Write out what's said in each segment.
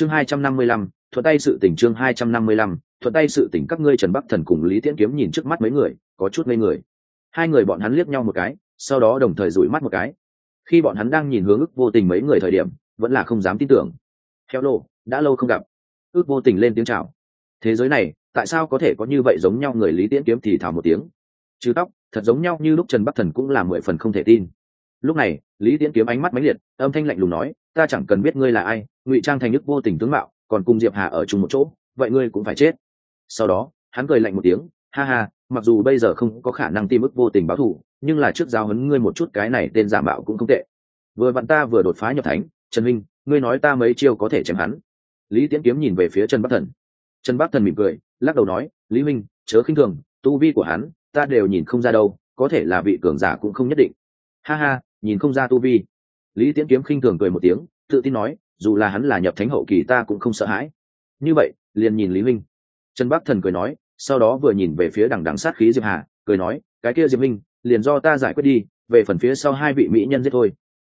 chương hai trăm năm mươi lăm, thuận tay sự tỉnh chương hai trăm năm mươi lăm, thuận tay sự tỉnh các ngươi trần bắc thần cùng lý tiễn kiếm nhìn trước mắt mấy người, có chút ngây người. Hai người bọn hắn liếc nhau một cái, sau đó đồng thời dụi mắt một cái. Khi bọn hắn đang nhìn hướng ức vô tình mấy người thời điểm, vẫn là không dám tin tưởng. Theo lô, đã lâu không gặp. Ước vô tình lên tiếng chào. Thế giới này, tại sao có thể có như vậy giống nhau người lý tiễn kiếm thì thào một tiếng. Chứ tóc, thật giống nhau như lúc trần bắc thần cũng là mười phần không thể tin. Lúc này, lý tiễn kiếm ánh mắt mãnh liệt, âm thanh lạnh lùng nói, ta chẳng cần biết ngươi là ai ngụy trang thành nhức vô tình tướng mạo, còn cùng diệp hà ở chung một chỗ, vậy ngươi cũng phải chết. Sau đó, hắn cười lạnh một tiếng, ha ha, mặc dù bây giờ không có khả năng tìm ức vô tình báo thù, nhưng là trước giao hấn ngươi một chút cái này tên giả mạo cũng không tệ. Vừa vặn ta vừa đột phá nhập thánh, trần minh, ngươi nói ta mấy chiêu có thể chém hắn. Lý tiễn kiếm nhìn về phía trần bắc thần. Trần bắc thần mỉm cười, lắc đầu nói, lý minh, chớ khinh thường, tu vi của hắn, ta đều nhìn không ra đâu, có thể là vị cường giả cũng không nhất định. Ha ha, nhìn không ra tu vi. Lý tiễn kiếm khinh thường cười một tiếng, tự tin nói dù là hắn là nhập thánh hậu kỳ ta cũng không sợ hãi. Như vậy, liền nhìn lý minh trần bắc thần cười nói, sau đó vừa nhìn về phía đằng đằng sát khí diệp hà, cười nói, cái kia diệp minh liền do ta giải quyết đi, về phần phía sau hai vị mỹ nhân giết thôi.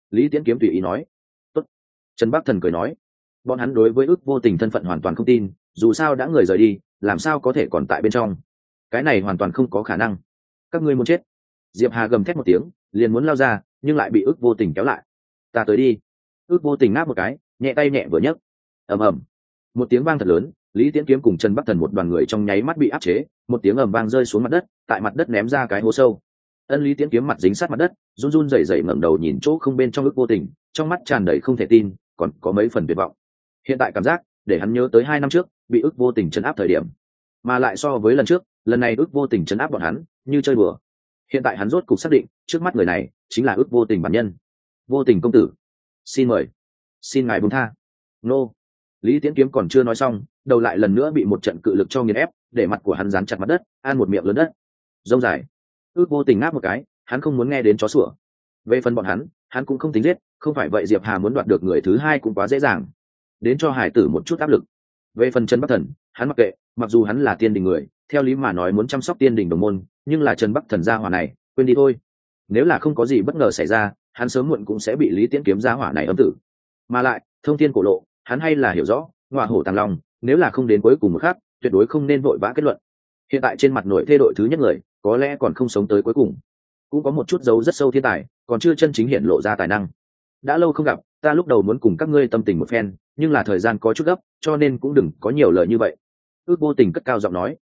Lý tiễn kiếm tùy ý nói, Tốt. trần bắc thần cười nói, bọn hắn đối với ước vô tình thân phận hoàn toàn không tin, dù sao đã người rời đi, làm sao có thể còn tại bên trong? Cái này hoàn toàn không có khả năng. Các ngươi muốn chết. Diệp hà gầm thét một tiếng, liền muốn lao ra, nhưng lại bị ước vô tình kéo lại. Ta tới đi. Ước vô tình ngáp một cái nhẹ tay nhẹ vừa nhấc. Ầm ầm. Một tiếng vang thật lớn, lý tiễn kiếm cùng trần bắc thần một đoàn người trong nháy mắt bị áp chế, một tiếng ầm vang rơi xuống mặt đất, tại mặt đất ném ra cái hố sâu. Ân lý tiễn kiếm mặt dính sát mặt đất, run run rẩy rẩy ngẩng đầu nhìn chỗ không bên trong ước vô tình, trong mắt tràn đầy không thể tin, còn có mấy phần tuyệt vọng. Hiện tại cảm giác, để hắn nhớ tới hai năm trước, bị ước vô tình chấn áp thời điểm. Mà lại so với lần trước, lần này ước vô tình chấn áp bọn hắn, như chơi bừa hiện tại hắn rốt cục xác định, trước mắt người này, chính là ước vô tình bản nhân. Vô tình công tử. Xin mời xin ngài buông tha. Nô. Lý tiễn kiếm còn chưa nói xong, đầu lại lần nữa bị một trận cự lực cho nghiền ép, để mặt của hắn dán chặt mặt đất, an một miệng lớn đất. Rông dài. Ước vô tình ngáp một cái, hắn không muốn nghe đến chó sủa. Về phần bọn hắn hắn cũng không tính giết, không phải vậy diệp hà muốn đoạt được người thứ hai cũng quá dễ dàng. Đến cho hải tử một chút áp lực. Về phần trần bắc thần, hắn mặc kệ, mặc dù hắn là tiên đình người, theo lý mà nói muốn chăm sóc tiên đình đồng môn, nhưng là trần bắc thần gia hỏa này, quên đi thôi. Nếu là không có gì bất ngờ xảy ra, hắn sớm muộn cũng sẽ bị lý tiễn kiếm gia hỏa này âm tử mà lại, thông tin cổ lộ, hắn hay là hiểu rõ ngoại hổ tàng long, nếu là không đến cuối cùng một khác tuyệt đối không nên vội vã kết luận. Hiện tại trên mặt nội thê đội thứ nhất người, có lẽ còn không sống tới cuối cùng. Cũng có một chút dấu rất sâu thiên tài, còn chưa chân chính hiện lộ ra tài năng. Đã lâu không gặp, ta lúc đầu muốn cùng các ngươi tâm tình một phen, nhưng là thời gian có chút gấp, cho nên cũng đừng có nhiều lời như vậy. Ước vô tình cất cao giọng nói.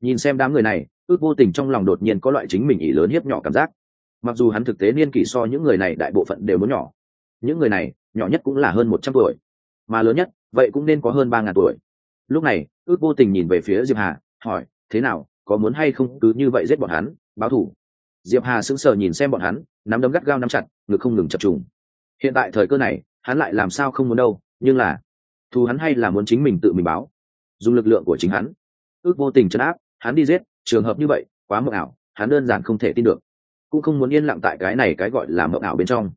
Nhìn xem đám người này, ước vô tình trong lòng đột nhiên có loại chính mình ỷ lớn hiếp nhỏ cảm giác. Mặc dù hắn thực tế niên kỷ so những người này đại bộ phận đều muốn nhỏ. Những người này nhỏ nhất cũng là hơn một trăm tuổi, mà lớn nhất, vậy cũng nên có hơn ba ngàn tuổi. Lúc này, ước vô tình nhìn về phía diệp hà, hỏi, thế nào, có muốn hay không cứ như vậy giết bọn hắn, báo thủ? Diệp hà sững sờ nhìn xem bọn hắn, nắm đấm gắt gao nắm chặt, ngực không ngừng chập trùng. Hiện tại thời cơ này, hắn lại làm sao không muốn đâu, nhưng là, thù hắn hay là muốn chính mình tự mình báo, dùng lực lượng của chính hắn. Ước vô tình chấn áp, hắn đi giết, trường hợp như vậy, quá mộng ảo, hắn đơn giản không thể tin được. Cũng không muốn yên lặng tại cái này cái gọi là mộng ảo bên trong.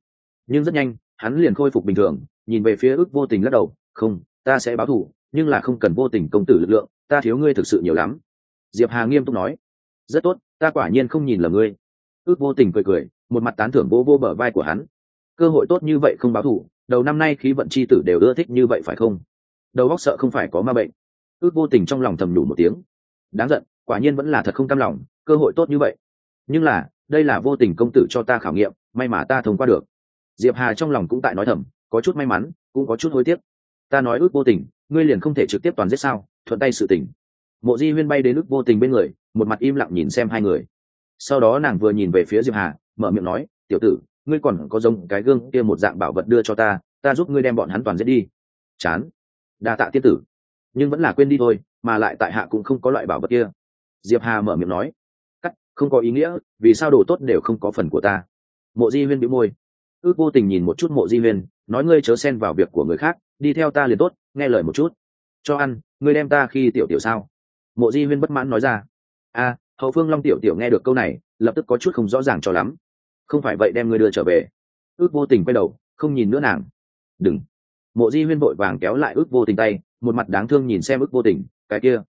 Nhưng rất nhanh hắn liền khôi phục bình thường, nhìn về phía ước vô tình lắc đầu, không, ta sẽ báo thù, nhưng là không cần vô tình công tử lực lượng, ta thiếu ngươi thực sự nhiều lắm. Diệp hà nghiêm túc nói, rất tốt, ta quả nhiên không nhìn là ngươi. Ước vô tình cười cười, một mặt tán thưởng vô vô bờ vai của hắn. Cơ hội tốt như vậy không báo thù, đầu năm nay khí vận c h i tử đều ưa thích như vậy phải không? Đầu góc sợ không phải có ma bệnh. Ước vô tình trong lòng thầm nhủ một tiếng. Đáng giận, quả nhiên vẫn là thật không cam lòng, cơ hội tốt như vậy. Nhưng là, đây là vô tình công tử cho ta khảo nghiệm, may mà ta thông qua được diệp hà trong lòng cũng tại nói thầm, có chút may mắn, cũng có chút hối tiếc. Ta nói ước vô tình, ngươi liền không thể trực tiếp toàn giết sao, thuận tay sự tình. Mộ di huyên bay đến ước vô tình bên người, một mặt im lặng nhìn xem hai người. Sau đó nàng vừa nhìn về phía diệp hà, mở miệng nói, tiểu tử, ngươi còn có giống cái gương kia một dạng bảo vật đưa cho ta ta giúp ngươi đem bọn hắn toàn giết đi. Chán. Đa tạ tiên tử. Nhưng vẫn là quên đi thôi, mà lại tại hạ cũng không có loại bảo vật kia. Diệp hà mở miệng nói, cắt, không có ý nghĩa, vì sao đồ tốt đều không có phần của ta? Mộ di huyên bị môi ước vô tình nhìn một chút mộ di huyên nói ngươi chớ xen vào việc của người khác, đi theo ta liền tốt, nghe lời một chút. Cho ăn, ngươi đem ta khi tiểu tiểu sao? Mộ di huyên bất mãn nói ra. A hậu phương long tiểu tiểu nghe được câu này, lập tức có chút không rõ ràng cho lắm. Không phải vậy đem ngươi đưa trở về. Ước vô tình quay đầu, không nhìn nữa nàng. Đừng. Mộ di huyên vội vàng kéo lại ước vô tình tay, một mặt đáng thương nhìn xem ước vô tình, cái kia.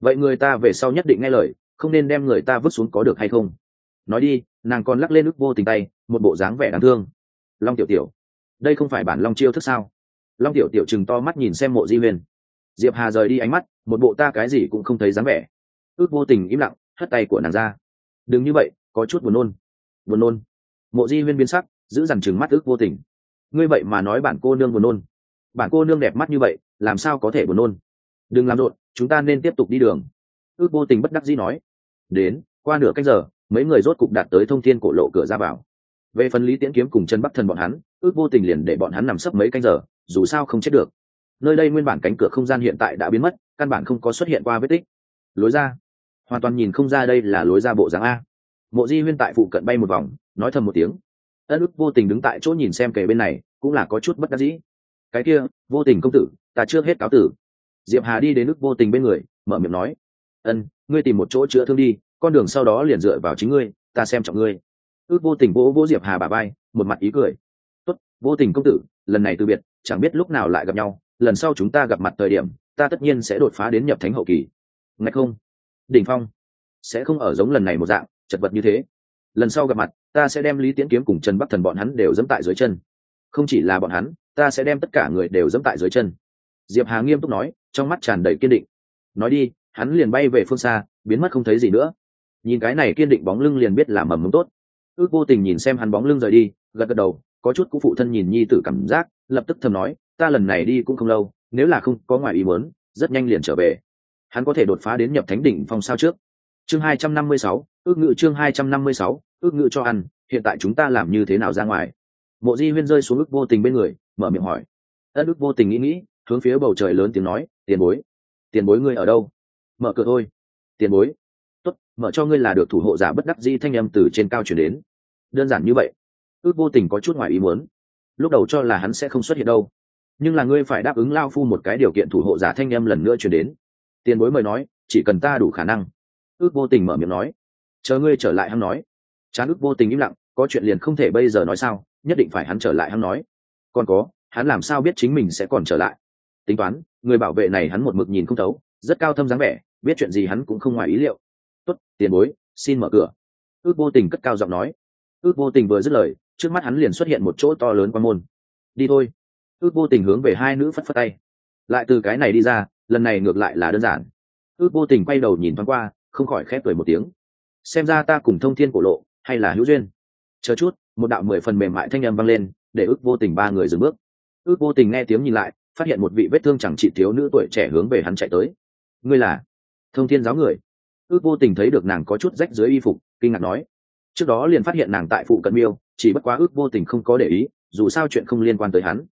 Vậy người ta về sau nhất định nghe lời, không nên đem người ta vứt xuống có được hay không? Nói đi, nàng còn lắc lên ước vô tình tay, một bộ dáng vẻ đáng thương long tiểu tiểu, đây không phải bản long chiêu thức sao? Long tiểu tiểu chừng to mắt nhìn xem mộ di Huyền. diệp hà rời đi ánh mắt, một bộ ta cái gì cũng không thấy dáng vẻ. Ước vô tình im lặng, hất tay của nàng ra. Đừng như vậy, có chút buồn nôn. Buồn nôn. Mộ di huyên biến sắc, giữ dằn chừng mắt ước vô tình. Ngươi vậy mà nói bản cô nương buồn nôn. Bản cô nương đẹp mắt như vậy, làm sao có thể buồn nôn? Đừng làm rộn, chúng ta nên tiếp tục đi đường. Ước vô tình bất đắc dĩ nói. Đến, qua nửa cách giờ, mấy người rốt cục đạt tới thông thiên cổ lộ cửa ra vào về phần lý tiễn kiếm cùng chân bắc thần bọn hắn, ước vô tình liền để bọn hắn nằm sấp mấy canh giờ, dù sao không chết được. Nơi đây nguyên bản cánh cửa không gian hiện tại đã biến mất, căn bản không có xuất hiện qua vết tích. Lối ra. Hoàn toàn nhìn không ra đây là lối ra bộ dáng a. Mộ di huyên tại phụ cận bay một vòng, nói thầm một tiếng. Ân ức vô tình đứng tại chỗ nhìn xem kề bên này, cũng là có chút bất đắc dĩ. Cái kia, vô tình công tử, ta chưa hết cáo tử. Diệp hà đi đến ức vô tình bên người, mở miệng nói. Ân, ngươi tìm một chỗ chữa thương đi, con đường sau đó liền dựa vào chính ngươi, ta xem trọng ngươi ước vô tình vỗ vỗ diệp hà bà bay một mặt ý cười. Tốt, vô tình công tử, lần này từ biệt, chẳng biết lúc nào lại gặp nhau, lần sau chúng ta gặp mặt thời điểm, ta tất nhiên sẽ đột phá đến nhập thánh hậu kỳ. Ngạch không, đỉnh phong, sẽ không ở giống lần này một dạng, chật vật như thế. Lần sau gặp mặt, ta sẽ đem lý tiễn kiếm cùng trần bắc thần bọn hắn đều dẫm tại dưới chân. Không chỉ là bọn hắn, ta sẽ đem tất cả người đều dẫm tại dưới chân. Diệp hà nghiêm túc nói, trong mắt tràn đầy kiên định. Nói đi, hắn liền bay về phương xa, biến mất không thấy gì nữa. Nhìn cái này kiên định bóng lưng liền biết là mầm mống tốt ước vô tình nhìn xem hắn bóng lưng rời đi, gật gật đầu, có chút cũng phụ thân nhìn nhi tử cảm giác, lập tức thầm nói, ta lần này đi cũng không lâu, nếu là không có ngoài ý muốn, rất nhanh liền trở về. Hắn có thể đột phá đến nhập thánh đỉnh phong sao trước? Chương hai trăm năm mươi sáu, ước ngự chương hai trăm năm mươi sáu, ước ngự cho ăn, hiện tại chúng ta làm như thế nào ra ngoài? Mộ di huyên rơi xuống ước vô tình bên người, mở miệng hỏi. Ất ước vô tình nghĩ nghĩ, hướng phía bầu trời lớn tiếng nói, tiền bối tiền bối ngươi ở đâu? Mở cửa thôi. Tiền bối mở cho ngươi là được thủ hộ giả bất đắc di thanh âm từ trên cao chuyển đến. Đơn giản như vậy, ước vô tình có chút ngoài ý muốn. Lúc đầu cho là hắn sẽ không xuất hiện đâu, nhưng là ngươi phải đáp ứng lao phu một cái điều kiện thủ hộ giả thanh âm lần nữa chuyển đến. Tiền bối mời nói, chỉ cần ta đủ khả năng. Ước vô tình mở miệng nói, chờ ngươi trở lại hắn nói. Chán ước vô tình im lặng, có chuyện liền không thể bây giờ nói sao, nhất định phải hắn trở lại hắn nói. Còn có, hắn làm sao biết chính mình sẽ còn trở lại? Tính toán, người bảo vệ này hắn một mực nhìn không thấu, rất cao thâm dáng vẻ, biết chuyện gì hắn cũng không ngoài ý liệu tốt, tiền bối, xin mở cửa. Ước vô tình cất cao giọng nói. Ước vô tình vừa dứt lời, trước mắt hắn liền xuất hiện một chỗ to lớn quan môn. Đi thôi. Ước vô tình hướng về hai nữ phất phất tay. Lại từ cái này đi ra, lần này ngược lại là đơn giản. Ước vô tình quay đầu nhìn thoáng qua, không khỏi khép cười một tiếng. Xem ra ta cùng thông thiên cổ lộ, hay là hữu duyên? Chờ chút, một đạo mười phần mềm mại thanh âm vang lên, để ước vô tình ba người dừng bước. Ước vô tình nghe tiếng nhìn lại, phát hiện một vị vết thương chẳng trị thiếu nữ tuổi trẻ hướng về hắn chạy tới. Ngươi là? Thông thiên giáo người ước vô tình thấy được nàng có chút rách dưới y phục, kinh ngạc nói. Trước đó liền phát hiện nàng tại phụ cận miêu, chỉ bất quá ước vô tình không có để ý, dù sao chuyện không liên quan tới hắn.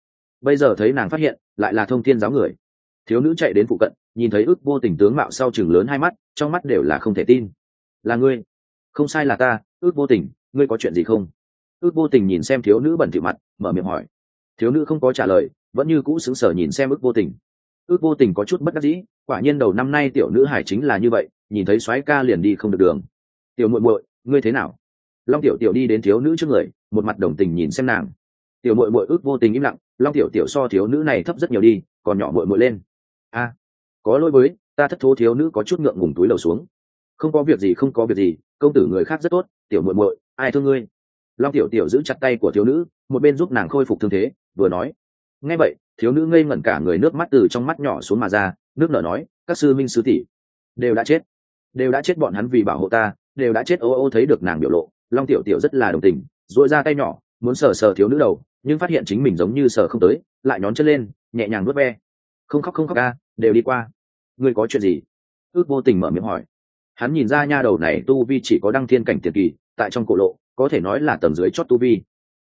Bây giờ thấy nàng phát hiện, lại là thông thiên giáo người. Thiếu nữ chạy đến phụ cận, nhìn thấy ước vô tình tướng mạo sau chừng lớn hai mắt, trong mắt đều là không thể tin. Là ngươi? Không sai là ta, ước vô tình, ngươi có chuyện gì không? Ước vô tình nhìn xem thiếu nữ bẩn thỉu mặt, mở miệng hỏi. Thiếu nữ không có trả lời, vẫn như cũ xứng sở nhìn xem ước vô tình ước vô tình có chút bất đắc dĩ, quả nhiên đầu năm nay tiểu nữ hải chính là như vậy, nhìn thấy soái ca liền đi không được đường. Tiểu muội muội, ngươi thế nào? Long tiểu tiểu đi đến thiếu nữ trước người, một mặt đồng tình nhìn xem nàng. Tiểu muội muội ước vô tình im lặng, long tiểu tiểu so thiếu nữ này thấp rất nhiều đi, còn nhỏ muội muội lên. A, có lỗi với, ta thất thố thiếu nữ có chút ngượng ngùng túi lầu xuống. Không có việc gì, không có việc gì, công tử người khác rất tốt, tiểu muội muội, ai thương ngươi? Long tiểu tiểu giữ chặt tay của thiếu nữ, một bên giúp nàng khôi phục thương thế, vừa nói. Nghe vậy thiếu nữ ngây ngẩn cả người nước mắt từ trong mắt nhỏ xuống mà ra, nước nở nói, các sư minh sư tỷ, đều đã chết, đều đã chết bọn hắn vì bảo hộ ta, đều đã chết. Ô ô thấy được nàng biểu lộ, long tiểu tiểu rất là đồng tình dội ra tay nhỏ, muốn sờ sờ thiếu nữ đầu, nhưng phát hiện chính mình giống như sờ không tới, lại nhón chân lên, nhẹ nhàng nuốt ve. Không khóc không khóc ca, đều đi qua. Ngươi có chuyện gì? Ước vô tình mở miệng hỏi. Hắn nhìn ra nha đầu này tu vi chỉ có đăng thiên cảnh tiền kỳ, tại trong cổ lộ, có thể nói là tầng dưới chót tu vi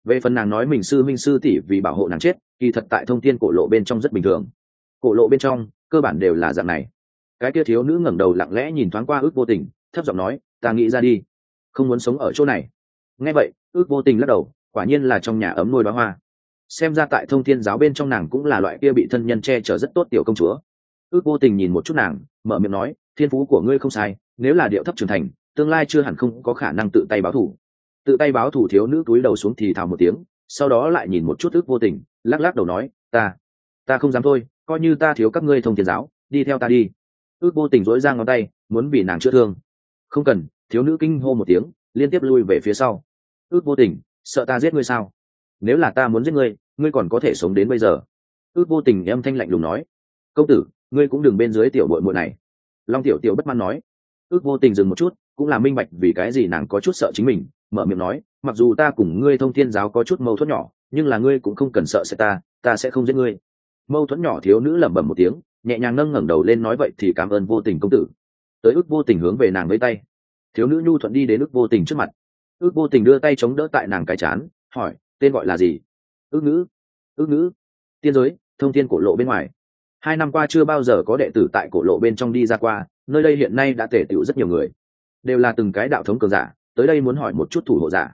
về phần nàng nói mình sư minh sư tỷ vì bảo hộ nàng chết, kỳ thật tại thông tin cổ lộ bên trong rất bình thường. Cổ lộ bên trong, cơ bản đều là dạng này. Cái kia thiếu nữ ngẩng đầu lặng lẽ nhìn thoáng qua ước vô tình, thấp giọng nói, ta nghĩ ra đi. Không muốn sống ở chỗ này. Nghe vậy, ước vô tình lắc đầu, quả nhiên là trong nhà ấm nuôi bá hoa. Xem ra tại thông thiên giáo bên trong nàng cũng là loại kia bị thân nhân che chở rất tốt tiểu công chúa. Ước vô tình nhìn một chút nàng, mở miệng nói, thiên phú của ngươi không sai, nếu là điệu thấp trưởng thành, tương lai chưa hẳn không có khả năng tự tay báo thủ tự tay báo thủ thiếu nữ túi đầu xuống thì thào một tiếng, sau đó lại nhìn một chút ước vô tình, lắc lắc đầu nói, ta ta không dám thôi, coi như ta thiếu các ngươi thông thiên giáo, đi theo ta đi. Ước vô tình dỗi ra ngón tay, muốn vì nàng chữa thương. Không cần, thiếu nữ kinh hô một tiếng, liên tiếp lui về phía sau. Ước vô tình, sợ ta giết ngươi sao? Nếu là ta muốn giết ngươi ngươi còn có thể sống đến bây giờ. Ước vô tình âm thanh lạnh lùng nói, công tử, ngươi cũng đừng bên dưới tiểu bội muội này. Long tiểu tiểu bất mãn nói ước vô tình dừng một chút, cũng là minh bạch vì cái gì nàng có chút sợ chính mình, mở miệng nói, mặc dù ta cùng ngươi thông thiên giáo có chút mâu thuẫn nhỏ, nhưng là ngươi cũng không cần sợ sẽ ta ta sẽ không giết ngươi. Mâu thuẫn nhỏ thiếu nữ lẩm bẩm một tiếng, nhẹ nhàng nâng ngẩng đầu lên nói vậy thì cảm ơn vô tình công tử. Tới ước vô tình hướng về nàng với tay. Thiếu nữ nhu thuận đi đến ước vô tình trước mặt. Ước vô tình đưa tay chống đỡ tại nàng cái chán, hỏi, tên gọi là gì? Ước ngữ. Ước ngữ. Tiên giới, thông tin cổ lộ bên ngoài. Hai năm qua chưa bao giờ có đệ tử tại cổ lộ bên trong đi ra qua nơi đây hiện nay đã tể tựu rất nhiều người. Đều là từng cái đạo thống cường giả, tới đây muốn hỏi một chút thủ hộ giả.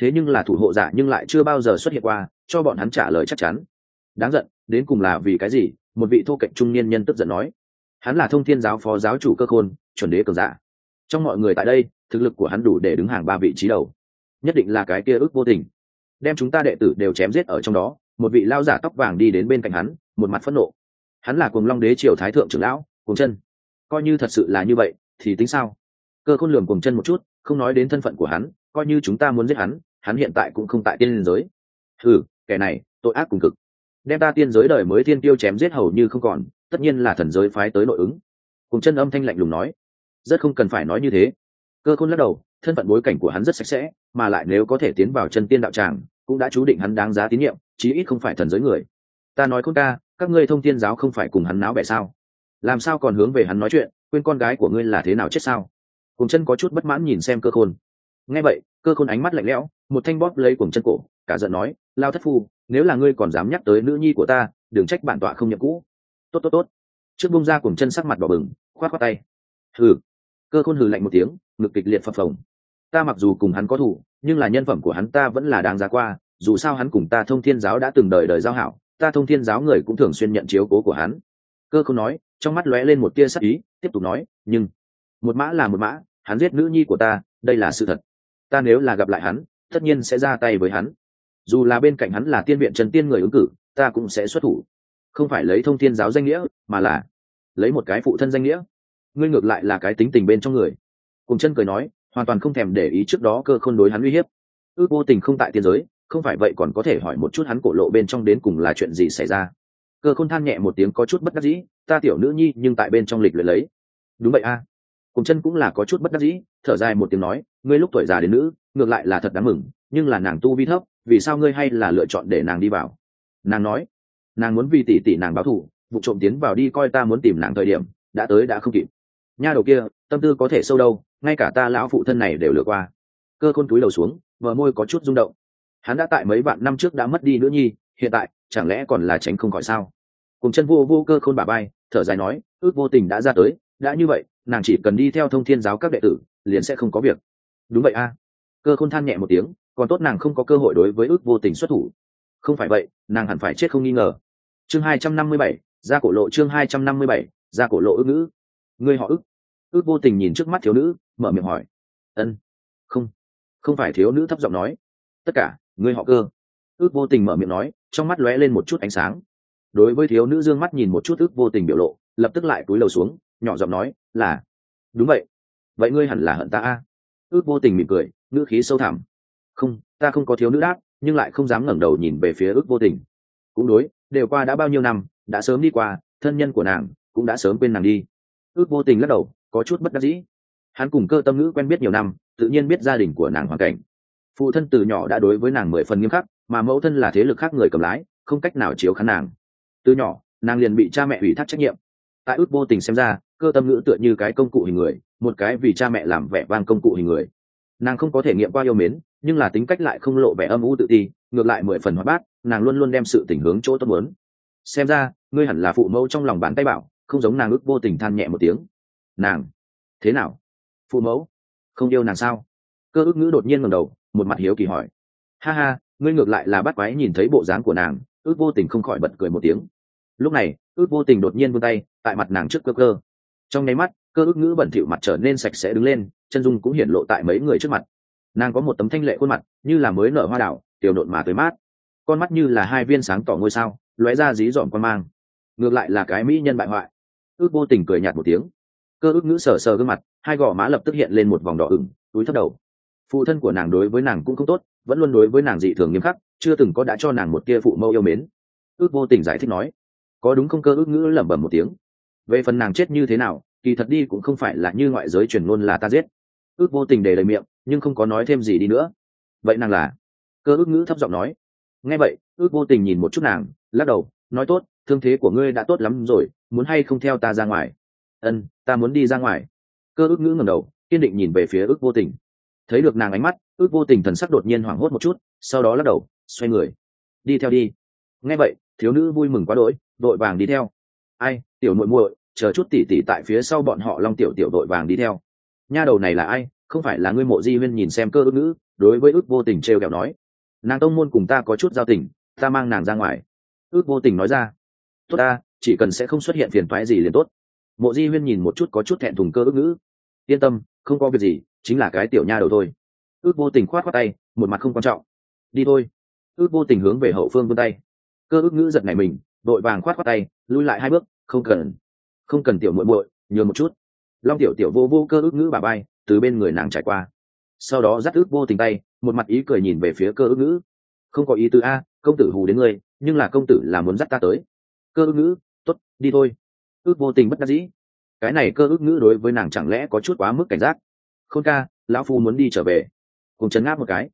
Thế nhưng là thủ hộ giả nhưng lại chưa bao giờ xuất hiện qua, cho bọn hắn trả lời chắc chắn. Đáng giận, đến cùng là vì cái gì? Một vị thô cạnh trung niên nhân tức giận nói. Hắn là thông thiên giáo phó giáo chủ cơ khôn, chuẩn đế cường giả. Trong mọi người tại đây, thực lực của hắn đủ để đứng hàng ba vị trí đầu. Nhất định là cái kia ước vô tình. Đem chúng ta đệ tử đều chém giết ở trong đó, một vị lao giả tóc vàng đi đến bên cạnh hắn, một mặt phẫn nộ. Hắn là cùng long đế triều thái thượng trưởng lão cùng chân coi như thật sự là như vậy, thì tính sao? Cơ khôn lường cùng chân một chút, không nói đến thân phận của hắn, coi như chúng ta muốn giết hắn hắn hiện tại cũng không tại tiên giới. Ừ kẻ này, tội ác cùng cực. Đem ta tiên giới đời mới thiên tiêu chém giết hầu như không còn, tất nhiên là thần giới phái tới nội ứng. Cùng chân âm thanh lạnh lùng nói. Rất không cần phải nói như thế. Cơ khôn lắc đầu, thân phận bối cảnh của hắn rất sạch sẽ, mà lại nếu có thể tiến vào chân tiên đạo tràng, cũng đã chú định hắn đáng giá tín nhiệm, chí ít không phải thần giới người. Ta nói khôn ca, các ngươi thông tiên giáo không phải cùng hắn náo bẻ sao? Làm sao còn hướng về hắn nói chuyện, quên con gái của ngươi là thế nào chết sao? Cùng chân có chút bất mãn nhìn xem cơ khôn. Nghe vậy, cơ khôn ánh mắt lạnh lẽo, một thanh bóp lấy cùng chân cổ, cả giận nói, lao thất phu, nếu là ngươi còn dám nhắc tới nữ nhi của ta, đừng trách bản tọa không nhậm cũ. Tốt tốt tốt. Trước bông ra cùng chân sắc mặt đỏ bừng, khoát khoát tay. Hừ. Cơ khôn hừ lạnh một tiếng, ngực kịch liệt phập phồng. Ta mặc dù cùng hắn có thủ nhưng là nhân phẩm của hắn ta vẫn là đáng giá qua, dù sao hắn cùng ta thông thiên giáo đã từng đời đời giao hảo, ta thông thiên giáo người cũng thường xuyên nhận chiếu cố của hắn. Cơ khôn nói trong mắt lóe lên một tia sắc ý, tiếp tục nói, nhưng, một mã là một mã, hắn giết nữ nhi của ta, đây là sự thật. Ta nếu là gặp lại hắn, tất nhiên sẽ ra tay với hắn. Dù là bên cạnh hắn là tiên viện trần tiên người ứng cử, ta cũng sẽ xuất thủ. Không phải lấy thông thiên giáo danh nghĩa, mà là lấy một cái phụ thân danh nghĩa. Ngươi ngược lại là cái tính tình bên trong người. Cùng chân cười nói, hoàn toàn không thèm để ý trước đó cơ khôn đối hắn uy hiếp. Ước vô tình không tại tiên giới, không phải vậy còn có thể hỏi một chút hắn cổ lộ bên trong đến cùng là chuyện gì xảy ra. Cơ khôn than nhẹ một tiếng có chút bất đắc dĩ ta tiểu nữ nhi nhưng tại bên trong lịch luyện lấy. Đúng vậy a. Cùng chân cũng là có chút bất đắc dĩ, thở dài một tiếng nói, ngươi lúc tuổi già đến nữ, ngược lại là thật đáng mừng, nhưng là nàng tu vi thấp, vì sao ngươi hay là lựa chọn để nàng đi vào? Nàng nói, nàng muốn vì tỷ tỷ nàng báo thù, vụ trộm tiến vào đi coi ta muốn tìm nàng thời điểm, đã tới đã không kịp. Nha đầu kia, tâm tư có thể sâu đâu, ngay cả ta lão phụ thân này đều lừa qua. Cơ khôn túi đầu xuống vợ môi có chút rung động. Hắn đã tại mấy vạn năm trước đã mất đi nữ nhi, hiện tại, chẳng lẽ còn là tránh không khỏi sao? Cùng chân vô vô cơ khôn bà bay, thở dài nói, ước vô tình đã ra tới, đã như vậy, nàng chỉ cần đi theo thông thiên giáo các đệ tử, liền sẽ không có việc. Đúng vậy a. Cơ khôn than nhẹ một tiếng, còn tốt nàng không có cơ hội đối với ước vô tình xuất thủ. Không phải vậy, nàng hẳn phải chết không nghi ngờ. Chương hai trăm năm mươi bảy ra cổ lộ chương hai trăm năm mươi bảy ra cổ lộ ước ngữ. Ngươi họ ước. Ước vô tình nhìn trước mắt thiếu nữ, mở miệng hỏi. Ân. Không không phải thiếu nữ, thấp giọng nói. Tất cả, ngươi họ cơ. Ước vô tình mở miệng nói, trong mắt lóe lên một chút ánh sáng đối với thiếu nữ Dương mắt nhìn một chút ước vô tình biểu lộ, lập tức lại túi lầu xuống, nhỏ giọng nói, là. Đúng vậy. Vậy ngươi hẳn là hận ta a. Ước vô tình mỉm cười, ngữ khí sâu thẳm. Không, ta không có thiếu nữ đáp, nhưng lại không dám ngẩng đầu nhìn về phía ước vô tình. Cũng đối, đều qua đã bao nhiêu năm, đã sớm đi qua, thân nhân của nàng cũng đã sớm quên nàng đi. Ước vô tình lắc đầu, có chút bất đắc dĩ. Hắn cùng cơ tâm ngữ quen biết nhiều năm, tự nhiên biết gia đình của nàng hoàn cảnh. Phụ thân từ nhỏ đã đối với nàng mười phần nghiêm khắc, mà mẫu thân là thế lực khác người cầm lái, không cách nào chiếu khán nàng từ nhỏ, nàng liền bị cha mẹ ủy thác trách nhiệm. Tại ước vô tình xem ra, cơ tâm ngữ tựa như cái công cụ hình người, một cái vì cha mẹ làm vẻ vang công cụ hình người. Nàng không có thể nghiệm qua yêu mến, nhưng là tính cách lại không lộ vẻ âm u tự ti, ngược lại mười phần hoạt bát, nàng luôn luôn đem sự tình hướng chỗ tốt muốn. Xem ra, ngươi hẳn là phụ mẫu trong lòng bàn tay bảo, không giống nàng ước vô tình than nhẹ một tiếng. Nàng, thế nào? Phụ mẫu, không yêu nàng sao? Cơ ước ngữ đột nhiên ngầm đầu, một mặt hiếu kỳ hỏi. Ha ha, ngươi ngược lại là bắt quái nhìn thấy bộ dáng của nàng, ước vô tình không khỏi bật cười một tiếng lúc này, ước vô tình đột nhiên vươn tay, tại mặt nàng trước cơ cơ. Trong nháy mắt, cơ ước ngữ bẩn thỉu mặt trở nên sạch sẽ đứng lên, chân dung cũng hiển lộ tại mấy người trước mặt. Nàng có một tấm thanh lệ khuôn mặt, như là mới nở hoa đảo, tiểu nộn mà tới mát. Con mắt như là hai viên sáng tỏ ngôi sao, lóe ra dí dỏm con mang. Ngược lại là cái mỹ nhân bại hoại. Ước vô tình cười nhạt một tiếng. Cơ ước ngữ sờ sờ gương mặt, hai gò má lập tức hiện lên một vòng đỏ ửng, túi thấp đầu. Phụ thân của nàng đối với nàng cũng không tốt, vẫn luôn đối với nàng dị thường nghiêm khắc, chưa từng có đã cho nàng một tia phụ mâu yêu mến. Ước vô tình giải thích nói có đúng không cơ ước ngữ lẩm bẩm một tiếng. Về phần nàng chết như thế nào, kỳ thật đi cũng không phải là như ngoại giới truyền ngôn là ta giết. Ước vô tình để lời miệng, nhưng không có nói thêm gì đi nữa. Vậy nàng là? Cơ ước ngữ thấp giọng nói. Nghe vậy, ước vô tình nhìn một chút nàng, lắc đầu, nói tốt, thương thế của ngươi đã tốt lắm rồi, muốn hay không theo ta ra ngoài? Ân, ta muốn đi ra ngoài. Cơ ước ngữ ngầm đầu, kiên định nhìn về phía ước vô tình. Thấy được nàng ánh mắt, ước vô tình thần sắc đột nhiên hoảng hốt một chút, sau đó lắc đầu, xoay người. Đi theo đi. Nghe vậy, thiếu nữ vui mừng quá đỗi đội vàng đi theo. Ai, tiểu muội muội, chờ chút tỉ tỉ tại phía sau bọn họ long tiểu tiểu đội vàng đi theo. Nha đầu này là ai? Không phải là ngươi mộ di huyên nhìn xem cơ ước ngữ, đối với ước vô tình t r e o kẹo nói. Nàng tông môn cùng ta có chút giao tình, ta mang nàng ra ngoài. Ước vô tình nói ra. Tốt ta, chỉ cần sẽ không xuất hiện phiền thoái gì liền tốt. Mộ di huyên nhìn một chút có chút thẹn thùng cơ ước ngữ. Yên tâm, không có việc gì, chính là cái tiểu nha đầu thôi. Ước vô tình khoát khoát tay, một mặt không quan trọng. Đi thôi. Ước vô tình hướng về hậu phương vươn tay. Cơ ước ngữ giật này mình đội vàng khoát khoát tay, lui lại hai bước, không cần không cần tiểu muội muội, nhường một chút. Long tiểu tiểu vô vô cơ ước ngữ bà bay từ bên người nàng trải qua. Sau đó dắt ước vô tình tay, một mặt ý cười nhìn về phía cơ ước ngữ. Không có ý tứ a, công tử hù đến ngươi, nhưng là công tử là muốn dắt ta tới. Cơ ước ngữ t ố t đi thôi. Ước vô tình bất đắc dĩ. Cái này cơ ước ngữ đối với nàng chẳng lẽ có chút quá mức cảnh giác. Khôn ca, lão phu muốn đi trở về. Cùng chấn ngáp một cái.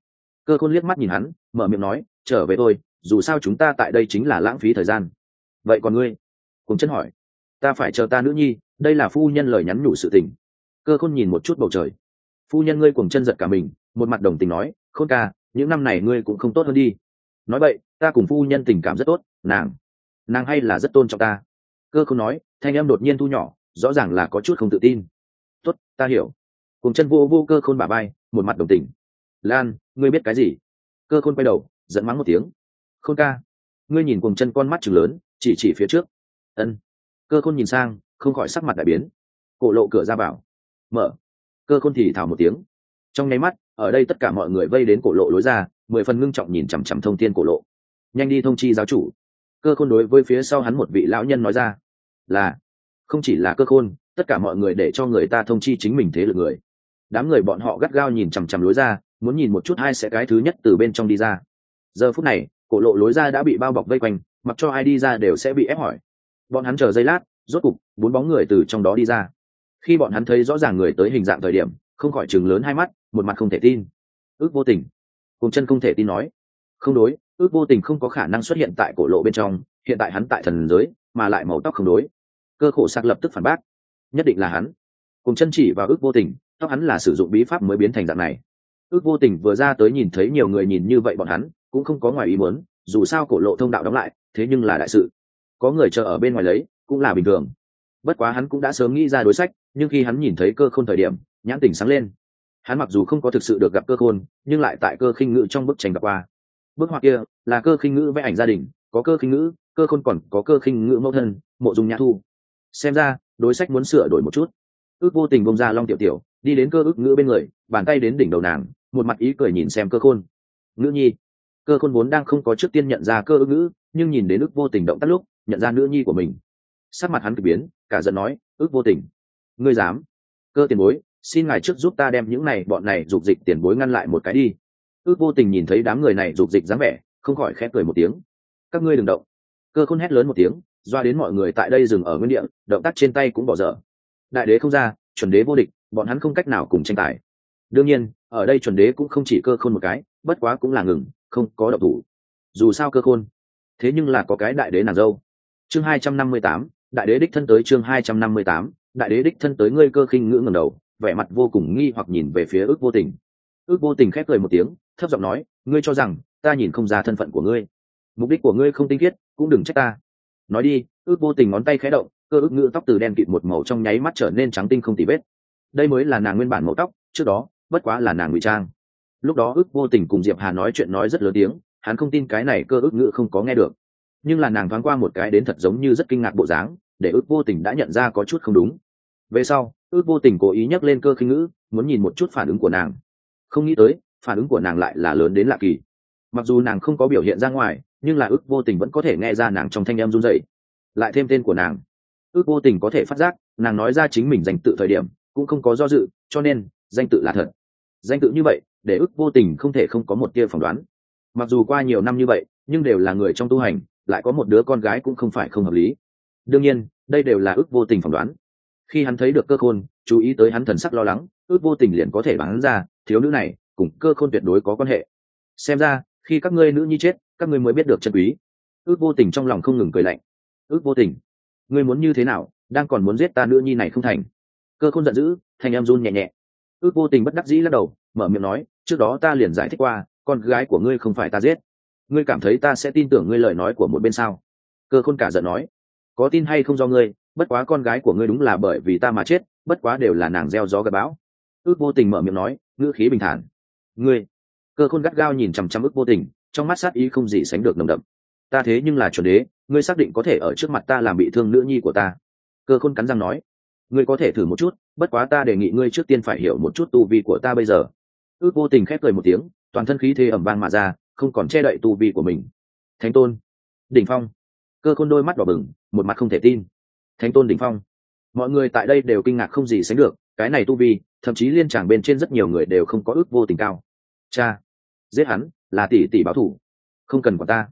Cơ khôn liếc mắt nhìn hắn, mở miệng nói, trở về thôi, dù sao chúng ta tại đây chính là lãng phí thời gian vậy còn ngươi? Cùng chân hỏi. Ta phải chờ ta nữ nhi, đây là phu nhân lời nhắn nhủ sự tình. Cơ khôn nhìn một chút bầu trời. Phu nhân ngươi cùng chân giật cả mình, một mặt đồng tình nói, khôn ca, những năm này ngươi cũng không tốt hơn đi. Nói vậy, ta cùng phu nhân tình cảm rất tốt, nàng nàng hay là rất tôn trọng ta. Cơ khôn nói, thanh em đột nhiên thu nhỏ, rõ ràng là có chút không tự tin. Tốt, ta hiểu. Cùng chân vô vô cơ khôn bà bay một mặt đồng tình. Lan, ngươi biết cái gì? Cơ khôn quay đầu dẫn mắng một tiếng. Khôn ca, ngươi nhìn cùng chân con mắt chừng lớn chỉ chỉ phía trước. Ân. Cơ khôn nhìn sang, không khỏi sắc mặt đại biến. Cổ lộ cửa ra vào. Mở. Cơ khôn thì thào một tiếng. Trong nháy mắt, ở đây tất cả mọi người vây đến cổ lộ lối ra, mười phần ngưng trọng nhìn chằm chằm thông tin cổ lộ. Nhanh đi thông chi giáo chủ. Cơ khôn đối với phía sau hắn một vị lão nhân nói ra, là, không chỉ là cơ khôn, tất cả mọi người để cho người ta thông chi chính mình thế lực người. Đám người bọn họ gắt gao nhìn chằm chằm lối ra, muốn nhìn một chút hai sẽ cái thứ nhất từ bên trong đi ra. Giờ phút này, cổ lộ lối ra đã bị bao bọc vây quanh mặc cho ai đi ra đều sẽ bị ép hỏi. Bọn hắn chờ giây lát, rốt cục, bốn bóng người từ trong đó đi ra. Khi bọn hắn thấy rõ ràng người tới hình dạng thời điểm, không khỏi chừng lớn hai mắt, một mặt không thể tin. Ước vô tình. Cùng chân không thể tin nói. Không đối, ước vô tình không có khả năng xuất hiện tại cổ lộ bên trong, hiện tại hắn tại thần giới, mà lại màu tóc không đối. Cơ khổ sạc lập tức phản bác. Nhất định là hắn. Cùng chân chỉ vào ước vô tình, tóc hắn là sử dụng bí pháp mới biến thành dạng này. Ước vô tình vừa ra tới nhìn thấy nhiều người nhìn như vậy bọn hắn, cũng không có ngoài ý muốn dù sao cổ lộ thông đạo đóng lại, thế nhưng là đại sự. Có người chờ ở bên ngoài lấy, cũng là bình thường. Bất quá hắn cũng đã sớm nghĩ ra đối sách, nhưng khi hắn nhìn thấy cơ khôn thời điểm, nhãn tình sáng lên. Hắn mặc dù không có thực sự được gặp cơ khôn, nhưng lại tại cơ khinh ngữ trong bức tranh gặp qua. Bức họa kia là cơ khinh ngữ vẽ ảnh gia đình, có cơ khinh ngữ, cơ khôn còn có cơ khinh ngữ mẫu thân, mộ dung nhã thu. Xem ra, đối sách muốn sửa đổi một chút. Ước vô tình bông ra long tiểu tiểu, đi đến cơ ước ngữ bên người, bàn tay đến đỉnh đầu nàng, một mặt ý cười nhìn xem cơ khôn. Ngữ nhi cơ khôn vốn đang không có trước tiên nhận ra cơ ước ngữ, nhưng nhìn đến ước vô tình động tác lúc, nhận ra nữ nhi của mình. Sắc mặt hắn k biến, cả giận nói, ước vô tình? Ngươi dám? Cơ tiền bối, xin ngài trước giúp ta đem những này, bọn này dục dịch tiền bối ngăn lại một cái đi. Ước vô tình nhìn thấy đám người này dục dịch dáng vẻ, không khỏi khép cười một tiếng. Các ngươi đừng động. Cơ khôn hét lớn một tiếng, doa đến mọi người tại đây dừng ở nguyên địa, động tác trên tay cũng bỏ dở. Đại đế không ra, chuẩn đế vô địch, bọn hắn không cách nào cùng tranh tài. Đương nhiên, ở đây chuẩn đế cũng không chỉ cơ khôn một cái, bất quá cũng là ngừng không có độc thủ. Dù sao cơ khôn, thế nhưng là có cái đại đế nàng dâu. Chương hai trăm năm mươi tám, đại đế đích thân tới chương hai trăm năm mươi tám, đại đế đích thân tới ngươi cơ khinh ngữ ngầm đầu, vẻ mặt vô cùng nghi hoặc nhìn về phía ước vô tình. Ước vô tình khép cười một tiếng, thấp giọng nói, ngươi cho rằng, ta nhìn không ra thân phận của ngươi. Mục đích của ngươi không tinh khiết, cũng đừng trách ta. Nói đi, ước vô tình ngón tay khẽ động, cơ ước ngữ tóc từ đen kịt một màu trong nháy mắt trở nên trắng tinh không tì vết. Đây mới là nàng nguyên bản màu tóc, trước đó, bất quá là nàng ngụy trang lúc đó ước vô tình cùng diệp hà nói chuyện nói rất lớn tiếng, hắn không tin cái này cơ ước ngữ không có nghe được. Nhưng là nàng thoáng qua một cái đến thật giống như rất kinh ngạc bộ dáng, để ước vô tình đã nhận ra có chút không đúng. Về sau, ước vô tình cố ý nhắc lên cơ khinh ngữ, muốn nhìn một chút phản ứng của nàng. Không nghĩ tới, phản ứng của nàng lại là lớn đến lạ kỳ. Mặc dù nàng không có biểu hiện ra ngoài, nhưng là ước vô tình vẫn có thể nghe ra nàng trong thanh em run dậy lại thêm tên của nàng. Ước vô tình có thể phát giác, nàng nói ra chính mình danh tự thời điểm, cũng không có do dự, cho nên, danh tự là thật danh tự như vậy, để ước vô tình không thể không có một tia phỏng đoán. Mặc dù qua nhiều năm như vậy, nhưng đều là người trong tu hành, lại có một đứa con gái cũng không phải không hợp lý. Đương nhiên, đây đều là ước vô tình phỏng đoán. Khi hắn thấy được cơ khôn, chú ý tới hắn thần sắc lo lắng, ước vô tình liền có thể bắn ra, thiếu nữ này cùng cơ khôn tuyệt đối có quan hệ. Xem ra, khi các ngươi nữ nhi chết, các ngươi mới biết được chân quý. Ước vô tình trong lòng không ngừng cười lạnh. Ước vô tình, ngươi muốn như thế nào, đang còn muốn giết ta nữ nhi này không thành? Cơ khôn giận dữ thành em run nhẹ nhẹ ước vô tình bất đắc dĩ lắc đầu, mở miệng nói, trước đó ta liền giải thích qua, con gái của ngươi không phải ta giết. Ngươi cảm thấy ta sẽ tin tưởng ngươi lời nói của một bên sao? Cơ khôn cả giận nói, có tin hay không do ngươi, bất quá con gái của ngươi đúng là bởi vì ta mà chết, bất quá đều là nàng gieo gió gặp bão. Ước vô tình mở miệng nói, ngữ khí bình thản. Ngươi? Cơ khôn gắt gao nhìn chằm chằm ước vô tình, trong mắt sát ý không gì sánh được nồng đậm. Ta thế nhưng là chuẩn đế, ngươi xác định có thể ở trước mặt ta làm bị thương nữ nhi của ta. Cơ khôn cắn răng nói ngươi có thể thử một chút, bất quá ta đề nghị ngươi trước tiên phải hiểu một chút tu vi của ta bây giờ. Ước vô tình khép cười một tiếng, toàn thân khí thế ẩm vang mà ra, không còn che đậy tu vi của mình. Thánh tôn. Đỉnh phong. Cơ khôn đôi mắt đỏ bừng, một mặt không thể tin. Thánh tôn đỉnh phong. Mọi người tại đây đều kinh ngạc không gì sánh được, cái này tu vi, thậm chí liên tràng bên trên rất nhiều người đều không có ước vô tình cao. Cha. Giết hắn, là tỷ tỷ báo thủ. Không cần quản ta.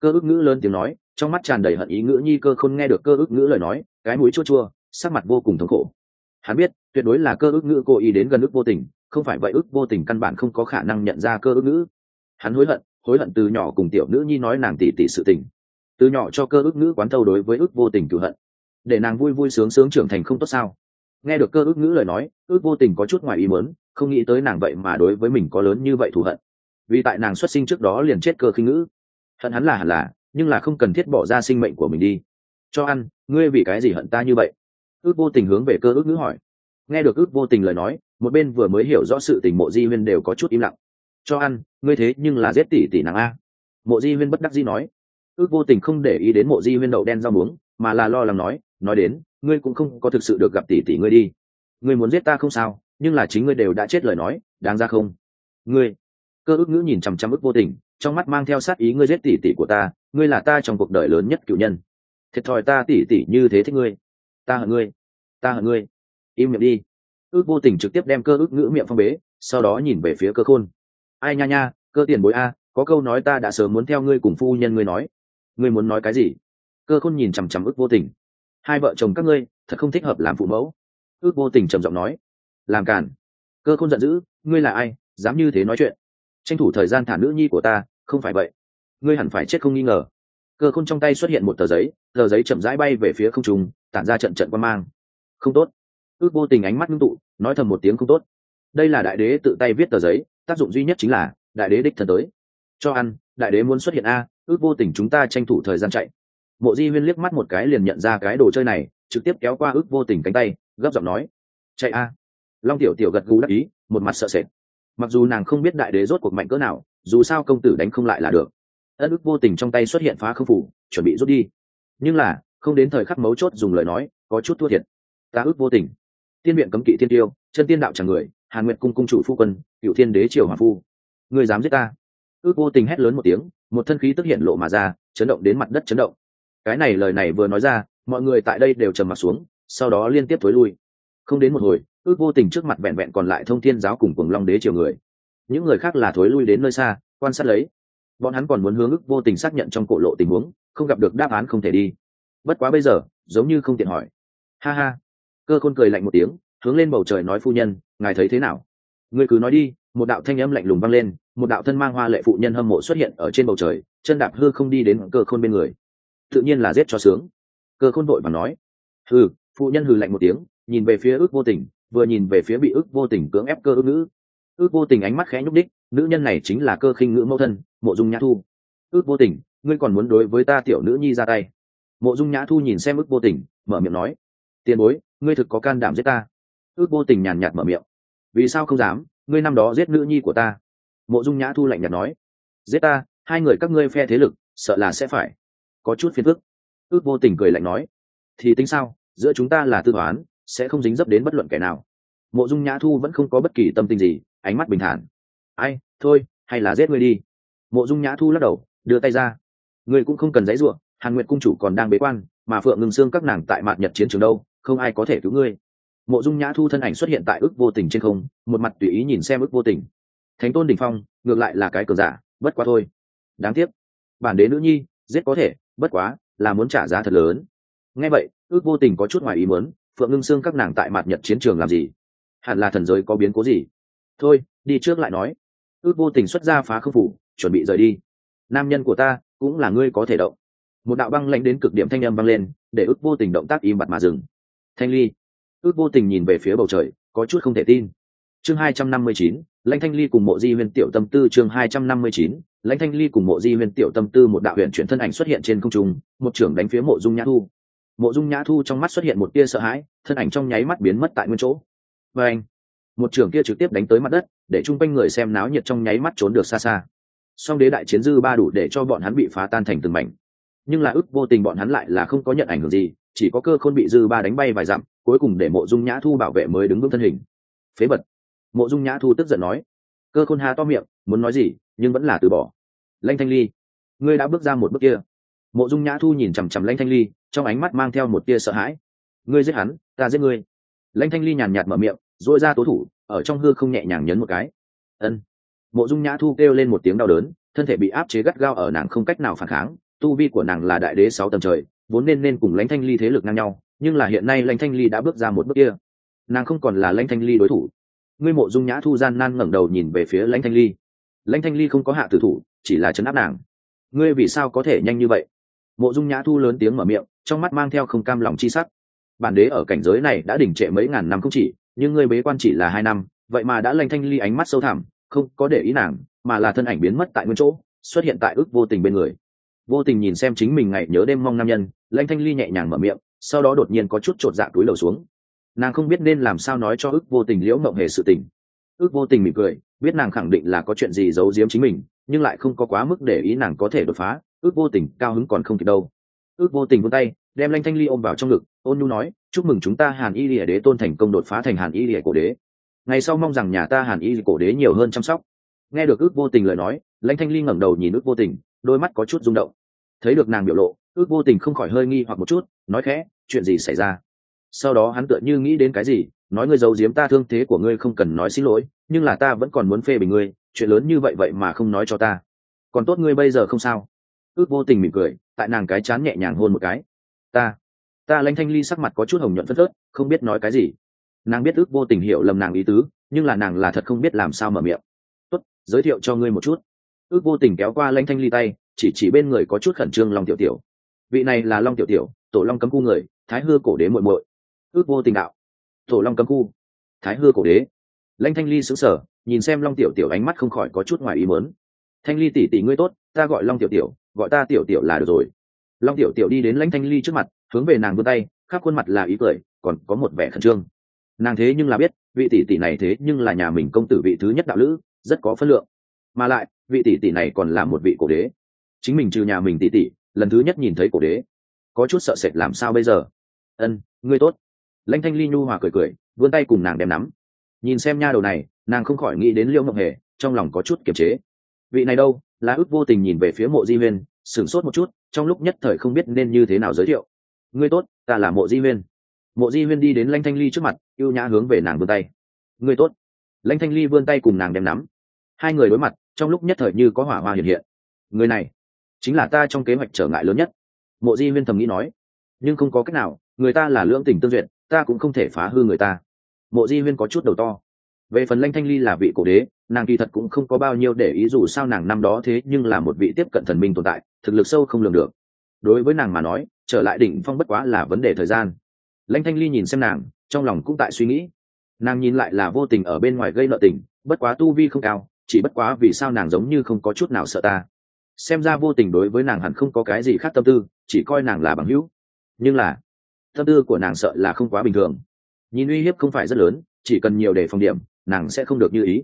Cơ ước ngữ lớn tiếng nói, trong mắt tràn đầy hận ý ngữ nhi cơ khôn nghe được cơ ước ngữ lời nói, cái mũi chua chua sắc mặt vô cùng thống khổ. Hắn biết, tuyệt đối là cơ ước ngữ cố ý đến gần ước vô tình, không phải vậy ước vô tình căn bản không có khả năng nhận ra cơ ước ngữ. Hắn hối hận hối hận từ nhỏ cùng tiểu nữ nhi nói nàng tỉ tỉ sự tình. Từ nhỏ cho cơ ước ngữ quán thâu đối với ước vô tình cựu hận. Để nàng vui vui sướng sướng trưởng thành không tốt sao? Nghe được cơ ước ngữ lời nói, ước vô tình có chút ngoài ý mớn không nghĩ tới nàng vậy mà đối với mình có lớn như vậy thù hận. Vì tại nàng xuất sinh trước đó liền chết cơ khinh ngữ. Hận hắn là hẳn là, nhưng là không cần thiết bỏ ra sinh mệnh của mình đi. Cho ăn, ngươi vì cái gì hận ta như vậy? Ước vô tình hướng về cơ ước ngữ hỏi. Nghe được ước vô tình lời nói, một bên vừa mới hiểu rõ sự tình mộ di huyên đều có chút im lặng. Cho ăn, ngươi thế nhưng là giết tỷ tỷ nàng a. Mộ di huyên bất đắc dĩ nói. Ước vô tình không để ý đến mộ di huyên đậu đen rau muống, mà là lo lắng nói nói đến, ngươi cũng không có thực sự được gặp tỷ tỷ ngươi đi. Ngươi muốn giết ta không sao, nhưng là chính ngươi đều đã chết lời nói, đáng ra không? Ngươi. Cơ ước ngữ nhìn chằm chằm ước vô tình, trong mắt mang theo sát ý ngươi giết tỷ tỷ của ta, ngươi là ta trong cuộc đời lớn nhất cựu nhân. Thiệt thòi ta tỷ tỷ như thế thích ngươi ta hận ngươi, ta hận ngươi. Im miệng đi. Ước vô tình trực tiếp đem cơ ước ngữ miệng phong bế, sau đó nhìn về phía cơ khôn. Ai nha nha, cơ tiền bối a, có câu nói ta đã sớm muốn theo ngươi cùng phu nhân ngươi nói. Ngươi muốn nói cái gì? Cơ khôn nhìn chằm chằm ước vô tình. Hai vợ chồng các ngươi, thật không thích hợp làm phụ mẫu. Ước vô tình trầm giọng nói. Làm cản cơ khôn giận dữ, ngươi là ai, dám như thế nói chuyện? Tranh thủ thời gian thả nữ nhi của ta, không phải vậy. Ngươi hẳn phải chết không nghi ngờ. Cơ khôn trong tay xuất hiện một tờ giấy tờ giấy chậm rãi bay về phía không trung tản ra trận trận quan mang. Không tốt. Ước vô tình ánh mắt ngưng tụ, nói thầm một tiếng không tốt. Đây là đại đế tự tay viết tờ giấy, tác dụng duy nhất chính là, đại đế đích thần tới. Cho ăn, đại đế muốn xuất hiện a, ước vô tình chúng ta tranh thủ thời gian chạy. Mộ di huyên liếc mắt một cái liền nhận ra cái đồ chơi này, trực tiếp kéo qua ước vô tình cánh tay, gấp giọng nói. Chạy a. Long tiểu tiểu gật gù đắc ý, một mặt sợ sệt. Mặc dù nàng không biết đại đế rốt cuộc mạnh cỡ nào, dù sao công tử đánh không lại là được. Ất ước vô tình trong tay xuất hiện phá không phủ, chuẩn bị rút đi. Nhưng là không đến thời khắc mấu chốt dùng lời nói, có chút thua thiệt. Ta ước vô tình. Tiên viện cấm kỵ thiên tiêu, chân tiên đạo chẳng người, hàn nguyệt cung cung chủ phu quân cựu thiên đế triều hòa phu. Người dám giết ta? Ước vô tình hét lớn một tiếng, một thân khí tức hiện lộ mà ra, chấn động đến mặt đất chấn động. Cái này lời này vừa nói ra, mọi người tại đây đều trầm mặt xuống, sau đó liên tiếp thối lui. Không đến một hồi, ước vô tình trước mặt vẹn vẹn còn lại thông thiên giáo cùng cùng long đế triều người. Những người khác là thối lui đến nơi xa, quan sát lấy. Bọn hắn còn muốn hướng ước vô tình xác nhận trong cổ lộ tình huống, không gặp được đáp án không thể đi bất quá bây giờ giống như không tiện hỏi. Ha ha. Cơ khôn cười lạnh một tiếng hướng lên bầu trời nói phu nhân ngài thấy thế nào? Ngươi cứ nói đi. Một đạo thanh âm lạnh lùng vang lên một đạo thân mang hoa lệ phụ nhân hâm mộ xuất hiện ở trên bầu trời chân đạp hư không đi đến cơ khôn bên người. Tự nhiên là giết cho sướng. Cơ khôn vội và nói. Hừ, phụ nhân hừ lạnh một tiếng nhìn về phía ước vô tình vừa nhìn về phía bị ước vô tình cưỡng ép cơ ước nữ, ước vô tình ánh mắt khẽ nhúc đích nữ nhân này chính là cơ khinh ngữ mẫu thân mộ dung nhã thu. Ước vô tình ngươi còn muốn đối với ta tiểu nữ nhi ra tay? Mộ dung nhã thu nhìn xem ước vô tình, mở miệng nói, tiền bối, ngươi thực có can đảm giết ta? Ước vô tình nhàn nhạt mở miệng, vì sao không dám? Ngươi năm đó giết nữ nhi của ta. Mộ dung nhã thu lạnh nhạt nói, giết ta? Hai người các ngươi phe thế lực, sợ là sẽ phải có chút phiền phức. Ước vô tình cười lạnh nói, thì tính sao? Giữa chúng ta là tư toán, sẽ không dính dấp đến bất luận kẻ nào. Mộ dung nhã thu vẫn không có bất kỳ tâm tình gì, ánh mắt bình thản. Ai? Thôi, hay là giết ngươi đi. Mộ dung nhã thu lắc đầu, đưa tay ra. Ngươi cũng không cần giấy ruộng hàn nguyệt cung chủ còn đang bế quan, mà phượng ngừng xương các nàng tại mạt nhật chiến trường đâu, không ai có thể cứu ngươi. Mộ dung nhã thu thân ảnh xuất hiện tại ước vô tình trên không, một mặt tùy ý nhìn xem ước vô tình. Thánh tôn đình phong, ngược lại là cái cờ giả, bất quá thôi. Đáng tiếc. Bản đế nữ nhi, giết có thể, bất quá, là muốn trả giá thật lớn. Nghe vậy, ước vô tình có chút ngoài ý muốn, phượng ngưng xương các nàng tại mặt nhật chiến trường làm gì? Hẳn là thần giới có biến cố gì? Thôi, đi trước lại nói. Ước vô tình xuất ra phá khư phủ, chuẩn bị rời đi. Nam nhân của ta, cũng là ngươi có thể động một đạo băng lạnh đến cực điểm thanh âm vang lên, để ước vô tình động tác im bặt mà dừng. Thanh ly. Ước vô tình nhìn về phía bầu trời, có chút không thể tin. Chương hai trăm năm mươi chín, lãnh thanh ly cùng mộ di huyền tiểu tâm tư chương hai trăm năm mươi chín, lãnh thanh ly cùng mộ di huyền tiểu tâm tư một đạo huyện chuyển thân ảnh xuất hiện trên không trung, một trưởng đánh phía mộ dung nhã thu. Mộ dung nhã thu trong mắt xuất hiện một tia sợ hãi, thân ảnh trong nháy mắt biến mất tại nguyên chỗ. Và anh một trưởng kia trực tiếp đánh tới mặt đất, để chung quanh người xem náo nhiệt trong nháy mắt trốn được xa xa. Song đế đại chiến dư ba đủ để cho bọn hắn bị phá tan thành từng mảnh nhưng là ức vô tình bọn hắn lại là không có nhận ảnh hưởng gì, chỉ có cơ khôn bị dư ba đánh bay vài dặm, cuối cùng để mộ dung nhã thu bảo vệ mới đứng vững thân hình. Phế vật! mộ dung nhã thu tức giận nói. Cơ khôn hà to miệng, muốn nói gì, nhưng vẫn là từ bỏ. Lanh thanh ly, ngươi đã bước ra một bước kia. Mộ dung nhã thu nhìn chằm chằm lanh thanh ly, trong ánh mắt mang theo một tia sợ hãi. Ngươi giết hắn, ta giết ngươi. Lanh thanh ly nhàn nhạt mở miệng dội ra tố thủ, ở trong hư không nhẹ nhàng nhấn một cái. Ân. Mộ dung nhã thu kêu lên một tiếng đau đớn, thân thể bị áp chế gắt gao ở nàng không cách nào phản kháng tu vi của nàng là đại đế sáu tầng trời, vốn nên nên cùng lãnh thanh ly thế lực ngang nhau, nhưng là hiện nay lãnh thanh ly đã bước ra một bước kia. Nàng không còn là lãnh thanh ly đối thủ. Ngươi mộ dung nhã thu gian nan ngẩng đầu nhìn về phía lãnh thanh ly. Lãnh thanh ly không có hạ tử thủ, chỉ là chấn áp nàng. Ngươi vì sao có thể nhanh như vậy? Mộ dung nhã thu lớn tiếng mở miệng, trong mắt mang theo không cam lòng chi sắc. Bản đế ở cảnh giới này đã đỉnh trệ mấy ngàn năm không chỉ, nhưng ngươi bế quan chỉ là hai năm, vậy mà đã lãnh thanh ly ánh mắt sâu thẳm, không có để ý nàng, mà là thân ảnh biến mất tại nguyên chỗ, xuất hiện tại ước vô tình bên người vô tình nhìn xem chính mình ngày nhớ đêm mong nam nhân lãnh thanh ly nhẹ nhàng mở miệng, sau đó đột nhiên có chút chột dạ túi lầu xuống. Nàng không biết nên làm sao nói cho ước vô tình liễu mộng hề sự tình. Ước vô tình mỉm cười, biết nàng khẳng định là có chuyện gì giấu giếm chính mình, nhưng lại không có quá mức để ý nàng có thể đột phá, ước vô tình cao hứng còn không kịp đâu. Ước vô tình vươn tay, đem lanh thanh ly ôm vào trong ngực, ôn nhu nói, chúc mừng chúng ta hàn y lìa đế tôn thành công đột phá thành hàn y lìa cổ đế. Ngày sau mong rằng nhà ta hàn y cổ đế nhiều hơn chăm sóc. Nghe được ước vô tình lời nói lãnh thanh ly ngẩng đầu nhìn ước vô tình, đôi mắt có chút rung động thấy được nàng biểu lộ, ước vô tình không khỏi hơi nghi hoặc một chút, nói khẽ, chuyện gì xảy ra? Sau đó hắn tựa như nghĩ đến cái gì, nói, ngươi giấu giếm ta thương thế của ngươi không cần nói xin lỗi, nhưng là ta vẫn còn muốn phê bình ngươi, chuyện lớn như vậy vậy mà không nói cho ta. Còn tốt ngươi bây giờ không sao. Ước vô tình mỉm cười, tại nàng cái chán nhẹ nhàng hôn một cái. Ta ta lanh thanh ly sắc mặt có chút hồng nhuận phất phớt, không biết nói cái gì. Nàng biết ước vô tình hiểu lầm nàng ý tứ, nhưng là nàng là thật không biết làm sao mở miệng. Tốt, giới thiệu cho ngươi một chút ước vô tình kéo qua lanh thanh ly tay, chỉ chỉ bên người có chút khẩn trương long tiểu tiểu. Vị này là long tiểu tiểu, tổ long cấm khu người, thái hư cổ đế muội muội. Ước vô tình đạo. Tổ long cấm khu, thái hư cổ đế. Lanh thanh ly xứng sở nhìn xem long tiểu tiểu ánh mắt không khỏi có chút ngoài ý mớn thanh ly tỷ tỷ ngươi tốt, ta gọi long tiểu tiểu, gọi ta tiểu tiểu là được rồi. Long tiểu tiểu đi đến lãnh thanh ly trước mặt, hướng về nàng vươn tay, khắp khuôn mặt là ý cười, còn có một vẻ khẩn trương. Nàng thế nhưng là biết, vị tỷ tỷ này thế nhưng là nhà mình công tử vị thứ nhất đạo lữ, rất có phân lượng. Mà lại vị tỷ tỷ này còn là một vị cổ đế. Chính mình trừ nhà mình tỷ tỷ, lần thứ nhất nhìn thấy cổ đế. Có chút sợ sệt làm sao bây giờ? Ân, ngươi tốt. Lãnh thanh ly nhu hòa cười cười, vươn tay cùng nàng đem nắm. Nhìn xem nha đầu này, nàng không khỏi nghĩ đến liễu mộng hề, trong lòng có chút kiềm chế. Vị này đâu? Là ước vô tình nhìn về phía mộ di huyên, sửng sốt một chút, trong lúc nhất thời không biết nên như thế nào giới thiệu. Ngươi tốt, ta là mộ di huyên. Mộ di huyên đi đến lanh thanh ly trước mặt y ê u nhã hướng về nàng vươn tay. Ngươi tốt. Lanh thanh ly vươn tay cùng nàng đem nắm. Hai người đối mặt trong lúc nhất thời như có hỏa hoa hiện hiện. Người này chính là ta trong kế hoạch trở ngại lớn nhất. Mộ di huyên thầm nghĩ nói, nhưng không có cách nào, người ta là lưỡng tình tương duyệt, ta cũng không thể phá hư người ta. Mộ di huyên có chút đầu to. Về phần lanh thanh ly là vị cổ đế, nàng kỳ thật cũng không có bao nhiêu để ý dù sao nàng năm đó thế nhưng là một vị tiếp cận thần minh tồn tại, thực lực sâu không lường được. Đối với nàng mà nói, trở lại đỉnh phong bất quá là vấn đề thời gian. Lanh thanh ly nhìn xem nàng, trong lòng cũng tại suy nghĩ. Nàng nhìn lại là vô tình ở bên ngoài gây nợ tình, bất quá tu vi không cao chỉ bất quá vì sao nàng giống như không có chút nào sợ ta. Xem ra vô tình đối với nàng hẳn không có cái gì khác tâm tư, chỉ coi nàng là bằng hữu. Nhưng là, tâm tư của nàng sợ là không quá bình thường. Nhìn uy hiếp không phải rất lớn, chỉ cần nhiều để phòng điểm, nàng sẽ không được như ý.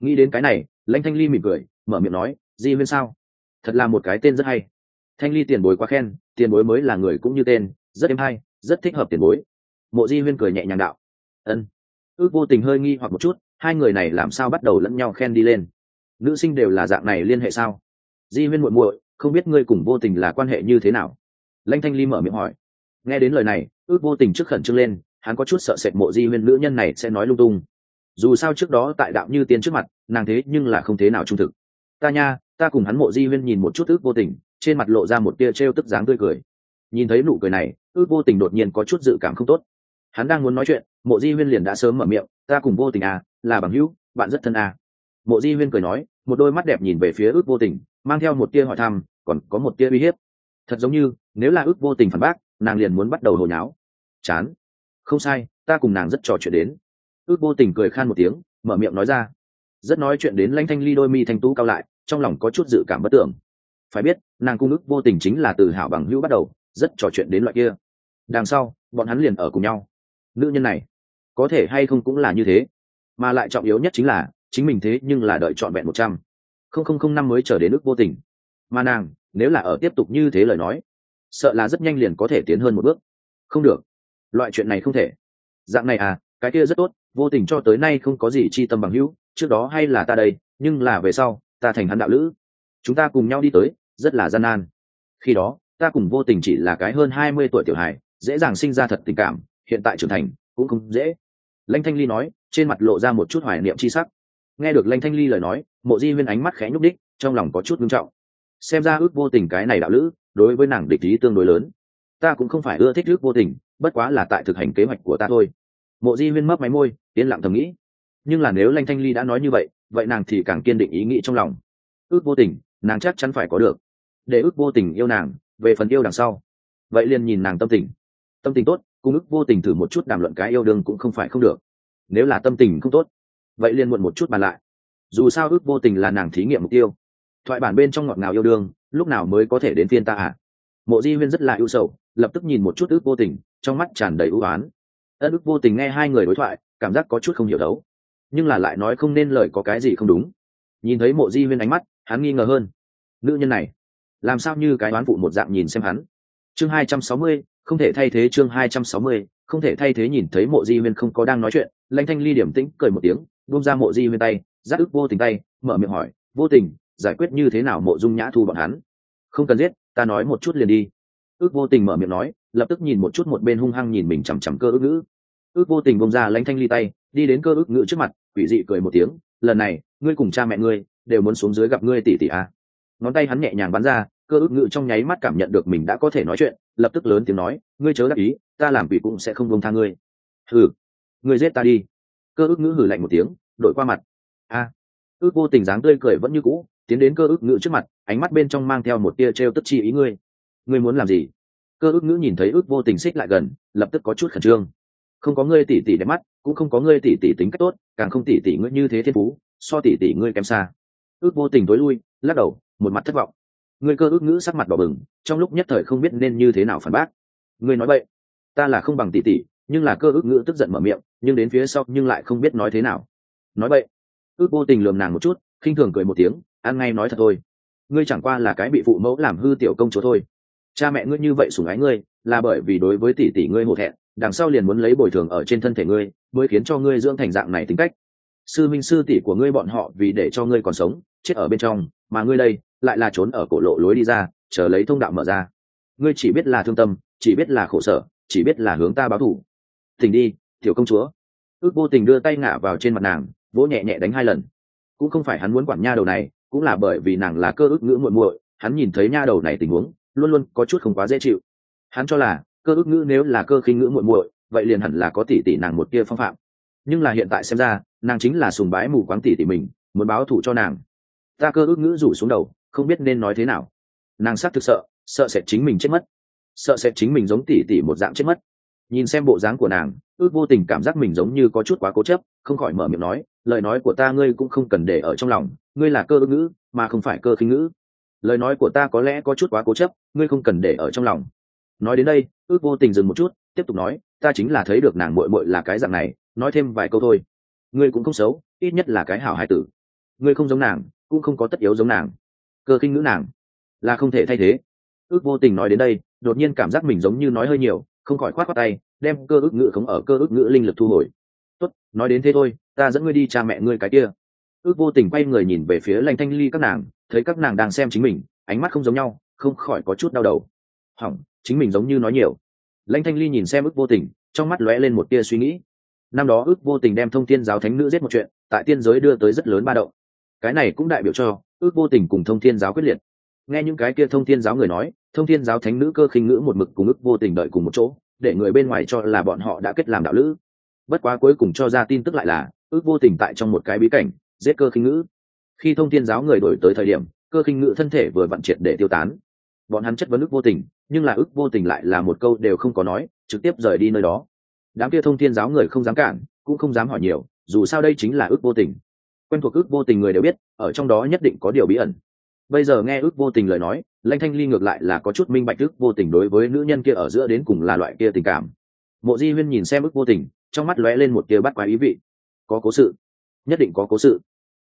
Nghĩ đến cái này, lãnh thanh ly mỉm cười, mở miệng nói, di huyên sao? Thật là một cái tên rất hay. Thanh ly tiền bối quá khen, tiền bối mới là người cũng như tên, rất êm hay, rất thích hợp tiền bối. Mộ di huyên cười nhẹ nhàng đạo, ân. Ước vô tình hơi nghi hoặc một chút hai người này làm sao bắt đầu lẫn nhau khen đi lên? Nữ sinh đều là dạng này liên hệ sao? Di huyên muội muội, không biết ngươi cùng vô tình là quan hệ như thế nào? Lanh thanh ly mở miệng hỏi. Nghe đến lời này, ước vô tình trước khẩn trương lên, hắn có chút sợ sệt mộ di huyên nữ nhân này sẽ nói lung tung. Dù sao trước đó tại đạo như tiên trước mặt, nàng thế nhưng là không thế nào trung thực. Ta nha, ta cùng hắn mộ di huyên nhìn một chút ước vô tình, trên mặt lộ ra một tia t r e o tức dáng tươi cười. Nhìn thấy nụ cười này, ước vô tình đột nhiên có chút dự cảm không tốt hắn đang muốn nói chuyện, mộ di huyên liền đã sớm mở miệng, ta cùng vô tình à là bằng hữu, bạn rất thân à. mộ di huyên cười nói, một đôi mắt đẹp nhìn về phía ước vô tình, mang theo một tia hỏi thăm, còn có một tia uy hiếp. Thật giống như, nếu là ước vô tình phản bác, nàng liền muốn bắt đầu hồi nháo. Chán. Không sai, ta cùng nàng rất trò chuyện đến. Ước vô tình cười khan một tiếng, mở miệng nói ra. Rất nói chuyện đến lãnh thanh ly đôi mi thanh tú cao lại, trong lòng có chút dự cảm bất tưởng. Phải biết, nàng cung ước vô tình chính là từ hảo bằng hữu bắt đầu, rất trò chuyện đến loại kia. Đằng sau, bọn hắn liền ở cùng nhau nữ nhân này. Có thể hay không cũng là như thế. Mà lại trọng yếu nhất chính là, chính mình thế nhưng là đợi trọn vẹn một trăm. Không không không năm mới trở đến ước vô tình. Mà nàng, nếu là ở tiếp tục như thế lời nói, sợ là rất nhanh liền có thể tiến hơn một bước. Không được. Loại chuyện này không thể. Dạng này à cái kia rất tốt, vô tình cho tới nay không có gì chi tâm bằng hữu, trước đó hay là ta đây, nhưng là về sau, ta thành hắn đạo lữ. Chúng ta cùng nhau đi tới, rất là gian nan. Khi đó, ta cùng vô tình chỉ là cái hơn hai mươi tuổi tiểu hài, dễ dàng sinh ra thật tình cảm hiện tại trưởng thành cũng không dễ. Lanh thanh ly nói, trên mặt lộ ra một chút hoài niệm c h i sắc. Nghe được lanh thanh ly lời nói, mộ di huyên ánh mắt khẽ nhúc đích, trong lòng có chút nghiêm trọng. Xem ra ước vô tình cái này đạo lữ, đối với nàng địch ý tương đối lớn. Ta cũng không phải ưa thích ước vô tình, bất quá là tại thực hành kế hoạch của ta thôi. Mộ di huyên mấp máy môi, yên lặng thầm nghĩ. Nhưng là nếu lanh thanh ly đã nói như vậy vậy nàng thì càng kiên định ý nghĩ trong lòng. Ước vô tình, nàng chắc chắn phải có được. Để ước vô tình yêu nàng, về phần yêu đằng sau. Vậy liền nhìn nàng tâm tình. Tâm tình tốt cung ước vô tình thử một chút đàm luận cái yêu đương cũng không phải không được. Nếu là tâm tình không tốt, vậy liền muộn một chút bàn lại. Dù sao ước vô tình là nàng thí nghiệm mục tiêu. Thoại bản bên trong ngọt ngào yêu đương, lúc nào mới có thể đến phiên ta à? Mộ di huyên rất là ưu sầu, lập tức nhìn một chút ước vô tình, trong mắt tràn đầy ưu oán. Ân ước vô tình nghe hai người đối thoại, cảm giác có chút không hiểu đấu. Nhưng là lại nói không nên lời có cái gì không đúng. Nhìn thấy mộ di huyên ánh mắt, hắn nghi ngờ hơn. Nữ nhân này, làm sao như cái đoán phụ một dạng nhìn xem hắn. Chương hai trăm sáu mươi không thể thay thế chương hai trăm sáu mươi, không thể thay thế nhìn thấy mộ di huyên không có đang nói chuyện. Lanh thanh ly điểm tĩnh cười một tiếng, buông ra mộ di huyên tay, giáp ức vô tình tay, mở miệng hỏi, vô tình, giải quyết như thế nào mộ dung nhã thu bọn hắn? Không cần giết, ta nói một chút liền đi. Ước vô tình mở miệng nói, lập tức nhìn một chút một bên hung hăng nhìn mình chằm chằm cơ ước ngữ. Ước vô tình bông ra lãnh thanh ly tay, đi đến cơ ước ngữ trước mặt, quỷ dị cười một tiếng, lần này, ngươi cùng cha mẹ ngươi đều muốn xuống dưới gặp ngươi tỷ tỷ a à. ngón tay hắn nhẹ nhàng bắn ra cơ ước ngự trong nháy mắt cảm nhận được mình đã có thể nói chuyện, lập tức lớn tiếng nói, ngươi chớ đáp ý, ta làm quỷ cũng sẽ không bông tha ngươi. Hừ, ngươi giết ta đi. Cơ ước ngữ hử lạnh một tiếng, đổi qua mặt. A. Ước vô tình dáng tươi cười vẫn như cũ, tiến đến cơ ước ngữ trước mặt, ánh mắt bên trong mang theo một tia t r e o tức chi ý ngươi. Ngươi muốn làm gì? Cơ ước ngữ nhìn thấy ước vô tình xích lại gần, lập tức có chút khẩn trương. Không có ngươi tỉ tỉ đẹp mắt, cũng không có ngươi tỉ tỉ tính cách tốt, càng không tỉ tỉ ngươi như thế thiên phú, so tỉ tỉ ngươi kém xa. Ước vô tình tối lui, lắc đầu, một mặt thất vọng ngươi cơ ước ngữ sắc mặt đỏ bừng trong lúc nhất thời không biết nên như thế nào phản bác. Ngươi nói vậy ta là không bằng tỷ tỷ, nhưng là cơ ước ngữ tức giận mở miệng nhưng đến phía sau nhưng lại không biết nói thế nào. Nói vậy ước vô tình lườm nàng một chút khinh thường cười một tiếng ăn ngay nói thật thôi. Ngươi chẳng qua là cái bị phụ mẫu làm hư tiểu công chúa thôi. Cha mẹ ngươi như vậy sủng ái ngươi là bởi vì đối với tỷ tỷ ngươi hổ thẹn đằng sau liền muốn lấy bồi thường ở trên thân thể ngươi mới khiến cho ngươi dưỡng thành dạng này tính cách. Sư minh sư tỷ của ngươi bọn họ vì để cho ngươi còn sống chết ở bên trong mà ngươi đây lại là trốn ở cổ lộ lối đi ra, chờ lấy thông đạo mở ra. Ngươi chỉ biết là thương tâm, chỉ biết là khổ sở, chỉ biết là hướng ta báo thù. Tình đi, tiểu công chúa. Ước vô tình đưa tay ngả vào trên mặt nàng, vỗ nhẹ nhẹ đánh hai lần. Cũng không phải hắn muốn quản nha đầu này, cũng là bởi vì nàng là cơ ước ngữ muội muội, hắn nhìn thấy nha đầu này tình huống, luôn luôn có chút không quá dễ chịu. Hắn cho là, cơ ước ngữ nếu là cơ khinh ngữ muội muội, vậy liền hẳn là có tỷ tỷ nàng một kia phong phạm. Nhưng là hiện tại xem ra, nàng chính là sùng bái mù quáng tỷ tỷ mình, muốn báo thù cho nàng. Ta cơ ước ngữ rủ xuống đầu không biết nên nói thế nào. Nàng xác thực sợ sợ sẽ chính mình chết mất. Sợ sẽ chính mình giống tỷ tỷ một dạng chết mất. Nhìn xem bộ dáng của nàng, ước vô tình cảm giác mình giống như có chút quá cố chấp, không khỏi mở miệng nói, lời nói của ta ngươi cũng không cần để ở trong lòng, ngươi là cơ ước ngữ, mà không phải cơ khinh ngữ. Lời nói của ta có lẽ có chút quá cố chấp, ngươi không cần để ở trong lòng. Nói đến đây, ước vô tình dừng một chút, tiếp tục nói, ta chính là thấy được nàng mội mội là cái dạng này, nói thêm vài câu thôi. Ngươi cũng không xấu, ít nhất là cái hảo hài tử. Ngươi không giống nàng, cũng không có tất yếu giống nàng cơ khinh ngữ nàng. Là không thể thay thế. Ước vô tình nói đến đây, đột nhiên cảm giác mình giống như nói hơi nhiều, không khỏi khoát khoát tay, đem cơ ước ngữ khống ở cơ ước ngữ linh lực thu hồi. Tốt, nói đến thế thôi, ta dẫn ngươi đi cha mẹ ngươi cái kia. Ước vô tình quay người nhìn về phía lanh thanh ly các nàng, thấy các nàng đang xem chính mình, ánh mắt không giống nhau, không khỏi có chút đau đầu. Hỏng, chính mình giống như nói nhiều. Lanh thanh ly nhìn xem ước vô tình, trong mắt lóe lên một tia suy nghĩ. Năm đó ước vô tình đem thông thiên giáo thánh nữ giết một chuyện, tại tiên giới đưa tới rất lớn ba động. Cái này cũng đại biểu cho ước vô tình cùng thông thiên giáo quyết liệt. Nghe những cái kia thông thiên giáo người nói, thông thiên giáo thánh nữ cơ khinh ngữ một mực cùng Ước vô tình đợi cùng một chỗ, để người bên ngoài cho là bọn họ đã kết làm đạo lữ. Bất quá cuối cùng cho ra tin tức lại là, ước vô tình tại trong một cái bí cảnh, giết cơ khinh ngữ. Khi thông thiên giáo người đổi tới thời điểm, cơ khinh ngữ thân thể vừa vặn triệt để tiêu tán. Bọn hắn chất vấn ước vô tình, nhưng là ước vô tình lại là một câu đều không có nói, trực tiếp rời đi nơi đó. Đám kia thông thiên giáo người không dám cản, cũng không dám hỏi nhiều, dù sao đây chính là ước vô tình quen thuộc ước vô tình người đều biết, ở trong đó nhất định có điều bí ẩn. Bây giờ nghe ước vô tình lời nói, Lanh thanh ly ngược lại là có chút minh bạch ước vô tình đối với nữ nhân kia ở giữa đến cùng là loại kia tình cảm. Mộ di huyên nhìn xem ước vô tình, trong mắt lóe lên một kia bắt quái ý vị. Có cố sự. Nhất định có cố sự.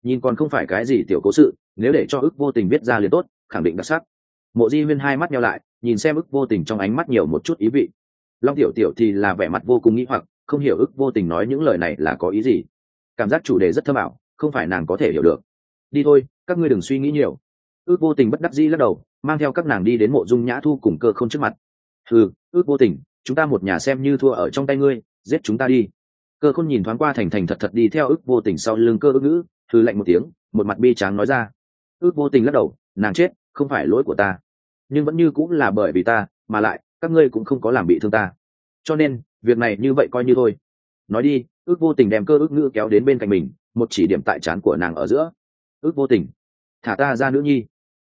Nhìn còn không phải cái gì tiểu cố sự, nếu để cho ước vô tình viết ra liền tốt, khẳng định đặc sắc. Mộ di huyên hai mắt nhau lại, nhìn xem ước vô tình trong ánh mắt nhiều một chút ý vị. Long tiểu tiểu thì là vẻ mặt vô cùng nghĩ hoặc, không hiểu ước vô tình nói những lời này là có ý gì. Cảm giác chủ đề rất thâm ảo không phải nàng có thể hiểu được. Đi thôi, các ngươi đừng suy nghĩ nhiều. Ước vô tình bất đắc dĩ lắc đầu, mang theo các nàng đi đến mộ dung nhã thu cùng cơ không trước mặt. Ừ ước vô tình, chúng ta một nhà xem như thua ở trong tay ngươi, giết chúng ta đi. Cơ khôn nhìn thoáng qua thành thành thật thật đi theo ước vô tình sau lưng cơ ước ngữ thư lạnh một tiếng, một mặt bi tráng nói ra. Ước vô tình lắc đầu, nàng chết, không phải lỗi của ta. Nhưng vẫn như cũng là bởi vì ta, mà lại, các ngươi cũng không có làm bị thương ta. Cho nên, việc này như vậy coi như thôi. Nói đi, ước vô tình đem cơ ước ngữ kéo đến bên cạnh mình một chỉ điểm tại trán của nàng ở giữa. Ước vô tình. Thả ta ra nữ nhi.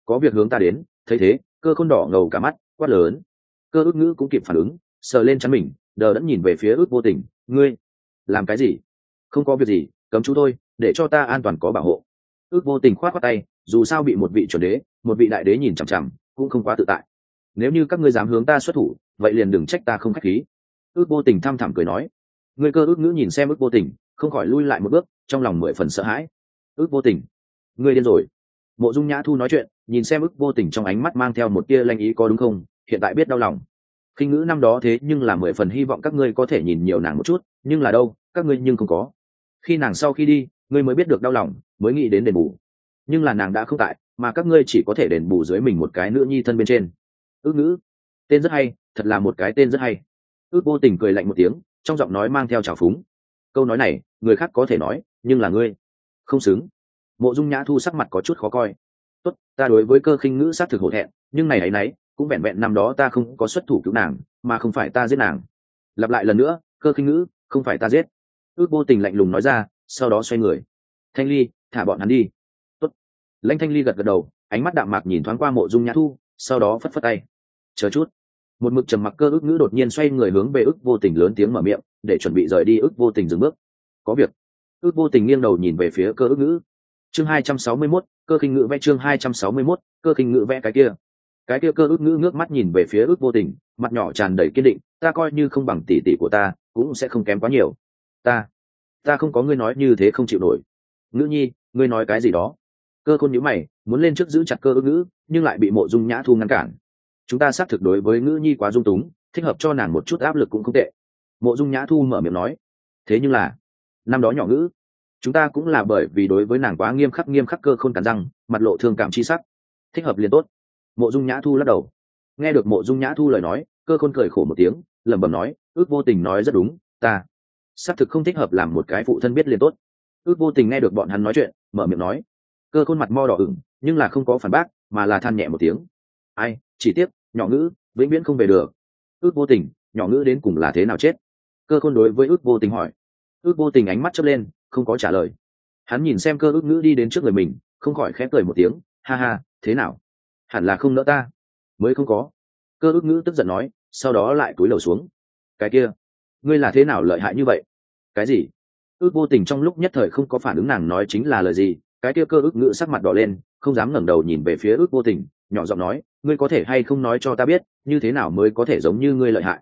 Có việc hướng ta đến. Thấy thế, cơ khôn đỏ ngầu cả mắt, quát lớn. Cơ ước ngữ cũng kịp phản ứng, sờ lên chắn mình, đờ đẫn nhìn về phía ước vô tình. Ngươi, làm cái gì? Không có việc gì, cấm chú thôi để cho ta an toàn có bảo hộ. Ước vô tình khoát khoát tay, dù sao bị một vị chuẩn đế, một vị đại đế nhìn chằm chằm, cũng không quá tự tại. Nếu như các ngươi dám hướng ta xuất thủ, vậy liền đừng trách ta không khách khí. Ước vô tình thăm thẳm cười nói. Ngươi cơ ước ngữ nhìn xem ước vô tình không khỏi lui lại một bước, trong lòng mười phần sợ hãi. Ước vô tình. Ngươi điên rồi. Mộ dung nhã thu nói chuyện, nhìn xem ước vô tình trong ánh mắt mang theo một tia lanh ý có đúng không, hiện tại biết đau lòng. Khinh ngữ năm đó thế nhưng là mười phần hy vọng các ngươi có thể nhìn nhiều nàng một chút, nhưng là đâu, các ngươi nhưng không có. Khi nàng sau khi đi, ngươi mới biết được đau lòng, mới nghĩ đến đền bù. Nhưng là nàng đã không tại, mà các ngươi chỉ có thể đền bù dưới mình một cái nữ nhi thân bên trên. Ước ngữ. Tên rất hay, thật là một cái tên rất hay. Ước vô tình cười lạnh một tiếng, trong giọng nói mang theo trào phúng câu nói này, người khác có thể nói, nhưng là ngươi. Không xứng. Mộ dung nhã thu sắc mặt có chút khó coi. Tốt, ta đối với cơ khinh ngữ s á t thực hổ thẹn, nhưng này ấ y cũng vẹn vẹn năm đó ta không có xuất thủ cứu nàng, mà không phải ta giết nàng. Lặp lại lần nữa, cơ khinh ngữ, không phải ta giết. Ước vô tình lạnh lùng nói ra, sau đó xoay người. Thanh ly, thả bọn hắn đi. Tốt. lãnh thanh ly gật gật đầu, ánh mắt đạm mạc nhìn thoáng qua mộ dung nhã thu, sau đó phất phất tay. Chờ chút một mực trầm mặc cơ ước ngữ đột nhiên xoay người hướng về ước vô tình lớn tiếng mở miệng để chuẩn bị rời đi ước vô tình dừng bước. Có việc. Ước vô tình nghiêng đầu nhìn về phía cơ ước ngữ. Chương hai trăm sáu mươi 261, cơ khinh ngữ vẽ chương hai trăm sáu mươi 261, cơ khinh ngữ vẽ cái kia. Cái kia cơ ước ngữ ngước mắt nhìn về phía ước vô tình mặt nhỏ tràn đầy kiên định ta coi như không bằng tỷ tỷ của ta cũng sẽ không kém quá nhiều. Ta ta không có ngươi nói như thế không chịu nổi. Ngữ nhi ngươi nói cái gì đó? Cơ khôn nhữ mày muốn lên trước giữ chặt cơ ước ngữ nhưng lại bị mộ dung nhã thu ngăn cản chúng ta xác thực đối với ngữ nhi quá dung túng, thích hợp cho nàng một chút áp lực cũng không tệ. Mộ dung nhã thu mở miệng nói, thế nhưng là, năm đó nhỏ ngữ, chúng ta cũng là bởi vì đối với nàng quá nghiêm khắc nghiêm khắc cơ khôn cắn răng, mặt lộ thương cảm chi sắc, thích hợp liền tốt. Mộ dung nhã thu lắc đầu. Nghe được mộ dung nhã thu lời nói, cơ khôn cười khổ một tiếng, lẩm bẩm nói, ước vô tình nói rất đúng, ta xác thực không thích hợp làm một cái phụ thân biết liền tốt. Ước vô tình nghe được bọn hắn nói chuyện, mở miệng nói, cơ khôn mặt mo đỏ ửng, nhưng là không có phản bác, mà là than nhẹ một tiếng. Ai, chỉ tiếc nhỏ ngữ, vĩnh viễn không về được. Ước vô tình, nhỏ ngữ đến cùng là thế nào chết? Cơ khôn đối với ước vô tình hỏi. Ước vô tình ánh mắt chớp lên, không có trả lời. Hắn nhìn xem cơ ước ngữ đi đến trước người mình, không khỏi khép cười một tiếng, ha ha, thế nào? Hẳn là không nỡ ta. Mới không có. Cơ ước ngữ tức giận nói, sau đó lại cúi đầu xuống. Cái kia, ngươi là thế nào lợi hại như vậy? Cái gì? Ước vô tình trong lúc nhất thời không có phản ứng nàng nói chính là lời gì, cái kia cơ ước ngữ sắc mặt đỏ lên, không dám ngẩng đầu nhìn về phía ước vô tình, nhỏ giọng nói ngươi có thể hay không nói cho ta biết, như thế nào mới có thể giống như ngươi lợi hại?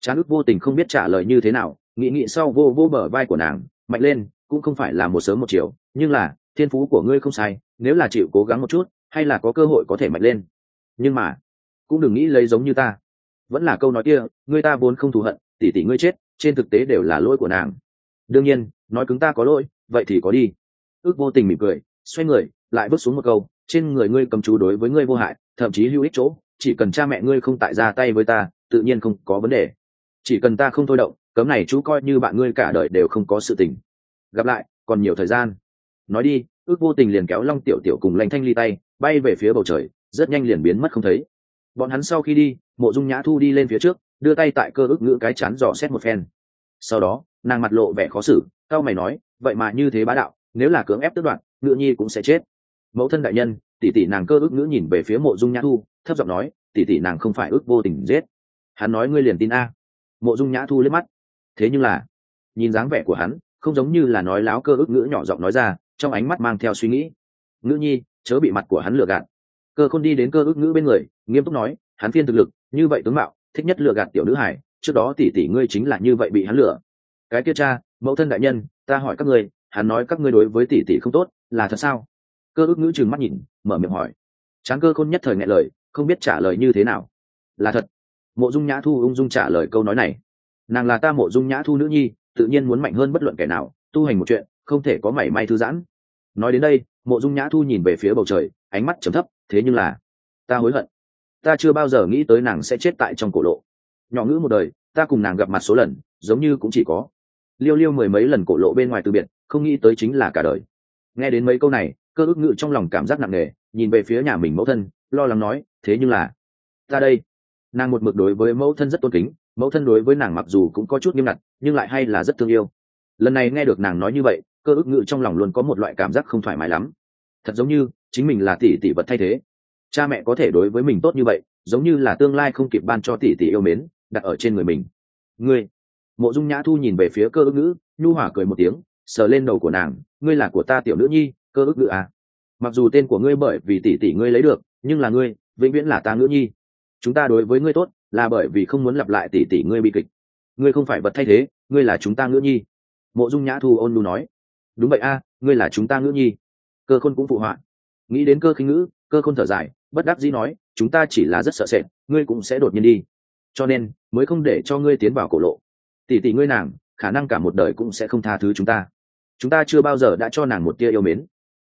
Chán ước vô tình không biết trả lời như thế nào, nghĩ nghĩ sau vô vô bờ vai của nàng, mạnh lên, cũng không phải là một sớm một chiều, nhưng là, thiên phú của ngươi không sai, nếu là chịu cố gắng một chút, hay là có cơ hội có thể mạnh lên. Nhưng mà, cũng đừng nghĩ lấy giống như ta. Vẫn là câu nói kia, ngươi ta vốn không thù hận, tỉ tỉ ngươi chết, trên thực tế đều là lỗi của nàng. Đương nhiên, nói cứng ta có lỗi, vậy thì có đi. Ước vô tình mỉm cười, xoay người, lại bước xuống một câu, trên người ngươi cầm chú đối với ngươi vô hại thậm chí hữu ích chỗ, chỉ cần cha mẹ ngươi không tại ra tay với ta, tự nhiên không có vấn đề. Chỉ cần ta không thôi động, cấm này chú coi như bạn ngươi cả đời đều không có sự tình. Gặp lại, còn nhiều thời gian. Nói đi, ước vô tình liền kéo long tiểu tiểu cùng lanh thanh ly tay, bay về phía bầu trời, rất nhanh liền biến mất không thấy. Bọn hắn sau khi đi, mộ dung nhã thu đi lên phía trước, đưa tay tại cơ ức ngữ cái chán dò xét một phen. Sau đó, nàng mặt lộ vẻ khó xử cao mày nói, vậy mà như thế bá đạo, nếu là cưỡng ép tước đoạn ngựa nhi cũng sẽ chết. Mẫu thân đại nhân tỷ tỷ nàng cơ ước ngữ nhìn về phía mộ dung nhã thu, thấp giọng nói, tỷ tỷ nàng không phải ước vô tình giết. Hắn nói, ngươi liền tin a. Mộ dung nhã thu liếc mắt. Thế nhưng là, nhìn dáng vẻ của hắn, không giống như là nói láo cơ ước ngữ nhỏ giọng nói ra, trong ánh mắt mang theo suy nghĩ. Ngữ nhi, chớ bị mặt của hắn lừa gạt. Cơ khôn đi đến cơ ước ngữ bên người, nghiêm túc nói, hắn phiên thực lực, như vậy tướng mạo, thích nhất lừa gạt tiểu nữ hải trước đó tỷ tỷ ngươi chính là như vậy bị hắn lừa. Cái kia cha, mẫu thân đại nhân, ta hỏi các ngươi, hắn nói các ngươi đối với tỷ tỷ không tốt, là thật sao? Cơ ước ngữ trừng mắt nhìn, mở miệng hỏi. Tráng cơ khôn nhất thời ngại lời, không biết trả lời như thế nào. Là thật. Mộ dung nhã thu ung dung trả lời câu nói này. Nàng là ta mộ dung nhã thu nữ nhi, tự nhiên muốn mạnh hơn bất luận kẻ nào, tu hành một chuyện, không thể có mảy may thư giãn. Nói đến đây, mộ dung nhã thu nhìn về phía bầu trời, ánh mắt trầm thấp, thế nhưng là, ta hối hận. Ta chưa bao giờ nghĩ tới nàng sẽ chết tại trong cổ lộ. Nhỏ ngữ một đời, ta cùng nàng gặp mặt số lần, giống như cũng chỉ có. Liêu liêu mười mấy lần cổ lộ bên ngoài từ biệt, không nghĩ tới chính là cả đời. Nghe đến mấy câu này cơ ước ngự trong lòng cảm giác nặng nề, nhìn về phía nhà mình mẫu thân, lo lắng nói, thế nhưng là, ta đây. Nàng một mực đối với mẫu thân rất tôn kính, mẫu thân đối với nàng mặc dù cũng có chút nghiêm ngặt, nhưng lại hay là rất thương yêu. Lần này nghe được nàng nói như vậy, cơ ước ngự trong lòng luôn có một loại cảm giác không thoải mái lắm. Thật giống như, chính mình là tỷ tỷ vật thay thế. Cha mẹ có thể đối với mình tốt như vậy, giống như là tương lai không kịp ban cho tỷ tỷ yêu mến, đặt ở trên người mình. Ngươi, mộ dung nhã thu nhìn về phía cơ ước ngữ nhu hỏa cười một tiếng, sờ lên đầu của nàng, ngươi là của ta tiểu nữ nhi cơ ước ngữ à. mặc dù tên của ngươi bởi vì tỷ tỷ ngươi lấy được, nhưng là ngươi, vĩnh viễn là ta nữ nhi. Chúng ta đối với ngươi tốt, là bởi vì không muốn lặp lại tỷ tỷ ngươi bị kịch. Ngươi không phải vật thay thế, ngươi là chúng ta ngữ nhi. Mộ dung nhã thu ôn lu nói. Đúng vậy a, ngươi là chúng ta ngữ nhi. Cơ khôn cũng phụ họa. Nghĩ đến cơ khinh ngữ, cơ khôn thở dài, bất đắc dĩ nói, chúng ta chỉ là rất sợ sệt, ngươi cũng sẽ đột nhiên đi. Cho nên, mới không để cho ngươi tiến vào cổ lộ. Tỷ tỷ ngươi nàng, khả năng cả một đời cũng sẽ không tha thứ chúng ta. Chúng ta chưa bao giờ đã cho nàng một tia yêu mến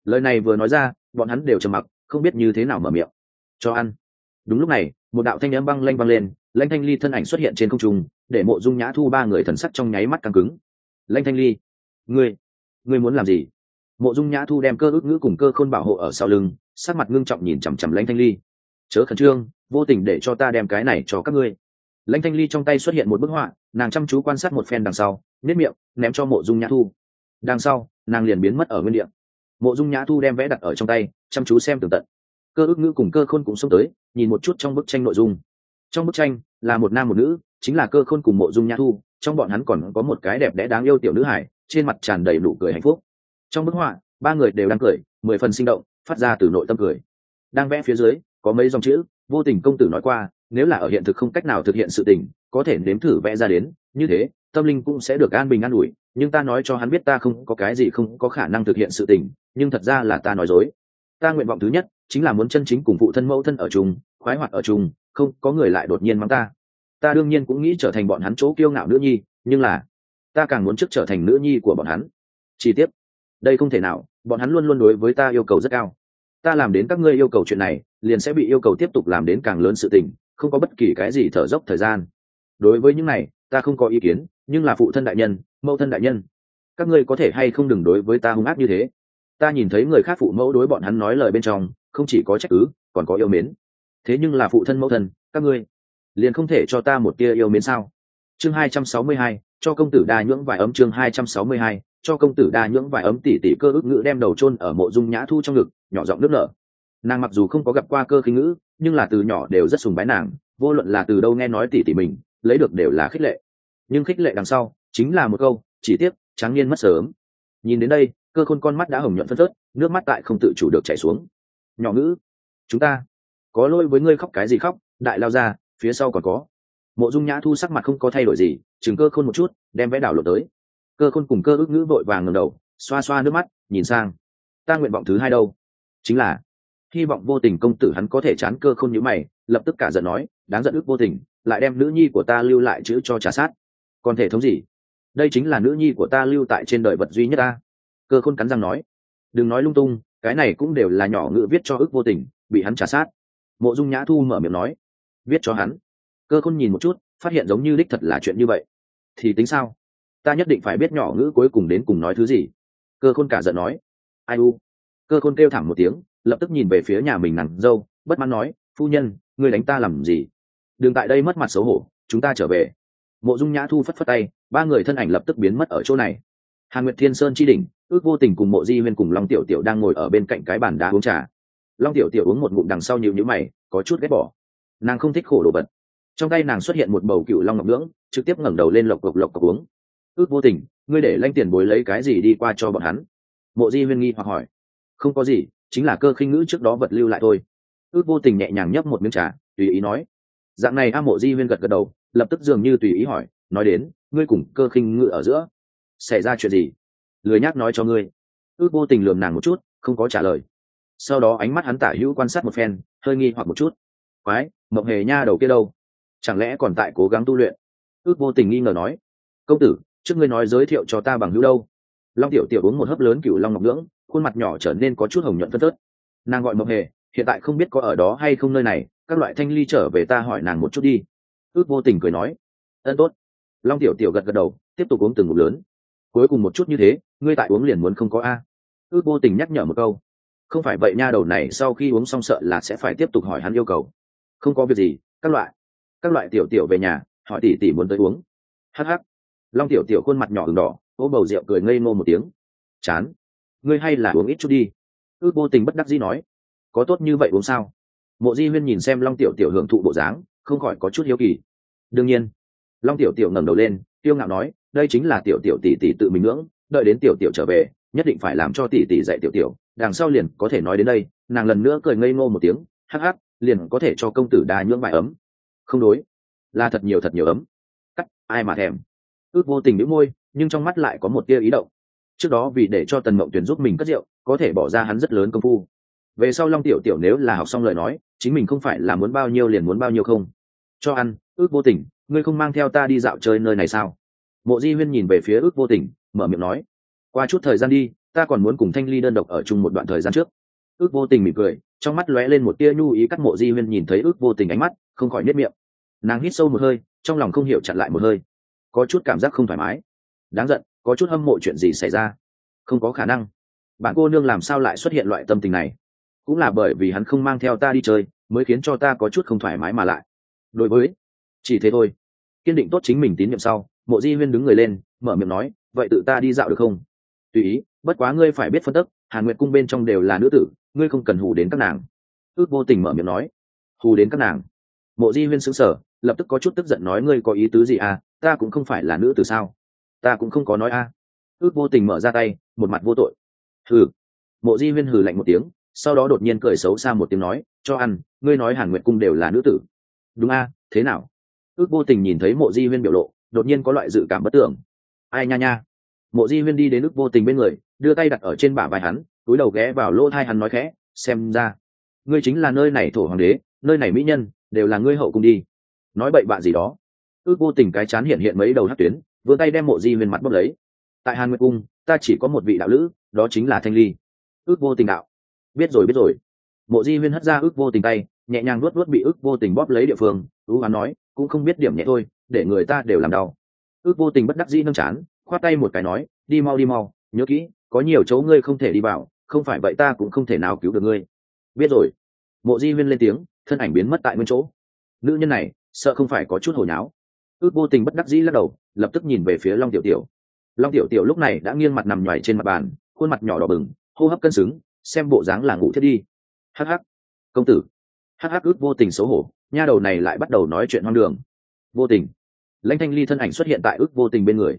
lời này vừa nói ra, bọn hắn đều trầm mặc, không biết như thế nào mở miệng. Cho ăn. Đúng lúc này, một đạo thanh n m băng lanh băng lên, lanh thanh ly thân ảnh xuất hiện trên không trung, để mộ dung nhã thu ba người thần sắc trong nháy mắt căng cứng. Lanh thanh ly, ngươi ngươi muốn làm gì? Mộ dung nhã thu đem cơ ước ngữ cùng cơ khôn bảo hộ ở sau lưng, sắc mặt ngưng trọng nhìn chằm chằm lanh thanh ly. Chớ khẩn trương, vô tình để cho ta đem cái này cho các ngươi. Lanh thanh ly trong tay xuất hiện một bức họa, nàng chăm chú quan sát một phen đằng sau nếp miệng, ném cho mộ dung nhã thu. Đằng sau, nàng liền biến mất ở nguyên đ mộ dung nhã thu đem vẽ đặt ở trong tay, chăm chú xem tường tận. Cơ ước ngữ cùng cơ khôn cũng xông tới, nhìn một chút trong bức tranh nội dung. Trong bức tranh, là một nam một nữ, chính là cơ khôn cùng mộ dung nhã thu, trong bọn hắn còn có một cái đẹp đẽ đáng yêu tiểu nữ hải, trên mặt tràn đầy nụ cười hạnh phúc. Trong bức họa, ba người đều đang cười, mười phần sinh động, phát ra từ nội tâm cười. Đang vẽ phía dưới, có mấy dòng chữ, vô tình công tử nói qua, nếu là ở hiện thực không cách nào thực hiện sự tình, có thể nếm thử vẽ ra đến, như thế, tâm linh cũng sẽ được an bình an ủi, nhưng ta nói cho hắn biết ta không có cái gì không có khả năng thực hiện sự tình nhưng thật ra là ta nói dối. Ta nguyện vọng thứ nhất chính là muốn chân chính cùng phụ thân mẫu thân ở chung, khoái hoạt ở chung, không, có người lại đột nhiên mắng ta. Ta đương nhiên cũng nghĩ trở thành bọn hắn chỗ kiêu ngạo nữ nhi, nhưng là ta càng muốn trước trở thành nữ nhi của bọn hắn. Chi tiết đây không thể nào, bọn hắn luôn luôn đối với ta yêu cầu rất cao. Ta làm đến các ngươi yêu cầu chuyện này, liền sẽ bị yêu cầu tiếp tục làm đến càng lớn sự tình, không có bất kỳ cái gì thở dốc thời gian. Đối với những này, ta không có ý kiến, nhưng là phụ thân đại nhân, mẫu thân đại nhân, các ngươi có thể hay không đừng đối với ta hung ác như thế ta nhìn thấy người khác phụ mẫu đối bọn hắn nói lời bên trong, không chỉ có trách cứ, còn có yêu mến. Thế nhưng là phụ thân mẫu thân, các ngươi, liền không thể cho ta một tia yêu mến sao? Chương hai trăm sáu mươi hai, cho công tử đa nhưỡng vải ấm chương hai trăm sáu mươi hai, cho công tử đa nhưỡng vải ấm tỉ tỉ cơ ước ngữ đem đầu chôn ở mộ dung nhã thu trong ngực, nhỏ giọng nước nở. Nàng mặc dù không có gặp qua cơ khí ngữ, nhưng là từ nhỏ đều rất sùng bái nàng, vô luận là từ đâu nghe nói tỉ tỉ mình, lấy được đều là khích lệ. Nhưng khích lệ đằng sau, chính là một câu, chỉ tiếc, tráng niên mất sớm. Nhìn đến đây cơ khôn con mắt đã hồng nhuận phân phớt, nước mắt tại không tự chủ được chảy xuống. Nhỏ ngữ, chúng ta, có lỗi với ngươi khóc cái gì khóc, đại lao ra, phía sau còn có. Mộ dung nhã thu sắc mặt không có thay đổi gì, chừng cơ khôn một chút, đem vẽ đảo lộ tới. Cơ khôn cùng cơ ước ngữ vội vàng ngầm đầu, xoa xoa nước mắt, nhìn sang. Ta nguyện vọng thứ hai đâu? Chính là, hy vọng vô tình công tử hắn có thể chán cơ khôn như mày, lập tức cả giận nói, đáng giận ước vô tình, lại đem nữ nhi của ta lưu lại chữ cho trả sát. Còn thể thống gì? Đây chính là nữ nhi của ta lưu tại trên đời vật duy nhất ta cơ khôn cắn răng nói, đừng nói lung tung, cái này cũng đều là nhỏ ngự viết cho ước vô tình, bị hắn trả sát. Mộ dung nhã thu mở miệng nói, viết cho hắn. Cơ khôn nhìn một chút, phát hiện giống như đích thật là chuyện như vậy. Thì tính sao? Ta nhất định phải biết nhỏ ngữ cuối cùng đến cùng nói thứ gì. Cơ khôn cả giận nói, ai u? Cơ khôn kêu thẳng một tiếng, lập tức nhìn về phía nhà mình nặng dâu, bất mãn nói, phu nhân, ngươi đánh ta làm gì? Đừng tại đây mất mặt xấu hổ, chúng ta trở về. Mộ dung nhã thu phất phất tay, ba người thân ảnh lập tức biến mất ở chỗ này. Hàn nguyệt thiên sơn chi đỉnh ước vô tình cùng mộ di huyên cùng long tiểu tiểu đang ngồi ở bên cạnh cái bàn đá uống trà. Long tiểu tiểu uống một ngụm đằng sau nhịu nhữ mày, có chút ghét bỏ. Nàng không thích khổ đồ vật. Trong tay nàng xuất hiện một bầu cựu long ngọc ngưỡng trực tiếp ngẩng đầu lên lộc cộc lộc cộc uống. Ước vô tình, ngươi để lanh tiền bối lấy cái gì đi qua cho bọn hắn? Mộ di huyên nghi hoặc hỏi. Không có gì, chính là cơ khinh ngữ trước đó vật lưu lại thôi. Ước vô tình nhẹ nhàng nhấp một miếng trà, tùy ý nói. Dạng này a mộ di huyên gật gật đầu, lập tức dường như tùy ý hỏi, nói đến, ngươi cùng cơ khinh ngữ ở giữa, xảy ra chuyện gì? Lười nhác nói cho ngươi. Ước vô tình lườm nàng một chút, không có trả lời. Sau đó ánh mắt hắn tả hữu quan sát một phen, hơi nghi hoặc một chút. Quái, mộng hề nha đầu kia đâu? Chẳng lẽ còn tại cố gắng tu luyện? Ước vô tình nghi ngờ nói. Công tử, trước ngươi nói giới thiệu cho ta bằng hữu đâu? Long tiểu tiểu uống một hớp lớn cựu long ngọc ngưỡng khuôn mặt nhỏ trở nên có chút hồng nhuận phân tớt nàng gọi mộng hề, hiện tại không biết có ở đó hay không nơi này, các loại thanh ly trở về ta hỏi nàng một chút đi. Ước vô tình cười nói. Ân tốt. Long tiểu tiểu gật gật đầu, tiếp tục uống từng ngụm lớn cuối cùng một chút như thế, ngươi tại uống liền muốn không có a. Ước vô tình nhắc nhở một câu. Không phải vậy nha, đầu này sau khi uống xong sợ là sẽ phải tiếp tục hỏi hắn yêu cầu. Không có việc gì, các loại. Các loại tiểu tiểu về nhà, hỏi tỷ tỷ muốn tới uống. Hh long tiểu tiểu khuôn mặt nhỏ ửng đỏ ô bầu rượu cười ngây ngô một tiếng. Chán. Ngươi hay là uống ít chút đi. Ước vô tình bất đắc dĩ nói. Có tốt như vậy uống sao? Mộ di huyên nhìn xem long tiểu tiểu hưởng thụ bộ dáng, không khỏi có chút hiếu kỳ. Đương nhiên. Long tiểu tiểu ngẩng đầu lên tiêu ngạo nói đây chính là tiểu tiểu tỷ tỷ tự mình ngưỡng, đợi đến tiểu tiểu trở về, nhất định phải làm cho tỷ tỷ dạy tiểu tiểu, đằng sau liền có thể nói đến đây, nàng lần nữa cười ngây ngô một tiếng, hắc hắc, liền có thể cho công tử đa nhưỡng bài ấm. Không đối, là thật nhiều thật nhiều ấm. Cắt, ai mà thèm. Ước vô tình nhíu môi, nhưng trong mắt lại có một tia ý động. Trước đó vì để cho tần mộng tuyển giúp mình cất rượu, có thể bỏ ra hắn rất lớn công phu. Về sau long tiểu tiểu nếu là học xong lời nói, chính mình không phải là muốn bao nhiêu liền muốn bao nhiêu không. Cho ăn, ước vô tình, ngươi không mang theo ta đi dạo chơi nơi này sao? Mộ di huyên nhìn về phía ước vô tình, mở miệng nói, qua chút thời gian đi, ta còn muốn cùng thanh ly đơn độc ở chung một đoạn thời gian trước. Ước vô tình mỉm cười, trong mắt lóe lên một tia nhu ý cắt mộ di huyên nhìn thấy ước vô tình ánh mắt, không khỏi nếp miệng. Nàng hít sâu một hơi, trong lòng không hiểu chặn lại một hơi. Có chút cảm giác không thoải mái. Đáng giận, có chút hâm mộ chuyện gì xảy ra? Không có khả năng. Bạn cô nương làm sao lại xuất hiện loại tâm tình này? Cũng là bởi vì hắn không mang theo ta đi chơi, mới khiến cho ta có chút không thoải mái mà lại. Đối với, chỉ thế thôi. Kiên định tốt chính mình tín nhiệm sau mộ di huyên đứng người lên, mở miệng nói, vậy tự ta đi dạo được không? Tùy ý, bất quá ngươi phải biết phân tức, hàn nguyệt cung bên trong đều là nữ tử, ngươi không cần hù đến các nàng. Ước vô tình mở miệng nói, hù đến các nàng? Mộ di huyên xứng sở lập tức có chút tức giận nói, ngươi có ý tứ gì à? Ta cũng không phải là nữ tử sao? Ta cũng không có nói a. Ước vô tình mở ra tay, một mặt vô tội. Hừ. Mộ di huyên hừ lạnh một tiếng, sau đó đột nhiên cười xấu xa một tiếng nói, cho ăn, ngươi nói hàn nguyệt cung đều là nữ tử. Đúng a, thế nào? Ước vô tình nhìn thấy mộ di huyên biểu lộ đột nhiên có loại dự cảm bất tưởng. Ai nha nha. Mộ di huyên đi đến ước vô tình bên người, đưa tay đặt ở trên bả vai hắn, túi đầu ghé vào lỗ thai hắn nói khẽ, xem ra, ngươi chính là nơi này thổ hoàng đế, nơi này mỹ nhân, đều là ngươi hậu cung đi. Nói bậy bạ gì đó. Ước vô tình cái chán hiện hiện mấy đầu hát tuyến, vừa tay đem mộ di huyên mặt bốc lấy. Tại hàn nguyệt cung, ta chỉ có một vị đạo lữ, đó chính là thanh ly. Ước vô tình đạo. Biết rồi biết rồi. Mộ di huyên hất ra ước vô tình tay, nhẹ nhàng luốt luốt bị ước vô tình bóp lấy địa phương, ưu hắn nói cũng không biết điểm nhẹ thôi, để người ta đều làm đau. Ước vô tình bất đắc dĩ nâng chán, khoát tay một cái nói, đi mau đi mau, nhớ kỹ, có nhiều chỗ ngươi không thể đi vào, không phải vậy ta cũng không thể nào cứu được ngươi. Biết rồi. Mộ di huyên lên tiếng, thân ảnh biến mất tại nguyên chỗ. Nữ nhân này, sợ không phải có chút hồi nháo ước vô tình bất đắc dĩ lắc đầu, lập tức nhìn về phía long tiểu tiểu. Long tiểu tiểu lúc này đã nghiêng mặt nằm nhoài trên mặt bàn, khuôn mặt nhỏ đỏ bừng, hô hấp cân xứng, xem bộ dáng là ngủ thiết đi. Hh công tử. Hh ước vô tình xấu hổ nha đầu này lại bắt đầu nói chuyện hoang đường. Vô tình. Lãnh thanh ly thân ảnh xuất hiện tại ước vô tình bên người.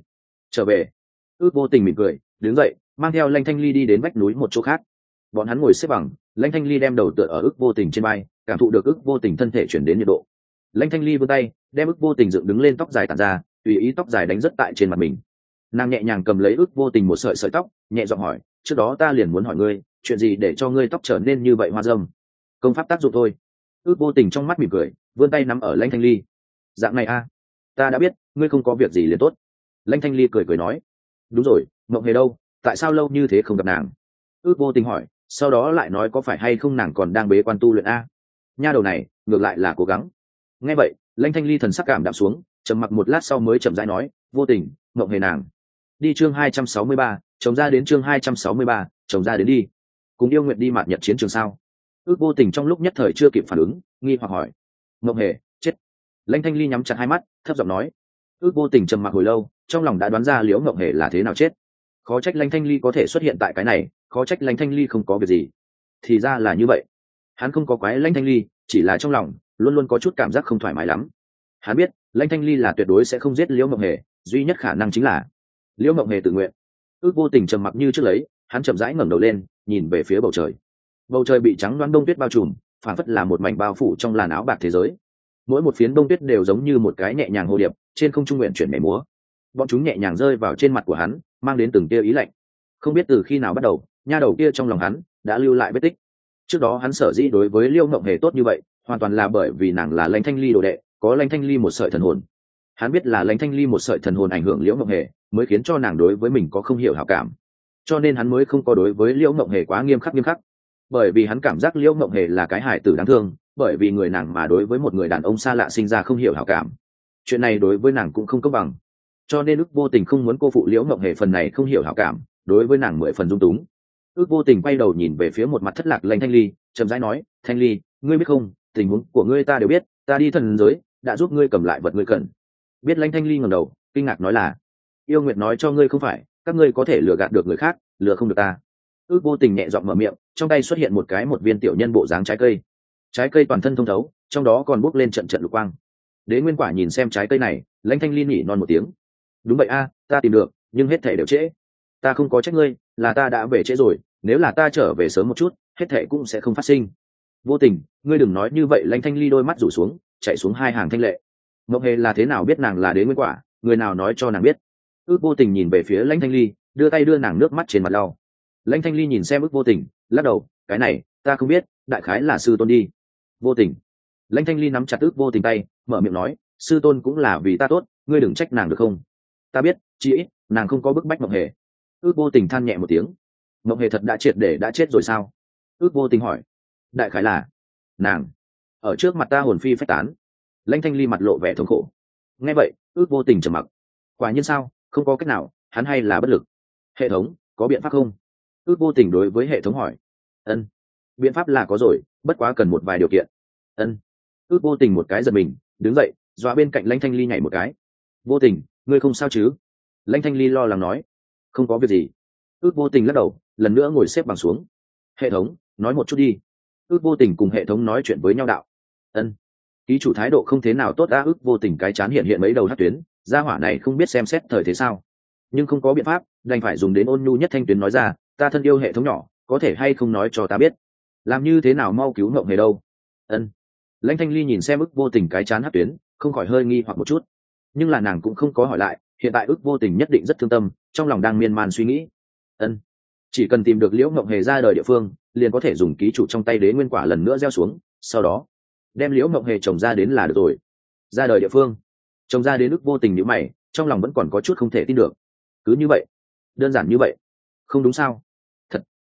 Trở về. Ước vô tình mỉm cười, đứng dậy, mang theo lãnh thanh ly đi đến vách núi một chỗ khác. Bọn hắn ngồi xếp bằng, lãnh thanh ly đem đầu tựa ở ước vô tình trên bay cảm thụ được ước vô tình thân thể chuyển đến nhiệt độ. Lãnh thanh ly vươn tay, đem ước vô tình dựng đứng lên tóc dài tàn ra, tùy ý tóc dài đánh rất tại trên mặt mình. Nàng nhẹ nhàng cầm lấy ước vô tình một sợi sợi tóc, nhẹ giọng hỏi, trước đó ta liền muốn hỏi ngươi, chuyện gì để cho ngươi tóc trở nên như vậy hoa dâm? Công pháp tác dụng thôi ước vô tình trong mắt mỉm cười, vươn tay nắm ở lãnh thanh ly. Dạng này a ta đã biết, ngươi không có việc gì liền tốt. Lãnh thanh ly cười cười nói. Đúng rồi, mộng hề đâu? Tại sao lâu như thế không gặp nàng? Ước vô tình hỏi, sau đó lại nói có phải hay không nàng còn đang bế quan tu luyện a? Nha đầu này, ngược lại là cố gắng. Nghe vậy, lãnh thanh ly thần sắc cảm đạm xuống, trầm mặc một lát sau mới chậm rãi nói, vô tình, mộng hề nàng. Đi chương hai trăm sáu mươi ba, chồng ra đến chương hai trăm sáu mươi ba, chồng ra đến đi. Cùng yêu nguyện đi mạt nhật chiến trường sao? Ước vô tình trong lúc nhất thời chưa kịp phản ứng, nghi hoặc hỏi. Mộng hề, chết. Lãnh thanh ly nhắm chặt hai mắt, thấp giọng nói. Ước vô tình trầm mặc hồi lâu, trong lòng đã đoán ra liễu mộng hề là thế nào chết. Khó trách lãnh thanh ly có thể xuất hiện tại cái này, khó trách lãnh thanh ly không có việc gì. Thì ra là như vậy. Hắn không có quái lãnh thanh ly, chỉ là trong lòng, luôn luôn có chút cảm giác không thoải mái lắm. Hắn biết, lãnh thanh ly là tuyệt đối sẽ không giết liễu mộng hề, duy nhất khả năng chính là liễu mộng hề tự nguyện. Ước vô tình trầm mặc như trước lấy, hắn chậm rãi ngẩng đầu lên, nhìn về phía bầu trời bầu trời bị trắng đoán đông tuyết bao trùm phản phất là một mảnh bao phủ trong làn áo bạc thế giới. Mỗi một phiến đông tuyết đều giống như một cái nhẹ nhàng hồ điệp, trên không trung nguyện chuyển mẻ múa. Bọn chúng nhẹ nhàng rơi vào trên mặt của hắn, mang đến từng tia ý lạnh. Không biết từ khi nào bắt đầu, nha đầu kia trong lòng hắn đã lưu lại vết tích. Trước đó hắn sở dĩ đối với liêu ngộng hề tốt như vậy, hoàn toàn là bởi vì nàng là lãnh thanh ly đồ đệ, có lãnh thanh ly một sợi thần hồn. Hắn biết là lãnh thanh ly một sợi thần hồn ảnh hưởng liễu ngộng hề, mới khiến cho nàng đối với mình có không hiểu hảo cảm. Cho nên hắn mới không có đối với liễu ngộng hề quá nghiêm khắc nghiêm khắc bởi vì hắn cảm giác liễu mộng hề là cái hải tử đáng thương, bởi vì người nàng mà đối với một người đàn ông xa lạ sinh ra không hiểu hảo cảm. Chuyện này đối với nàng cũng không công bằng. Cho nên ước vô tình không muốn cô phụ liễu mộng hề phần này không hiểu hảo cảm, đối với nàng mười phần dung túng. Ước vô tình quay đầu nhìn về phía một mặt thất lạc lanh thanh ly, chậm rãi nói, thanh ly, ngươi biết không, tình huống của ngươi ta đều biết, ta đi thần giới, đã giúp ngươi cầm lại vật ngươi cần. Biết lanh thanh ly ngầm đầu, kinh ngạc nói là, yêu nguyệt nói cho ngươi không phải, các ngươi có thể lừa gạt được người khác, lừa không được ta ước vô tình nhẹ dọn mở miệng, trong tay xuất hiện một cái một viên tiểu nhân bộ dáng trái cây. Trái cây toàn thân thông thấu, trong đó còn bốc lên trận trận lục quang. Đế nguyên quả nhìn xem trái cây này, lãnh thanh ly nhỉ non một tiếng. Đúng vậy a, ta tìm được, nhưng hết thể đều trễ. Ta không có trách ngươi, là ta đã về trễ rồi, nếu là ta trở về sớm một chút, hết thể cũng sẽ không phát sinh. Vô tình, ngươi đừng nói như vậy, lãnh thanh ly đôi mắt rủ xuống, chạy xuống hai hàng thanh lệ. Mộng hề là thế nào biết nàng là đế nguyên quả, người nào nói cho nàng biết? Ước vô tình nhìn về phía lãnh thanh ly, đưa tay đưa nàng nước mắt trên mặt lau lãnh thanh ly nhìn xem ước vô tình lắc đầu cái này ta không biết đại khái là sư tôn đi. Vô tình? Lãnh thanh ly nắm chặt ước vô tình tay mở miệng nói sư tôn cũng là vì ta tốt ngươi đừng trách nàng được không? Ta biết chị, ít nàng không có bức bách mộng hề. Ước vô tình than nhẹ một tiếng. Mộng hề thật đã triệt để đã chết rồi sao? Ước vô tình hỏi. Đại khái là nàng ở trước mặt ta hồn phi phách tán. Lãnh thanh ly mặt lộ vẻ thống khổ. Nghe vậy ước vô tình trầm mặc. Quả nhiên sao không có cách nào hắn hay là bất lực. Hệ thống có biện pháp không? Ước vô tình đối với hệ thống hỏi. Ân, biện pháp là có rồi, bất quá cần một vài điều kiện. Ân. Ước vô tình một cái giật mình, đứng dậy, dọa bên cạnh lanh thanh ly nhảy một cái. Vô tình, ngươi không sao chứ? Lanh thanh ly lo lắng nói. Không có việc gì. Ước vô tình lắc đầu, lần nữa ngồi xếp bằng xuống. Hệ thống, nói một chút đi. Ước vô tình cùng hệ thống nói chuyện với nhau đạo. Ân. Ký chủ thái độ không thế nào tốt đã ước vô tình cái chán hiện hiện mấy đầu hát tuyến, gia hỏa này không biết xem xét thời thế sao. Nhưng không có biện pháp, đành phải dùng đến ôn nhu nhất thanh tuyến nói ra ta thân yêu hệ thống nhỏ, có thể hay không nói cho ta biết? Làm như thế nào mau cứu ngộng hề đâu? Ân. Lãnh thanh ly nhìn xem ức vô tình cái chán hát tuyến, không khỏi hơi nghi hoặc một chút. Nhưng là nàng cũng không có hỏi lại, hiện tại ức vô tình nhất định rất thương tâm, trong lòng đang miên man suy nghĩ. Ân. Chỉ cần tìm được liễu ngộng hề ra đời địa phương, liền có thể dùng ký chủ trong tay đế nguyên quả lần nữa gieo xuống, sau đó, đem liễu ngộng hề trồng ra đến là được rồi. Ra đời địa phương. Trồng ra đến ức vô tình nhữ mày, trong lòng vẫn còn có chút không thể tin được. Cứ như vậy. Đơn giản như vậy. Không đúng sao?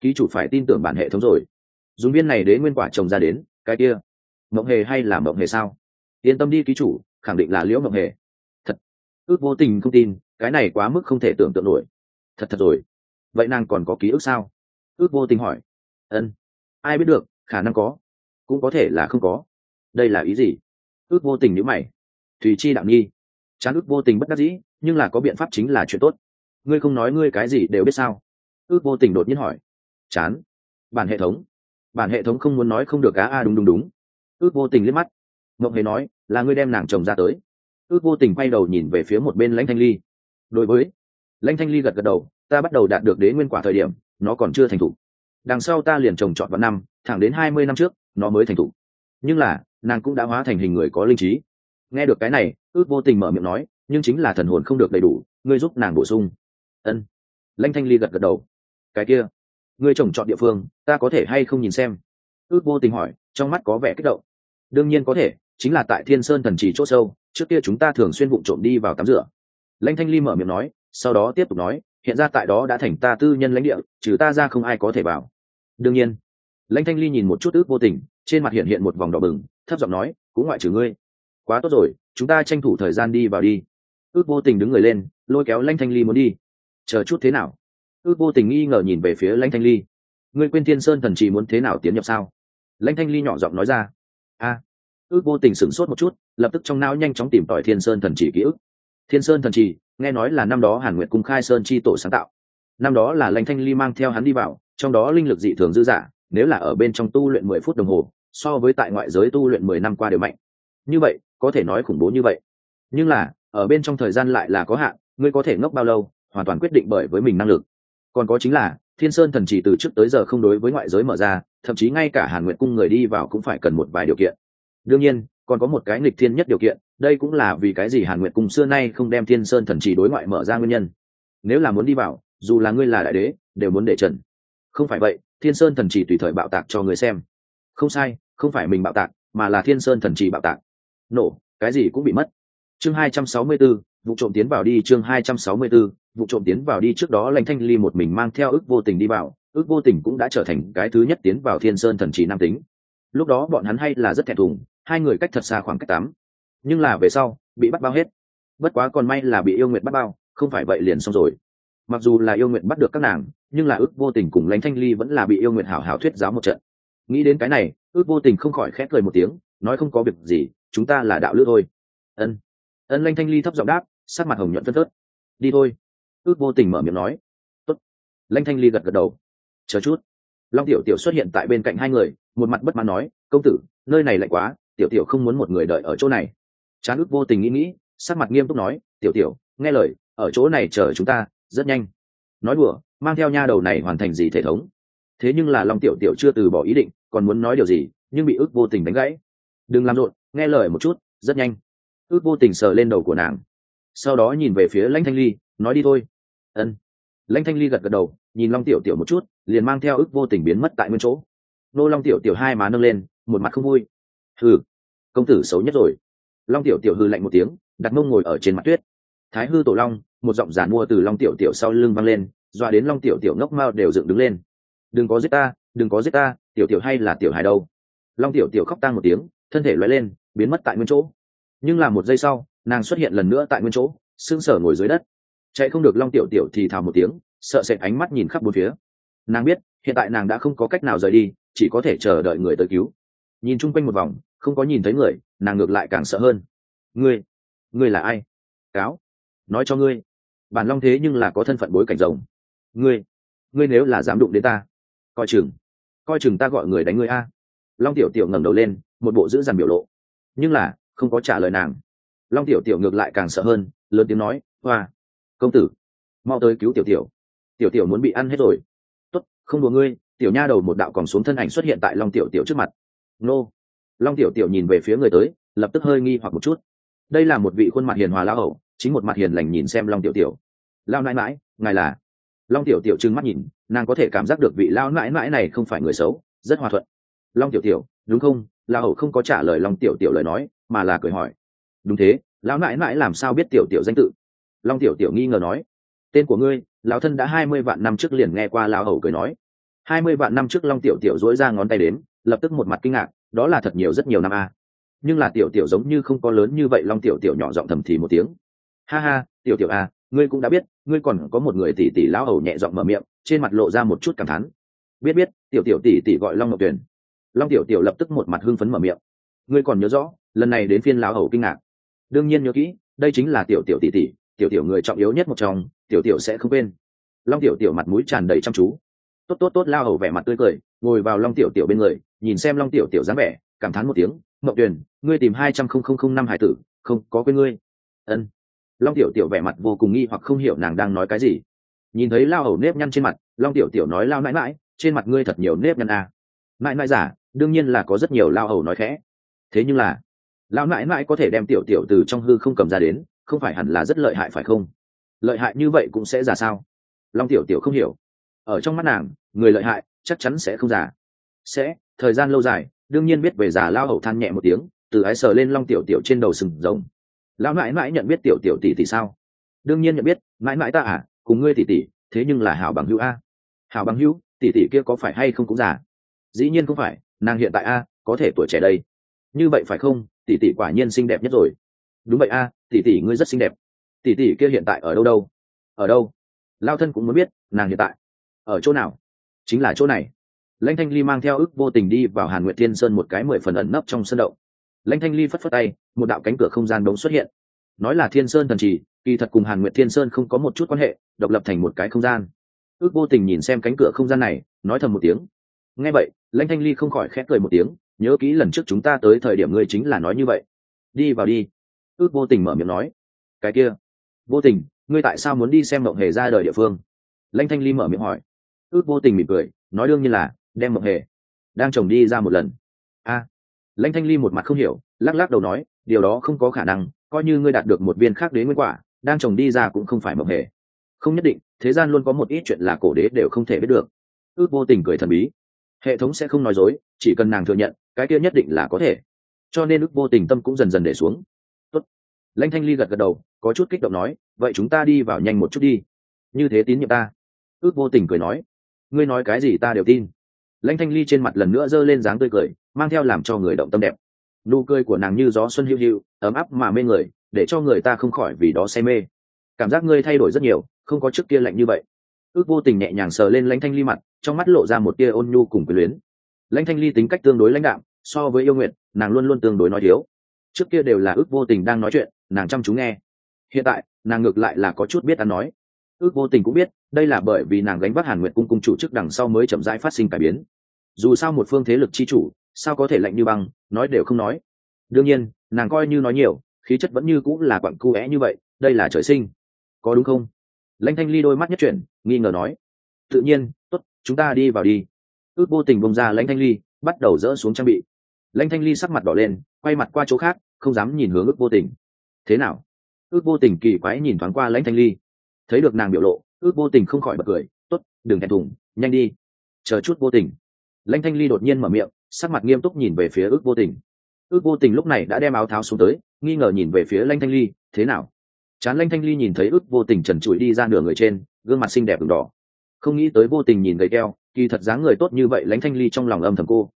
Ký chủ phải tin tưởng bản hệ thống rồi. Dùng viên này đế nguyên quả trồng ra đến, cái kia. Mộng hề hay là mộng hề sao? Yên tâm đi ký chủ, khẳng định là liễu mộng hề. Thật. Ước vô tình không tin, cái này quá mức không thể tưởng tượng nổi. Thật thật rồi. Vậy nàng còn có ký ức sao? Ước vô tình hỏi. Ân. Ai biết được, khả năng có. Cũng có thể là không có. Đây là ý gì? Ước vô tình nhữ mày. Thùy chi đạo nghi chán ước vô tình bất đắc dĩ, nhưng là có biện pháp chính là chuyện tốt. Ngươi không nói ngươi cái gì đều biết sao? Ước vô tình đột nhiên hỏi chán. Bản hệ thống. Bản hệ thống không muốn nói không được cá a đúng đúng đúng. Ước vô tình liếc mắt. Mộng hề nói, là ngươi đem nàng chồng ra tới. Ước vô tình quay đầu nhìn về phía một bên lãnh thanh ly. Đối với lãnh thanh ly gật gật đầu, ta bắt đầu đạt được đế nguyên quả thời điểm, nó còn chưa thành t h ủ đằng sau ta liền trồng trọt vào năm, thẳng đến hai mươi năm trước, nó mới thành t h ủ nhưng là, nàng cũng đã hóa thành hình người có linh trí. Nghe được cái này, ước vô tình mở miệng nói, nhưng chính là thần hồn không được đầy đủ, ngươi giúp nàng bổ sung. Ân. Lãnh thanh ly gật gật đầu. Cái kia ngươi trồng trọt địa phương, ta có thể hay không nhìn xem? Ước vô tình hỏi, trong mắt có vẻ kích động. Đương nhiên có thể, chính là tại thiên sơn thần trì c h ỗ sâu, trước kia chúng ta thường xuyên vụ trộm đi vào tắm rửa. Lãnh thanh ly mở miệng nói, sau đó tiếp tục nói, hiện ra tại đó đã thành ta tư nhân lãnh địa, trừ ta ra không ai có thể vào. Đương nhiên. Lãnh thanh ly nhìn một chút ước vô tình, trên mặt hiện hiện một vòng đỏ bừng, thấp giọng nói, cũng ngoại trừ ngươi. Quá tốt rồi, chúng ta tranh thủ thời gian đi vào đi. Ước vô tình đứng người lên, lôi kéo lãnh thanh ly muốn đi. Chờ chút thế nào? Ước vô tình nghi ngờ nhìn về phía lãnh thanh ly. Ngươi quên thiên sơn thần chỉ muốn thế nào tiến nhập sao? Lãnh thanh ly nhỏ giọng nói ra. A. Ước vô tình sửng sốt một chút, lập tức trong não nhanh chóng tìm tòi thiên sơn thần chỉ ký ức. Thiên sơn thần chỉ nghe nói là năm đó hàn nguyệt cung khai sơn chi tổ sáng tạo. Năm đó là lãnh thanh ly mang theo hắn đi vào, trong đó linh lực dị thường dư dả, nếu là ở bên trong tu luyện mười phút đồng hồ, so với tại ngoại giới tu luyện mười năm qua đều mạnh. Như vậy, có thể nói khủng bố như vậy. Nhưng là, ở bên trong thời gian lại là có hạn, ngươi có thể ngốc bao lâu, hoàn toàn quyết định bởi với mình năng lực còn có chính là thiên sơn thần chỉ từ trước tới giờ không đối với ngoại giới mở ra thậm chí ngay cả hàn nguyện cung người đi vào cũng phải cần một vài điều kiện. Đương nhiên còn có một cái nghịch thiên nhất điều kiện đây cũng là vì cái gì hàn nguyện cung xưa nay không đem thiên sơn thần chỉ đối ngoại mở ra nguyên nhân. Nếu là muốn đi vào dù là ngươi là đại đế đều muốn để trần. Không phải vậy thiên sơn thần chỉ tùy thời bạo tạc cho người xem. Không sai không phải mình bạo tạc mà là thiên sơn thần chỉ bạo tạc. Nổ cái gì cũng bị mất. Chương hai trăm sáu mươi 264, vụ trộm tiến vào đi chương hai trăm sáu mươi 264, vụ trộm tiến vào đi trước đó lãnh thanh ly một mình mang theo ước vô tình đi vào, ước vô tình cũng đã trở thành cái thứ nhất tiến vào thiên sơn thần chỉ nam tính. Lúc đó bọn hắn hay là rất thẹn thùng, hai người cách thật xa khoảng cách tám. Nhưng là về sau, bị bắt bao hết. Bất quá còn may là bị yêu nguyện bắt bao, không phải vậy liền xong rồi. Mặc dù là yêu nguyện bắt được các nàng, nhưng là ước vô tình cùng lãnh thanh ly vẫn là bị yêu nguyện hảo hảo thuyết giáo một trận. Nghĩ đến cái này, ước vô tình không khỏi khét cười một tiếng, nói không có việc gì, chúng ta là đạo lữ thôi. Ân. Ân lãnh thanh ly thấp giọng đáp, sắc mặt hồng nhuận phân thớt đi thôi ước vô tình mở miệng nói. Tốt. lanh thanh ly gật gật đầu. Chờ chút. Long tiểu tiểu xuất hiện tại bên cạnh hai người, một mặt bất mãn nói, công tử, nơi này lạnh quá, tiểu tiểu không muốn một người đợi ở chỗ này. Chán ước vô tình nghĩ nghĩ, sắc mặt nghiêm túc nói, tiểu tiểu, nghe lời, ở chỗ này chờ chúng ta, rất nhanh. Nói đùa, mang theo nha đầu này hoàn thành gì thể thống. Thế nhưng là long tiểu tiểu chưa từ bỏ ý định, còn muốn nói điều gì, nhưng bị ước vô tình đánh gãy. Đừng làm rộn, nghe lời một chút, rất nhanh. Ước vô tình sờ lên đầu của nàng. Sau đó nhìn về phía lãnh thanh ly, nói, đi thôi ân. Lãnh thanh ly gật gật đầu, nhìn long tiểu tiểu một chút, liền mang theo ước vô tình biến mất tại nguyên chỗ. Nô long tiểu tiểu hai má nâng lên, một mặt không vui. Hừ, công tử xấu nhất rồi. Long tiểu tiểu hư lạnh một tiếng, đặt mông ngồi ở trên mặt tuyết. Thái hư tổ long, một giọng giả mua từ long tiểu tiểu sau lưng văng lên, dọa đến long tiểu tiểu ngốc mao đều dựng đứng lên. Đừng có giết ta, đừng có giết ta, tiểu tiểu hay là tiểu hài đâu? Long tiểu tiểu khóc tang một tiếng, thân thể loay lên, biến mất tại nguyên chỗ. Nhưng là một giây sau, nàng xuất hiện lần nữa tại nguyên chỗ xương sở ngồi dưới đất chạy không được long tiểu tiểu thì thào một tiếng, sợ sệt ánh mắt nhìn khắp bốn phía. Nàng biết, hiện tại nàng đã không có cách nào rời đi, chỉ có thể chờ đợi người tới cứu. Nhìn chung quanh một vòng, không có nhìn thấy người, nàng ngược lại càng sợ hơn. Ngươi ngươi là ai? Cáo, nói cho ngươi. Bản long thế nhưng là có thân phận bối cảnh rồng. Ngươi ngươi nếu là dám đụng đến ta, coi chừng coi chừng ta gọi người đánh ngươi a. Long tiểu tiểu ngẩng đầu lên, một bộ giữ dằn biểu lộ. Nhưng là, không có trả lời nàng. Long tiểu tiểu ngược lại càng sợ hơn, lớn tiếng nói, hoa công tử, mau tới cứu tiểu tiểu. Tiểu tiểu muốn bị ăn hết rồi. Tốt, không đùa ngươi, tiểu nha đầu một đạo còn xuống thân ảnh xuất hiện tại long tiểu tiểu trước mặt. Nô. Long tiểu tiểu nhìn về phía người tới, lập tức hơi nghi hoặc một chút. Đây là một vị khuôn mặt hiền hòa lão hậu chính một mặt hiền lành nhìn xem long tiểu tiểu. Lao nãi mãi ngài là? Long tiểu tiểu trừng mắt nhìn, nàng có thể cảm giác được vị lao nãi mãi này không phải người xấu, rất hòa thuận. Long tiểu tiểu, đúng không? Lao hậu không có trả lời long tiểu tiểu lời nói, mà là cười hỏi. Đúng thế, lão nãi mãi làm sao biết tiểu tiểu danh tự? Long tiểu tiểu nghi ngờ nói, tên của ngươi, lão thân đã hai mươi vạn năm trước liền nghe qua lão hầu cười nói. Hai mươi vạn năm trước long tiểu tiểu dối ra ngón tay đến, lập tức một mặt kinh ngạc, đó là thật nhiều, rất nhiều năm a. Nhưng là tiểu tiểu giống như không có lớn như vậy, long tiểu tiểu nhỏ giọng thầm thì một tiếng, ha ha, tiểu tiểu a ngươi cũng đã biết, ngươi còn có một người tỷ tỷ lão hầu nhẹ giọng mở miệng, trên mặt lộ ra một chút cảm thán. Biết biết, tiểu tiểu tỷ tỷ gọi long ngọc tuyền. Long tiểu tiểu lập tức một mặt hưng phấn mở miệng, ngươi còn nhớ rõ, lần này đến phiên lão hầu kinh ngạc. Đương nhiên nhớ kỹ, đây chính là tiểu tiểu tỷ tỷ tiểu tiểu người trọng yếu nhất một trong, tiểu tiểu sẽ không quên. Long tiểu tiểu mặt mũi tràn đầy chăm chú. Tốt tốt tốt, lao hầu vẻ mặt tươi cười, ngồi vào long tiểu tiểu bên người, nhìn xem long tiểu tiểu dáng vẻ, cảm thán một tiếng, mậu tuyền, ngươi tìm hai trăm không không không năm hải tử, không, có quên ngươi. Ân. Long tiểu tiểu vẻ mặt vô cùng nghi hoặc không hiểu nàng đang nói cái gì. Nhìn thấy lao hầu nếp nhăn trên mặt, long tiểu tiểu nói lao mãi mãi, trên mặt ngươi thật nhiều nếp nhăn à. mãi mãi giả, đương nhiên là có rất nhiều lao hầu nói khẽ. Thế nhưng là, lao mãi mãi có thể đem tiểu tiểu từ trong hư không cầm ra đến không phải hẳn là rất lợi hại phải không? Lợi hại như vậy cũng sẽ giả sao? Long tiểu tiểu không hiểu. Ở trong mắt nàng, người lợi hại chắc chắn sẽ không giả sẽ, thời gian lâu dài, đương nhiên biết về giả lao hậu than nhẹ một tiếng, từ ái sờ lên long tiểu tiểu trên đầu sừng rồng. Lão mãi mãi nhận biết tiểu tiểu tỷ tỷ sao? Đương nhiên nhận biết, mãi mãi ta à cùng ngươi tỷ tỷ, thế nhưng là hảo bằng hữu a. Hảo bằng hữu, tỷ tỷ kia có phải hay không cũng giả dĩ nhiên không phải, nàng hiện tại a, có thể tuổi trẻ đây. Như vậy phải không? Tỷ tỷ quả nhiên xinh đẹp nhất rồi đúng vậy a, tỷ tỷ ngươi rất xinh đẹp. Tỷ tỷ kia hiện tại ở đâu đâu? Ở đâu? Lao thân cũng muốn biết, nàng hiện tại ở chỗ nào? Chính là chỗ này. Lãnh thanh ly mang theo ước vô tình đi vào hàn nguyệt thiên sơn một cái mười phần ẩn nấp trong sân động. Lãnh thanh ly phất phất tay, một đạo cánh cửa không gian đống xuất hiện. Nói là thiên sơn thần trì, kỳ thật cùng hàn nguyệt thiên sơn không có một chút quan hệ, độc lập thành một cái không gian. Ước vô tình nhìn xem cánh cửa không gian này, nói thầm một tiếng. Nghe vậy, lãnh thanh ly không khỏi khép cười một tiếng, nhớ kỹ lần trước chúng ta tới thời điểm ngươi chính là nói như vậy. Đi vào đi ước vô tình mở miệng nói, cái kia, vô tình, ngươi tại sao muốn đi xem mộng hề ra đời địa phương? Lanh thanh ly mở miệng hỏi. Ước vô tình mỉm cười, nói đương nhiên là, đem mộng hề đang chồng đi ra một lần. A. Lanh thanh ly một mặt không hiểu, lắc lắc đầu nói, điều đó không có khả năng, coi như ngươi đạt được một viên khác đế nguyên quả, đang chồng đi ra cũng không phải mộng hề. Không nhất định, thế gian luôn có một ít chuyện là cổ đế đều không thể biết được. Ước vô tình cười thần bí. Hệ thống sẽ không nói dối, chỉ cần nàng thừa nhận, cái kia nhất định là có thể. Cho nên ước vô tình tâm cũng dần dần để xuống lãnh thanh ly gật gật đầu, có chút kích động nói, vậy chúng ta đi vào nhanh một chút đi. Như thế tín nhiệm ta. Ước vô tình cười nói, ngươi nói cái gì ta đều tin. Lãnh thanh ly trên mặt lần nữa giơ lên dáng tươi cười, mang theo làm cho người động tâm đẹp. Nụ cười của nàng như gió xuân hiu hiu, ấm áp mà mê người, để cho người ta không khỏi vì đó say mê. Cảm giác ngươi thay đổi rất nhiều, không có trước kia lạnh như vậy. Ước vô tình nhẹ nhàng sờ lên lãnh thanh ly mặt, trong mắt lộ ra một tia ôn nhu cùng quyền luyến. Lãnh thanh ly tính cách tương đối lãnh đạm, so với yêu nguyện, nàng luôn luôn tương đối nói thiếu. Trước kia đều là ước vô tình đang nói chuyện nàng chăm chú nghe. Hiện tại, nàng ngược lại là có chút biết ăn nói. Ước vô tình cũng biết, đây là bởi vì nàng gánh vác hàn nguyện cung cung chủ chức đằng sau mới chậm rãi phát sinh cải biến. Dù sao một phương thế lực chi chủ, sao có thể lạnh như băng, nói đều không nói. Đương nhiên, nàng coi như nói nhiều, khí chất vẫn như cũng là quặng cu é như vậy, đây là trời sinh. Có đúng không? Lãnh thanh ly đôi mắt nhất chuyển, nghi ngờ nói. Tự nhiên, tốt, chúng ta đi vào đi. Ước vô tình bông ra lãnh thanh ly, bắt đầu dỡ xuống trang bị. Lãnh thanh ly sắc mặt đỏ lên, quay mặt qua chỗ khác, không dám nhìn hướng ước vô tình thế nào? Ước vô tình kỳ quái nhìn thoáng qua lãnh thanh ly. Thấy được nàng biểu lộ, ước vô tình không khỏi bật cười. Tốt, đừng thẹn thùng, nhanh đi, chờ chút vô tình. Lãnh thanh ly đột nhiên mở miệng, sắc mặt nghiêm túc nhìn về phía ước vô tình. Ước vô tình lúc này đã đem áo tháo xuống tới, nghi ngờ nhìn về phía lãnh thanh ly, thế nào? Chán lãnh thanh ly nhìn thấy ước vô tình trần trụi đi ra nửa người trên, gương mặt xinh đẹp đỏ. Không nghĩ tới vô tình nhìn gầy keo, kỳ thật dáng người tốt như vậy lãnh thanh ly trong lòng âm thầm cô.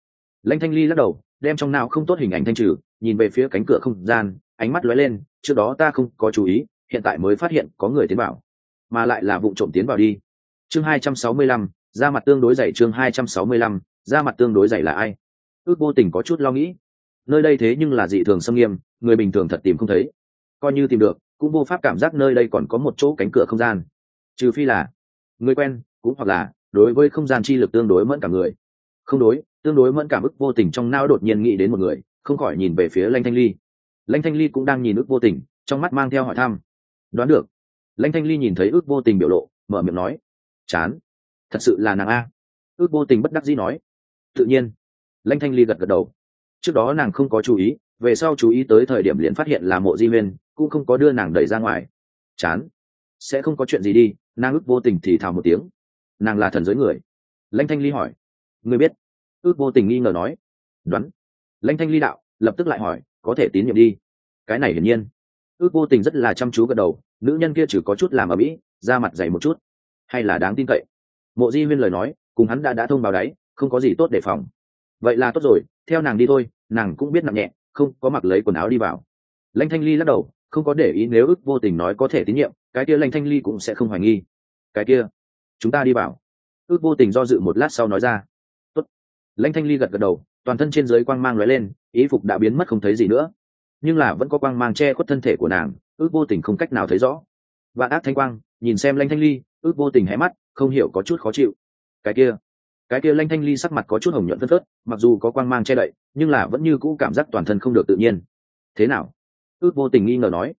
Lãnh thanh ly lắc đầu, đem trong nào không tốt hình ảnh thanh trừ, nhìn về phía cánh cửa không gian, ánh mắt lóe lên trước đó ta không có chú ý, hiện tại mới phát hiện có người tiến vào, mà lại là vụ trộm tiến vào đi. Chương hai trăm sáu mươi lăm, ra mặt tương đối dày chương hai trăm sáu mươi lăm, ra mặt tương đối dày là ai? Ước vô tình có chút lo nghĩ. Nơi đây thế nhưng là dị thường xâm nghiêm, người bình thường thật tìm không thấy. Coi như tìm được, cũng vô pháp cảm giác nơi đây còn có một chỗ cánh cửa không gian. Trừ phi là người quen, cũng hoặc là đối với không gian chi lực tương đối mẫn cảm người. Không đối, tương đối mẫn cảm ức vô tình trong não đột nhiên nghĩ đến một người, không khỏi nhìn về phía lanh thanh ly lãnh thanh ly cũng đang nhìn ước vô tình, trong mắt mang theo hỏi thăm. Đoán được. Lãnh thanh ly nhìn thấy ước vô tình biểu lộ, mở miệng nói, chán. Thật sự là nàng a. Ước vô tình bất đắc dĩ nói. Tự nhiên. Lãnh thanh ly gật gật đầu. Trước đó nàng không có chú ý, về sau chú ý tới thời điểm liền phát hiện là mộ di huyên, cũng không có đưa nàng đẩy ra ngoài. Chán. Sẽ không có chuyện gì đi. Nàng ước vô tình thì thào một tiếng. Nàng là thần giới người. Lãnh thanh ly hỏi. Người biết? Ước vô tình nghi ngờ nói. Đoán. Lãnh thanh ly đạo, lập tức lại hỏi có thể tín nhiệm đi. Cái này hiển nhiên. Ước vô tình rất là chăm chú gật đầu, nữ nhân kia chỉ có chút làm ở mỹ ra mặt dày một chút. Hay là đáng tin cậy. Mộ di huyên lời nói, cùng hắn đã đã thông báo đấy, không có gì tốt để phòng. Vậy là tốt rồi, theo nàng đi thôi, nàng cũng biết nặng nhẹ, không có mặc lấy quần áo đi vào. Lãnh thanh ly lắc đầu, không có để ý nếu ước vô tình nói có thể tín nhiệm, cái kia lãnh thanh ly cũng sẽ không hoài nghi. Cái kia, chúng ta đi vào. Ước vô tình do dự một lát sau nói ra lãnh thanh ly gật gật đầu, toàn thân trên dưới quang mang lóe lên ý phục đã biến mất không thấy gì nữa. Nhưng là vẫn có quang mang che khuất thân thể của nàng, ước vô tình không cách nào thấy rõ. Vạn ác thanh quang, nhìn xem lãnh thanh ly, ước vô tình hé mắt, không hiểu có chút khó chịu. Cái kia cái kia lanh thanh ly sắc mặt có chút hồng nhuận phân phớt, mặc dù có quang mang che đậy, nhưng là vẫn như cũ cảm giác toàn thân không được tự nhiên. Thế nào? Ước vô tình nghi ngờ nói.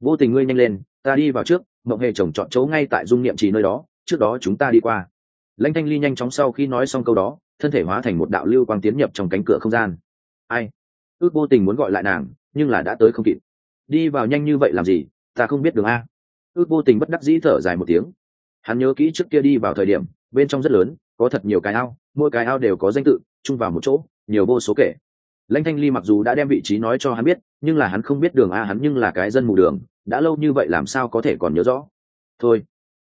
Vô tình ngươi nhanh lên, ta đi vào trước, mộng hề chồng chọn chỗ ngay tại dung niệm trì nơi đó, trước đó chúng ta đi qua. Lanh thanh ly nhanh chóng sau khi nói xong câu đó thân thể hóa thành một đạo lưu quang tiến nhập trong cánh cửa không gian. Ai? Ước vô tình muốn gọi lại nàng, nhưng là đã tới không kịp. Đi vào nhanh như vậy làm gì? Ta không biết đường a. Ước vô tình bất đắc dĩ thở dài một tiếng. Hắn nhớ kỹ trước kia đi vào thời điểm, bên trong rất lớn, có thật nhiều cái ao, mỗi cái ao đều có danh tự, chung vào một chỗ, nhiều vô số kể. Lãnh thanh ly mặc dù đã đem vị trí nói cho hắn biết, nhưng là hắn không biết đường a, hắn nhưng là cái dân mù đường, đã lâu như vậy làm sao có thể còn nhớ rõ? Thôi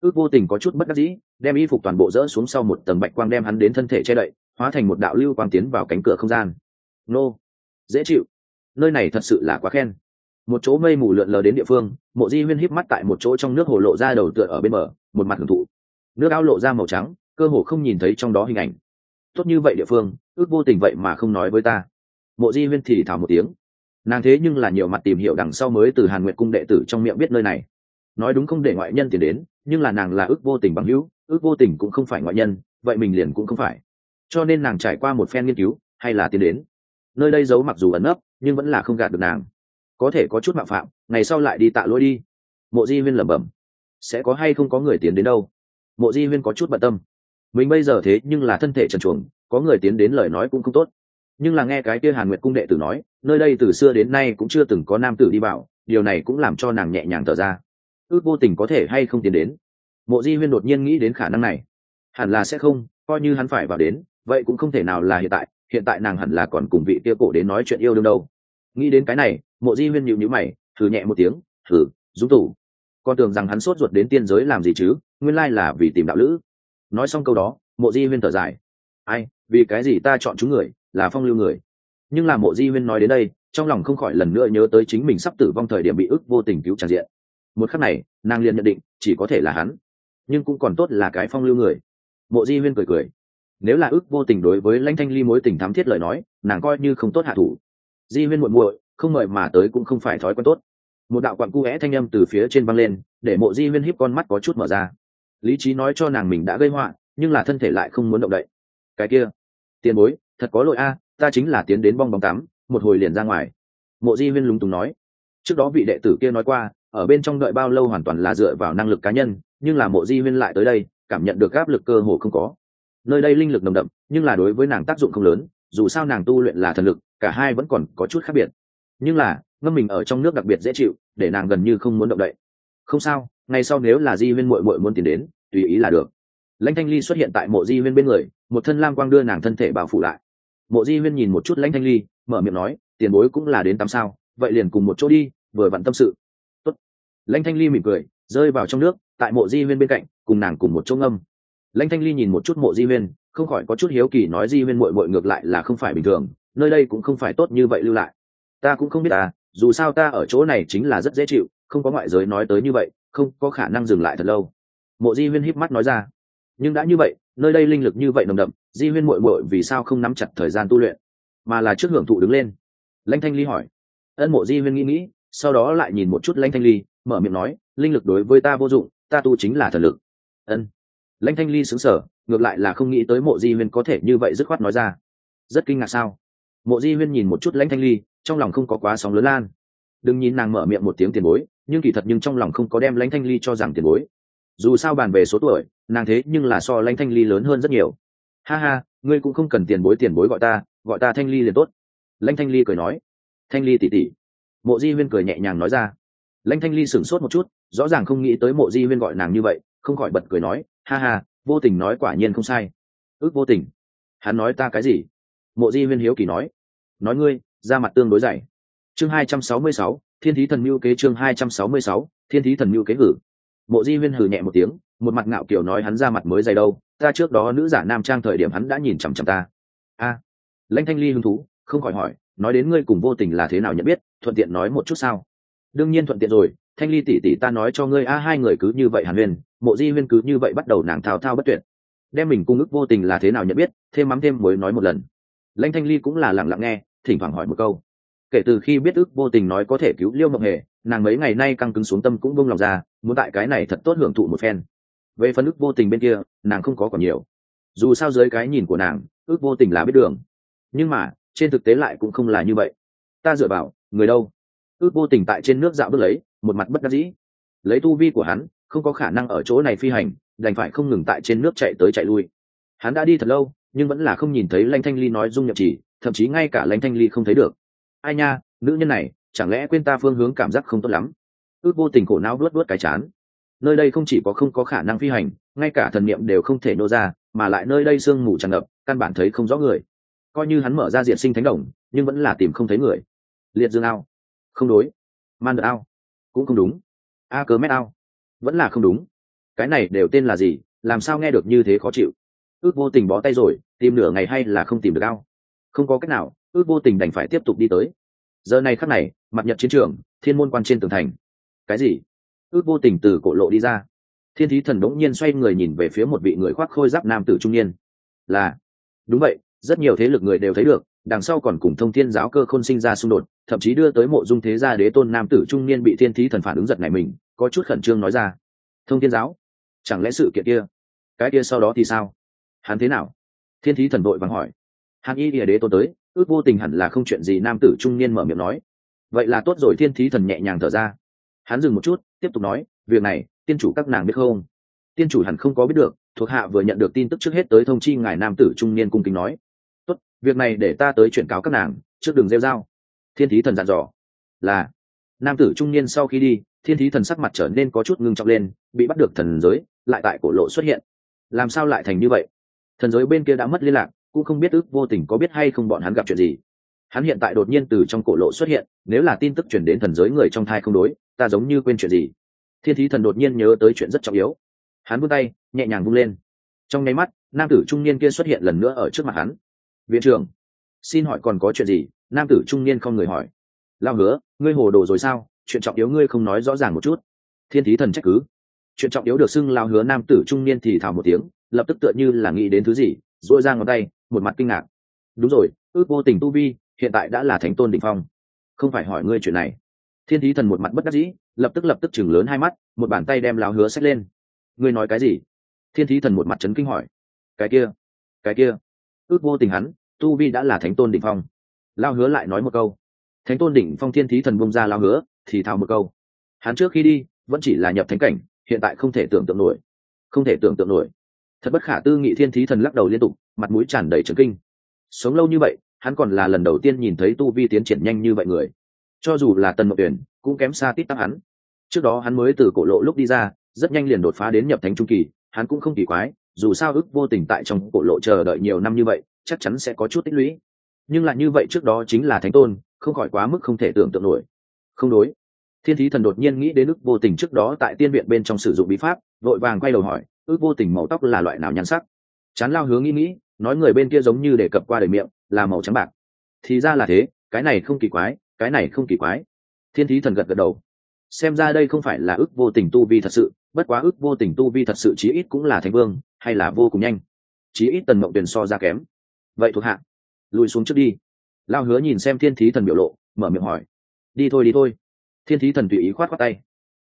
ước vô tình có chút bất đắc dĩ, đem y phục toàn bộ rỡ xuống sau một tầng bạch quang đem hắn đến thân thể che đậy, hóa thành một đạo lưu quang tiến vào cánh cửa không gian. Nô, dễ chịu. Nơi này thật sự là quá khen. Một chỗ mây mù lượn lờ đến địa phương, mộ di huyên híp mắt tại một chỗ trong nước hồ lộ ra đầu tựa ở bên bờ, một mặt hưởng thụ. Nước ao lộ ra màu trắng, cơ hồ không nhìn thấy trong đó hình ảnh. Tốt như vậy địa phương, ước vô tình vậy mà không nói với ta. Mộ di huyên thì thảo một tiếng. Nàng thế nhưng là nhiều mặt tìm hiểu đằng sau mới từ hàn nguyện cung đệ tử trong miệng biết nơi này. Nói đúng không để ngoại nhân tiền đến nhưng là nàng là ước vô tình bằng hữu, ước vô tình cũng không phải ngoại nhân, vậy mình liền cũng không phải. Cho nên nàng trải qua một phen nghiên cứu, hay là tiến đến. Nơi đây giấu mặc dù ẩn nấp, nhưng vẫn là không gạt được nàng. Có thể có chút mạo phạm, ngày sau lại đi tạ lỗi đi. Mộ di huyên lẩm bẩm, sẽ có hay không có người tiến đến đâu? Mộ di huyên có chút bận tâm. Mình bây giờ thế nhưng là thân thể trần chuồng có người tiến đến lời nói cũng không tốt. Nhưng là nghe cái kia hàn nguyệt cung đệ tử nói, nơi đây từ xưa đến nay cũng chưa từng có nam tử đi vào, điều này cũng làm cho nàng nhẹ nhàng thở ra ước vô tình có thể hay không tiến đến. Mộ di huyên đột nhiên nghĩ đến khả năng này. Hẳn là sẽ không, coi như hắn phải vào đến, vậy cũng không thể nào là hiện tại hiện tại nàng hẳn là còn cùng vị kia cổ đến nói chuyện yêu đương đâu. Nghĩ đến cái này, mộ di huyên nhịu nhữ mày, thử nhẹ một tiếng, thử, dũng tủ con tưởng rằng hắn sốt ruột đến tiên giới làm gì chứ, nguyên lai là vì tìm đạo lữ. Nói xong câu đó, mộ di huyên thở dài. Ai, vì cái gì ta chọn chúng người, là phong lưu người? Nhưng là mộ di huyên nói đến đây, trong lòng không khỏi lần nữa nhớ tới chính mình sắp tử vong thời điểm bị ức vô tình cứu tràn diện một khắc này, nàng liền nhận định, chỉ có thể là hắn. Nhưng cũng còn tốt là cái phong lưu người. Mộ di huyên cười cười. Nếu là ước vô tình đối với lãnh thanh ly mối tình thắm thiết lời nói, nàng coi như không tốt hạ thủ. Di huyên muội muội, không mời mà tới cũng không phải thói quen tốt. Một đạo quặn cu vẽ thanh â m từ phía trên băng lên, để mộ di huyên hiếp con mắt có chút mở ra. Lý trí nói cho nàng mình đã gây họa, nhưng là thân thể lại không muốn động đậy. Cái kia, tiền bối, thật có lỗi a, ta chính là tiến đến bong bóng tắm, một hồi liền ra ngoài. Mộ di huyên lúng túng nói. Trước đó vị đệ tử kia nói qua ở bên trong đợi bao lâu hoàn toàn là dựa vào năng lực cá nhân, nhưng là mộ di huyên lại tới đây, cảm nhận được áp lực cơ hồ không có. Nơi đây linh lực nồng đậm, nhưng là đối với nàng tác dụng không lớn, dù sao nàng tu luyện là thần lực, cả hai vẫn còn có chút khác biệt. Nhưng là, ngâm mình ở trong nước đặc biệt dễ chịu, để nàng gần như không muốn động đậy. Không sao, ngay sau nếu là di huyên mội mội muốn tìm đến, tùy ý là được. Lãnh thanh ly xuất hiện tại mộ di huyên bên người, một thân lam quang đưa nàng thân thể bao phủ lại. Mộ di huyên nhìn một chút lãnh thanh ly, mở miệng nói, tiền bối cũng là đến tắm sao? Vậy liền cùng một chỗ đi, vừa vặn tâm sự lãnh thanh ly mỉm cười, rơi vào trong nước, tại mộ di huyên bên cạnh, cùng nàng cùng một chỗ ngâm. Lãnh thanh ly nhìn một chút mộ di huyên, không khỏi có chút hiếu kỳ nói di huyên mội mội ngược lại là không phải bình thường, nơi đây cũng không phải tốt như vậy lưu lại. Ta cũng không biết à dù sao ta ở chỗ này chính là rất dễ chịu, không có ngoại giới nói tới như vậy, không có khả năng dừng lại thật lâu. Mộ di huyên híp mắt nói ra. Nhưng đã như vậy, nơi đây linh lực như vậy nồng đậm, di huyên muội muội vì sao không nắm chặt thời gian tu luyện, mà là trước hưởng thụ đứng lên? Lãnh thanh ly hỏi. Ân mộ di huyên nghĩ nghĩ, sau đó lại nhìn một chút lãnh thanh ly mở miệng nói, linh lực đối với ta vô dụng, ta tu chính là thần lực. Ân. Lãnh thanh ly xứng sở ngược lại là không nghĩ tới mộ di huyên có thể như vậy dứt khoát nói ra. Rất kinh ngạc sao? Mộ di huyên nhìn một chút lãnh thanh ly, trong lòng không có quá sóng lớn lan. Đừng nhìn nàng mở miệng một tiếng tiền bối, nhưng kỳ thật nhưng trong lòng không có đem lãnh thanh ly cho rằng tiền bối. Dù sao bàn về số tuổi, nàng thế nhưng là so lãnh thanh ly lớn hơn rất nhiều. Ha ha, ngươi cũng không cần tiền bối tiền bối gọi ta gọi ta thanh ly liền tốt. Lãnh thanh ly cười nói. Thanh ly tỉ tỉ mộ di huyên cười nhẹ nhàng nói ra lãnh thanh ly sửng sốt một chút rõ ràng không nghĩ tới mộ di huyên gọi nàng như vậy không khỏi bật cười nói ha ha vô tình nói quả nhiên không sai. Ước vô tình. Hắn nói ta cái gì? Mộ di huyên hiếu kỳ nói. Nói ngươi ra mặt tương đối dày. Chương hai trăm sáu mươi sáu thiên thí thần mưu kế chương hai trăm sáu mươi sáu thiên thí thần mưu kế hử. Mộ di huyên hử nhẹ một tiếng một mặt ngạo kiểu nói hắn ra mặt mới dày đâu ta trước đó nữ giả nam trang thời điểm hắn đã nhìn chằm chằm ta. A. À, lãnh thanh ly hứng thú không khỏi hỏi nói đến ngươi cùng vô tình là thế nào nhận biết thuận tiện nói một chút sao? Đương nhiên thuận tiện rồi, thanh ly tỷ tỷ ta nói cho ngươi, a, hai người cứ như vậy hàn huyên, mộ di huyên cứ như vậy bắt đầu nàng thao thao bất tuyệt. Đem mình cung ức vô tình là thế nào nhận biết, thêm mắm thêm mới nói một lần. Lãnh thanh ly cũng là lặng lặng nghe, thỉnh thoảng hỏi một câu. Kể từ khi biết ức vô tình nói có thể cứu liêu mộng hề, nàng mấy ngày nay căng cứng xuống tâm cũng bông lòng ra, muốn tại cái này thật tốt hưởng thụ một phen. Về phần ức vô tình bên kia, nàng không có còn nhiều. Dù sao dưới cái nhìn của nàng ước vô tình là biết đường. Nhưng mà, trên thực tế lại cũng không là như vậy. Ta dựa vào, người đâu? Ước vô tình tại trên nước dạo bước lấy, một mặt bất đắc dĩ. Lấy tu vi của hắn, không có khả năng ở chỗ này phi hành, đành phải không ngừng tại trên nước chạy tới chạy lui. Hắn đã đi thật lâu, nhưng vẫn là không nhìn thấy lanh thanh ly nói dung nhập chỉ, thậm chí ngay cả lanh thanh ly không thấy được. Ai nha, nữ nhân này, chẳng lẽ quên ta phương hướng cảm giác không tốt lắm? Ước vô tình cổ não luốt luốt cái chán. Nơi đây không chỉ có không có khả năng phi hành, ngay cả thần niệm đều không thể nô ra, mà lại nơi đây sương mù tràn ngập, căn bản thấy không rõ người. Coi như hắn mở ra diện sinh thánh đồng, nhưng vẫn là tìm không thấy người. Liệt dương ao không đối. Man đợt ao. Cũng không đúng. A cớ mét ao. Vẫn là không đúng. Cái này đều tên là gì? Làm sao nghe được như thế khó chịu? Ước vô tình bó tay rồi, tìm nửa ngày hay là không tìm được ao? Không có cách nào, ước vô tình đành phải tiếp tục đi tới. Giờ này khắc này, mặt nhật chiến trường, thiên môn quan trên tường thành. Cái gì? Ước vô tình từ cổ lộ đi ra. Thiên thí thần đỗng nhiên xoay người nhìn về phía một vị người khoác khôi giáp nam tử trung niên. Là. Đúng vậy, rất nhiều thế lực người đều thấy được đằng sau còn cùng thông thiên giáo cơ khôn sinh ra xung đột, thậm chí đưa tới mộ dung thế gia đế tôn nam tử trung niên bị thiên thí thần phản ứng giật này mình, có chút khẩn trương nói ra. Thông thiên giáo, chẳng lẽ sự kiện kia, cái kia sau đó thì sao? Hắn thế nào? Thiên thí thần vội vàng hỏi. Hàn y địa đế tôn tới, ước vô tình hẳn là không chuyện gì nam tử trung niên mở miệng nói. Vậy là tốt rồi, thiên thí thần nhẹ nhàng thở ra. Hắn dừng một chút, tiếp tục nói, việc này, tiên chủ các nàng biết không? Tiên chủ hẳn không có biết được, thuộc hạ vừa nhận được tin tức trước hết tới thông chi ngài nam tử trung niên cung kính nói việc này để ta tới chuyển cáo các nàng, trước đường rêu dao thiên thí thần dặn dò. Là. Nam tử trung niên sau khi đi, thiên thí thần sắc mặt trở nên có chút ngưng trọng lên, bị bắt được thần giới, lại tại cổ lộ xuất hiện. Làm sao lại thành như vậy? Thần giới bên kia đã mất liên lạc, cũng không biết ước vô tình có biết hay không bọn hắn gặp chuyện gì. Hắn hiện tại đột nhiên từ trong cổ lộ xuất hiện, nếu là tin tức chuyển đến thần giới người trong thai không đối, ta giống như quên chuyện gì. Thiên thí thần đột nhiên nhớ tới chuyện rất trọng yếu. Hắn vung tay, nhẹ nhàng vung lên. Trong nháy mắt, nam tử trung niên kia xuất hiện lần nữa ở trước mặt hắn viện trưởng, xin hỏi còn có chuyện gì? Nam tử trung niên không người hỏi. Lao hứa, ngươi hồ đồ rồi sao? Chuyện trọng yếu ngươi không nói rõ ràng một chút. Thiên thí thần trách cứ. Chuyện trọng yếu được xưng lao hứa nam tử trung niên thì thào một tiếng, lập tức tựa như là nghĩ đến thứ gì dội ra ngón tay, một mặt kinh ngạc. Đúng rồi, ước vô tình tu vi, hiện tại đã là thánh tôn đ ỉ n h phong. Không phải hỏi ngươi chuyện này. Thiên thí thần một mặt bất đắc dĩ, lập tức lập tức chừng lớn hai mắt, một bàn tay đem lao hứa xách lên. Ngươi nói cái gì? Thiên thí thần một mặt trấn kinh hỏi. Cái kia cái kia ước vô tình hắn, tu vi đã là thánh tôn đỉnh phong. Lao hứa lại nói một câu. Thánh tôn đỉnh phong thiên thí thần bông ra lao hứa, thì thào một câu. Hắn trước khi đi, vẫn chỉ là nhập thánh cảnh, hiện tại không thể tưởng tượng nổi. Không thể tưởng tượng nổi. Thật bất khả tư nghị thiên thí thần lắc đầu liên tục, mặt mũi tràn đầy trấn kinh. Sống lâu như vậy, hắn còn là lần đầu tiên nhìn thấy tu vi tiến triển nhanh như vậy người. Cho dù là tần mộng tuyển cũng kém xa tít tắc hắn. Trước đó hắn mới từ cổ lộ lúc đi ra, rất nhanh liền đột phá đến nhập thánh trung kỳ, hắn cũng không kỳ quái dù sao ước vô tình tại trong cổ lộ chờ đợi nhiều năm như vậy, chắc chắn sẽ có chút tích lũy. Nhưng lại như vậy trước đó chính là thánh tôn, không khỏi quá mức không thể tưởng tượng nổi. Không đối. Thiên thí thần đột nhiên nghĩ đến ước vô tình trước đó tại tiên viện bên trong sử dụng bí pháp, vội vàng quay đầu hỏi, ước vô tình màu tóc là loại nào nhắn sắc? Chán lao hướng nghĩ nghĩ, nói người bên kia giống như để cập qua đời miệng, là màu trắng bạc. Thì ra là thế, cái này không kỳ quái, cái này không kỳ quái. Thiên thí thần gật gật đầu xem ra đây không phải là ước vô tình tu vi thật sự, bất quá ước vô tình tu vi thật sự chí ít cũng là thánh vương, hay là vô cùng nhanh. Chí ít tần mộng tuyền so ra kém. Vậy thuộc hạ, lùi xuống trước đi. Lao hứa nhìn xem thiên thí thần biểu lộ, mở miệng hỏi. Đi thôi đi thôi. Thiên thí thần tùy ý khoát khoát tay.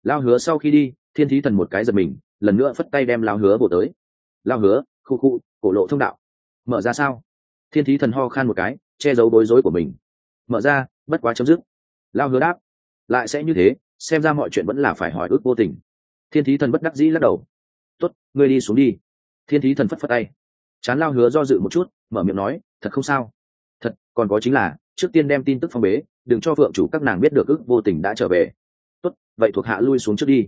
Lao hứa sau khi đi, thiên thí thần một cái giật mình, lần nữa phất tay đem lao hứa bổ tới. Lao hứa, khu khu, cổ lộ thông đạo. Mở ra sao? Thiên thí thần ho khan một cái, che giấu bối rối của mình. Mở ra, bất quá chấm dứt. Lao hứa đáp. Lại sẽ như thế xem ra mọi chuyện vẫn là phải hỏi ước vô tình. Thiên thí thần bất đắc dĩ lắc đầu. Tuất ngươi đi xuống đi. Thiên thí thần phất phất tay. Chán lao hứa do dự một chút, mở miệng nói, thật không sao. Thật, còn có chính là, trước tiên đem tin tức phong bế, đừng cho vượng chủ các nàng biết được ước vô tình đã trở về. Tốt, vậy thuộc hạ lui xuống trước đi.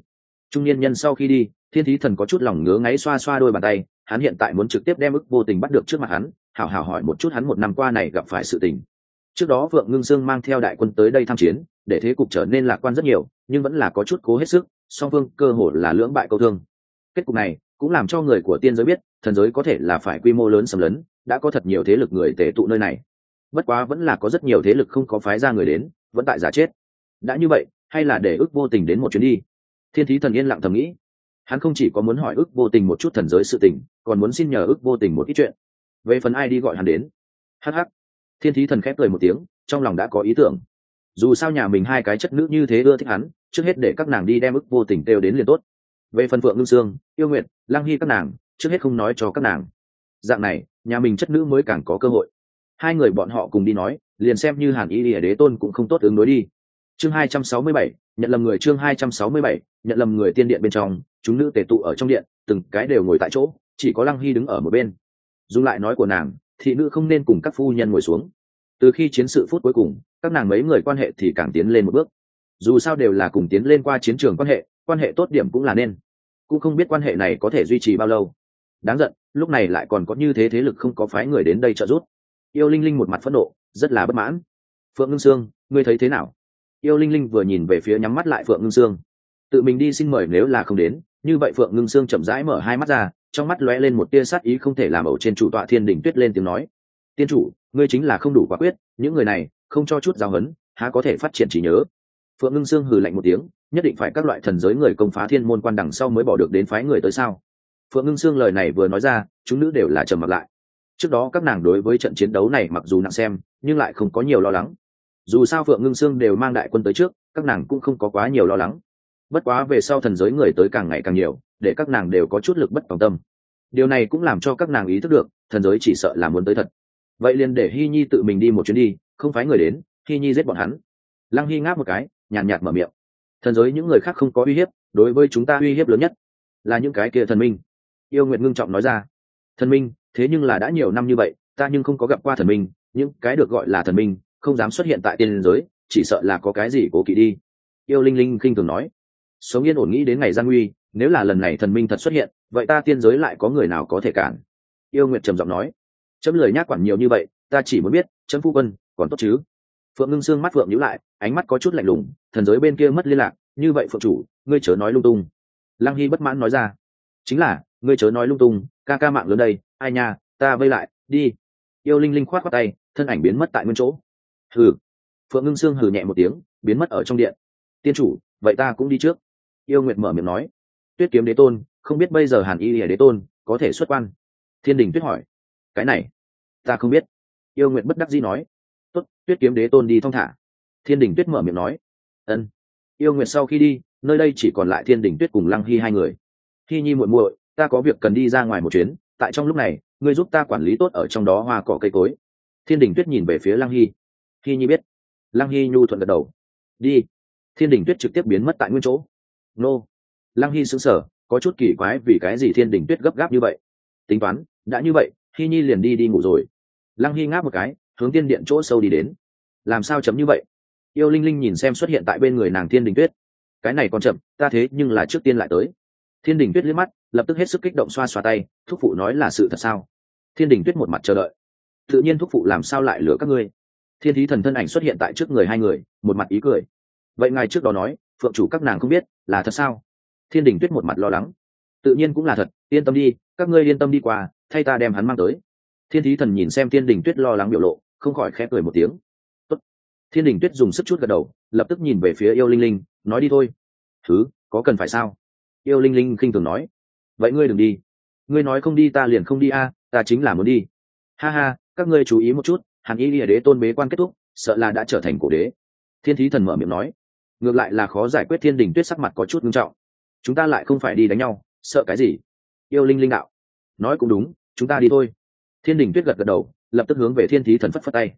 Trung niên nhân sau khi đi, thiên thí thần có chút lòng ngứa ngáy xoa xoa đôi bàn tay, hắn hiện tại muốn trực tiếp đem ước vô tình bắt được trước mặt hắn, hảo hảo hỏi một chút hắn một năm qua này gặp phải sự tình. Trước đó vượng ngưng sương mang theo đại quân tới đây tham chiến để thế cục trở nên lạc quan rất nhiều, nhưng vẫn là có chút cố hết sức, song phương cơ hội là lưỡng bại câu thương. Kết cục này cũng làm cho người của tiên giới biết, thần giới có thể là phải quy mô lớn xâm lấn, đã có thật nhiều thế lực người tề tụ nơi này. Bất quá vẫn là có rất nhiều thế lực không có phái ra người đến, vẫn tại giả chết. Đã như vậy, hay là để ước vô tình đến một chuyến đi? Thiên thí thần yên lặng thầm nghĩ. Hắn không chỉ có muốn hỏi ước vô tình một chút thần giới sự tình, còn muốn xin nhờ ước vô tình một ít chuyện. Về phần ai đi gọi hắn đến? Hh thiên thí thần khép cười một tiếng, trong lòng đã có ý tưởng dù sao nhà mình hai cái chất nữ như thế ưa thích hắn, trước hết để các nàng đi đem ức vô tình têu đến liền tốt. Về phần phượng ngưng sương, yêu nguyện lang hy các nàng, trước hết không nói cho các nàng. Dạng này, nhà mình chất nữ mới càng có cơ hội. Hai người bọn họ cùng đi nói, liền xem như hàn y lìa đế tôn cũng không tốt ứng đối đi. Chương hai trăm sáu mươi bảy, nhận lầm người chương hai trăm sáu mươi bảy, nhận lầm người tiên điện bên trong, chúng nữ tề tụ ở trong điện, từng cái đều ngồi tại chỗ, chỉ có lăng hy đứng ở một bên. Dùng lại nói của nàng, thị nữ không nên cùng các phu nhân ngồi xuống từ khi chiến sự phút cuối cùng, các nàng mấy người quan hệ thì càng tiến lên một bước. Dù sao đều là cùng tiến lên qua chiến trường quan hệ quan hệ tốt điểm cũng là nên. Cũng không biết quan hệ này có thể duy trì bao lâu. Đáng giận, lúc này lại còn có như thế thế lực không có phái người đến đây trợ giúp. Yêu linh linh một mặt phẫn nộ, rất là bất mãn. Phượng ngưng sương, ngươi thấy thế nào? Yêu linh linh vừa nhìn về phía nhắm mắt lại phượng ngưng sương. Tự mình đi xin mời nếu là không đến, như vậy phượng ngưng sương chậm rãi mở hai mắt ra, trong mắt lóe lên một tia sát ý không thể làm ẩu trên chủ tọa thiên đỉnh tuyết lên tiếng nói tiên chủ, ngươi chính là không đủ quả quyết, những người này, không cho chút giáo huấn há có thể phát triển trí nhớ? Phượng ngưng sương hừ lạnh một tiếng, nhất định phải các loại thần giới người công phá thiên môn quan đằng sau mới bỏ được đến phái người tới sao? Phượng ngưng sương lời này vừa nói ra, chúng nữ đều là trầm mặc lại. Trước đó các nàng đối với trận chiến đấu này mặc dù nặng xem, nhưng lại không có nhiều lo lắng. Dù sao phượng ngưng sương đều mang đại quân tới trước, các nàng cũng không có quá nhiều lo lắng. Bất quá về sau thần giới người tới càng ngày càng nhiều, để các nàng đều có chút lực bất tòng tâm. Điều này cũng làm cho các nàng ý thức được, thần giới chỉ sợ là muốn tới thật vậy liền để hy nhi tự mình đi một chuyến đi, không phái người đến hy nhi giết bọn hắn. Lăng hy ngáp một cái, nhàn nhạt mở miệng. Thần giới những người khác không có uy hiếp, đối với chúng ta uy hiếp lớn nhất là những cái kia thần minh. Yêu nguyện ngưng trọng nói ra. Thần minh, thế nhưng là đã nhiều năm như vậy, ta nhưng không có gặp qua thần minh, những cái được gọi là thần minh, không dám xuất hiện tại tiên giới, chỉ sợ là có cái gì cố kỵ đi. Yêu linh linh khinh thường nói. Sống yên ổn nghĩ đến ngày gian nguy, nếu là lần này thần minh thật xuất hiện, vậy ta tiên giới lại có người nào có thể cản? Yêu nguyệt trầm giọng nói chấm lời nhắc quản nhiều như vậy, ta chỉ muốn biết, chấm phu quân, còn tốt chứ? Phượng ngưng xương mắt phượng nhíu lại, ánh mắt có chút lạnh lùng, thần giới bên kia mất liên lạc, như vậy phượng chủ, ngươi chớ nói lung tung. Lăng hy bất mãn nói ra. Chính là, ngươi chớ nói lung tung, ca ca mạng lớn đây, ai nha, ta vây lại, đi. Yêu linh linh khoát khoát tay, thân ảnh biến mất tại nguyên chỗ. Hừ. Phượng ngưng sương hừ nhẹ một tiếng, biến mất ở trong điện. Tiên chủ, vậy ta cũng đi trước. Yêu nguyệt mở miệng nói. Tuyết kiếm đế tôn, không biết bây giờ hàn y lìa đế tôn có thể xuất quan? Thiên đình tuyết hỏi cái này. Ta không biết. Yêu nguyện bất đắc dĩ nói. Tốt, tuyết kiếm đế tôn đi thong thả. Thiên đình tuyết mở miệng nói. Ân. Yêu nguyện sau khi đi, nơi đây chỉ còn lại thiên đình tuyết cùng lăng hy hai người. Khi nhi muội muội, ta có việc cần đi ra ngoài một chuyến, tại trong lúc này, ngươi giúp ta quản lý tốt ở trong đó hoa cỏ cây cối. Thiên đình tuyết nhìn về phía lăng hy. Khi nhi biết. Lăng hy nhu thuận gật đầu. Đi. Thiên đình tuyết trực tiếp biến mất tại nguyên chỗ. Nô. Lăng hy sững sờ, có chút kỳ quái vì cái gì thiên đình tuyết gấp gáp như vậy? Tính toán, đã như vậy hy nhi liền đi đi ngủ rồi. Lăng hy ngáp một cái, hướng tiên điện chỗ sâu đi đến. Làm sao chấm như vậy? Yêu linh linh nhìn xem xuất hiện tại bên người nàng thiên đình tuyết. Cái này còn chậm, ta thế nhưng là trước tiên lại tới. Thiên đình tuyết liếc mắt, lập tức hết sức kích động xoa xoa tay, thúc phụ nói là sự thật sao? Thiên đình tuyết một mặt chờ đợi. Tự nhiên thúc phụ làm sao lại lừa các ngươi? Thiên thí thần thân ảnh xuất hiện tại trước người hai người, một mặt ý cười. Vậy ngài trước đó nói, phượng chủ các nàng không biết, là thật sao? Thiên đình tuyết một mặt lo lắng. Tự nhiên cũng là thật, yên tâm đi, các ngươi yên tâm đi qua thay ta đem hắn mang tới. Thiên thí thần nhìn xem thiên đình tuyết lo lắng biểu lộ, không khỏi khẽ cười một tiếng. Tốt. thiên đình tuyết dùng sức chút gật đầu, lập tức nhìn về phía yêu linh linh, nói đi thôi. Thứ, có cần phải sao? Yêu linh linh khinh thường nói. Vậy ngươi đừng đi. Ngươi nói không đi ta liền không đi a, ta chính là muốn đi. Ha ha, các ngươi chú ý một chút, hàn y lìa đế tôn bế quan kết thúc, sợ là đã trở thành cổ đế. Thiên thí thần mở miệng nói. Ngược lại là khó giải quyết thiên đình tuyết sắc mặt có chút nghiêm trọng. Chúng ta lại không phải đi đánh nhau, sợ cái gì? Yêu linh linh đạo nói cũng đúng, chúng ta đi thôi. Thiên đình tuyết gật gật đầu, lập tức hướng về thiên thí thần phất phất tay.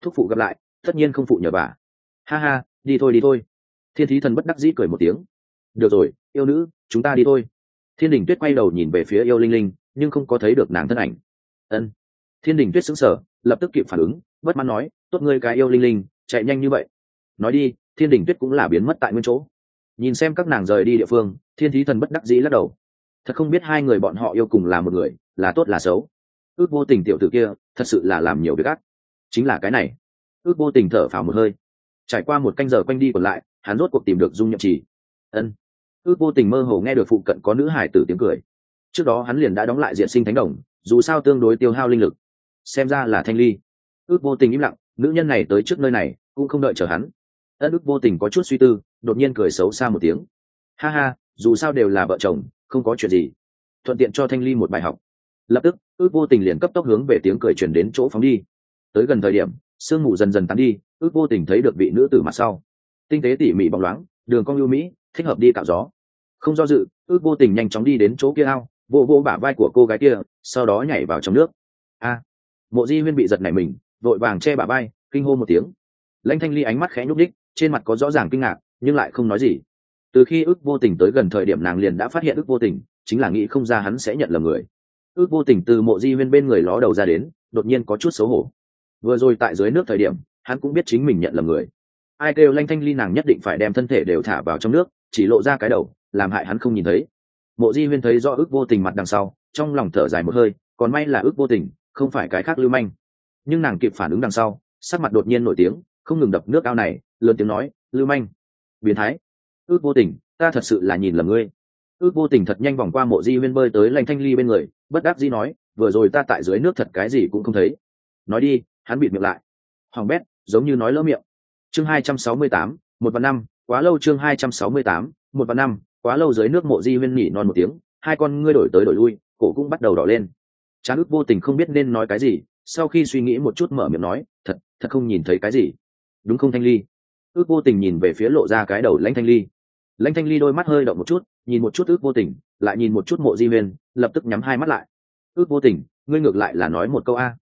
Thúc phụ gặp lại, tất nhiên không phụ nhờ bà. Ha ha, đi thôi đi thôi. Thiên thí thần bất đắc dĩ cười một tiếng. Được rồi, yêu nữ, chúng ta đi thôi. Thiên đình tuyết quay đầu nhìn về phía yêu linh linh, nhưng không có thấy được nàng thân ảnh. Ân. Thiên đình tuyết xứng sở lập tức kịp phản ứng, bất mãn nói, tốt ngươi cái yêu linh linh, chạy nhanh như vậy. Nói đi, thiên đình tuyết cũng là biến mất tại nguyên chỗ. Nhìn xem các nàng rời đi địa phương, thiên thí thần bất đắc dĩ lắc đầu thật không biết hai người bọn họ yêu cùng là một người, là tốt là xấu. Ước vô tình tiểu tử kia, thật sự là làm nhiều việc ác. Chính là cái này. Ước vô tình thở phào một hơi. Trải qua một canh giờ quanh đi còn lại, hắn rốt cuộc tìm được dung nhậm trì. Ân. Ước vô tình mơ hồ nghe được phụ cận có nữ hải tử tiếng cười. Trước đó hắn liền đã đóng lại diện sinh thánh đồng, dù sao tương đối tiêu hao linh lực. Xem ra là thanh ly. Ước vô tình im lặng, nữ nhân này tới trước nơi này, cũng không đợi chờ hắn. Ân, ước vô tình có chút suy tư, đột nhiên cười xấu xa một tiếng. Ha ha, dù sao đều là vợ chồng không có chuyện gì. Thuận tiện cho thanh ly một bài học. Lập tức, ước vô tình liền cấp tốc hướng về tiếng cười chuyển đến chỗ phóng đi. Tới gần thời điểm, sương mù dần dần tắn đi, ước vô tình thấy được vị nữ tử mặt sau. Tinh tế tỉ mỉ bóng loáng, đường cong ưu mỹ, thích hợp đi cạo gió. Không do dự, ước vô tình nhanh chóng đi đến chỗ kia ao, vô vô bả vai của cô gái kia, sau đó nhảy vào trong nước. A! Mộ di huyên bị giật nảy mình, vội vàng che bả vai, kinh hô một tiếng. Lãnh thanh ly ánh mắt khẽ nhúc đích trên mặt có rõ ràng kinh ngạc, nhưng lại không nói gì từ khi ước vô tình tới gần thời điểm nàng liền đã phát hiện ước vô tình, chính là nghĩ không ra hắn sẽ nhận lầm người. Ước vô tình từ mộ di huyên bên người ló đầu ra đến, đột nhiên có chút xấu hổ. Vừa rồi tại dưới nước thời điểm, hắn cũng biết chính mình nhận lầm người. Ai kêu lanh thanh ly nàng nhất định phải đem thân thể đều thả vào trong nước, chỉ lộ ra cái đầu, làm hại hắn không nhìn thấy. Mộ di huyên thấy do ước vô tình mặt đằng sau, trong lòng thở dài một hơi, còn may là ước vô tình, không phải cái khác lưu manh. Nhưng nàng kịp phản ứng đằng sau, sắc mặt đột nhiên nổi tiếng, không ngừng đập nước ao này, lớn tiếng nói, lưu manh. Biến thái ước vô tình, ta thật sự là nhìn lầm ngươi. Ước vô tình thật nhanh vòng qua mộ di huyên bơi tới lanh thanh ly bên người, bất đắc dĩ nói, vừa rồi ta tại dưới nước thật cái gì cũng không thấy. Nói đi, hắn bịt miệng lại. Hoàng bét, giống như nói lỡ miệng. Chương hai trăm sáu mươi tám, một vạn năm, quá lâu chương hai trăm sáu mươi tám, một vạn năm, quá lâu dưới nước mộ di huyên nhỉ non một tiếng, hai con ngươi đổi tới đổi lui, cổ cũng bắt đầu đỏ lên. Chán ước vô tình không biết nên nói cái gì, sau khi suy nghĩ một chút mở miệng nói, thật thật không nhìn thấy cái gì. Đúng không thanh ly? Ước vô tình nhìn về phía lộ ra cái đầu lãnh thanh ly. Lãnh thanh ly đôi mắt hơi động một chút, nhìn một chút ước vô tình, lại nhìn một chút mộ di huyên lập tức nhắm hai mắt lại. Ước vô tình, ngươi ngược lại là nói một câu a.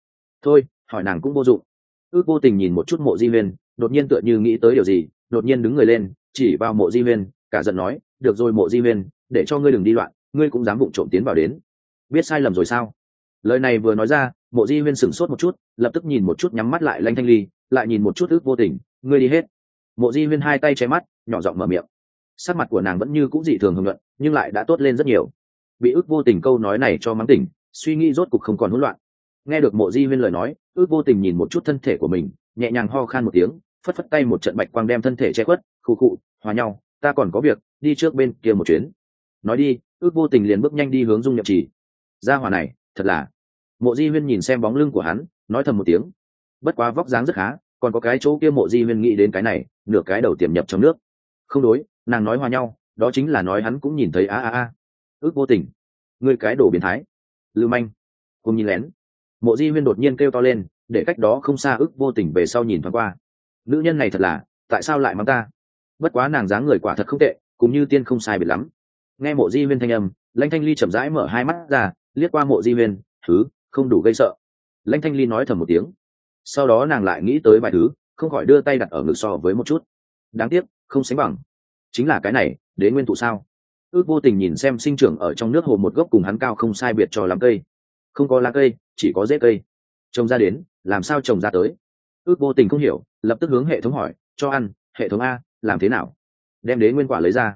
Thôi, hỏi nàng cũng vô dụng. Ước vô tình nhìn một chút mộ di huyên đột nhiên tựa như nghĩ tới điều gì, đột nhiên đứng người lên, chỉ vào mộ di huyên cả giận nói, được rồi mộ di huyên để cho ngươi đừng đi loạn, ngươi cũng dám vụng trộm tiến vào đến. Biết sai lầm rồi sao? Lời này vừa nói ra, mộ di huyên sửng sốt một chút, lập tức nhìn một chút nhắm mắt lại lanh thanh ly, lại nhìn một chút ước vô tình, ngươi đi hết mộ di huyên hai tay che mắt, nhỏ giọng mở miệng. Sắc mặt của nàng vẫn như cũng dị thường hưng luận nhưng lại đã tốt lên rất nhiều. Bị ước vô tình câu nói này cho mắng tỉnh, suy nghĩ rốt cục không còn hỗn loạn. Nghe được mộ di huyên lời nói, ước vô tình nhìn một chút thân thể của mình, nhẹ nhàng ho khan một tiếng, phất phất tay một trận bạch quang đem thân thể che khuất khu cụ hòa nhau, ta còn có việc, đi trước bên kia một chuyến. Nói đi, ước vô tình liền bước nhanh đi hướng dung nhậm trì. Ra hòa này, thật là. Mộ di huyên nhìn xem bóng lưng của hắn, nói thầm một tiếng. Bất quá vóc dáng rất khá, còn có cái chỗ kia mộ di huyên nghĩ đến cái này nửa cái đầu tiềm nhập trong nước. Không đối, nàng nói hòa nhau, đó chính là nói hắn cũng nhìn thấy a a a. Ước vô tình. Người cái đồ biến thái. Lưu manh. Cùng nhìn lén. Mộ di huyên đột nhiên kêu to lên, để cách đó không xa ước vô tình về sau nhìn thoáng qua. Nữ nhân này thật là, tại sao lại mắng ta? Bất quá nàng dáng người quả thật không tệ, cũng như tiên không sai biệt lắm. Nghe mộ di huyên thanh âm lãnh thanh ly chậm rãi mở hai mắt ra, liếc qua mộ di huyên, thứ, không đủ gây sợ. Lãnh thanh ly nói thầm một tiếng. Sau đó nàng lại nghĩ tới vài thứ không khỏi đưa tay đặt ở ngực so với một chút. Đáng tiếc, không sánh bằng. Chính là cái này đến nguyên thủ sao? Ước vô tình nhìn xem sinh trưởng ở trong nước hồ một gốc cùng hắn cao không sai biệt cho làm cây. Không có lá cây, chỉ có rễ cây. Trồng ra đến, làm sao trồng ra tới? Ước vô tình không hiểu, lập tức hướng hệ thống hỏi, cho ăn, hệ thống a, làm thế nào? Đem đế nguyên quả lấy ra.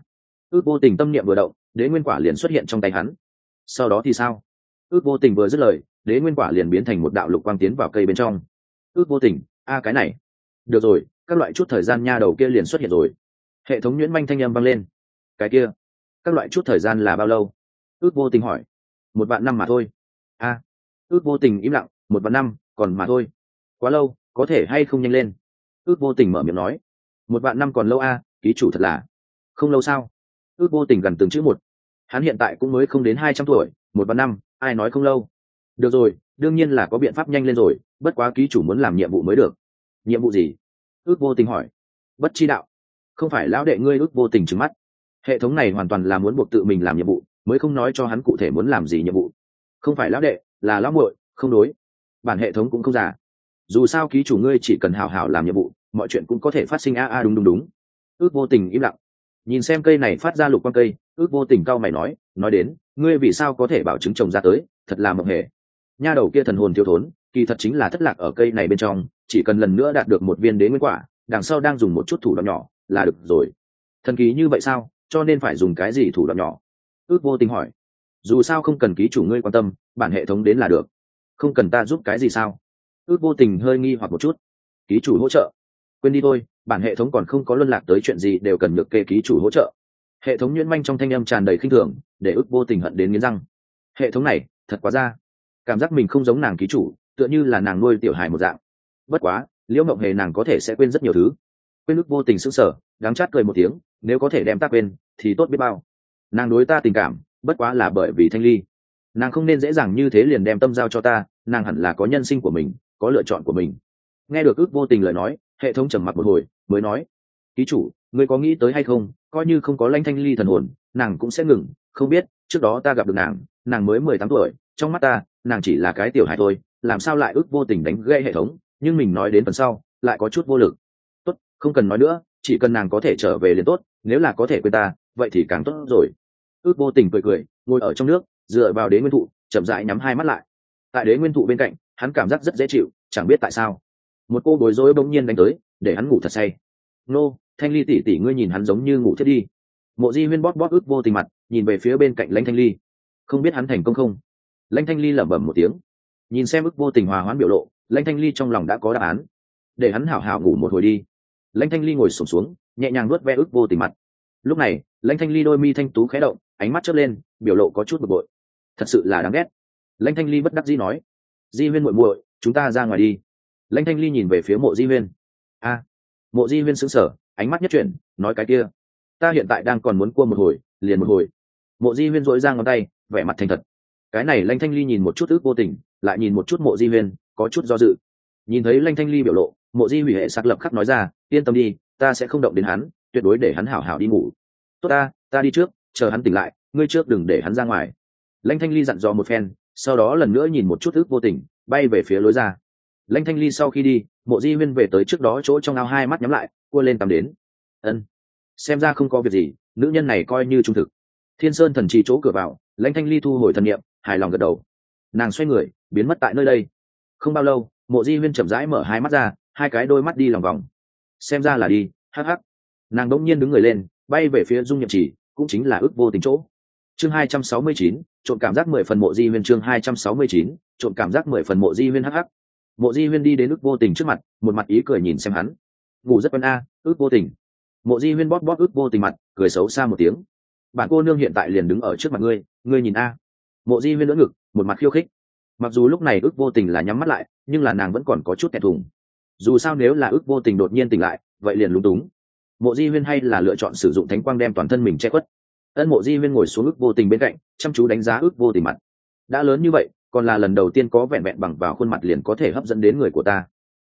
Ước vô tình tâm niệm vừa động, đế nguyên quả liền xuất hiện trong tay hắn. Sau đó thì sao? Ước vô tình vừa dứt lời, đế nguyên quả liền biến thành một đạo lục quang tiến vào cây bên trong. Ước vô tình, a, cái này được rồi, các loại chút thời gian nha đầu kia liền xuất hiện rồi. Hệ thống nhuyễn manh thanh âm vang lên. Cái kia, các loại chút thời gian là bao lâu? Ước vô tình hỏi. Một vạn năm mà thôi. A, ước vô tình im lặng, một vạn năm, còn mà thôi. Quá lâu, có thể hay không nhanh lên? Ước vô tình mở miệng nói. Một vạn năm còn lâu a, ký chủ thật là. Không lâu sao? Ước vô tình gần từng chữ một. Hắn hiện tại cũng mới không đến hai trăm tuổi, một vạn năm, ai nói không lâu? Được rồi, đương nhiên là có biện pháp nhanh lên rồi, bất quá ký chủ muốn làm nhiệm vụ mới được. Nhiệm vụ gì? Ước vô tình hỏi. Bất chi đạo. Không phải lão đệ ngươi ước vô tình trừng mắt. Hệ thống này hoàn toàn là muốn buộc tự mình làm nhiệm vụ, mới không nói cho hắn cụ thể muốn làm gì nhiệm vụ. Không phải lão đệ, là lão muội, không đối. Bản hệ thống cũng không giả dù sao ký chủ ngươi chỉ cần hảo hảo làm nhiệm vụ, mọi chuyện cũng có thể phát sinh a a đúng đúng đúng. Ước vô tình im lặng. Nhìn xem cây này phát ra lục quang cây, ước vô tình cao mày nói nói đến, ngươi vì sao có thể bảo chứng chồng ra tới, thật là mộng hề. Nha đầu kia thần hồn thiếu thốn, kỳ thật chính là thất lạc ở cây này bên trong chỉ cần lần nữa đạt được một viên đế nguyên quả, đằng sau đang dùng một chút thủ đoạn nhỏ là được rồi. Thần ký như vậy sao? Cho nên phải dùng cái gì thủ đoạn nhỏ? Ước vô tình hỏi. Dù sao không cần ký chủ ngươi quan tâm, bản hệ thống đến là được. Không cần ta giúp cái gì sao? Ước vô tình hơi nghi hoặc một chút. Ký chủ hỗ trợ. Quên đi thôi, bản hệ thống còn không có luân lạc tới chuyện gì đều cần được kê ký chủ hỗ trợ. Hệ thống nhuyễn manh trong thanh âm tràn đầy khinh thường, để ước vô tình hận đến nghiến răng. Hệ thống này, thật quá ra. Cảm giác mình không giống nàng ký chủ, tựa như là nàng nuôi tiểu hài một dạng bất quá, liễu mộng hề nàng có thể sẽ quên rất nhiều thứ. Quên lúc vô tình sững sờ đáng chát cười một tiếng, nếu có thể đem ta quên, thì tốt biết bao. Nàng đối ta tình cảm, bất quá là bởi vì thanh ly. Nàng không nên dễ dàng như thế liền đem tâm giao cho ta, nàng hẳn là có nhân sinh của mình, có lựa chọn của mình. Nghe được ước vô tình lời nói, hệ thống trầm mặc một hồi, mới nói, ký chủ, ngươi có nghĩ tới hay không? Coi như không có lanh thanh ly thần hồn, nàng cũng sẽ ngừng. Không biết, trước đó ta gặp được nàng nàng mới mười tám tuổi, trong mắt ta, nàng chỉ là cái tiểu hài thôi, làm sao lại ước vô tình đánh gây hệ thống? Nhưng mình nói đến phần sau, lại có chút vô lực. Tốt, không cần nói nữa, chỉ cần nàng có thể trở về liền tốt, nếu là có thể quên ta, vậy thì càng tốt rồi. Ước vô tình cười cười, ngồi ở trong nước, dựa vào đế nguyên thụ, chậm rãi nhắm hai mắt lại. Tại đế nguyên thụ bên cạnh, hắn cảm giác rất dễ chịu, chẳng biết tại sao. Một cô bối rối bỗng nhiên đánh tới, để hắn ngủ thật say. Nô, thanh ly tỉ tỉ ngươi nhìn hắn giống như ngủ thiết đi. Mộ di huyên bóp bóp ước vô tình mặt, nhìn về phía bên cạnh lãnh thanh ly. Không biết hắn thành công không? Lãnh thanh ly lẩm bẩm một tiếng nhìn xem ước vô tình hòa hoãn biểu lộ, lãnh thanh ly trong lòng đã có đáp án. Để hắn hảo hảo ngủ một hồi đi. Lãnh thanh ly ngồi sổm xuống, nhẹ nhàng nuốt ve ước vô tình mặt. Lúc này, lãnh thanh ly đôi mi thanh tú khé động, ánh mắt chớp lên, biểu lộ có chút bực bội. Thật sự là đáng ghét. Lãnh thanh ly bất đắc dĩ nói, di huyên muội muội, chúng ta ra ngoài đi. Lãnh thanh ly nhìn về phía mộ di huyên. A. Mộ di huyên sững sờ, ánh mắt nhất chuyển, nói cái kia, ta hiện tại đang còn muốn cua một hồi, liền một hồi. Mộ di huyên dội ra ngón tay, vẻ mặt thành thật. Cái này lãnh thanh ly nhìn một chút ước vô tình lại nhìn một chút mộ di huyên, có chút do dự. Nhìn thấy lanh thanh ly biểu lộ, mộ di hủy hệ sắc lập khắc nói ra, yên tâm đi, ta sẽ không động đến hắn, tuyệt đối để hắn hảo hảo đi ngủ. Tốt ta ta đi trước, chờ hắn tỉnh lại, ngươi trước đừng để hắn ra ngoài. Lanh thanh ly dặn dò một phen, sau đó lần nữa nhìn một chút ước vô tình, bay về phía lối ra. Lanh thanh ly sau khi đi, mộ di huyên về tới trước đó chỗ trong ao hai mắt nhắm lại, cua lên tắm đến. Ân, xem ra không có việc gì, nữ nhân này coi như trung thực. Thiên sơn thần trì chỗ cửa vào lãnh thanh ly thu hồi thần niệm, hài lòng gật đầu. Nàng xoay người biến mất tại nơi đây. Không bao lâu, mộ di huyên chậm rãi mở hai mắt ra, hai cái đôi mắt đi lòng vòng. Xem ra là đi, hắc hắc. Nàng đ ỗ n g nhiên đứng người lên, bay về phía dung nhậm chỉ, cũng chính là ước vô tính chỗ. Chương hai trăm sáu mươi chín trộn cảm giác mười phần mộ di huyên, chương hai trăm sáu mươi chín trộn cảm giác mười phần mộ di huyên, hắc hắc. Mộ di huyên đi đến ước vô tình trước mặt, một mặt ý cười nhìn xem hắn. Ngủ rất quen a, ước vô tình. Mộ di huyên bóp bóp ước vô tình mặt, cười xấu xa một tiếng. Bạn cô nương hiện tại liền đứng ở trước mặt ngươi ngươi nhìn a. Mộ di huyên đỡ ngực, một mặt khiêu khích mặc dù lúc này ước vô tình là nhắm mắt lại, nhưng là nàng vẫn còn có chút thẹn thùng. Dù sao nếu là ước vô tình đột nhiên tỉnh lại, vậy liền lúng túng. Mộ di huyên hay là lựa chọn sử dụng thánh quang đem toàn thân mình che khuất. Ân mộ di huyên ngồi xuống ước vô tình bên cạnh, chăm chú đánh giá ước vô tình mặt. Đã lớn như vậy, còn là lần đầu tiên có vẹn vẹn bằng vào khuôn mặt liền có thể hấp dẫn đến người của ta.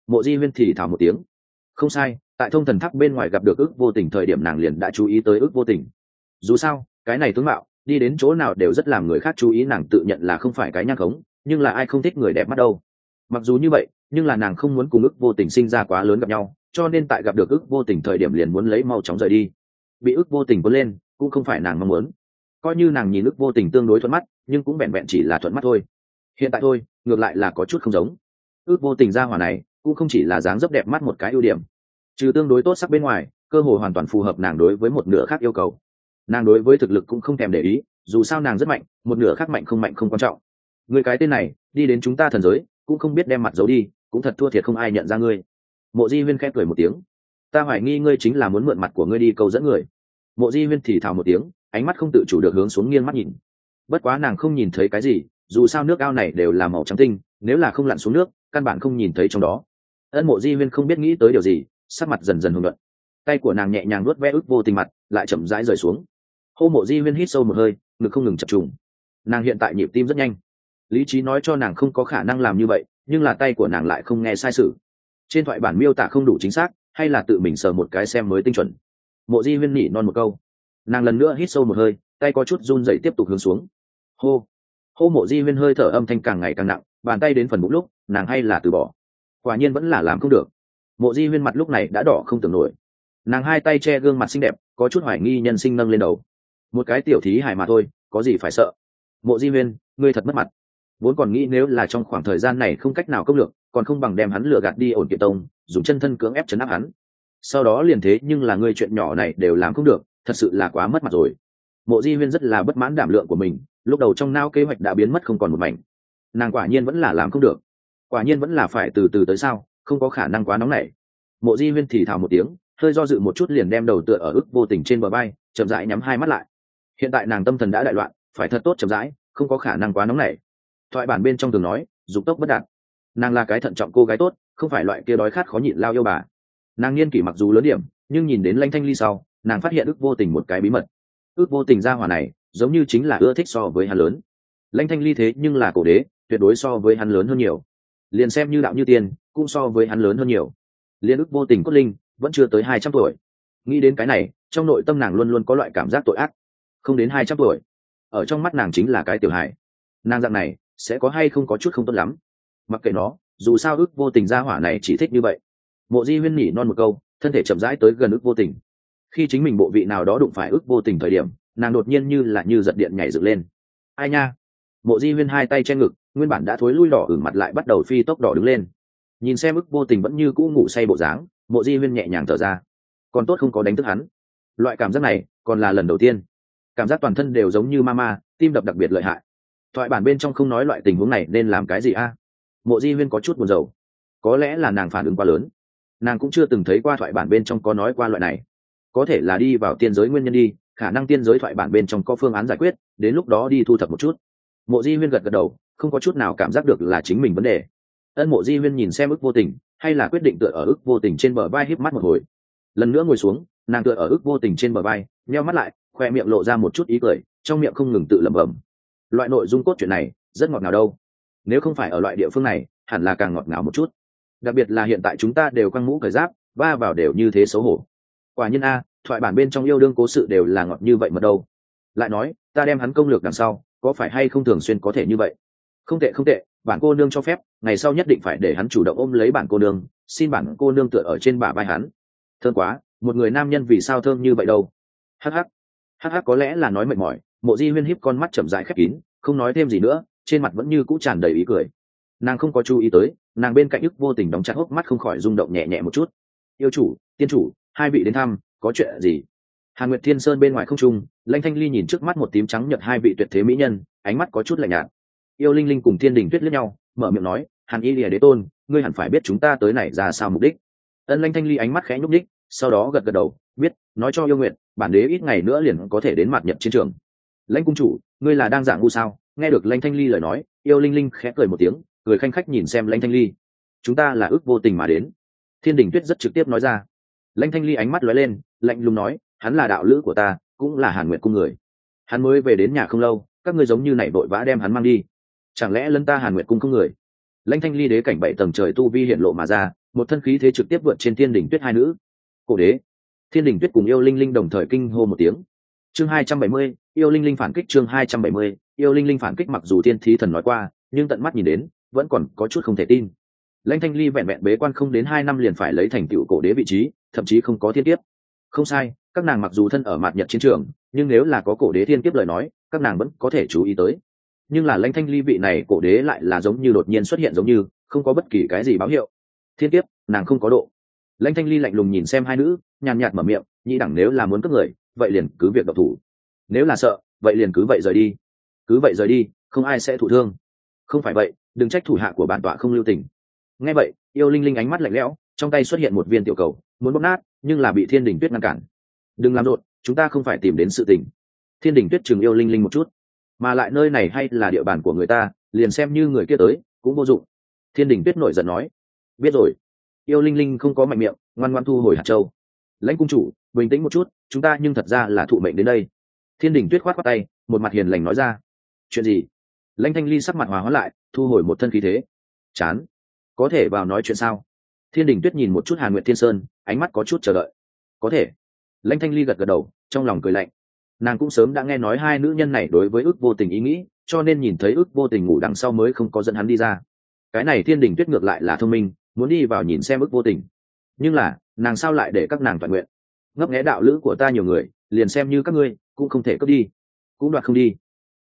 Mộ di huyên thì thào một tiếng. Không sai, tại thông thần tháp bên ngoài gặp được ước vô tình thời điểm nàng liền đã chú ý tới ước vô tình. Dù sao, cái này tướng mạo, đi đến chỗ nào đều rất làm người khác chú ý nàng tự nhận là không phải cái nhang khống nhưng là ai không thích người đẹp mắt đâu. Mặc dù như vậy, nhưng là nàng không muốn cùng ước vô tình sinh ra quá lớn gặp nhau, cho nên tại gặp được ước vô tình thời điểm liền muốn lấy mau chóng rời đi. Bị ước vô tình vươn lên, cũng không phải nàng mong muốn. Coi như nàng nhìn ước vô tình tương đối thuận mắt, nhưng cũng vẹn vẹn chỉ là thuận mắt thôi. Hiện tại thôi, ngược lại là có chút không giống. Ước vô tình ra hỏa này, cũng không chỉ là dáng dấp đẹp mắt một cái ưu điểm. Trừ tương đối tốt sắc bên ngoài, cơ hội hoàn toàn phù hợp nàng đối với một nửa khác yêu cầu. Nàng đối với thực lực cũng không thèm để ý, dù sao nàng rất mạnh, một nửa khác mạnh không mạnh không quan trọng người cái tên này, đi đến chúng ta thần giới, cũng không biết đem mặt giấu đi, cũng thật thua thiệt không ai nhận ra ngươi. Mộ di huyên khẽ cười một tiếng. Ta hoài nghi ngươi chính là muốn mượn mặt của ngươi đi câu dẫn người. Mộ di huyên thì thào một tiếng, ánh mắt không tự chủ được hướng xuống nghiêng mắt nhìn. Bất quá nàng không nhìn thấy cái gì, dù sao nước ao này đều là màu trắng tinh, nếu là không lặn xuống nước, căn bản không nhìn thấy trong đó. Ân mộ di huyên không biết nghĩ tới điều gì, sắc mặt dần dần hùng luận tay của nàng nhẹ nhàng nuốt ve ức vô tình mặt, lại chậm rãi rời xuống. Hô mộ di huyên hít sâu một hơi, ngực không ngừng chập trùng. Nàng hiện tại nhịp tim rất nhanh lý trí nói cho nàng không có khả năng làm như vậy, nhưng là tay của nàng lại không nghe sai sự. Trên thoại bản miêu tả không đủ chính xác, hay là tự mình sờ một cái xem mới tinh chuẩn. Mộ di huyên nhỉ non một câu. Nàng lần nữa hít sâu một hơi, tay có chút run dậy tiếp tục hướng xuống. Hô. Hô mộ di huyên hơi thở âm thanh càng ngày càng nặng, bàn tay đến phần bụng lúc, nàng hay là từ bỏ. Quả nhiên vẫn là làm không được. Mộ di huyên mặt lúc này đã đỏ không tưởng nổi. Nàng hai tay che gương mặt xinh đẹp, có chút hoài nghi nhân sinh nâng lên đầu. Một cái tiểu thí hài mà thôi, có gì phải sợ? Mộ di huyên, ngươi thật mất mặt vốn còn nghĩ nếu là trong khoảng thời gian này không cách nào công lược, còn không bằng đem hắn lừa gạt đi ổn kiện tông, dùng chân thân cưỡng ép chấn áp hắn. Sau đó liền thế nhưng là ngươi chuyện nhỏ này đều làm không được, thật sự là quá mất mặt rồi. Mộ di huyên rất là bất mãn đảm lượng của mình, lúc đầu trong nao kế hoạch đã biến mất không còn một mảnh. Nàng quả nhiên vẫn là làm không được. Quả nhiên vẫn là phải từ từ tới sao không có khả năng quá nóng nảy. Mộ di huyên thì thào một tiếng, hơi do dự một chút liền đem đầu tựa ở ức vô tình trên bờ bay, chậm rãi nhắm hai mắt lại. Hiện tại nàng tâm thần đã đại loạn, phải thật tốt chậm rãi, không có khả năng quá nóng nảy thoại bản bên trong thường nói, dục tốc bất đạt. Nàng là cái thận trọng cô gái tốt, không phải loại kia đói khát khó nhịn lao yêu bà. Nàng niên kỷ mặc dù lớn điểm, nhưng nhìn đến lanh thanh ly sau, nàng phát hiện ước vô tình một cái bí mật. Ước vô tình ra hỏa này, giống như chính là ưa thích so với hắn lớn. Lanh thanh ly thế nhưng là cổ đế, tuyệt đối so với hắn lớn hơn nhiều. Liền xem như đạo như tiền cũng so với hắn lớn hơn nhiều. Liên ước vô tình cốt linh, vẫn chưa tới hai trăm tuổi. Nghĩ đến cái này, trong nội tâm nàng luôn luôn có loại cảm giác tội ác. Không đến hai trăm tuổi, ở trong mắt nàng chính là cái tiểu hài. Nàng dạng này sẽ có hay không có chút không tốt lắm. Mặc kệ nó, dù sao ước vô tình ra hỏa này chỉ thích như vậy. Mộ di huyên nhỉ non một câu, thân thể chậm rãi tới gần ước vô tình. Khi chính mình bộ vị nào đó đụng phải ước vô tình thời điểm, nàng đột nhiên như là như giật điện nhảy dựng lên. Ai nha? Mộ di huyên hai tay che ngực, nguyên bản đã thối lui đỏ ửng mặt lại bắt đầu phi tốc đỏ đứng lên. Nhìn xem ức vô tình vẫn như cũ ngủ say bộ dáng, mộ di huyên nhẹ nhàng thở ra. Còn tốt không có đánh thức hắn. Loại cảm giác này còn là lần đầu tiên. Cảm giác toàn thân đều giống như ma ma, tim đập đặc biệt lợi hại thoại bản bên trong không nói loại tình huống này nên làm cái gì a? Mộ di huyên có chút buồn rầu. Có lẽ là nàng phản ứng quá lớn. Nàng cũng chưa từng thấy qua thoại bản bên trong có nói qua loại này. Có thể là đi vào tiên giới nguyên nhân đi, khả năng tiên giới thoại bản bên trong có phương án giải quyết, đến lúc đó đi thu thập một chút. Mộ di huyên gật gật đầu, không có chút nào cảm giác được là chính mình vấn đề. Ân mộ di huyên nhìn xem ức vô tình, hay là quyết định tựa ở ức vô tình trên bờ vai híp mắt một hồi. Lần nữa ngồi xuống, nàng tựa ở ức vô tình trên bờ vai, nheo mắt lại, khoe miệng lộ ra một chút ý cười, trong miệng không ngừng tự lẩm bẩm loại nội dung cốt truyện này rất ngọt ngào đâu. Nếu không phải ở loại địa phương này, hẳn là càng ngọt ngào một chút. Đặc biệt là hiện tại chúng ta đều quăng mũ cởi giáp, va vào đều như thế xấu hổ. Quả nhiên a, thoại bản bên trong yêu đương cố sự đều là ngọt như vậy mà đâu. Lại nói, ta đem hắn công lược đằng sau, có phải hay không thường xuyên có thể như vậy? Không tệ không tệ, bản cô nương cho phép, ngày sau nhất định phải để hắn chủ động ôm lấy bản cô nương, xin bản cô nương tựa ở trên bả vai hắn. Thơm quá, một người nam nhân vì sao thơm như vậy đâu? Hh hh có lẽ là nói mệt mỏi mộ di huyên híp con mắt chậm dại khép kín, không nói thêm gì nữa, trên mặt vẫn như cũ tràn đầy ý cười. Nàng không có chú ý tới, nàng bên cạnh ức vô tình đóng chặt hốc mắt không khỏi rung động nhẹ nhẹ một chút. Yêu chủ, tiên chủ, hai vị đến thăm, có chuyện gì? Hàn nguyệt thiên sơn bên ngoài không trung, lanh thanh ly nhìn trước mắt một tím trắng nhật hai vị tuyệt thế mỹ nhân, ánh mắt có chút lạnh nhạt. Yêu linh linh cùng thiên đình tuyết lướt nhau, mở miệng nói, hàn y lìa đế tôn, ngươi hẳn phải biết chúng ta tới này ra sao mục đích. Ân lanh thanh ly ánh mắt khẽ nhúc đích sau đó gật gật đầu, biết, nói cho yêu nguyện bản đế ít ngày nữa liền có thể đến mặt nhật chiến trường lãnh cung chủ, ngươi là đang giả ngu sao? Nghe được lãnh thanh ly lời nói, yêu linh linh khẽ cười một tiếng, cười khanh khách nhìn xem lãnh thanh ly. Chúng ta là ước vô tình mà đến. Thiên đình tuyết rất trực tiếp nói ra. Lãnh thanh ly ánh mắt lóe lên, lạnh lùng nói, hắn là đạo lữ của ta, cũng là hàn nguyện cung người. Hắn mới về đến nhà không lâu, các ngươi giống như này vội vã đem hắn mang đi. Chẳng lẽ lân ta hàn nguyện cung không người? Lãnh thanh ly đế cảnh bảy tầng trời tu vi hiện lộ mà ra, một thân khí thế trực tiếp vượt trên thiên đình tuyết hai nữ. Cổ đế. Thiên đình tuyết cùng yêu linh linh đồng thời kinh hô một tiếng chương hai trăm bảy mươi, yêu linh linh phản kích chương hai trăm bảy mươi, yêu linh linh phản kích mặc dù tiên thí thần nói qua, nhưng tận mắt nhìn đến, vẫn còn có chút không thể tin. Lãnh thanh ly vẹn vẹn bế quan không đến hai năm liền phải lấy thành tựu cổ đế vị trí, thậm chí không có thiên kiếp. Không sai, các nàng mặc dù thân ở mặt nhật chiến trường, nhưng nếu là có cổ đế thiên kiếp lời nói, các nàng vẫn có thể chú ý tới. Nhưng là lãnh thanh ly vị này cổ đế lại là giống như đột nhiên xuất hiện giống như, không có bất kỳ cái gì báo hiệu. Thiên kiếp, nàng không có độ. Lãnh thanh ly lạnh lùng nhìn xem hai nữ, nhàn nhạt mở miệng, nhị đẳng nếu là muốn cướp người vậy liền cứ việc độc thủ. Nếu là sợ, vậy liền cứ vậy rời đi. Cứ vậy rời đi, không ai sẽ thụ thương. Không phải vậy, đừng trách thủ hạ của bản tọa không lưu tình. Nghe vậy, yêu linh linh ánh mắt lạnh lẽo, trong tay xuất hiện một viên tiểu cầu, muốn bóp nát, nhưng là bị thiên đình tuyết ngăn cản. Đừng làm rộn, chúng ta không phải tìm đến sự tình. Thiên đình tuyết chừng yêu linh linh một chút. Mà lại nơi này hay là địa bàn của người ta, liền xem như người kia tới, cũng vô dụng. Thiên đình tuyết nổi giận nói. Biết rồi. Yêu linh linh không có mạnh miệng, ngoan ngoan thu hồi hạt châu. Lãnh cung chủ bình tĩnh một chút, chúng ta nhưng thật ra là thụ mệnh đến đây. Thiên đình tuyết khoát khoát tay, một mặt hiền lành nói ra. Chuyện gì? Lãnh thanh ly sắc mặt hòa hóa lại, thu hồi một thân khí thế. Chán. Có thể vào nói chuyện sao? Thiên đình tuyết nhìn một chút hàn nguyệt thiên sơn, ánh mắt có chút chờ đợi. Có thể. Lãnh thanh ly gật gật đầu, trong lòng cười lạnh. Nàng cũng sớm đã nghe nói hai nữ nhân này đối với ước vô tình ý nghĩ, cho nên nhìn thấy ước vô tình ngủ đằng sau mới không có dẫn hắn đi ra. Cái này thiên đình tuyết ngược lại là thông minh, muốn đi vào nhìn xem ước vô tình. Nhưng là, nàng sao lại để các nàng toàn nguyện? Ngấp nghé đạo lữ của ta nhiều người, liền xem như các ngươi, cũng không thể cướp đi. Cũng đoạt không đi.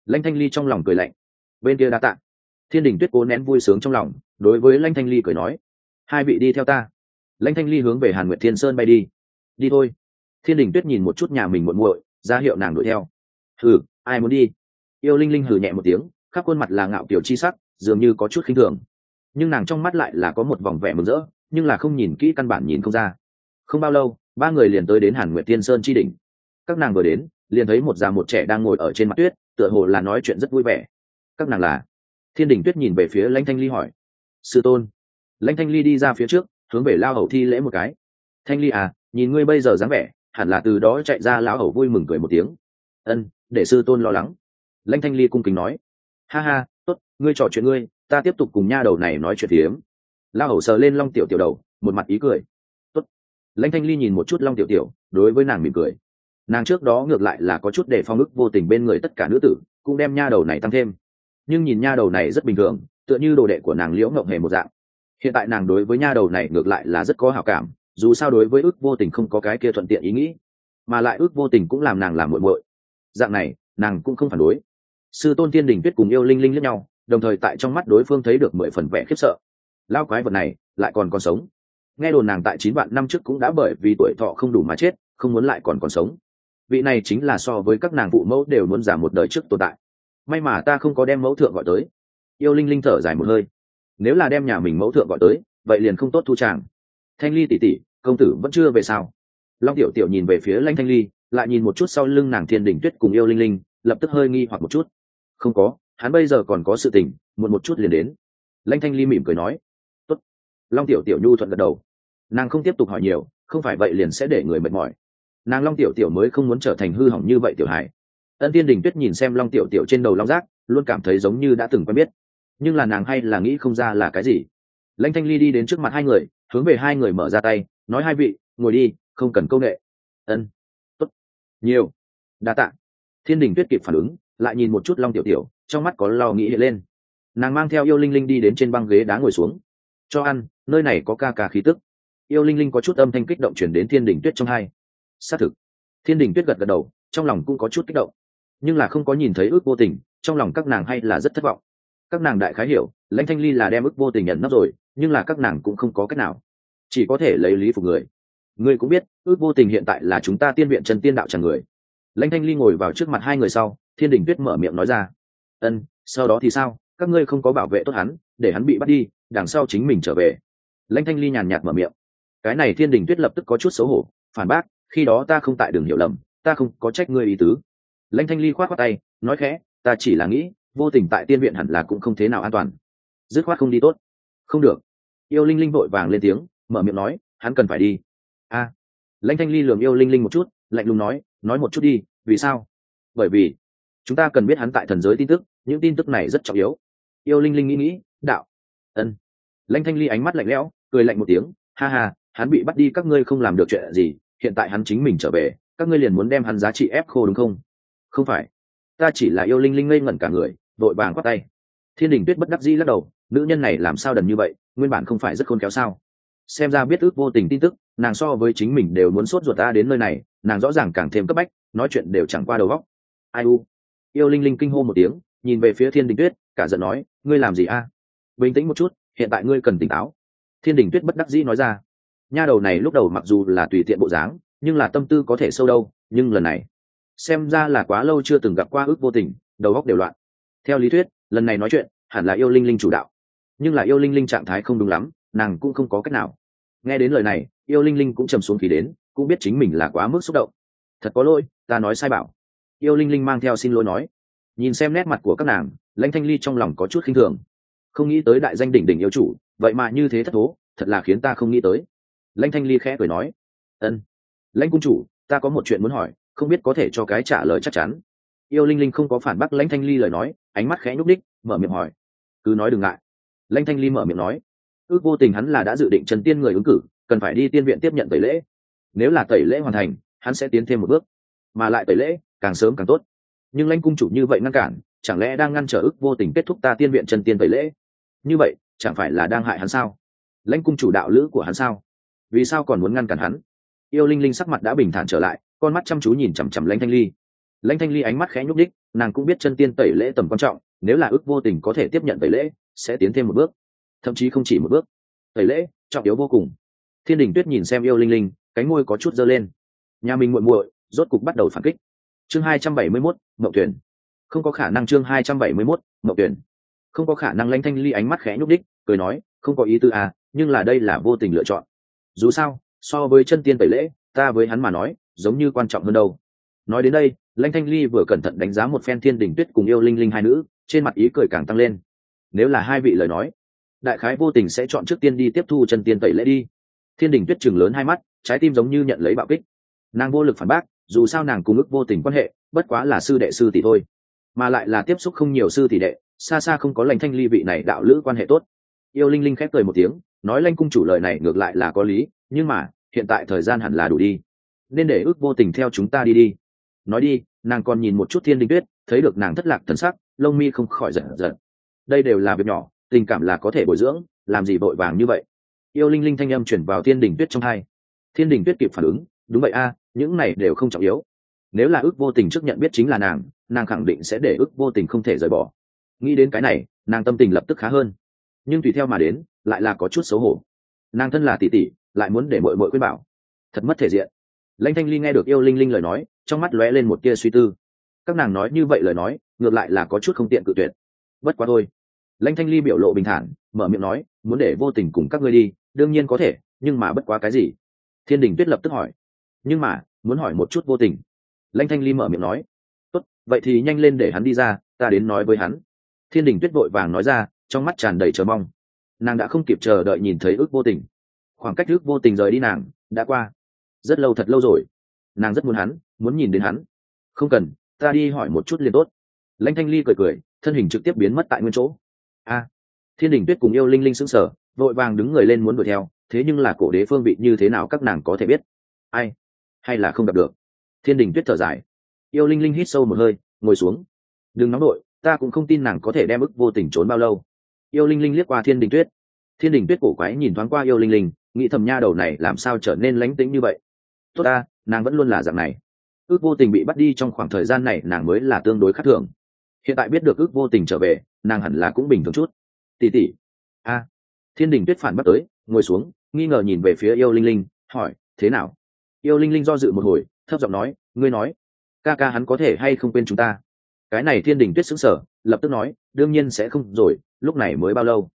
Lãnh thanh ly trong lòng cười lạnh. Bên kia đã tạ. Thiên đình tuyết cố nén vui sướng trong lòng, đối với lãnh thanh ly cười nói, hai vị đi theo ta. Lãnh thanh ly hướng về hàn nguyệt thiên sơn bay đi. Đi thôi. Thiên đình tuyết nhìn một chút nhà mình muộn muội, ra hiệu nàng đuổi theo. Hừ, ai muốn đi? Yêu linh linh hừ nhẹ một tiếng, khắp khuôn mặt là ngạo kiểu chi sắc, dường như có chút khinh thường. Nhưng nàng trong mắt lại là có một vòng vẻ mừng rỡ, nhưng là không nhìn kỹ căn bản nhìn không ra. Không bao lâu ba người liền tới đến hàn nguyệt tiên sơn chi đỉnh. Các nàng vừa đến, liền thấy một già một trẻ đang ngồi ở trên mặt tuyết, tựa hồ là nói chuyện rất vui vẻ. Các nàng là? Thiên đình tuyết nhìn về phía lãnh thanh ly hỏi. Sư tôn. Lãnh thanh ly đi ra phía trước, hướng về lao hầu thi lễ một cái. Thanh ly à nhìn ngươi bây giờ dáng vẻ, hẳn là từ đó chạy ra lão hầu vui mừng cười một tiếng. Ân, để sư tôn lo lắng. Lãnh thanh ly cung kính nói. Ha ha, tốt, ngươi trò chuyện ngươi, ta tiếp tục cùng nha đầu này nói chuyện hiếm lao hầu sờ lên long tiểu tiểu đầu, một mặt ý cười lãnh thanh ly nhìn một chút long tiểu tiểu, đối với nàng mỉm cười. Nàng trước đó ngược lại là có chút để phong ức vô tình bên người tất cả nữ tử, cũng đem nha đầu này tăng thêm. Nhưng nhìn nha đầu này rất bình thường, tựa như đồ đệ của nàng liễu ngộng hề một dạng. Hiện tại nàng đối với nha đầu này ngược lại là rất có hảo cảm, dù sao đối với ước vô tình không có cái kia thuận tiện ý nghĩ, mà lại ước vô tình cũng làm nàng làm muội muội. Dạng này, nàng cũng không phản đối. Sư tôn tiên đình tuyết cùng yêu linh linh lẫn nhau, đồng thời tại trong mắt đối phương thấy được mười phần vẻ khiếp sợ. Lao quái vật này lại còn còn sống nghe đồn nàng tại chín vạn năm trước cũng đã bởi vì tuổi thọ không đủ mà chết, không muốn lại còn còn sống. Vị này chính là so với các nàng phụ mẫu đều muốn giảm một đời trước tồn tại. May mà ta không có đem mẫu thượng gọi tới. Yêu linh linh thở dài một hơi. Nếu là đem nhà mình mẫu thượng gọi tới, vậy liền không tốt thu tràng. Thanh ly tỉ tỉ công tử vẫn chưa về sao? Long tiểu tiểu nhìn về phía lanh thanh ly, lại nhìn một chút sau lưng nàng thiên đình tuyết cùng yêu linh linh, lập tức hơi nghi hoặc một chút. Không có, hắn bây giờ còn có sự tình, muộn một chút liền đến. Lanh thanh ly mỉm cười nói. Tốt. long tiểu tiểu nhu thuận gật đầu nàng không tiếp tục hỏi nhiều, không phải vậy liền sẽ để người mệt mỏi. Nàng long tiểu tiểu mới không muốn trở thành hư hỏng như vậy tiểu hải ân tiên đình tuyết nhìn xem long tiểu tiểu trên đầu long giác, luôn cảm thấy giống như đã từng quen biết. Nhưng là nàng hay là nghĩ không ra là cái gì. Lãnh thanh ly đi đến trước mặt hai người, hướng về hai người mở ra tay, nói hai vị, ngồi đi, không cần công nghệ. Ân, tốt, nhiều, đa tạ. Thiên đình tuyết kịp phản ứng, lại nhìn một chút long tiểu tiểu, trong mắt có lo nghĩ hiện lên. Nàng mang theo yêu linh linh đi đến trên băng ghế đá ngồi xuống. Cho ăn, nơi này có ca ca khí tức yêu linh linh có chút âm thanh kích động chuyển đến thiên đình tuyết trong hai. Xác thực. Thiên đình tuyết gật gật đầu, trong lòng cũng có chút kích động. Nhưng là không có nhìn thấy ước vô tình, trong lòng các nàng hay là rất thất vọng. Các nàng đại khái hiểu, lãnh thanh ly là đem ước vô tình nhận nắp rồi, nhưng là các nàng cũng không có cách nào. Chỉ có thể lấy lý phục người. Ngươi cũng biết, ước vô tình hiện tại là chúng ta tiên viện trần tiên đạo chẳng người. Lãnh thanh ly ngồi vào trước mặt hai người sau, thiên đình tuyết mở miệng nói ra. Ân, sau đó thì sao? Các ngươi không có bảo vệ tốt hắn, để hắn bị bắt đi, đằng sau chính mình trở về. Lãnh thanh ly nhàn nhạt mở miệng cái này thiên đình tuyết lập tức có chút xấu hổ, phản bác, khi đó ta không tại đường hiểu lầm, ta không có trách ngươi ý tứ. Lãnh thanh ly khoát khoát tay, nói khẽ, ta chỉ là nghĩ, vô tình tại tiên viện hẳn là cũng không thế nào an toàn. Dứt khoát, không đi tốt. Không được. Yêu linh linh vội vàng lên tiếng, mở miệng nói, hắn cần phải đi. A. Lãnh thanh ly lường yêu linh linh một chút, lạnh lùng nói nói một chút đi, vì sao? Bởi vì, chúng ta cần biết hắn tại thần giới tin tức, những tin tức này rất trọng yếu. Yêu linh linh nghĩ nghĩ, đạo. Ân. Lãnh thanh ly ánh mắt lạnh lẽo, cười lạnh một tiếng, ha ha hắn bị bắt đi các ngươi không làm được chuyện gì, hiện tại hắn chính mình trở về, các ngươi liền muốn đem hắn giá trị ép khô đúng không? Không phải. Ta chỉ là yêu linh linh ngây ngẩn cả người, vội vàng quát tay. Thiên đình tuyết bất đắc dĩ lắc đầu, nữ nhân này làm sao đần như vậy, nguyên bản không phải rất khôn khéo sao? Xem ra biết ước vô tình tin tức, nàng so với chính mình đều muốn sốt ruột ta đến nơi này, nàng rõ ràng càng thêm cấp bách, nói chuyện đều chẳng qua đầu góc ai u? Yêu linh linh kinh hô một tiếng, nhìn về phía thiên đình tuyết, cả giận nói, ngươi làm gì a? Bình tĩnh một chút, hiện tại ngươi cần tỉnh táo. Thiên đình tuyết bất đắc dĩ nói ra nha đầu này lúc đầu mặc dù là tùy tiện bộ dáng, nhưng là tâm tư có thể sâu đâu, nhưng lần này, xem ra là quá lâu chưa từng gặp qua ước vô tình, đầu góc đều loạn. Theo lý thuyết, lần này nói chuyện, hẳn là yêu linh linh chủ đạo. Nhưng là yêu linh linh trạng thái không đúng lắm, nàng cũng không có cách nào. Nghe đến lời này, yêu linh linh cũng trầm xuống khí đến, cũng biết chính mình là quá mức xúc động. Thật có lỗi, ta nói sai bảo. Yêu linh linh mang theo xin lỗi nói. Nhìn xem nét mặt của các nàng, lãnh thanh ly trong lòng có chút khinh thường. Không nghĩ tới đại danh đỉnh đỉnh yêu chủ, vậy mà như thế thất thố, thật là khiến ta không nghĩ tới lãnh thanh ly khẽ cười nói, ân lãnh cung chủ, ta có một chuyện muốn hỏi, không biết có thể cho cái trả lời chắc chắn. Yêu linh linh không có phản bác lãnh thanh ly lời nói, ánh mắt khẽ nhúc đích, mở miệng hỏi, cứ nói đừng ngại. Lãnh thanh ly mở miệng nói, ước vô tình hắn là đã dự định trần tiên người ứng cử, cần phải đi tiên viện tiếp nhận tẩy lễ. Nếu là tẩy lễ hoàn thành, hắn sẽ tiến thêm một bước, mà lại tẩy lễ càng sớm càng tốt. Nhưng lãnh cung chủ như vậy ngăn cản, chẳng lẽ đang ngăn trở ước vô tình kết thúc ta tiên viện trần tiên tẩy lễ? Như vậy, chẳng phải là đang hại hắn sao? Lãnh cung chủ đạo lữ của hắn sao? Vì sao còn muốn ngăn cản hắn? Yêu linh linh sắc mặt đã bình thản trở lại con mắt chăm chú nhìn chằm chằm lãnh thanh ly. Lãnh thanh ly ánh mắt khẽ nhúc đích nàng cũng biết chân tiên tẩy lễ tầm quan trọng nếu là ước vô tình có thể tiếp nhận tẩy lễ sẽ tiến thêm một bước. Thậm chí không chỉ một bước. Tẩy lễ trọng yếu vô cùng. Thiên đình tuyết nhìn xem yêu linh linh cánh môi có chút dơ lên. Nhà mình muội muội rốt cục bắt đầu phản kích. Chương hai trăm bảy mươi 271, mậu tuyển. Không có khả năng chương hai trăm bảy mươi 271, mậu tuyển. Không có khả năng lãnh thanh ly ánh mắt khẽ nhúc đích cười nói không có ý tư à nhưng là đây là vô tình lựa chọn dù sao, so với chân tiên tẩy lễ, ta với hắn mà nói, giống như quan trọng hơn đâu. Nói đến đây, lãnh thanh ly vừa cẩn thận đánh giá một phen thiên đình tuyết cùng yêu linh linh hai nữ, trên mặt ý cười càng tăng lên. Nếu là hai vị lời nói, đại khái vô tình sẽ chọn trước tiên đi tiếp thu chân tiên tẩy lễ đi. Thiên đình tuyết chừng lớn hai mắt, trái tim giống như nhận lấy bạo kích. Nàng vô lực phản bác, dù sao nàng cùng ức vô tình quan hệ, bất quá là sư đệ sư tỷ thôi. Mà lại là tiếp xúc không nhiều sư tỷ đệ, xa xa không có lãnh thanh ly vị này đạo lữ quan hệ tốt yêu linh linh khép cười một tiếng, nói lanh cung chủ lời này ngược lại là có lý, nhưng mà, hiện tại thời gian hẳn là đủ đi. Nên để ước vô tình theo chúng ta đi đi. Nói đi, nàng còn nhìn một chút thiên đình tuyết, thấy được nàng thất lạc thần sắc, lông mi không khỏi giận giận đây đều là việc nhỏ, tình cảm là có thể bồi dưỡng, làm gì vội vàng như vậy? Yêu linh linh thanh âm chuyển vào thiên đình tuyết trong hai. Thiên đình tuyết kịp phản ứng, đúng vậy a, những này đều không trọng yếu. Nếu là ước vô tình trước nhận biết chính là nàng nàng khẳng định sẽ để ước vô tình không thể rời bỏ. Nghĩ đến cái này, nàng tâm tình lập tức khá hơn nhưng tùy theo mà đến, lại là có chút xấu hổ. Nàng thân là tỷ tỷ, lại muốn để mội mội quyết bảo. Thật mất thể diện. Lãnh thanh ly nghe được yêu linh linh lời nói, trong mắt lóe lên một tia suy tư. Các nàng nói như vậy lời nói, ngược lại là có chút không tiện cự tuyệt. Bất quá thôi. Lãnh thanh ly biểu lộ bình thản, mở miệng nói, muốn để vô tình cùng các ngươi đi, đương nhiên có thể, nhưng mà bất quá cái gì? Thiên đình tuyết lập tức hỏi. Nhưng mà, muốn hỏi một chút vô tình. Lãnh thanh ly mở miệng nói. Tốt, vậy thì nhanh lên để hắn đi ra, ta đến nói với hắn. Thiên đình tuyết vội vàng nói ra trong mắt tràn đầy chờ mong. Nàng đã không kịp chờ đợi nhìn thấy ước vô tình. Khoảng cách ước vô tình rời đi nàng đã qua. Rất lâu thật lâu rồi. Nàng rất muốn hắn, muốn nhìn đến hắn. Không cần, ta đi hỏi một chút liền tốt. Lãnh thanh ly cười cười, thân hình trực tiếp biến mất tại nguyên chỗ. A, thiên đình tuyết cùng yêu linh linh sững sờ, vội vàng đứng người lên muốn đuổi theo, thế nhưng là cổ đế phương vị như thế nào các nàng có thể biết? Ai? Hay là không gặp được? Thiên đình tuyết thở dài. Yêu linh linh hít sâu một hơi, ngồi xuống. Đừng nóng đội, ta cũng không tin nàng có thể đem ức vô tình trốn bao lâu yêu linh linh liếc qua thiên đình tuyết. Thiên đình tuyết cổ quái nhìn thoáng qua yêu linh linh, nghĩ thầm nha đầu này làm sao trở nên lánh tính như vậy. Tốt ta, nàng vẫn luôn là dạng này. Ước vô tình bị bắt đi trong khoảng thời gian này, nàng mới là tương đối khác thường. Hiện tại biết được ước vô tình trở về, nàng hẳn là cũng bình thường chút. Tỉ tỉ. A. Thiên đình tuyết phản bắt tới, ngồi xuống, nghi ngờ nhìn về phía yêu linh linh, hỏi, thế nào? Yêu linh linh do dự một hồi, thấp giọng nói, ngươi nói, ca ca hắn có thể hay không quên chúng ta? Cái này thiên đình tuyết xứng sở, lập tức nói, đương nhiên sẽ không rồi, lúc này mới bao lâu?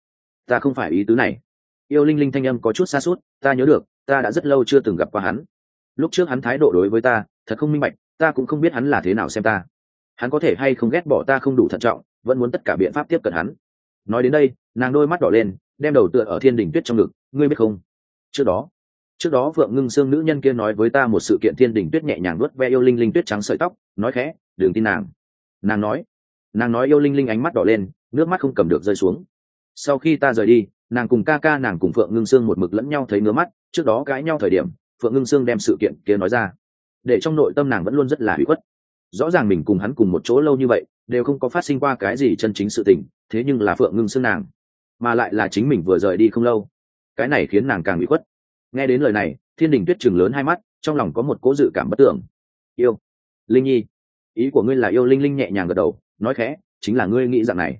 Ta không phải ý tứ này. Yêu linh linh thanh âm có chút xa suốt, ta nhớ được, ta đã rất lâu chưa từng gặp qua hắn. Lúc trước hắn thái độ đối với ta, thật không minh bạch, ta cũng không biết hắn là thế nào xem ta. Hắn có thể hay không ghét bỏ ta không đủ thận trọng, vẫn muốn tất cả biện pháp tiếp cận hắn. Nói đến đây, nàng đôi mắt đỏ lên, đem đầu tựa ở thiên đình tuyết trong ngực, ngươi biết không? Trước đó trước đó phượng ngưng xương nữ nhân kia nói với ta một sự kiện thiên đình tuyết nhẹ nhàng nuốt ve yêu linh linh tuyết trắng sợi tóc, nói khẽ, đừng tin nàng nàng nói. Nàng nói yêu linh linh ánh mắt đỏ lên, nước mắt không cầm được rơi xuống. Sau khi ta rời đi, nàng cùng ca ca nàng cùng phượng ngưng sương một mực lẫn nhau thấy ngứa mắt, trước đó cãi nhau thời điểm, phượng ngưng sương đem sự kiện kia nói ra. Để trong nội tâm nàng vẫn luôn rất là hủy khuất. Rõ ràng mình cùng hắn cùng một chỗ lâu như vậy, đều không có phát sinh qua cái gì chân chính sự tình, thế nhưng là phượng ngưng sương nàng, mà lại là chính mình vừa rời đi không lâu. Cái này khiến nàng càng bị khuất. Nghe đến lời này, thiên đình tuyết chừng lớn hai mắt, trong lòng có một cố dự cảm bất tưởng. Yêu. Linh nhi ý của ngươi là yêu linh linh nhẹ nhàng gật đầu, nói khẽ, chính là ngươi nghĩ rằng này.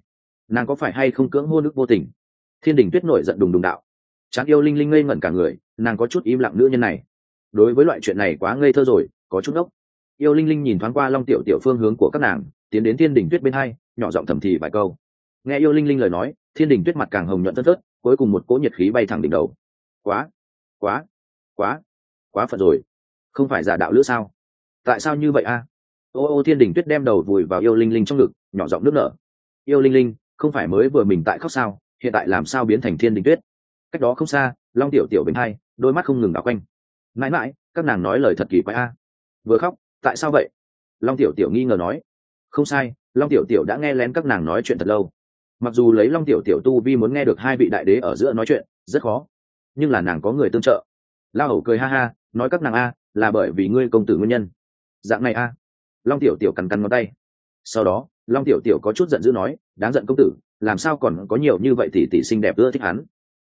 Nàng có phải hay không cưỡng hôn nước vô tình? Thiên đình tuyết nổi giận đùng đùng đạo. Chán yêu linh linh ngây ngẩn cả người, nàng có chút im lặng nữ nhân này. Đối với loại chuyện này quá ngây thơ rồi, có chút ốc yêu linh linh nhìn thoáng qua long tiểu tiểu phương hướng của các nàng, tiến đến thiên đình tuyết bên hai, nhỏ giọng thầm thì vài câu. Nghe yêu linh linh lời nói, thiên đình tuyết mặt càng hồng nhuận thất thớt, cuối cùng một cỗ nhiệt khí bay thẳng đỉnh đầu. Quá quá quá quá phật rồi. Không phải giả đạo lữ sao? Tại sao như vậy a? Ô ô thiên đình tuyết đem đầu vùi vào yêu linh linh trong ngực, nhỏ giọng nước nở. Yêu linh linh, không phải mới vừa mình tại khóc sao? Hiện tại làm sao biến thành thiên đình tuyết? Cách đó không xa, long tiểu tiểu bên hai, đôi mắt không ngừng đảo quanh. Mãi mãi, các nàng nói lời thật kỳ quái a. Vừa khóc, tại sao vậy? Long tiểu tiểu nghi ngờ nói. Không sai, long tiểu tiểu đã nghe lén các nàng nói chuyện thật lâu. Mặc dù lấy long tiểu tiểu tu vi muốn nghe được hai vị đại đế ở giữa nói chuyện, rất khó. Nhưng là nàng có người tương trợ. La hầu cười ha ha, nói các nàng a, là bởi vì ngươi công tử nguyên nhân. Dạng này a long tiểu tiểu cằn cằn ngón tay. Sau đó, long tiểu tiểu có chút giận dữ nói, đáng giận công tử, làm sao còn có nhiều như vậy tỷ tỷ xinh đẹp ưa thích hắn?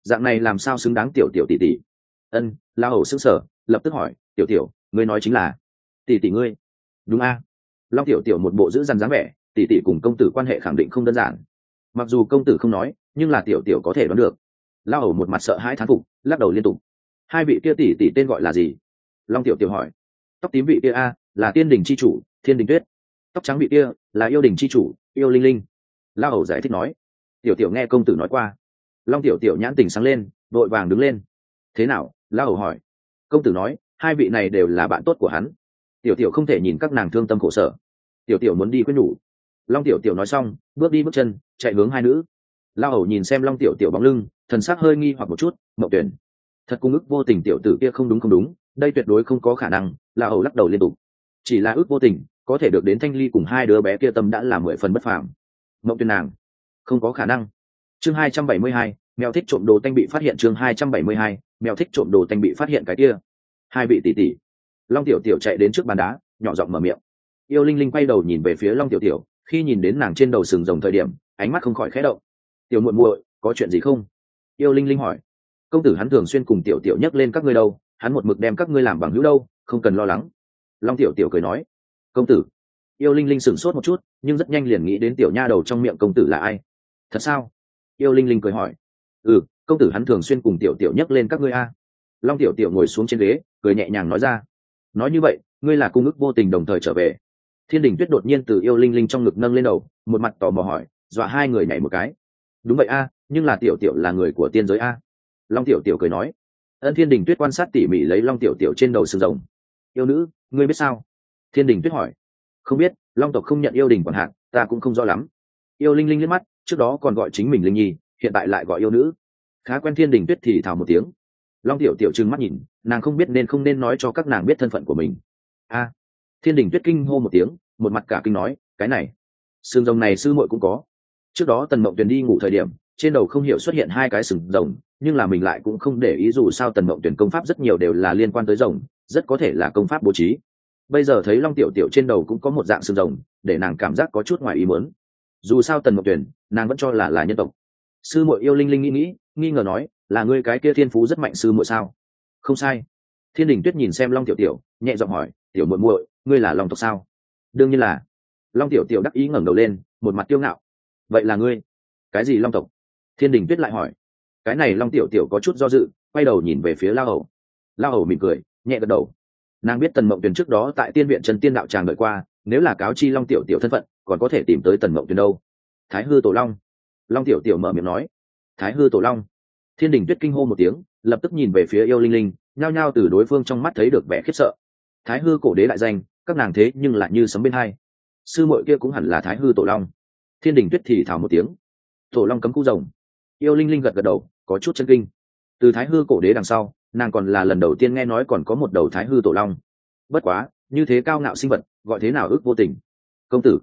Dạng này làm sao xứng đáng tiểu tiểu tỷ tỷ? Ân, la hầu sững sờ, lập tức hỏi, tiểu tiểu, ngươi nói chính là tỷ tỷ ngươi, đúng a? Long tiểu tiểu một bộ giữ dằn dáng vẻ, tỷ tỷ cùng công tử quan hệ khẳng định không đơn giản. Mặc dù công tử không nói, nhưng là tiểu tiểu có thể đoán được. La hầu một mặt sợ hãi thán phục, lắc đầu liên tục, hai vị kia tỷ tỷ tên gọi là gì? Long tiểu tiểu hỏi, tóc tím vị kia a là tiên đình c h i chủ, thiên đình tuyết. Tóc trắng bị kia là yêu đình c h i chủ, yêu linh linh. La hầu giải thích nói. Tiểu tiểu nghe công tử nói qua. Long tiểu tiểu nhãn tình sáng lên, vội vàng đứng lên. Thế nào? La hầu hỏi. Công tử nói, hai vị này đều là bạn tốt của hắn. Tiểu tiểu không thể nhìn các nàng thương tâm khổ sở. Tiểu tiểu muốn đi quyết nhủ. Long tiểu tiểu nói xong, bước đi bước chân, chạy hướng hai nữ. La hầu nhìn xem long tiểu tiểu bóng lưng, thần sắc hơi nghi hoặc một chút, mậu tuyển thật cung ức vô tình tiểu tử kia không đúng không đúng, đây tuyệt đối không có khả năng. La hầu lắc đầu liên tục chỉ là ước vô tình, có thể được đến thanh ly cùng hai đứa bé kia tâm đã là mười phần bất phàm. Mộng tuyên nàng, không có khả năng. Chương hai trăm bảy mươi hai, mèo thích trộm đồ tanh bị phát hiện chương hai trăm bảy mươi hai, mèo thích trộm đồ tanh bị phát hiện cái kia. Hai vị tỷ tỷ. Long tiểu tiểu chạy đến trước bàn đá, nhỏ giọng mở miệng. Yêu linh linh quay đầu nhìn về phía long tiểu tiểu, khi nhìn đến nàng trên đầu sừng rồng thời điểm, ánh mắt không khỏi khẽ động. Tiểu muội muội, có chuyện gì không? Yêu linh linh hỏi. Công tử hắn thường xuyên cùng tiểu tiểu nhắc lên các ngươi đâu, hắn một mực đem các ngươi làm bằng hữu đâu, không cần lo lắng long tiểu tiểu cười nói, công tử. Yêu linh linh sửng sốt một chút, nhưng rất nhanh liền nghĩ đến tiểu nha đầu trong miệng công tử là ai. Thật sao? Yêu linh linh cười hỏi. Ừ công tử hắn thường xuyên cùng tiểu tiểu nhắc lên các ngươi a. Long tiểu tiểu ngồi xuống trên ghế, cười nhẹ nhàng nói ra. Nói như vậy, ngươi là cung ức vô tình đồng thời trở về. Thiên đình tuyết đột nhiên từ yêu linh linh trong ngực nâng lên đầu, một mặt tò mò hỏi, dọa hai người nhảy một cái. Đúng vậy a, nhưng là tiểu tiểu là người của tiên giới a. Long tiểu tiểu cười nói. Ân thiên đình tuyết quan sát tỉ mỉ lấy long tiểu tiểu trên đầu sừng rồng. Yêu nữ ngươi biết sao? Thiên đình tuyết hỏi. Không biết long tộc không nhận yêu đình còn hạn, ta cũng không rõ lắm. Yêu linh linh liếc mắt trước đó còn gọi chính mình linh nhi hiện tại lại gọi yêu nữ. Khá quen thiên đình tuyết thì thào một tiếng. Long tiểu tiểu trừng mắt nhìn nàng không biết nên không nên nói cho các nàng biết thân phận của mình. A. À, thiên đình tuyết kinh hô một tiếng một mặt cả kinh nói cái này sừng rồng này sư muội cũng có. Trước đó tần mộng tuyền đi ngủ thời điểm trên đầu không hiểu xuất hiện hai cái sừng rồng nhưng là mình lại cũng không để ý dù sao tần mộng tuyển công pháp rất nhiều đều là liên quan tới rồng rất có thể là công pháp bố trí. Bây giờ thấy long tiểu tiểu trên đầu cũng có một dạng xương rồng, để nàng cảm giác có chút ngoài ý muốn. Dù sao tần ngọc tuyển nàng vẫn cho là là nhân tộc. Sư muội yêu linh linh nghĩ nghĩ, nghi ngờ nói, là ngươi cái kia thiên phú rất mạnh sư muội sao? Không sai. Thiên đình tuyết nhìn xem long tiểu tiểu, nhẹ giọng hỏi, tiểu muội muội, ngươi là long tộc sao? Đương nhiên là. Long tiểu tiểu đắc ý ngẩng đầu lên, một mặt tiêu ngạo. Vậy là ngươi? Cái gì long tộc? Thiên đình tuyết lại hỏi. Cái này long tiểu tiểu có chút do dự, quay đầu nhìn về phía lao hầu. Lao hầu mỉm cười nhẹ gật đầu. Nàng biết tần mộng tuyền trước đó tại tiên viện trần tiên đạo tràng đợi qua, nếu là cáo chi long tiểu tiểu thân phận, còn có thể tìm tới tần mộng tuyền đâu. Thái hư tổ long. Long tiểu tiểu mở miệng nói. Thái hư tổ long. Thiên đình tuyết kinh hô một tiếng, lập tức nhìn về phía yêu linh linh, nhao nhao từ đối phương trong mắt thấy được vẻ khiếp sợ. Thái hư cổ đế đại danh, các nàng thế nhưng lại như sấm bên hai. Sư muội kia cũng hẳn là thái hư tổ long. Thiên đình tuyết thì thảo một tiếng. Tổ long cấm cu rồng. Yêu linh linh gật gật đầu, có chút chân kinh. Từ thái hư cổ đế đằng sau nàng còn là lần đầu tiên nghe nói còn có một đầu thái hư tổ long. Bất quá, như thế cao ngạo sinh vật, gọi thế nào ước vô tình. Công tử,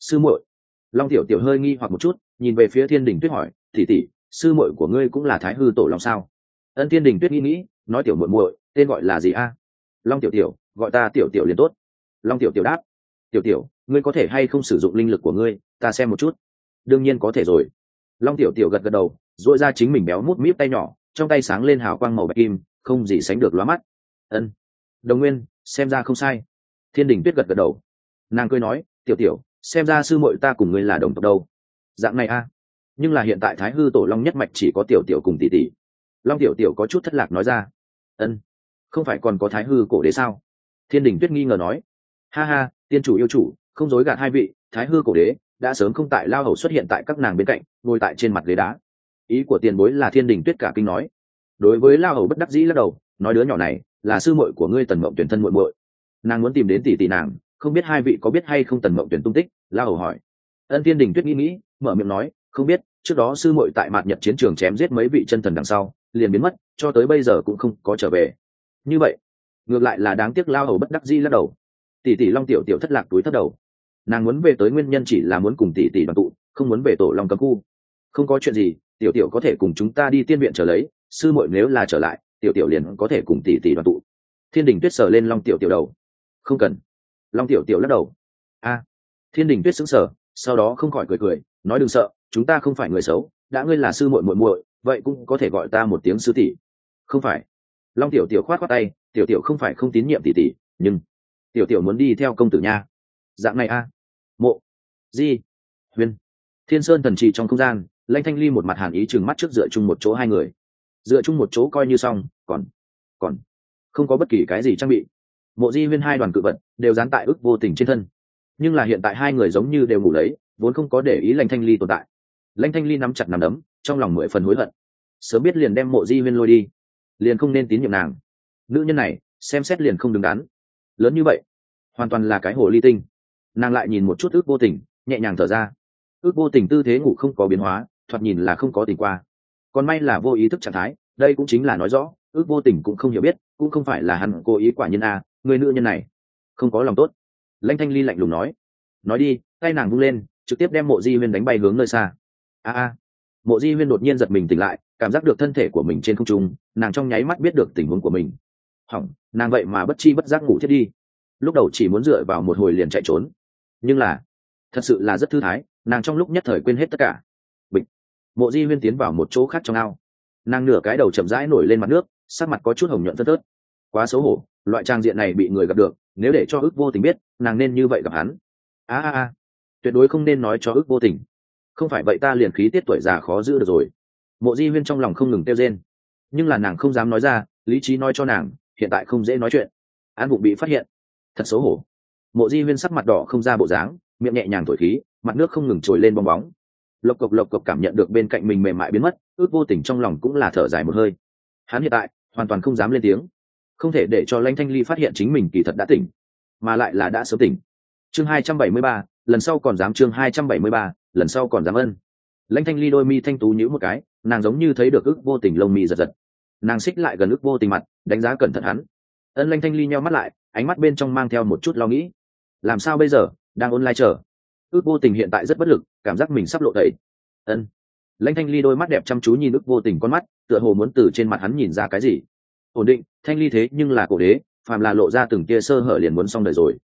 sư muội. Long tiểu tiểu hơi nghi hoặc một chút, nhìn về phía thiên đình tuyết hỏi tỉ tỉ sư muội của ngươi cũng là thái hư tổ long sao? Ân thiên đình tuyết nghĩ nghĩ, nói tiểu muội muội, tên gọi là gì a? Long tiểu tiểu, gọi ta tiểu tiểu liền tốt. Long tiểu tiểu đáp, tiểu tiểu, ngươi có thể hay không sử dụng linh lực của ngươi, ta xem một chút. Đương nhiên có thể rồi. Long tiểu tiểu gật gật đầu dội ra chính mình béo mút míp tay nhỏ trong tay sáng lên hào quang màu bạch kim, không gì sánh được lóa mắt. Ân, đồng nguyên, xem ra không sai. Thiên đình tuyết gật gật đầu. Nàng cười nói, tiểu tiểu, xem ra sư muội ta cùng ngươi là đồng tộc đâu. Dạng này a. Nhưng là hiện tại thái hư tổ long nhất mạch chỉ có tiểu tiểu cùng tỷ tỷ. Long tiểu tiểu có chút thất lạc nói ra, ân, không phải còn có thái hư cổ đế sao? Thiên đình tuyết nghi ngờ nói, ha ha, tiên chủ yêu chủ, không dối gạt hai vị, thái hư cổ đế đã sớm không tại lao hầu xuất hiện tại các nàng bên cạnh, ngồi tại trên mặt ghế đá ý của tiền bối là thiên đình tuyết cả kinh nói. Đối với lao hầu bất đắc dĩ lắc đầu, nói đứa nhỏ này là sư muội của ngươi tần mộng tuyển thân muội muội. Nàng muốn tìm đến tỷ tỷ nàng, không biết hai vị có biết hay không tần mộng tuyển tung tích? Lao hầu hỏi. Ân thiên đình tuyết nghĩ nghĩ, mở miệng nói, không biết, trước đó sư muội tại mạt nhật chiến trường chém giết mấy vị chân thần đằng sau, liền biến mất, cho tới bây giờ cũng không có trở về. Như vậy, ngược lại là đáng tiếc lao hầu bất đắc dĩ lắc đầu. Tỷ tỷ long tiểu tiểu thất lạc túi thất đầu. Nàng muốn về tới nguyên nhân chỉ là muốn cùng tỷ tỷ đoàn tụ, không muốn về tổ long cấm khu. Không có chuyện gì tiểu tiểu có thể cùng chúng ta đi tiên viện trở lấy, sư muội nếu là trở lại, tiểu tiểu liền có thể cùng tỷ tỷ đoàn tụ. Thiên đình tuyết sờ lên long tiểu tiểu đầu. Không cần. Long tiểu tiểu lắc đầu. A. Thiên đình tuyết sững sờ, sau đó không khỏi cười cười, nói đừng sợ, chúng ta không phải người xấu, đã ngươi là sư muội muội muội, vậy cũng có thể gọi ta một tiếng sư tỷ. Không phải. Long tiểu tiểu khoát khoát tay, tiểu tiểu không phải không tín nhiệm tỷ tỷ, nhưng tiểu tiểu muốn đi theo công tử nha. Dạng này a. Mộ. Di. Huyên thiên sơn thần trì trong không gian lanh thanh ly một mặt hàn ý chừng mắt trước dựa chung một chỗ hai người. Dựa chung một chỗ coi như xong, còn còn không có bất kỳ cái gì trang bị. Mộ di huyên hai đoàn cự vật đều dán tại ức vô tình trên thân. Nhưng là hiện tại hai người giống như đều ngủ lấy, vốn không có để ý lanh thanh ly tồn tại. Lanh thanh ly nắm chặt nằm đấm, trong lòng mười phần hối hận. Sớm biết liền đem mộ di huyên lôi đi, liền không nên tín nhiệm nàng. Nữ nhân này, xem xét liền không đứng đắn. Lớn như vậy, hoàn toàn là cái hồ ly tinh. Nàng lại nhìn một chút ước vô tình, nhẹ nhàng thở ra. Ước vô tình tư thế ngủ không có biến hóa thoạt nhìn là không có tình qua. Còn may là vô ý thức trạng thái, đây cũng chính là nói rõ, ước vô tình cũng không hiểu biết, cũng không phải là hắn cố ý quả nhân a, người nữ nhân này. Không có lòng tốt. Lanh thanh ly lạnh lùng nói. Nói đi, tay nàng vung lên, trực tiếp đem mộ di huyên đánh bay hướng nơi xa. A a. Mộ di huyên đột nhiên giật mình tỉnh lại, cảm giác được thân thể của mình trên không trung, nàng trong nháy mắt biết được tình huống của mình. Hỏng, nàng vậy mà bất chi bất giác ngủ thiết đi. Lúc đầu chỉ muốn dựa vào một hồi liền chạy trốn. Nhưng là, thật sự là rất thư thái, nàng trong lúc nhất thời quên hết tất cả mộ di huyên tiến vào một chỗ khác trong ao. Nàng nửa cái đầu chậm rãi nổi lên mặt nước, sắc mặt có chút hồng nhuận thất tớt quá xấu hổ, loại trang diện này bị người gặp được, nếu để cho ước vô tình biết, nàng nên như vậy gặp hắn. A a a, tuyệt đối không nên nói cho ước vô tình. Không phải vậy ta liền khí tiết tuổi già khó giữ được rồi. Mộ di huyên trong lòng không ngừng kêu rên. Nhưng là nàng không dám nói ra, lý trí nói cho nàng, hiện tại không dễ nói chuyện. An bụng bị phát hiện. Thật xấu hổ. Mộ di huyên sắc mặt đỏ không ra bộ dáng, miệng nhẹ nhàng thổi khí, mặt nước không ngừng trồi lên bong bóng lộc cộc lộc cộc cảm nhận được bên cạnh mình mềm mại biến mất, ước vô tình trong lòng cũng là thở dài một hơi. Hắn hiện tại, hoàn toàn không dám lên tiếng. Không thể để cho lanh thanh ly phát hiện chính mình kỳ thật đã tỉnh, mà lại là đã sớm tỉnh. Chương hai trăm bảy mươi ba, lần sau còn dám chương hai trăm bảy mươi ba, lần sau còn dám ân. Lanh thanh ly đôi mi thanh tú nhữ một cái, nàng giống như thấy được ước vô tình lông mi giật giật. Nàng xích lại gần ước vô tình mặt, đánh giá cẩn thận hắn. Ân lanh thanh ly nheo mắt lại, ánh mắt bên trong mang theo một chút lo nghĩ. Làm sao bây giờ? Đang ôn lai chờ ước vô tình hiện tại rất bất lực, cảm giác mình sắp lộ tẩy. Ân. Lãnh thanh ly đôi mắt đẹp chăm chú nhìn ước vô tình con mắt, tựa hồ muốn từ trên mặt hắn nhìn ra cái gì. Ổn định, thanh ly thế nhưng là cổ đế, phàm là lộ ra từng tia sơ hở liền muốn xong đời rồi.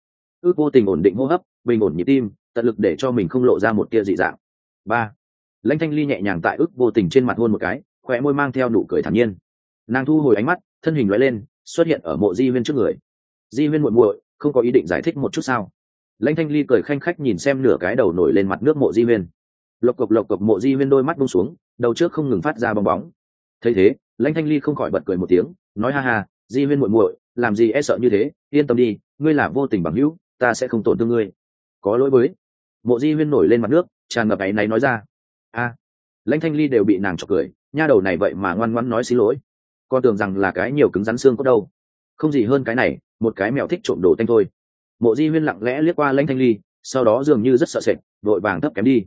Ước vô tình ổn định hô hấp, bình ổn nhịp tim, tận lực để cho mình không lộ ra một tia dị dạng. Ba. Lãnh thanh ly nhẹ nhàng tại ước vô tình trên mặt hôn một cái khỏe môi mang theo nụ cười thản nhiên. Nàng thu hồi ánh mắt, thân hình loại lên, xuất hiện ở mộ di huyên trước người. Di huyên muội muội, không có ý định giải thích một chút sao? Lãnh thanh ly cười khanh khách nhìn xem nửa cái đầu nổi lên mặt nước mộ di huyên. Lộc cộc lộc cộc mộ di huyên đôi mắt bung xuống, đầu trước không ngừng phát ra bong bóng. Thấy thế, lãnh thanh ly không khỏi bật cười một tiếng, nói ha ha, di huyên muội muội, làm gì e sợ như thế, yên tâm đi, ngươi là vô tình bằng hữu, ta sẽ không tổn thương ngươi. Có lỗi với. Mộ di huyên nổi lên mặt nước, tràn ngập áy náy nói ra. A. Lãnh thanh ly đều bị nàng chọc cười, nha đầu này vậy mà ngoan ngoãn nói xin lỗi. Con tưởng rằng là cái nhiều cứng rắn xương có đâu. Không gì hơn cái này, một cái mèo thích trộm đồ tanh thôi mộ di huyên lặng lẽ liếc qua lãnh thanh ly, sau đó dường như rất sợ sệt, vội vàng thấp kém đi.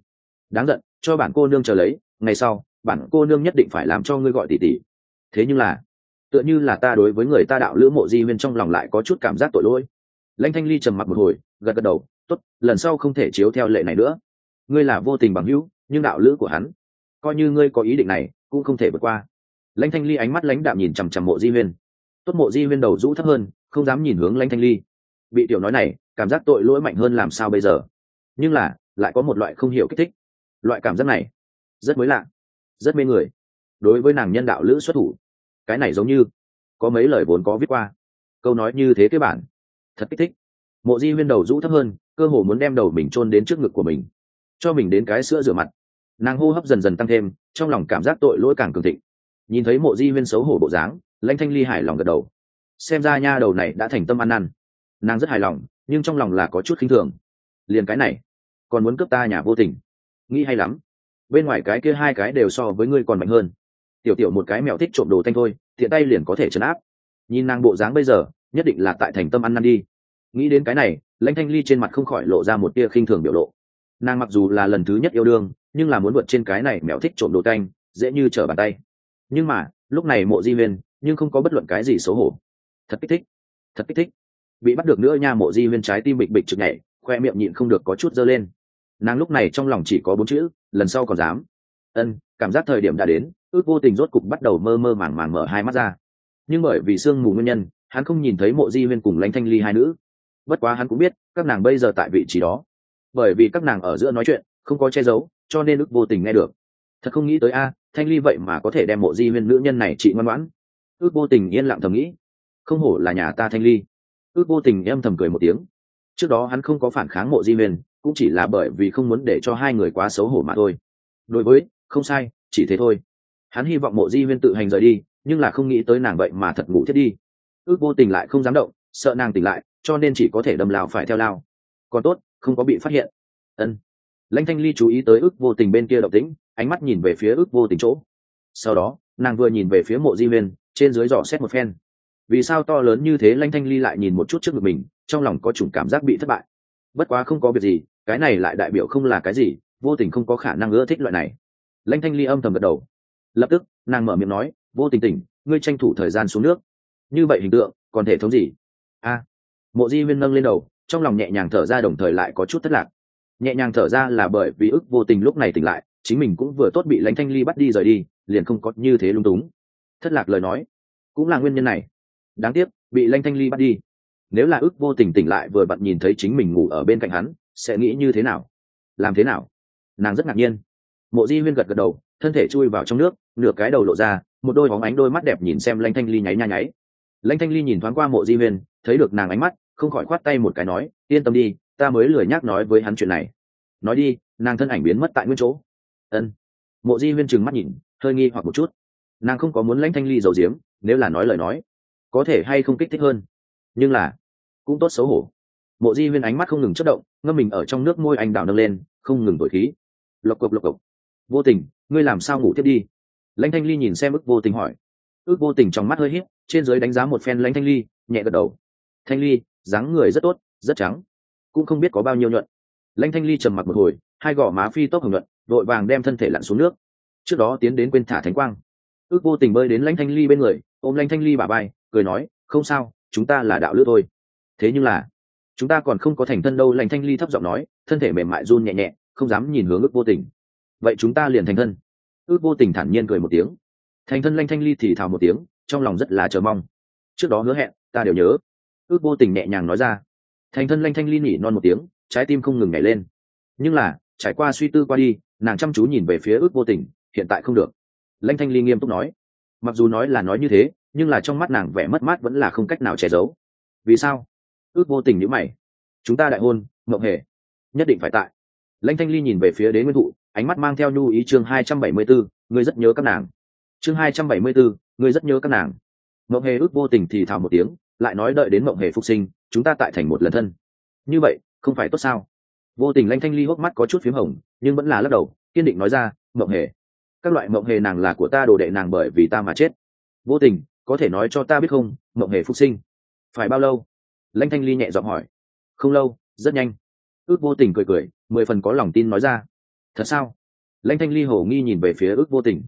Đáng giận, cho bản cô nương chờ lấy, ngày sau, bản cô nương nhất định phải làm cho ngươi gọi tỷ tỷ. Thế nhưng là, tựa như là ta đối với người ta đạo lữ mộ di huyên trong lòng lại có chút cảm giác tội lỗi. Lãnh thanh ly trầm mặc một hồi, gật gật đầu, tốt, lần sau không thể chiếu theo lệ này nữa. Ngươi là vô tình bằng hữu, nhưng đạo lữ của hắn, coi như ngươi có ý định này, cũng không thể vượt qua. Lãnh thanh ly ánh mắt lãnh đạm nhìn chằm chằm mộ di huyên. Tốt, mộ di huyên đầu rũ thấp hơn, không dám nhìn hướng lãnh thanh ly bị tiểu nói này, cảm giác tội lỗi mạnh hơn làm sao bây giờ? Nhưng là, lại có một loại không hiểu kích thích. Loại cảm giác này, rất mới lạ, rất mê người. Đối với nàng nhân đạo lữ xuất thủ, cái này giống như có mấy lời vốn có viết qua. Câu nói như thế cái bản, thật kích thích. Mộ di huyên đầu rũ thấp hơn, cơ hồ muốn đem đầu mình chôn đến trước ngực của mình, cho mình đến cái sữa rửa mặt. Nàng hô hấp dần dần tăng thêm, trong lòng cảm giác tội lỗi càng cường thịnh. Nhìn thấy mộ di huyên xấu hổ bộ dáng, lãnh thanh ly hài lòng gật đầu. Xem ra nha đầu này đã thành tâm ăn năn nàng rất hài lòng, nhưng trong lòng là có chút khinh thường. Liền cái này, còn muốn cướp ta nhà vô tình. Nghĩ hay lắm. Bên ngoài cái kia hai cái đều so với ngươi còn mạnh hơn. Tiểu tiểu một cái mèo thích trộm đồ thanh thôi, tiện tay liền có thể chấn áp. Nhìn nàng bộ dáng bây giờ, nhất định là tại thành tâm ăn năn đi. Nghĩ đến cái này, lãnh thanh ly trên mặt không khỏi lộ ra một tia khinh thường biểu lộ. Nàng mặc dù là lần thứ nhất yêu đương, nhưng là muốn vượt trên cái này mèo thích trộm đồ canh dễ như trở bàn tay. Nhưng mà, lúc này mộ di huyên nhưng không có bất luận cái gì xấu hổ. Thật kích thích. Thật kích thích bị bắt được nữa nha, mộ di huyên trái tim bịch bịch chực nhảy, khoe miệng nhịn không được có chút dơ lên. Nàng lúc này trong lòng chỉ có bốn chữ, lần sau còn dám. Ân, cảm giác thời điểm đã đến, ước vô tình rốt cục bắt đầu mơ mơ màng màng mở hai mắt ra. Nhưng bởi vì sương mù nguyên nhân, hắn không nhìn thấy mộ di huyên cùng lãnh thanh ly hai nữ. Bất quá hắn cũng biết, các nàng bây giờ tại vị trí đó. Bởi vì các nàng ở giữa nói chuyện, không có che giấu, cho nên ước vô tình nghe được. Thật không nghĩ tới a, thanh ly vậy mà có thể đem mộ di huyên nữ nhân này trị ngoan ngoãn. Ước vô tình yên lặng thầm nghĩ, không hổ là nhà ta thanh ly ước vô tình em thầm cười một tiếng. Trước đó hắn không có phản kháng mộ di huyền cũng chỉ là bởi vì không muốn để cho hai người quá xấu hổ mà thôi. Đối với, không sai, chỉ thế thôi. Hắn hy vọng mộ di huyên tự hành rời đi, nhưng là không nghĩ tới nàng vậy mà thật ngủ thiết đi. Ước vô tình lại không dám động, sợ nàng tỉnh lại, cho nên chỉ có thể đầm lao phải theo lao. Còn tốt, không có bị phát hiện. Ân. Lãnh thanh ly chú ý tới ước vô tình bên kia động tĩnh, ánh mắt nhìn về phía ước vô tình chỗ. Sau đó, nàng vừa nhìn về phía mộ di huyên trên dưới dò xét một phen vì sao to lớn như thế lãnh thanh ly lại nhìn một chút trước ngực mình, trong lòng có chủng cảm giác bị thất bại. Bất quá không có việc gì, cái này lại đại biểu không là cái gì, vô tình không có khả năng ưa thích loại này. Lãnh thanh ly âm thầm gật đầu. Lập tức, nàng mở miệng nói, vô tình tỉnh, ngươi tranh thủ thời gian xuống nước. Như vậy hình tượng, còn thể thống gì? A. Mộ di huyên nâng lên đầu, trong lòng nhẹ nhàng thở ra đồng thời lại có chút thất lạc. Nhẹ nhàng thở ra là bởi vì ức vô tình lúc này tỉnh lại, chính mình cũng vừa tốt bị lãnh thanh ly bắt đi rời đi, liền không có như thế lung túng. Thất lạc lời nói, cũng là nguyên nhân này đáng tiếc, bị Lanh thanh ly bắt đi. Nếu là ước vô tình tỉnh lại vừa bận nhìn thấy chính mình ngủ ở bên cạnh hắn, sẽ nghĩ như thế nào? Làm thế nào? Nàng rất ngạc nhiên. Mộ di huyên gật gật đầu, thân thể chui vào trong nước, nửa cái đầu lộ ra, một đôi bóng ánh đôi mắt đẹp nhìn xem lanh thanh ly nháy nha nháy. Lanh thanh ly nhìn thoáng qua mộ di huyên, thấy được nàng ánh mắt, không khỏi khoát tay một cái nói, yên tâm đi, ta mới lười nhắc nói với hắn chuyện này. Nói đi, nàng thân ảnh biến mất tại nguyên chỗ. Ân. Mộ di huyên trừng mắt nhìn, hơi nghi hoặc một chút. Nàng không có muốn lãnh thanh ly giấu giếm, nếu là nói lời nói có thể hay không kích thích hơn. Nhưng là, cũng tốt xấu hổ. Mộ di huyên ánh mắt không ngừng chất động, ngâm mình ở trong nước môi anh đào nâng lên, không ngừng đổi khí. Lộc cộc lộc cộc. Vô tình, ngươi làm sao ngủ tiếp đi? Lãnh thanh ly nhìn xem ức vô tình hỏi. Ước vô tình trong mắt hơi hít trên dưới đánh giá một phen lãnh thanh ly, nhẹ gật đầu. Thanh ly, dáng người rất tốt, rất trắng. Cũng không biết có bao nhiêu nhuận. Lãnh thanh ly trầm mặc một hồi, hai gò má phi tốc hồng nhuận vội vàng đem thân thể lặn xuống nước. Trước đó tiến đến quên thả thánh quang. Ước vô tình bơi đến lãnh thanh ly bên người, ôm lãnh thanh ly bà bay cười nói, không sao, chúng ta là đạo lữ thôi. Thế nhưng là, chúng ta còn không có thành thân đâu, lành thanh ly thấp giọng nói, thân thể mềm mại run nhẹ nhẹ, không dám nhìn hướng ước vô tình. Vậy chúng ta liền thành thân. Ước vô tình thản nhiên cười một tiếng. Thành thân lanh thanh ly thì thào một tiếng, trong lòng rất là chờ mong. Trước đó hứa hẹn, ta đều nhớ. Ước vô tình nhẹ nhàng nói ra. Thành thân lanh thanh ly nhỉ non một tiếng, trái tim không ngừng nhảy lên. Nhưng là, trải qua suy tư qua đi, nàng chăm chú nhìn về phía ước vô tình, hiện tại không được. Lanh thanh ly nghiêm túc nói. Mặc dù nói là nói như thế nhưng là trong mắt nàng vẻ mất mát vẫn là không cách nào che giấu. Vì sao? Ước vô tình nhữ mày. Chúng ta đại hôn, mộng hề. Nhất định phải tại. Lãnh thanh ly nhìn về phía đế nguyên thụ, ánh mắt mang theo nhu ý chương hai trăm bảy mươi bốn ngươi rất nhớ các nàng. Chương hai trăm bảy mươi bốn ngươi rất nhớ các nàng. Mộng hề ước vô tình thì thào một tiếng, lại nói đợi đến mộng hề phục sinh, chúng ta tại thành một lần thân. Như vậy, không phải tốt sao? Vô tình lãnh thanh ly hốc mắt có chút p h í m hồng, nhưng vẫn là lắc đầu, kiên định nói ra, mộng hề, các loại mộng hề nàng là của ta, đồ đệ nàng bởi vì ta mà chết. Vô tình có thể nói cho ta biết không, mộng hề phục sinh. Phải bao lâu? Lanh thanh ly nhẹ giọng hỏi. Không lâu, rất nhanh. Ước vô tình cười cười, mười phần có lòng tin nói ra. Thật sao? Lanh thanh ly hổ nghi nhìn về phía ước vô tình.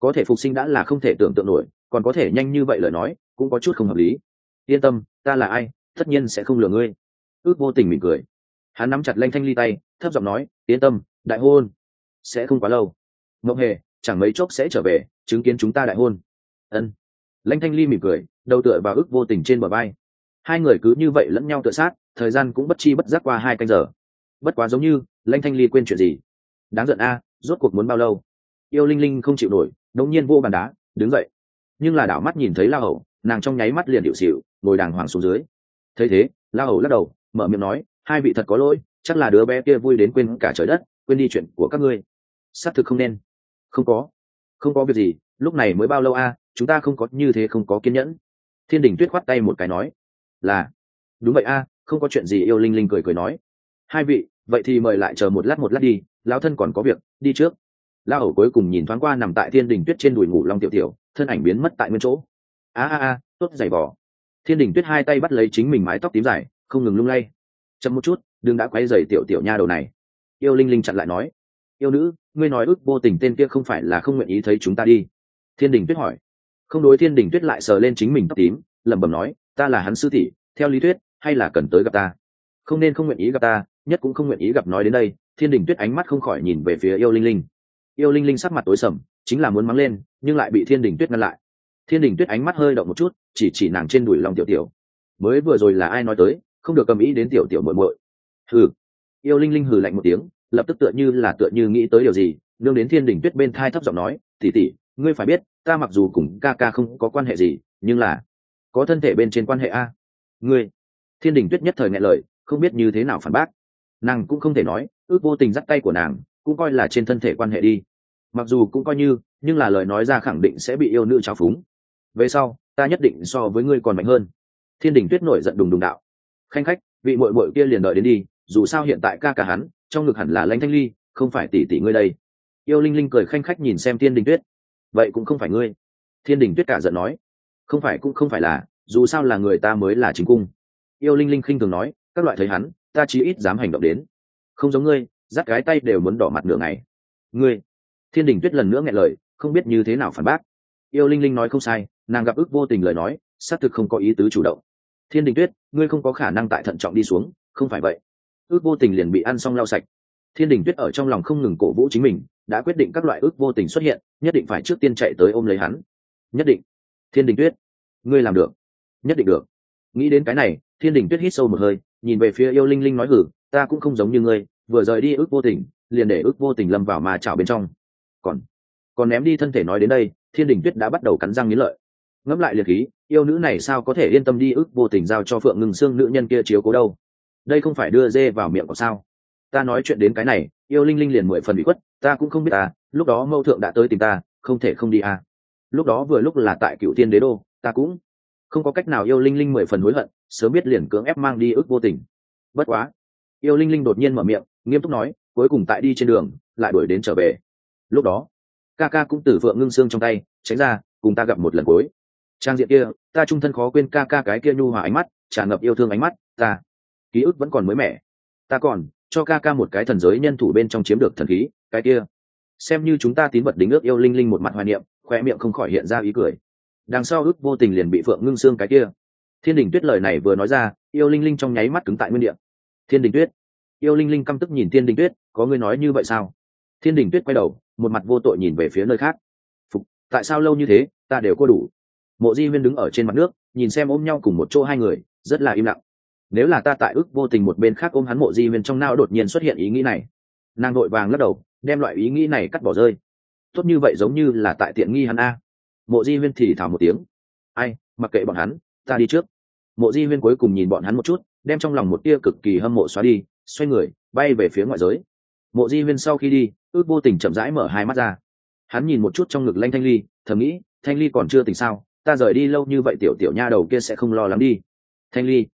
Có thể phục sinh đã là không thể tưởng tượng nổi, còn có thể nhanh như vậy lời nói, cũng có chút không hợp lý. Yên tâm, ta là ai, tất nhiên sẽ không lừa ngươi. Ước vô tình mỉm cười. Hắn nắm chặt lanh thanh ly tay, thấp giọng nói, yên tâm, đại hôn sẽ không quá lâu. Mộng hề, chẳng mấy chốc sẽ trở về, chứng kiến chúng ta đại hôn. Ân lãnh thanh ly mỉm cười, đầu tựa vào ước vô tình trên bờ vai. hai người cứ như vậy lẫn nhau tựa sát, thời gian cũng bất chi bất giác qua hai canh giờ. Bất quá giống như lãnh thanh ly quên chuyện gì? Đáng giận a, rốt cuộc muốn bao lâu? Yêu linh linh không chịu nổi, đống nhiên vô bàn đá, đứng dậy. Nhưng là đảo mắt nhìn thấy la hầu, nàng trong nháy mắt liền điệu xịu, ngồi đàng hoàng xuống dưới. Thấy thế, la hầu lắc đầu, mở miệng nói, hai vị thật có lỗi, chắc là đứa bé kia vui đến quên cả trời đất, quên đi chuyện của các ngươi. Xác thực không nên. Không có. Không có việc gì lúc này mới bao lâu a, chúng ta không có như thế không có kiên nhẫn. Thiên đình tuyết khoát tay một cái nói, là. Đúng vậy a, không có chuyện gì, yêu linh linh cười cười nói. Hai vị, vậy thì mời lại chờ một lát một lát đi, lão thân còn có việc, đi trước. Lao hầu cuối cùng nhìn thoáng qua nằm tại thiên đình tuyết trên đùi ngủ long tiểu tiểu, thân ảnh biến mất tại nguyên chỗ. A a a, tốt giày vỏ thiên đình tuyết hai tay bắt lấy chính mình mái tóc tím dài, không ngừng lung lay. Chậm một chút, đừng đã quay dày tiểu tiểu nha đầu này. Yêu linh linh chặn lại nói. Yêu nữ, ngươi nói ước vô tình tên kia không phải là không nguyện ý thấy chúng ta đi thiên đình tuyết hỏi. Không đối thiên đình tuyết lại sờ lên chính mình tóc tím lẩm bẩm nói ta là hắn sư Thị, theo lý thuyết hay là cần tới gặp ta? Không nên không nguyện ý gặp ta nhất cũng không nguyện ý gặp nói đến đây. Thiên đình tuyết ánh mắt không khỏi nhìn về phía yêu linh linh. Yêu linh linh sắc mặt tối sầm chính là muốn mắng lên nhưng lại bị thiên đình tuyết ngăn lại. Thiên đình tuyết ánh mắt hơi động một chút chỉ chỉ nàng trên đùi lòng tiểu tiểu. Mới vừa rồi là ai nói tới không được cầm ý đến tiểu tiểu muội muội? Hừ. Yêu linh linh hừ lạnh một tiếng lập tức tựa như là tựa như nghĩ tới điều gì nương đến thiên đình tuyết bên thai thấp giọng nói tỉ tỉ ngươi phải biết, ta mặc dù cùng ca ca không có quan hệ gì, nhưng là có thân thể bên trên quan hệ a. Ngươi, thiên đình tuyết nhất thời nghe lời, không biết như thế nào phản bác. Nàng cũng không thể nói, ước vô tình dắt tay của nàng, cũng coi là trên thân thể quan hệ đi. Mặc dù cũng coi như, nhưng là lời nói ra khẳng định sẽ bị yêu nữ trao phúng. Về sau, ta nhất định so với ngươi còn mạnh hơn. Thiên đình tuyết nổi giận đùng đùng đạo. Khanh khách, vị mội mội kia liền đợi đến đi, dù sao hiện tại ca cả hắn, trong ngực hẳn là lãnh thanh ly, không phải tỷ tỷ ngươi đây. Yêu linh linh cười khanh khách nhìn xem thiên đình tuyết vậy cũng không phải ngươi. Thiên đình tuyết cả giận nói. Không phải cũng không phải là, dù sao là người ta mới là chính cung. Yêu linh linh khinh thường nói, các loại thấy hắn, ta chỉ ít dám hành động đến. Không giống ngươi, dắt cái tay đều muốn đỏ mặt nửa ngày. Ngươi. Thiên đình tuyết lần nữa nghe lời, không biết như thế nào phản bác. Yêu linh linh nói không sai, nàng gặp ước vô tình lời nói, xác thực không có ý tứ chủ động. Thiên đình tuyết, ngươi không có khả năng tại thận trọng đi xuống, không phải vậy. Ước vô tình liền bị ăn xong lau sạch. Thiên đình tuyết ở trong lòng không ngừng cổ vũ chính mình đã quyết định các loại ước vô tình xuất hiện, nhất định phải trước tiên chạy tới ôm lấy hắn. Nhất định. Thiên đình tuyết. Ngươi làm được. Nhất định được. Nghĩ đến cái này, thiên đình tuyết hít sâu một hơi, nhìn về phía yêu linh linh nói hử, ta cũng không giống như ngươi, vừa rời đi ước vô tình, liền để ước vô tình lâm vào mà chảo bên trong. Còn còn ném đi thân thể nói đến đây, thiên đình tuyết đã bắt đầu cắn răng nghĩ lợi. Ngẫm lại liệt khí, yêu nữ này sao có thể yên tâm đi ước vô tình giao cho phượng ngừng xương nữ nhân kia chiếu cố đâu? Đây không phải đưa dê vào miệng của sao? Ta nói chuyện đến cái này, yêu linh linh liền mười phần bị khuất ta cũng không biết ta lúc đó mâu thượng đã tới tìm ta, không thể không đi à. lúc đó vừa lúc là tại cựu tiên đế đô, ta cũng không có cách nào yêu linh linh mười phần hối hận, sớm biết liền cưỡng ép mang đi ước vô tình. Bất quá, yêu linh linh đột nhiên mở miệng, nghiêm túc nói, cuối cùng tại đi trên đường, lại đuổi đến trở về. Lúc đó, ca ca cũng từ phượng ngưng xương trong tay, tránh ra, cùng ta gặp một lần cuối. Trang diện kia, ta trung thân khó quên ca ca cái kia nhu hòa ánh mắt, tràn ngập yêu thương ánh mắt, ta, ký ức vẫn còn mới mẻ. Ta còn cho ca ca một cái thần giới nhân thủ bên trong chiếm được thần khí, cái kia. Xem như chúng ta tín vật đính ước yêu linh linh một mặt hoài niệm, khoe miệng không khỏi hiện ra ý cười. Đằng sau ước vô tình liền bị phượng ngưng xương cái kia. Thiên đình tuyết lời này vừa nói ra, yêu linh linh trong nháy mắt cứng tại nguyên địa. Thiên đình tuyết. Yêu linh linh căm tức nhìn thiên đình tuyết, có ngươi nói như vậy sao? Thiên đình tuyết quay đầu, một mặt vô tội nhìn về phía nơi khác. Phục, tại sao lâu như thế, ta đều có đủ. Mộ di huyên đứng ở trên mặt nước, nhìn xem ôm nhau cùng một chỗ hai người, rất là im lặng nếu là ta tại ước vô tình một bên khác ôm hắn mộ di huyên trong não đột nhiên xuất hiện ý nghĩ này, nàng đội vàng lắc đầu, đem loại ý nghĩ này cắt bỏ rơi. Tốt như vậy giống như là tại tiện nghi hắn a. Mộ di huyên thì thảo một tiếng. Ai, mặc kệ bọn hắn, ta đi trước. Mộ di huyên cuối cùng nhìn bọn hắn một chút, đem trong lòng một tia cực kỳ hâm mộ xóa đi, xoay người, bay về phía ngoại giới. Mộ di huyên sau khi đi, ước vô tình chậm rãi mở hai mắt ra. Hắn nhìn một chút trong ngực lanh thanh ly, thầm nghĩ, thanh ly còn chưa tỉnh sao? Ta rời đi lâu như vậy tiểu tiểu nha đầu kia sẽ không lo lắng đi. Thanh ly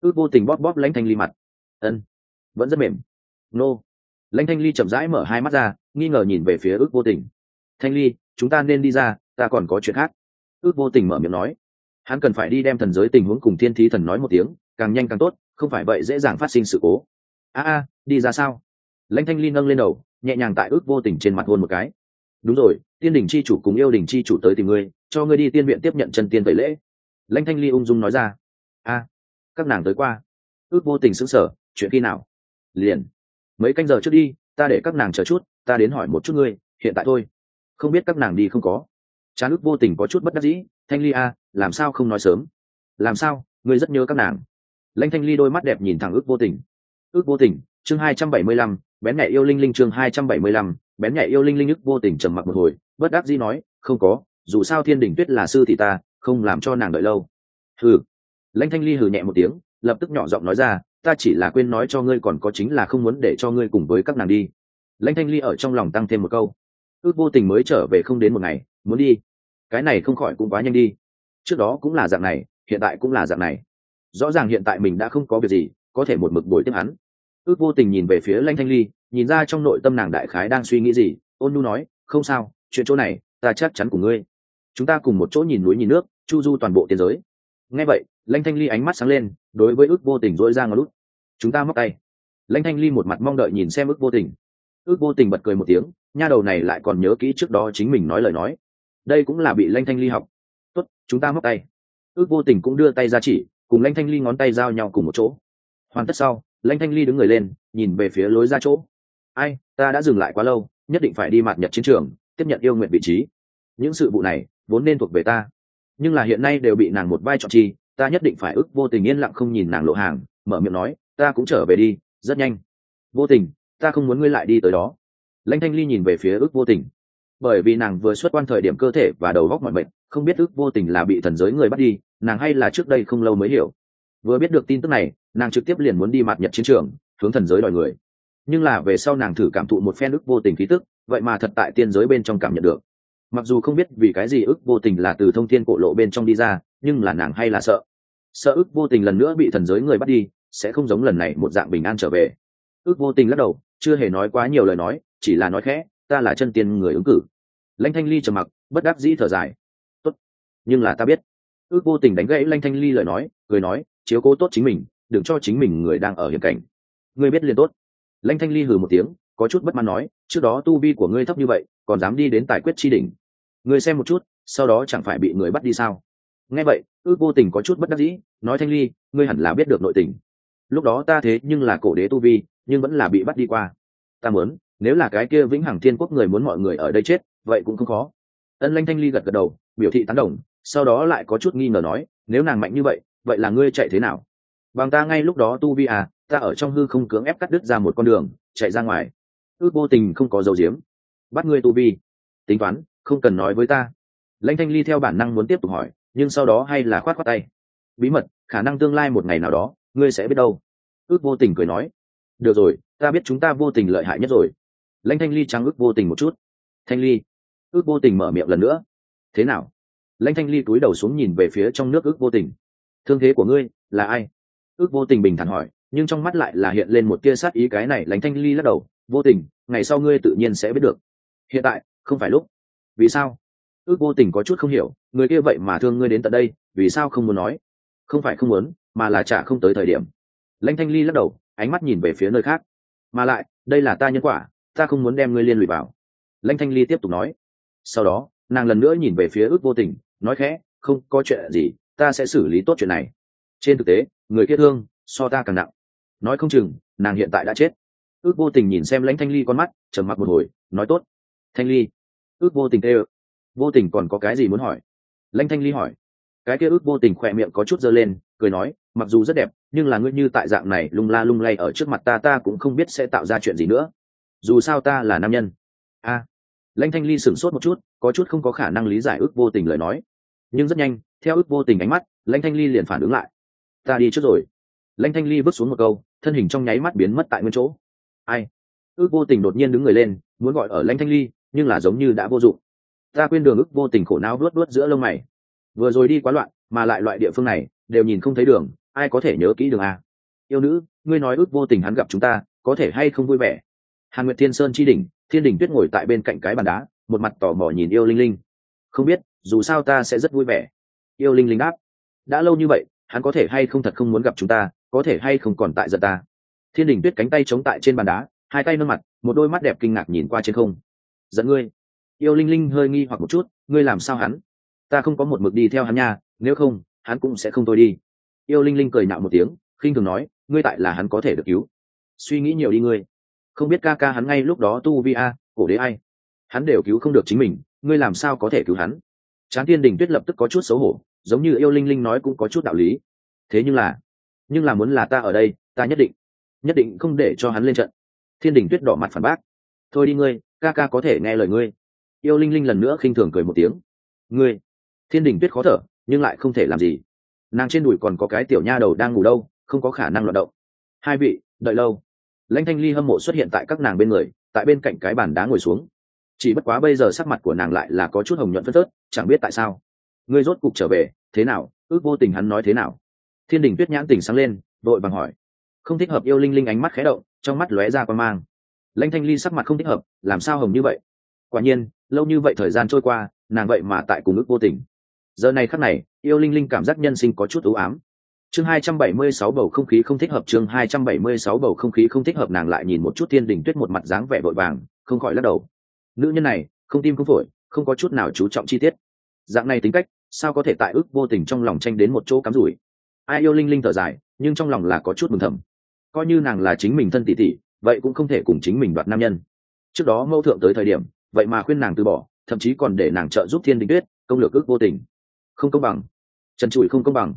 ước vô tình bóp bóp lãnh thanh ly mặt. Ân, vẫn rất mềm. Nô. Lãnh thanh ly chậm rãi mở hai mắt ra, nghi ngờ nhìn về phía ước vô tình. Thanh ly, chúng ta nên đi ra, ta còn có chuyện khác. Ước vô tình mở miệng nói. Hắn cần phải đi đem thần giới tình huống cùng thiên thí thần nói một tiếng, càng nhanh càng tốt, không phải vậy dễ dàng phát sinh sự cố. A a, đi ra sao? Lãnh thanh ly nâng lên đầu, nhẹ nhàng tại ước vô tình trên mặt hôn một cái. Đúng rồi, tiên đình c h i chủ cùng yêu đình c h i chủ tới tìm ngươi, cho ngươi đi tiên viện tiếp nhận chân tiên tẩy lễ. Lãnh thanh ly ung dung nói ra. A các nàng tới qua. Ước vô tình xứng sở chuyện khi nào? Liền. Mấy canh giờ trước đi, ta để các nàng chờ chút, ta đến hỏi một chút ngươi, hiện tại thôi. Không biết các nàng đi không có. Chán ước vô tình có chút bất đắc dĩ, thanh ly a, làm sao không nói sớm? Làm sao? Ngươi rất nhớ các nàng. Lãnh thanh ly đôi mắt đẹp nhìn thẳng ước vô tình. Ước vô tình, chương hai trăm bảy mươi lăm, bén nhẹ yêu linh linh chương hai trăm bảy mươi lăm, bén nhẹ yêu linh linh ước vô tình trầm mặc một hồi, bất đắc dĩ nói, không có, dù sao thiên đình tuyết là sư thì ta, không làm cho nàng đợi lâu. Hừ lãnh thanh ly hừ nhẹ một tiếng, lập tức nhỏ giọng nói ra, ta chỉ là quên nói cho ngươi còn có chính là không muốn để cho ngươi cùng với các nàng đi. Lãnh thanh ly ở trong lòng tăng thêm một câu, ước vô tình mới trở về không đến một ngày, muốn đi. Cái này không khỏi cũng quá nhanh đi. Trước đó cũng là dạng này, hiện tại cũng là dạng này. Rõ ràng hiện tại mình đã không có việc gì, có thể một mực đuổi tiếp hắn. Ước vô tình nhìn về phía lãnh thanh ly, nhìn ra trong nội tâm nàng đại khái đang suy nghĩ gì, ôn nu nói, không sao, chuyện chỗ này, ta chắc chắn của ngươi. Chúng ta cùng một chỗ nhìn núi nhìn nước, chu du toàn bộ tiền giới. Nghe vậy lanh thanh ly ánh mắt sáng lên, đối với ước vô tình dỗi ra ngó lút. Chúng ta móc tay. Lanh thanh ly một mặt mong đợi nhìn xem ước vô tình. Ước vô tình bật cười một tiếng, nha đầu này lại còn nhớ kỹ trước đó chính mình nói lời nói. Đây cũng là bị lanh thanh ly học. Tốt, chúng ta móc tay. Ước vô tình cũng đưa tay ra chỉ, cùng lanh thanh ly ngón tay giao nhau cùng một chỗ. Hoàn tất sau, lanh thanh ly đứng người lên, nhìn về phía lối ra chỗ. Ai, ta đã dừng lại quá lâu, nhất định phải đi mặt nhật chiến trường, tiếp nhận yêu nguyện vị trí. Những sự vụ này, vốn nên thuộc về ta. Nhưng là hiện nay đều bị nàng một vai trò chi ta nhất định phải ức vô tình yên lặng không nhìn nàng lộ hàng, mở miệng nói, ta cũng trở về đi, rất nhanh. Vô tình, ta không muốn ngươi lại đi tới đó. Lãnh thanh ly nhìn về phía ước vô tình. Bởi vì nàng vừa xuất quan thời điểm cơ thể và đầu góc mọi bệnh không biết ước vô tình là bị thần giới người bắt đi, nàng hay là trước đây không lâu mới hiểu. Vừa biết được tin tức này, nàng trực tiếp liền muốn đi mặt nhật chiến trường, hướng thần giới đòi người. Nhưng là về sau nàng thử cảm thụ một phen ức vô tình khí tức, vậy mà thật tại tiên giới bên trong cảm nhận được mặc dù không biết vì cái gì ức vô tình là từ thông thiên cổ lộ bên trong đi ra, nhưng là nàng hay là sợ. Sợ ức vô tình lần nữa bị thần giới người bắt đi, sẽ không giống lần này một dạng bình an trở về. Ức vô tình lắc đầu, chưa hề nói quá nhiều lời nói, chỉ là nói khẽ, ta là chân tiên người ứng cử. Lanh thanh ly trầm mặc, bất đắc dĩ thở dài. Tốt, nhưng là ta biết. Ước vô tình đánh gãy lanh thanh ly lời nói, cười nói, chiếu cố tốt chính mình, đừng cho chính mình người đang ở hiểm cảnh. Người biết liền tốt. Lanh thanh ly hừ một tiếng có chút bất mãn nói, trước đó tu vi của ngươi thấp như vậy, còn dám đi đến tài quyết chi đỉnh. Ngươi xem một chút, sau đó chẳng phải bị người bắt đi sao? Nghe vậy, ước vô tình có chút bất đắc dĩ, nói thanh ly, ngươi hẳn là biết được nội tình. Lúc đó ta thế nhưng là cổ đế tu vi, nhưng vẫn là bị bắt đi qua. Ta muốn, nếu là cái kia vĩnh hằng thiên quốc người muốn mọi người ở đây chết, vậy cũng không khó. Ân lanh thanh ly gật gật đầu, biểu thị tán đồng, sau đó lại có chút nghi ngờ nói, nếu nàng mạnh như vậy vậy là ngươi chạy thế nào? Bằng ta ngay lúc đó tu vi à ta ở trong hư không cưỡng ép cắt đứt ra một con đường, chạy ra ngoài ước vô tình không có dấu diếm bắt ngươi tu vi. Tính toán, không cần nói với ta. Lãnh thanh ly theo bản năng muốn tiếp tục hỏi, nhưng sau đó hay là khoát khoát tay. Bí mật, khả năng tương lai một ngày nào đó, ngươi sẽ biết đâu. Ước vô tình cười nói, được rồi, ta biết chúng ta vô tình lợi hại nhất rồi. Lãnh thanh ly trắng ước vô tình một chút. Thanh ly. Ước vô tình mở miệng lần nữa. Thế nào? Lãnh thanh ly cúi đầu xuống nhìn về phía trong nước ước vô tình. Thương thế của ngươi là ai? Ước vô tình bình thản hỏi, nhưng trong mắt lại là hiện lên một tia sát ý, cái này lãnh thanh ly lắc đầu vô tình, ngày sau ngươi tự nhiên sẽ biết được. Hiện tại, không phải lúc. Vì sao? Ước vô tình có chút không hiểu, người kia vậy mà thương ngươi đến tận đây, vì sao không muốn nói? Không phải không muốn, mà là chả không tới thời điểm. Lãnh thanh ly lắc đầu, ánh mắt nhìn về phía nơi khác. Mà lại, đây là ta nhân quả, ta không muốn đem ngươi liên lụy vào. Lãnh thanh ly tiếp tục nói. Sau đó, nàng lần nữa nhìn về phía ước vô tình, nói khẽ, không có chuyện gì, ta sẽ xử lý tốt chuyện này. Trên thực tế, người kia thương, so ta càng nặng. Nói không chừng, nàng hiện tại đã chết ước vô tình nhìn xem lãnh thanh ly con mắt trầm mặc một hồi nói tốt. Thanh ly ước vô tình tê ơ. Vô tình còn có cái gì muốn hỏi? Lãnh thanh ly hỏi. Cái kia ước vô tình khỏe miệng có chút dơ lên cười nói mặc dù rất đẹp nhưng là ngươi như tại dạng này lung la lung lay ở trước mặt ta ta cũng không biết sẽ tạo ra chuyện gì nữa. Dù sao ta là nam nhân. A. À, lãnh thanh ly sửng sốt một chút có chút không có khả năng lý giải ước vô tình lời nói. Nhưng rất nhanh theo ước vô tình ánh mắt lãnh thanh ly liền phản ứng lại. Ta đi trước rồi. Lãnh thanh ly bước xuống một câu thân hình trong nháy mắt biến mất tại nguyên chỗ ai? Ước vô tình đột nhiên đứng người lên, muốn gọi ở lãnh thanh ly, nhưng là giống như đã vô dụng. Ta quên đường ước vô tình khổ não luốt luốt giữa lông mày. Vừa rồi đi quá loạn, mà lại loại địa phương này, đều nhìn không thấy đường, ai có thể nhớ kỹ đường a? Yêu nữ, ngươi nói ước vô tình hắn gặp chúng ta, có thể hay không vui vẻ? Hàn nguyệt thiên sơn chi đỉnh, thiên đình tuyết ngồi tại bên cạnh cái bàn đá, một mặt tò mò nhìn yêu linh linh. Không biết, dù sao ta sẽ rất vui vẻ. Yêu linh linh đáp. Đã lâu như vậy, hắn có thể hay không thật không muốn gặp chúng ta, có thể hay không còn tại giận ta? Thiên đình tuyết cánh tay chống tại trên bàn đá, hai tay nâng mặt, một đôi mắt đẹp kinh ngạc nhìn qua trên không. Giận ngươi. Yêu linh linh hơi nghi hoặc một chút, ngươi làm sao hắn? Ta không có một mực đi theo hắn nha, nếu không, hắn cũng sẽ không tôi đi. Yêu linh linh cười nạo một tiếng, khinh thường nói, ngươi tại là hắn có thể được cứu. Suy nghĩ nhiều đi ngươi. Không biết ca ca hắn ngay lúc đó tu vi a, cổ đế ai? Hắn đều cứu không được chính mình, ngươi làm sao có thể cứu hắn? Chán tiên đình tuyết lập tức có chút xấu hổ, giống như yêu linh linh nói cũng có chút đạo lý. Thế nhưng là nhưng là muốn là ta ở đây, ta nhất định nhất định không để cho hắn lên trận. Thiên đình tuyết đỏ mặt phản bác. Thôi đi ngươi, ca ca có thể nghe lời ngươi. Yêu linh linh lần nữa khinh thường cười một tiếng. Ngươi, thiên đình tuyết khó thở, nhưng lại không thể làm gì. Nàng trên đùi còn có cái tiểu nha đầu đang ngủ đâu, không có khả năng loạt động. Hai vị, đợi lâu. Lãnh thanh ly hâm mộ xuất hiện tại các nàng bên người, tại bên cạnh cái bàn đá ngồi xuống. Chỉ bất quá bây giờ sắc mặt của nàng lại là có chút hồng nhuận phân tớt chẳng biết tại sao. Ngươi rốt cục trở về, thế nào? Ước vô tình hắn nói thế nào? Thiên đình tuyết nhãn tình sáng lên đội bằng hỏi không thích hợp yêu linh linh ánh mắt khé động, trong mắt lóe ra quan mang. Lãnh thanh ly sắc mặt không thích hợp, làm sao hồng như vậy? Quả nhiên, lâu như vậy thời gian trôi qua, nàng vậy mà tại cùng ước vô tình. Giờ này khắc này, yêu linh linh cảm giác nhân sinh có chút ưu ám. Chương hai trăm bảy mươi sáu bầu không khí không thích hợp, chương hai trăm bảy mươi sáu bầu không khí không thích hợp, nàng lại nhìn một chút thiên đình tuyết một mặt dáng vẻ vội vàng, không khỏi lắc đầu. Nữ nhân này, không tim không phổi, không có chút nào chú trọng chi tiết. Dạng này tính cách, sao có thể tại ước vô tình trong lòng tranh đến một chỗ cắm rủi? Ai yêu linh linh thở dài, nhưng trong lòng là có chút mừng thầm coi như nàng là chính mình thân tỷ tỷ, vậy cũng không thể cùng chính mình đoạt nam nhân. Trước đó mâu thượng tới thời điểm, vậy mà khuyên nàng từ bỏ, thậm chí còn để nàng trợ giúp thiên đình tuyết, công lược ước vô tình. Không công bằng. Trần trụi không công bằng.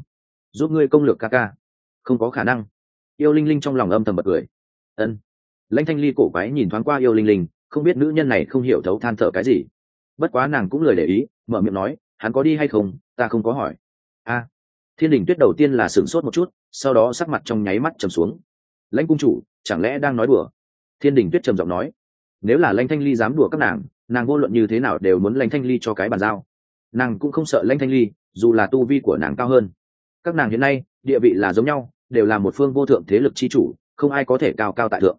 Giúp ngươi công lược ca ca. Không có khả năng. Yêu linh linh trong lòng âm thầm bật cười. Ân. Lãnh thanh ly cổ quái nhìn thoáng qua yêu linh linh, không biết nữ nhân này không hiểu thấu than thở cái gì. Bất quá nàng cũng lời để ý, mở miệng nói, hắn có đi hay không? Ta không có hỏi. A. Thiên đình tuyết đầu tiên là sửng sốt một chút, sau đó sắc mặt trong nháy mắt trầm xuống lãnh cung chủ, chẳng lẽ đang nói đùa? Thiên đình tuyết trầm giọng nói. Nếu là lãnh thanh ly dám đùa các nàng nàng vô luận như thế nào đều muốn lãnh thanh ly cho cái bàn giao. Nàng cũng không sợ lãnh thanh ly, dù là tu vi của nàng cao hơn. Các nàng hiện nay, địa vị là giống nhau, đều là một phương vô thượng thế lực chi chủ, không ai có thể cao cao tại thượng.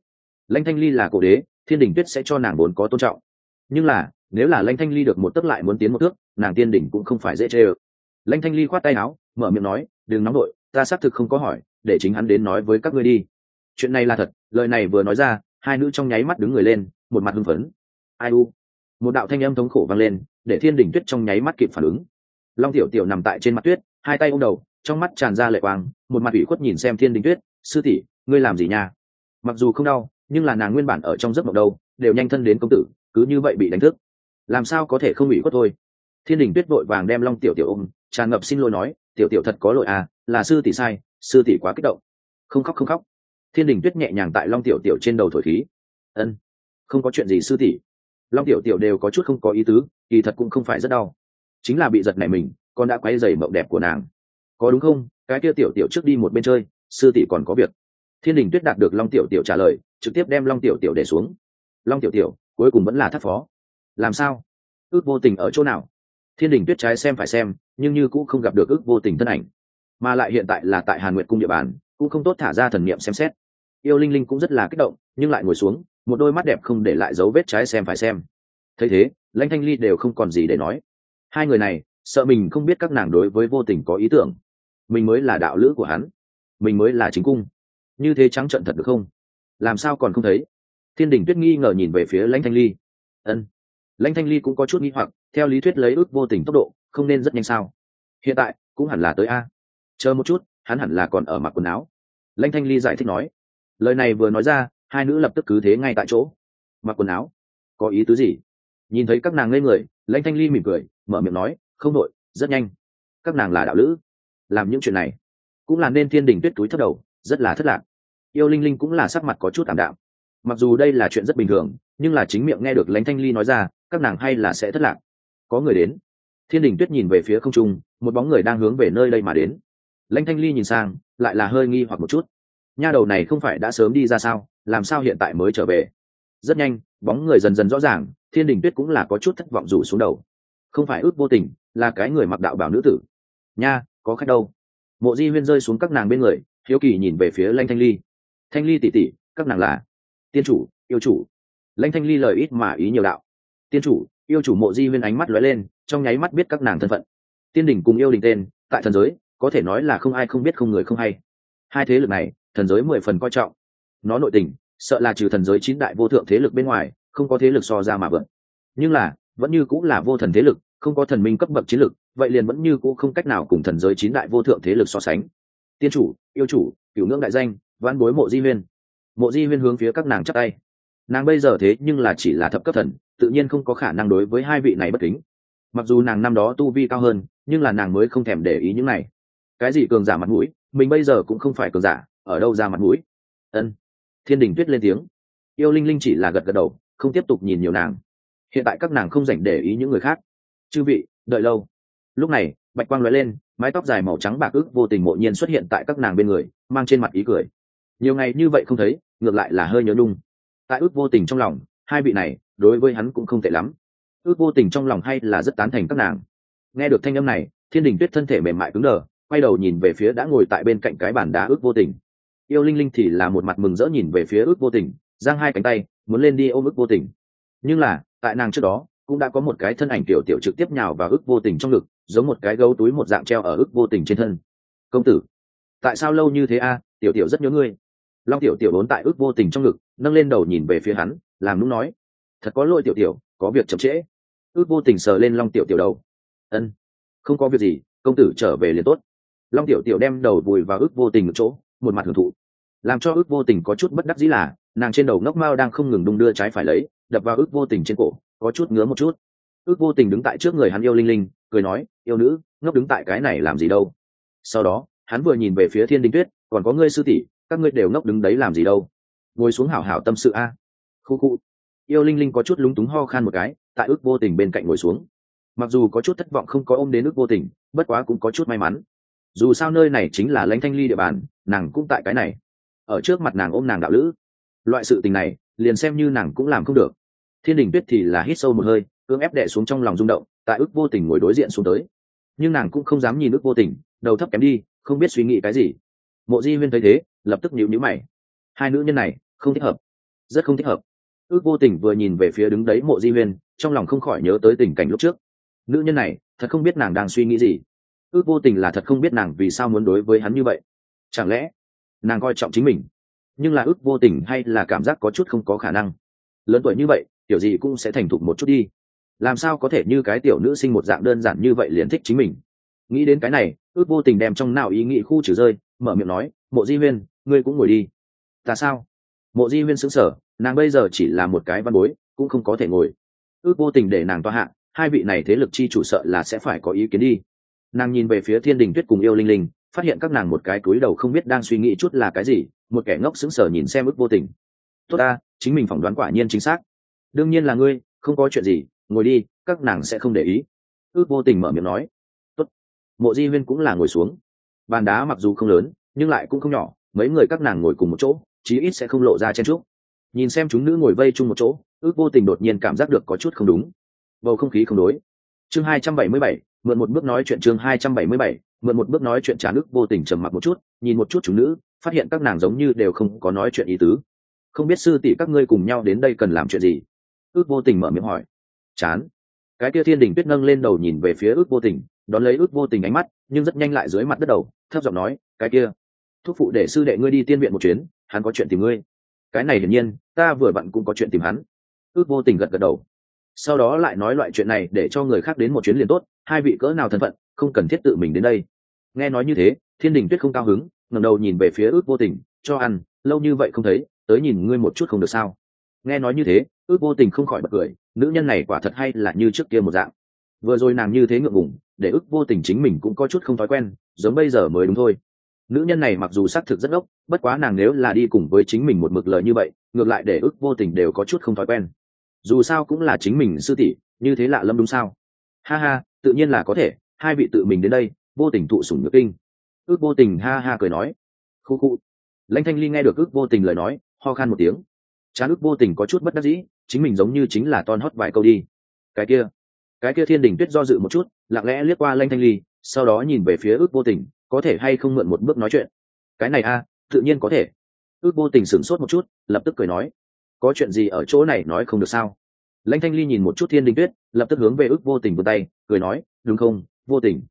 Lãnh thanh ly là cổ đế, thiên đình tuyết sẽ cho nàng vốn có tôn trọng. Nhưng là, nếu là lãnh thanh ly được một tấc lại muốn tiến một thước, nàng tiên đỉnh cũng không phải dễ chê ơ. Lãnh thanh ly khoát tay áo, mở miệng nói, đừng nóng đội ta xác thực không có hỏi, để chính hắn đến nói với các ngươi đi chuyện này là thật, lời này vừa nói ra, hai nữ trong nháy mắt đứng người lên, một mặt hưng phấn. Ai u? Một đạo thanh âm thống khổ vang lên, để thiên đình tuyết trong nháy mắt kịp phản ứng. Long tiểu tiểu nằm tại trên mặt tuyết, hai tay ôm đầu, trong mắt tràn ra lệ quang, một mặt ủy khuất nhìn xem thiên đình tuyết, sư tỷ, ngươi làm gì nha? Mặc dù không đau, nhưng là nàng nguyên bản ở trong giấc mộng đâu, đều nhanh thân đến công tử, cứ như vậy bị đánh thức. Làm sao có thể không ủy khuất thôi? Thiên đình tuyết vội vàng đem long tiểu tiểu ôm, tràn ngập xin lỗi nói, tiểu tiểu thật có lỗi à là sư tỷ sai, sư tỷ quá kích động. Không khóc không khóc thiên đình tuyết nhẹ nhàng tại long tiểu tiểu trên đầu thổi khí. Ân, không có chuyện gì sư tỷ. Long tiểu tiểu đều có chút không có ý tứ, kỳ thật cũng không phải rất đau. Chính là bị giật này mình, con đã quay dày mộng đẹp của nàng. Có đúng không? Cái kia tiểu tiểu trước đi một bên chơi, sư tỷ còn có việc. Thiên đình tuyết đạt được long tiểu tiểu trả lời, trực tiếp đem long tiểu tiểu để xuống. Long tiểu tiểu, cuối cùng vẫn là thất phó. Làm sao? Ước vô tình ở chỗ nào? Thiên đình tuyết trái xem phải xem, nhưng như cũng không gặp được ước vô tình thân ảnh. Mà lại hiện tại là tại hàn nguyện cung địa bàn, cũng không tốt thả ra thần niệm xem xét yêu linh linh cũng rất là kích động, nhưng lại ngồi xuống, một đôi mắt đẹp không để lại dấu vết trái xem phải xem. Thấy thế, lãnh thanh ly đều không còn gì để nói. Hai người này, sợ mình không biết các nàng đối với vô tình có ý tưởng. Mình mới là đạo lữ của hắn. Mình mới là chính cung. Như thế trắng trận thật được không? Làm sao còn không thấy? Thiên đình tuyết nghi ngờ nhìn về phía lãnh thanh ly. Ân. Lãnh thanh ly cũng có chút nghi hoặc, theo lý thuyết lấy ước vô tình tốc độ, không nên rất nhanh sao? Hiện tại, cũng hẳn là tới a. Chờ một chút, hắn hẳn là còn ở mặc quần áo. Lãnh thanh ly giải thích nói lời này vừa nói ra, hai nữ lập tức cứ thế ngay tại chỗ. Mặc quần áo. Có ý tứ gì? Nhìn thấy các nàng ngây người, lãnh thanh ly mỉm cười, mở miệng nói, không đội, rất nhanh. Các nàng là đạo lữ. Làm những chuyện này cũng là nên thiên đình tuyết túi thất đầu, rất là thất lạc. Yêu linh linh cũng là sắc mặt có chút tạm đạm. Mặc dù đây là chuyện rất bình thường, nhưng là chính miệng nghe được lãnh thanh ly nói ra, các nàng hay là sẽ thất lạc. Có người đến. Thiên đình tuyết nhìn về phía không trung, một bóng người đang hướng về nơi đây mà đến. Lãnh thanh ly nhìn sang, lại là hơi nghi hoặc một chút nha đầu này không phải đã sớm đi ra sao, làm sao hiện tại mới trở về? Rất nhanh, bóng người dần dần rõ ràng, thiên đình tuyết cũng là có chút thất vọng rủ xuống đầu. Không phải ước vô tình, là cái người mặc đạo bảo nữ tử. Nha, có khách đâu? Mộ di huyên rơi xuống các nàng bên người, hiếu kỳ nhìn về phía lanh thanh ly. Thanh ly tỉ tỉ, các nàng là tiên chủ, yêu chủ. Lanh thanh ly lời ít mà ý nhiều đạo. Tiên chủ, yêu chủ mộ di huyên ánh mắt lóe lên, trong nháy mắt biết các nàng thân phận. Tiên đình cùng yêu đình tên, tại thần giới, có thể nói là không ai không biết không người không hay. Hai thế lực này thần giới mười phần coi trọng. Nó nội tình, sợ là trừ thần giới chín đại vô thượng thế lực bên ngoài, không có thế lực so ra mà vượt. Nhưng là, vẫn như cũng là vô thần thế lực, không có thần minh cấp bậc chiến lực, vậy liền vẫn như cũng không cách nào cùng thần giới chín đại vô thượng thế lực so sánh. Tiên chủ, yêu chủ, cửu ngưỡng đại danh văn bối mộ di huyên. Mộ di huyên hướng phía các nàng chắc tay. Nàng bây giờ thế nhưng là chỉ là thập cấp thần, tự nhiên không có khả năng đối với hai vị này bất kính. Mặc dù nàng năm đó tu vi cao hơn, nhưng là nàng mới không thèm để ý những này. Cái gì cường giả mặt mũi, mình bây giờ cũng không phải cường giả ở đâu ra mặt mũi? Ân. Thiên đình tuyết lên tiếng. Yêu linh linh chỉ là gật gật đầu, không tiếp tục nhìn nhiều nàng. Hiện tại các nàng không dành để ý những người khác. Chư vị, đợi lâu. Lúc này, bạch quang lóe lên, mái tóc dài màu trắng bạc ức vô tình mộ nhiên xuất hiện tại các nàng bên người, mang trên mặt ý cười. Nhiều ngày như vậy không thấy, ngược lại là hơi nhớ nung tại ước vô tình trong lòng, hai vị này, đối với hắn cũng không tệ lắm. Ước vô tình trong lòng hay là rất tán thành các nàng. Nghe được thanh âm này, thiên đình tuyết thân thể mềm mại cứng đờ, quay đầu nhìn về phía đã ngồi tại bên cạnh cái bàn đá ước vô tình yêu linh linh thì là một mặt mừng rỡ nhìn về phía ước vô tình, giang hai cánh tay, muốn lên đi ôm ước vô tình. Nhưng là, tại nàng trước đó, cũng đã có một cái thân ảnh tiểu tiểu trực tiếp nhào vào ước vô tình trong ngực, giống một cái gấu túi một dạng treo ở ước vô tình trên thân. Công tử, tại sao lâu như thế a? Tiểu tiểu rất nhớ ngươi. Long tiểu tiểu đốn tại ước vô tình trong ngực, nâng lên đầu nhìn về phía hắn, làm lúc nói, thật có lỗi tiểu tiểu, có việc chậm trễ. Ước vô tình sờ lên long tiểu tiểu đầu. Ân, không có việc gì, công tử trở về liền tốt. Long tiểu tiểu đem đầu vùi vào ước vô tình một chỗ, một mặt hưởng thụ làm cho ước vô tình có chút bất đắc dĩ là, nàng trên đầu ngốc mao đang không ngừng đung đưa trái phải lấy, đập vào ước vô tình trên cổ, có chút ngứa một chút. Ước vô tình đứng tại trước người hắn yêu linh linh, cười nói, yêu nữ, ngốc đứng tại cái này làm gì đâu? Sau đó, hắn vừa nhìn về phía thiên đình tuyết, còn có ngươi sư tỷ, các ngươi đều ngốc đứng đấy làm gì đâu? Ngồi xuống hảo hảo tâm sự a. Khu khu. Yêu linh linh có chút lúng túng ho khan một cái, tại ước vô tình bên cạnh ngồi xuống. Mặc dù có chút thất vọng không có ôm đến ước vô tình, bất quá cũng có chút may mắn. Dù sao nơi này chính là lãnh thanh ly địa bàn, nàng cũng tại cái này ở trước mặt nàng ôm nàng đạo lữ. Loại sự tình này, liền xem như nàng cũng làm không được. Thiên đình tuyết thì là hít sâu một hơi, cưỡng ép đẻ xuống trong lòng rung động, tại ước vô tình ngồi đối diện xuống tới. Nhưng nàng cũng không dám nhìn ước vô tình, đầu thấp kém đi, không biết suy nghĩ cái gì. Mộ di huyên thấy thế, lập tức nhịu nhữ mày. Hai nữ nhân này, không thích hợp. Rất không thích hợp. Ước vô tình vừa nhìn về phía đứng đấy mộ di huyên, trong lòng không khỏi nhớ tới tình cảnh lúc trước. Nữ nhân này, thật không biết nàng đang suy nghĩ gì. Ước vô tình là thật không biết nàng vì sao muốn đối với hắn như vậy. Chẳng lẽ nàng coi trọng chính mình. Nhưng là ước vô tình hay là cảm giác có chút không có khả năng. Lớn tuổi như vậy, tiểu gì cũng sẽ thành thục một chút đi. Làm sao có thể như cái tiểu nữ sinh một dạng đơn giản như vậy liền thích chính mình? Nghĩ đến cái này, ước vô tình đem trong nào ý nghĩ khu trừ rơi, mở miệng nói, mộ di huyên, ngươi cũng ngồi đi. Ta sao? Mộ di huyên xứng sở nàng bây giờ chỉ là một cái văn bối, cũng không có thể ngồi. Ước vô tình để nàng toa hạ, hai vị này thế lực chi chủ sợ là sẽ phải có ý kiến đi. Nàng nhìn về phía thiên đình tuyết cùng yêu linh linh phát hiện các nàng một cái cúi đầu không biết đang suy nghĩ chút là cái gì, một kẻ ngốc sững sờ nhìn xem ước vô tình. Tốt ta, chính mình phỏng đoán quả nhiên chính xác. Đương nhiên là ngươi, không có chuyện gì, ngồi đi, các nàng sẽ không để ý. Ước vô tình mở miệng nói. Tốt. mộ di huyên cũng là ngồi xuống. Bàn đá mặc dù không lớn, nhưng lại cũng không nhỏ, mấy người các nàng ngồi cùng một chỗ, chí ít sẽ không lộ ra chen trúc nhìn xem chúng nữ ngồi vây chung một chỗ, ước vô tình đột nhiên cảm giác được có chút không đúng. Bầu không khí không đối. Chương hai trăm bảy mươi bảy, mượn một bước nói chuyện chương hai trăm bảy mươi bảy mượn một bước nói chuyện trả nước vô tình trầm mặc một chút, nhìn một chút chúng nữ, phát hiện các nàng giống như đều không có nói chuyện ý tứ. Không biết sư tỷ các ngươi cùng nhau đến đây cần làm chuyện gì? Ước vô tình mở miệng hỏi. Chán. Cái kia thiên đình tuyết nâng lên đầu nhìn về phía ước vô tình, đón lấy ước vô tình ánh mắt, nhưng rất nhanh lại dưới mặt đất đầu, thấp giọng nói, cái kia, thúc phụ để sư đệ ngươi đi tiên viện một chuyến, hắn có chuyện tìm ngươi. Cái này hiển nhiên, ta vừa vặn cũng có chuyện tìm hắn. Ước vô tình gật gật đầu. Sau đó lại nói loại chuyện này để cho người khác đến một chuyến liền tốt, hai vị cỡ nào thân phận không cần thiết tự mình đến đây. Nghe nói như thế, thiên đình tuyết không cao hứng, ngẩng đầu nhìn về phía ước vô tình, cho ăn, lâu như vậy không thấy, tới nhìn ngươi một chút không được sao? Nghe nói như thế, ước vô tình không khỏi bật cười, nữ nhân này quả thật hay là như trước kia một dạng. Vừa rồi nàng như thế ngượng ngủng để ước vô tình chính mình cũng có chút không thói quen, giống bây giờ mới đúng thôi. Nữ nhân này mặc dù xác thực rất ốc bất quá nàng nếu là đi cùng với chính mình một mực lời như vậy, ngược lại để ước vô tình đều có chút không thói quen. Dù sao cũng là chính mình sư tỷ, như thế lạ lâm đúng sao? Ha ha, tự nhiên là có thể hai vị tự mình đến đây, vô tình thụ sủng nhược kinh. Ước vô tình ha ha cười nói. Khu khu. Lãnh thanh ly nghe được ước vô tình lời nói, ho khan một tiếng. Chán ước vô tình có chút bất đắc dĩ, chính mình giống như chính là ton hót vài câu đi. Cái kia. Cái kia thiên đình tuyết do dự một chút, lặng lẽ liếc qua lãnh thanh ly, sau đó nhìn về phía ước vô tình, có thể hay không mượn một bước nói chuyện. Cái này a, tự nhiên có thể. Ước vô tình sửng sốt một chút, lập tức cười nói. Có chuyện gì ở chỗ này nói không được sao? Lãnh thanh ly nhìn một chút thiên đình tuyết, lập tức hướng về ước vô tình vươn tay, cười nói, đúng không? Vô tình.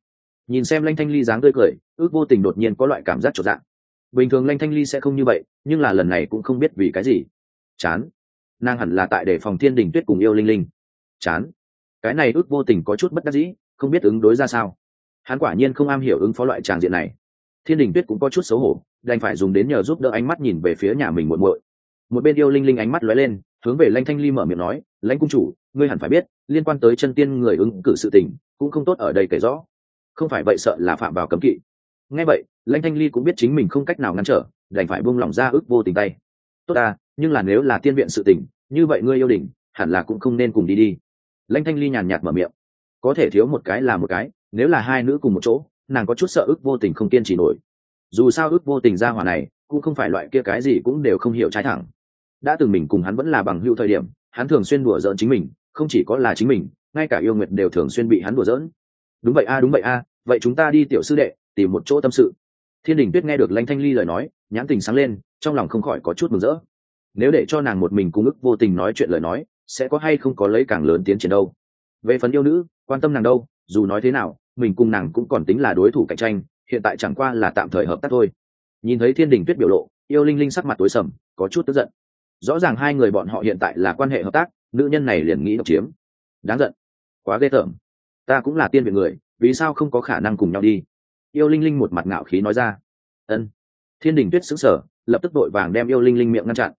Nhìn xem lanh thanh ly dáng tươi cười, ước vô tình đột nhiên có loại cảm giác trọn dạng bình thường lanh thanh ly sẽ không như vậy, nhưng là lần này cũng không biết vì cái gì. Chán. Nàng hẳn là tại để phòng thiên đình tuyết cùng yêu linh linh. Chán. Cái này ước vô tình có chút bất đắc dĩ, không biết ứng đối ra sao. Hắn quả nhiên không am hiểu ứng phó loại tràng diện này. Thiên đình tuyết cũng có chút xấu hổ, đành phải dùng đến nhờ giúp đỡ ánh mắt nhìn về phía nhà mình muộn muội. Một bên yêu linh linh ánh mắt lóe lên, hướng về lanh thanh ly mở miệng nói lãnh cung chủ, ngươi hẳn phải biết, liên quan tới chân tiên người ứng cử sự tình cũng không tốt ở đây kể rõ. Không phải vậy sợ là phạm vào cấm kỵ. Ngay vậy, lãnh thanh ly cũng biết chính mình không cách nào ngăn trở, đành phải buông lỏng ra ước vô tình tay. Tốt à nhưng là nếu là tiên viện sự tình, như vậy ngươi yêu đình hẳn là cũng không nên cùng đi đi. Lãnh thanh ly nhàn nhạt mở miệng. Có thể thiếu một cái là một cái, nếu là hai nữ cùng một chỗ, nàng có chút sợ ước vô tình không kiên trì nổi. Dù sao ước vô tình ra hỏa này, cũng không phải loại kia cái gì cũng đều không hiểu trái thẳng. Đã từng mình cùng hắn vẫn là bằng hữu thời điểm, hắn thường xuyên đùa giỡn chính mình, không chỉ có là chính mình ngay cả yêu nguyệt đều thường xuyên bị hắn đùa giỡn. Đúng vậy a, đúng vậy a, vậy chúng ta đi tiểu sư đệ, tìm một chỗ tâm sự. Thiên đình tuyết nghe được lãnh thanh ly lời nói, nhãn tình sáng lên, trong lòng không khỏi có chút mừng rỡ. Nếu để cho nàng một mình cung ức vô tình nói chuyện lời nói, sẽ có hay không có lấy càng lớn tiến triển đâu? Về phần yêu nữ, quan tâm nàng đâu, dù nói thế nào, mình cùng nàng cũng còn tính là đối thủ cạnh tranh, hiện tại chẳng qua là tạm thời hợp tác thôi. Nhìn thấy thiên đình tuyết biểu lộ, yêu linh linh sắc mặt tối sầm, có chút tức giận. Rõ ràng hai người bọn họ hiện tại là quan hệ hợp tác, nữ nhân này liền nghĩ độc chiếm. Đáng giận quá ghê tởm. Ta cũng là tiên viện người, vì sao không có khả năng cùng nhau đi? Yêu linh linh một mặt ngạo khí nói ra. Ân. Thiên đình tuyết xứng sở lập tức đội vàng đem yêu linh linh miệng ngăn chặn.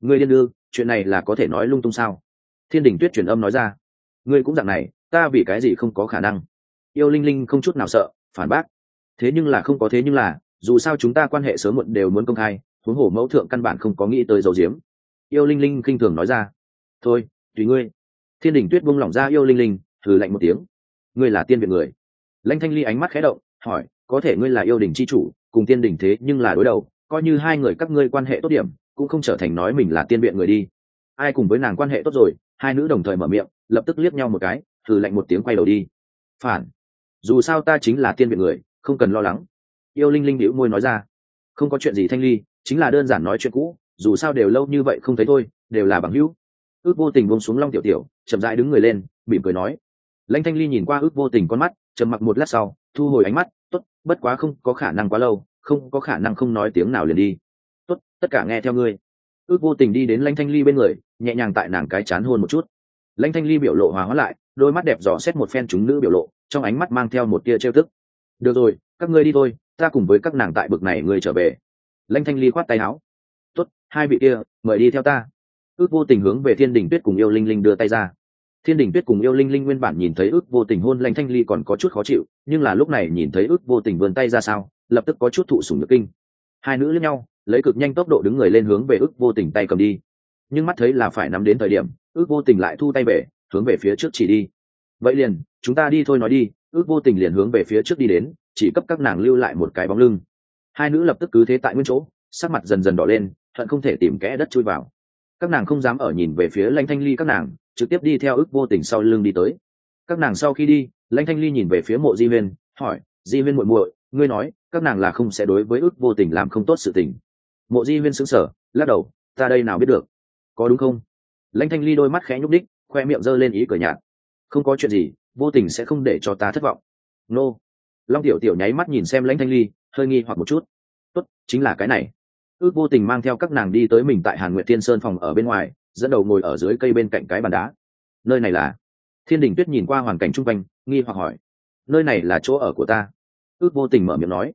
Ngươi điên đưa chuyện này là có thể nói lung tung sao? Thiên đình tuyết truyền âm nói ra. Ngươi cũng dạng này, ta vì cái gì không có khả năng? Yêu linh linh không chút nào sợ, phản bác. Thế nhưng là không có thế nhưng là, dù sao chúng ta quan hệ sớm muộn đều muốn công khai, huống hồ mẫu thượng căn bản không có nghĩ tới dầu diếm. Yêu linh linh khinh thường nói ra. Thôi, tùy ngươi. Thiên đình tuyết buông lỏng ra yêu linh linh thử lạnh một tiếng. Ngươi là tiên viện người. Lãnh thanh ly ánh mắt khẽ động, hỏi, có thể ngươi là yêu đình c h i chủ, cùng tiên đình thế nhưng là đối đầu, coi như hai người các ngươi quan hệ tốt điểm, cũng không trở thành nói mình là tiên viện người đi. Ai cùng với nàng quan hệ tốt rồi, hai nữ đồng thời mở miệng, lập tức liếc nhau một cái thử lạnh một tiếng quay đầu đi. Phản. Dù sao ta chính là tiên viện người, không cần lo lắng. Yêu linh linh đĩu môi nói ra. Không có chuyện gì thanh ly, chính là đơn giản nói chuyện cũ, dù sao đều lâu như vậy không thấy thôi, đều là bằng hữu. Ước vô tình bông xuống long tiểu tiểu, chậm rãi đứng người lên, mỉm cười nói lãnh thanh ly nhìn qua ước vô tình con mắt, trầm mặc một lát sau, thu hồi ánh mắt, tốt, bất quá không có khả năng quá lâu, không có khả năng không nói tiếng nào liền đi. Tốt, tất cả nghe theo ngươi. Ước vô tình đi đến lãnh thanh ly bên người, nhẹ nhàng tại nàng cái chán hôn một chút. Lãnh thanh ly biểu lộ hòa hóa lại, đôi mắt đẹp dò xét một phen chúng nữ biểu lộ, trong ánh mắt mang theo một tia trêu tức. Được rồi, các ngươi đi thôi, ta cùng với các nàng tại bực này người trở về. Lãnh thanh ly khoát tay áo. Tốt, hai vị kia, mời đi theo ta. Ước vô tình hướng về thiên đình tuyết cùng yêu linh linh đưa tay ra thiên đình tuyết cùng yêu linh linh nguyên bản nhìn thấy ước vô tình hôn lanh thanh ly còn có chút khó chịu, nhưng là lúc này nhìn thấy ước vô tình vươn tay ra sao, lập tức có chút thụ sủng nhược kinh. Hai nữ lẫn nhau, lấy cực nhanh tốc độ đứng người lên hướng về ước vô tình tay cầm đi. Nhưng mắt thấy là phải nắm đến thời điểm, ước vô tình lại thu tay về, hướng về phía trước chỉ đi. Vậy liền, chúng ta đi thôi nói đi, ước vô tình liền hướng về phía trước đi đến, chỉ cấp các nàng lưu lại một cái bóng lưng. Hai nữ lập tức cứ thế tại nguyên chỗ, sắc mặt dần dần đỏ lên thận không thể tìm kẽ đất chui vào. Các nàng không dám ở nhìn về phía lanh thanh ly các nàng trực tiếp đi theo ước vô tình sau lưng đi tới. Các nàng sau khi đi, lãnh thanh ly nhìn về phía mộ di huyên, hỏi, di huyên muội muội, ngươi nói, các nàng là không sẽ đối với ước vô tình làm không tốt sự tình. Mộ di huyên xứng sở lắc đầu, ta đây nào biết được? Có đúng không? Lãnh thanh ly đôi mắt khẽ nhúc đích khoe miệng giơ lên ý cười nhạt, không có chuyện gì, vô tình sẽ không để cho ta thất vọng. Nô. Long tiểu tiểu nháy mắt nhìn xem lãnh thanh ly, hơi nghi hoặc một chút, tốt, chính là cái này. Ước vô tình mang theo các nàng đi tới mình tại hàn nguyệt thiên sơn phòng ở bên ngoài dẫn đầu ngồi ở dưới cây bên cạnh cái bàn đá. Nơi này là? Thiên đình tuyết nhìn qua hoàn cảnh chung quanh, nghi hoặc hỏi. Nơi này là chỗ ở của ta? Ước vô tình mở miệng nói.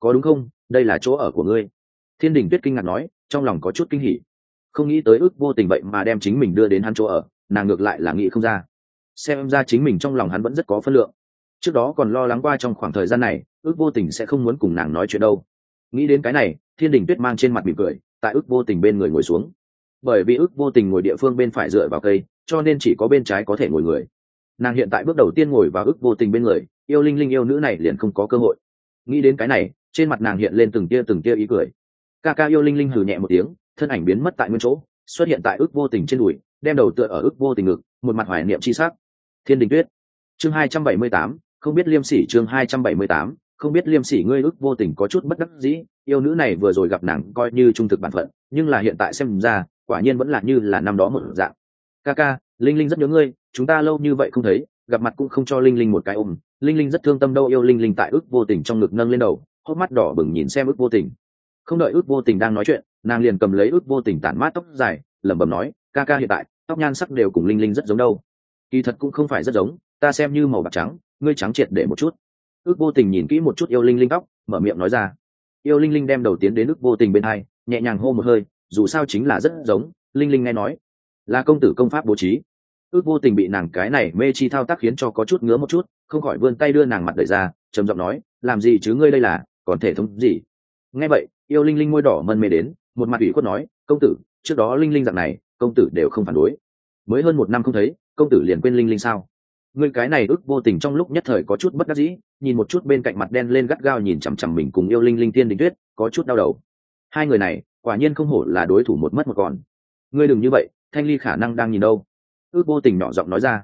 Có đúng không? Đây là chỗ ở của ngươi. Thiên đình tuyết kinh ngạc nói, trong lòng có chút kinh hỉ. Không nghĩ tới ước vô tình vậy mà đem chính mình đưa đến hắn chỗ ở, nàng ngược lại là nghĩ không ra. Xem ra chính mình trong lòng hắn vẫn rất có phân lượng. Trước đó còn lo lắng qua trong khoảng thời gian này, ước vô tình sẽ không muốn cùng nàng nói chuyện đâu. Nghĩ đến cái này, thiên đình tuyết mang trên mặt mỉm cười, tại ước vô tình bên người ngồi xuống bởi vì ước vô tình ngồi địa phương bên phải dựa vào cây, cho nên chỉ có bên trái có thể ngồi người. Nàng hiện tại bước đầu tiên ngồi vào ước vô tình bên người, yêu linh linh yêu nữ này liền không có cơ hội. Nghĩ đến cái này, trên mặt nàng hiện lên từng tia từng tia ý cười. Ca ca yêu linh linh hừ nhẹ một tiếng, thân ảnh biến mất tại nguyên chỗ, xuất hiện tại ước vô tình trên đùi, đem đầu tựa ở ước vô tình ngực, một mặt hoài niệm chi sắc. Thiên đình tuyết, chương hai trăm bảy mươi tám, không biết liêm sỉ chương hai trăm bảy mươi tám, không biết liêm sỉ ngươi ước vô tình có chút bất đắc dĩ, yêu nữ này vừa rồi gặp nàng coi như trung thực bản phận, nhưng là hiện tại xem ra quả nhiên vẫn là như là năm đó một dạng. Ca ca, linh linh rất nhớ ngươi, chúng ta lâu như vậy không thấy, gặp mặt cũng không cho linh linh một cái ôm. Linh linh rất thương tâm đâu yêu linh linh tại ước vô tình trong ngực nâng lên đầu, hốc mắt đỏ bừng nhìn xem ước vô tình. Không đợi ước vô tình đang nói chuyện, nàng liền cầm lấy ước vô tình tản mát tóc dài, lẩm bẩm nói, ca ca hiện tại, tóc nhan sắc đều cùng linh linh rất giống đâu. Kỳ thật cũng không phải rất giống, ta xem như màu bạc trắng, ngươi trắng triệt để một chút. Ước vô tình nhìn kỹ một chút yêu linh linh tóc, mở miệng nói ra. Yêu linh linh đem đầu tiến đến ước vô tình bên hai, nhẹ nhàng hô một hơi dù sao chính là rất giống, linh linh nghe nói, là công tử công pháp bố trí. Ước vô tình bị nàng cái này mê chi thao tác khiến cho có chút ngứa một chút, không khỏi vươn tay đưa nàng mặt đời ra, trầm giọng nói, làm gì chứ ngươi đây là, còn thể thống gì? Nghe vậy, yêu linh linh môi đỏ mân mê đến, một mặt ủy khuất nói, công tử, trước đó linh linh dạng này, công tử đều không phản đối. Mới hơn một năm không thấy, công tử liền quên linh linh sao? Ngươi cái này ước vô tình trong lúc nhất thời có chút bất đắc dĩ, nhìn một chút bên cạnh mặt đen lên gắt gao nhìn chằm chằm mình cùng yêu linh linh tiên đình tuyết, có chút đau đầu. Hai người này quả nhiên không hổ là đối thủ một mất một còn. Ngươi đừng như vậy, thanh ly khả năng đang nhìn đâu. Ước vô tình nhỏ giọng nói ra.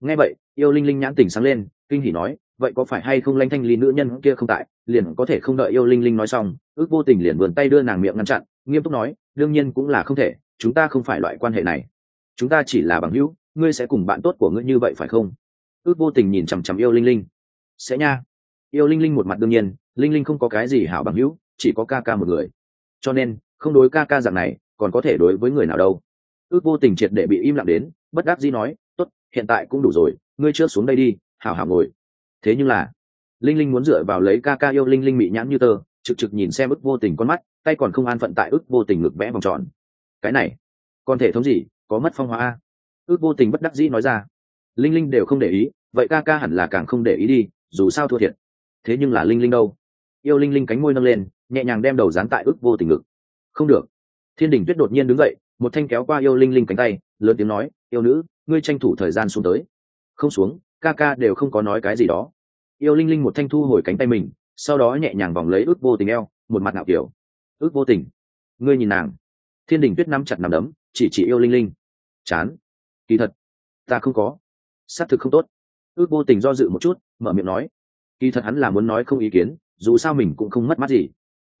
Nghe vậy, yêu linh linh nhãn tình sáng lên, kinh hỉ nói, vậy có phải hay không lanh thanh ly nữ nhân kia không tại, liền có thể không đợi yêu linh linh nói xong, ước vô tình liền vườn tay đưa nàng miệng ngăn chặn, nghiêm túc nói, đương nhiên cũng là không thể, chúng ta không phải loại quan hệ này. Chúng ta chỉ là bằng hữu, ngươi sẽ cùng bạn tốt của ngươi như vậy phải không? Ước vô tình nhìn chằm chằm yêu linh linh. Sẽ nha. Yêu linh linh một mặt đương nhiên, linh linh không có cái gì hảo bằng hữu, chỉ có ca ca một người. Cho nên không đối ca ca dạng này, còn có thể đối với người nào đâu. Ước vô tình triệt để bị im lặng đến, bất đắc dĩ nói, tốt, hiện tại cũng đủ rồi, ngươi chưa xuống đây đi, hảo hảo ngồi. Thế nhưng là, linh linh muốn dựa vào lấy ca ca yêu linh linh mị nhãn như tơ, trực trực nhìn xem ức vô tình con mắt, tay còn không an phận tại ức vô tình ngực vẽ vòng tròn. Cái này còn thể thống gì, có mất phong hóa a? Ước vô tình bất đắc dĩ nói ra. Linh linh đều không để ý, vậy ca ca hẳn là càng không để ý đi, dù sao thua thiệt. Thế nhưng là linh linh đâu? Yêu linh linh cánh môi nâng lên, nhẹ nhàng đem đầu dán tại ước vô tình ngực không được. Thiên đình tuyết đột nhiên đứng dậy, một thanh kéo qua yêu linh linh cánh tay, lớn tiếng nói, yêu nữ, ngươi tranh thủ thời gian xuống tới. Không xuống, ca ca đều không có nói cái gì đó. Yêu linh linh một thanh thu hồi cánh tay mình, sau đó nhẹ nhàng vòng lấy ước vô tình eo, một mặt ngạo kiểu. Ước vô tình? Ngươi nhìn nàng. Thiên đình tuyết nắm chặt nằm đấm, chỉ chỉ yêu linh linh. Chán. Kỳ thật, ta không có. Xác thực không tốt. Ước vô tình do dự một chút, mở miệng nói, kỳ thật hắn là muốn nói không ý kiến, dù sao mình cũng không mất mắt gì.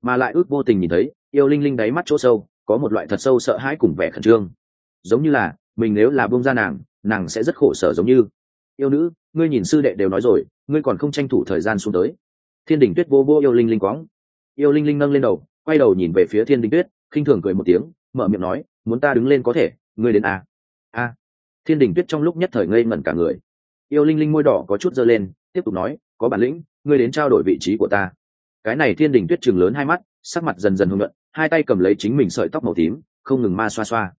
Mà lại ước vô tình nhìn thấy yêu linh linh đáy mắt chỗ sâu, có một loại thật sâu sợ hãi cùng vẻ khẩn trương. Giống như là, mình nếu là bông ra nàng nàng sẽ rất khổ sở giống như. Yêu nữ, ngươi nhìn sư đệ đều nói rồi, ngươi còn không tranh thủ thời gian xuống tới. Thiên đình tuyết vô vô yêu linh linh quáng. Yêu linh linh nâng lên đầu, quay đầu nhìn về phía thiên đình tuyết, khinh thường cười một tiếng, mở miệng nói, muốn ta đứng lên có thể, ngươi đến à? a. Thiên đình tuyết trong lúc nhất thời ngây ngẩn cả người. Yêu linh linh môi đỏ có chút dơ lên, tiếp tục nói, có bản lĩnh, ngươi đến trao đổi vị trí của ta. Cái này thiên đình tuyết chừng lớn hai mắt, sắc mặt dần dần hưng luận hai tay cầm lấy chính mình sợi tóc màu tím, không ngừng ma xoa xoa.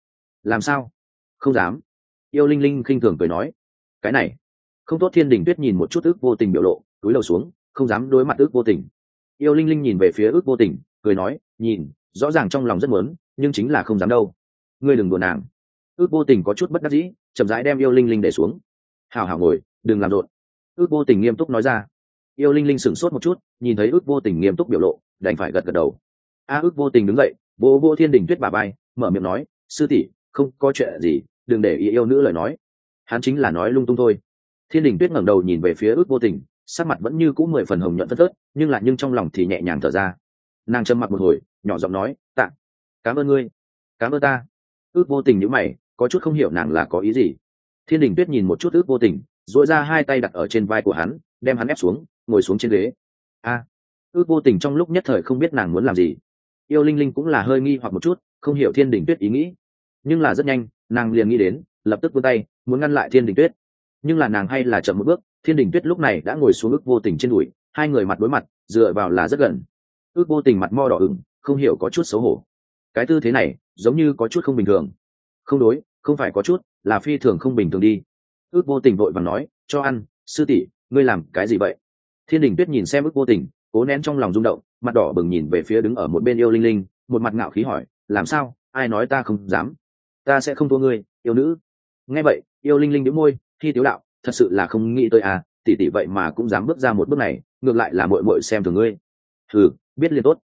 Làm sao? Không dám. Yêu linh linh khinh thường cười nói. Cái này. Không tốt thiên đình tuyết nhìn một chút ước vô tình biểu lộ, túi đầu xuống, không dám đối mặt ước vô tình. Yêu linh linh nhìn về phía ước vô tình, cười nói, nhìn, rõ ràng trong lòng rất muốn, nhưng chính là không dám đâu. Ngươi đừng đùa nàng. Ước vô tình có chút bất đắc dĩ, chậm rãi đem yêu linh linh để xuống. Hào hào ngồi, đừng làm rộn. Ước vô tình nghiêm túc nói ra. Yêu linh linh sửng sốt một chút, nhìn thấy ước vô tình nghiêm túc biểu lộ, đành phải gật gật đầu a ước vô tình đứng dậy, vô vô thiên đình tuyết bà bay mở miệng nói, sư tỷ, không có chuyện gì, đừng để ý yêu nữ lời nói. Hắn chính là nói lung tung thôi. Thiên đình tuyết ngẩng đầu nhìn về phía ước vô tình, sắc mặt vẫn như c ũ mười phần hồng nhuận phân tớt nhưng lại nhưng trong lòng thì nhẹ nhàng thở ra. Nàng trầm mặt một hồi, nhỏ giọng nói, tạ, cảm ơn ngươi, cảm ơn ta. Ước vô tình nhữ mày, có chút không hiểu nàng là có ý gì. Thiên đình tuyết nhìn một chút ước vô tình dội ra hai tay đặt ở trên vai của hắn, đem hắn ép xuống, ngồi xuống trên ghế. A, ước vô tình trong lúc nhất thời không biết nàng muốn làm gì yêu linh linh cũng là hơi nghi hoặc một chút, không hiểu thiên đình tuyết ý nghĩ. Nhưng là rất nhanh, nàng liền nghĩ đến, lập tức vươn tay, muốn ngăn lại thiên đình tuyết. Nhưng là nàng hay là chậm một bước, thiên đình tuyết lúc này đã ngồi xuống ước vô tình trên đùi, hai người mặt đối mặt, dựa vào là rất gần. Ước vô tình mặt mo đỏ ửng, không hiểu có chút xấu hổ. Cái tư thế này, giống như có chút không bình thường. Không đối, không phải có chút, là phi thường không bình thường đi. Ước vô tình vội và nói, cho ăn, sư tỷ, ngươi làm cái gì vậy? Thiên đình tuyết nhìn xem ước vô tình, cố nén trong lòng rung động mặt đỏ bừng nhìn về phía đứng ở một bên yêu linh linh, một mặt ngạo khí hỏi, làm sao? Ai nói ta không dám? Ta sẽ không thua ngươi, yêu nữ. Nghe vậy, yêu linh linh đĩu môi, thi tiếu đạo, thật sự là không nghĩ tới à tỷ tỷ vậy mà cũng dám bước ra một bước này, ngược lại là mội mội xem thường ngươi. Ừ biết liền tốt.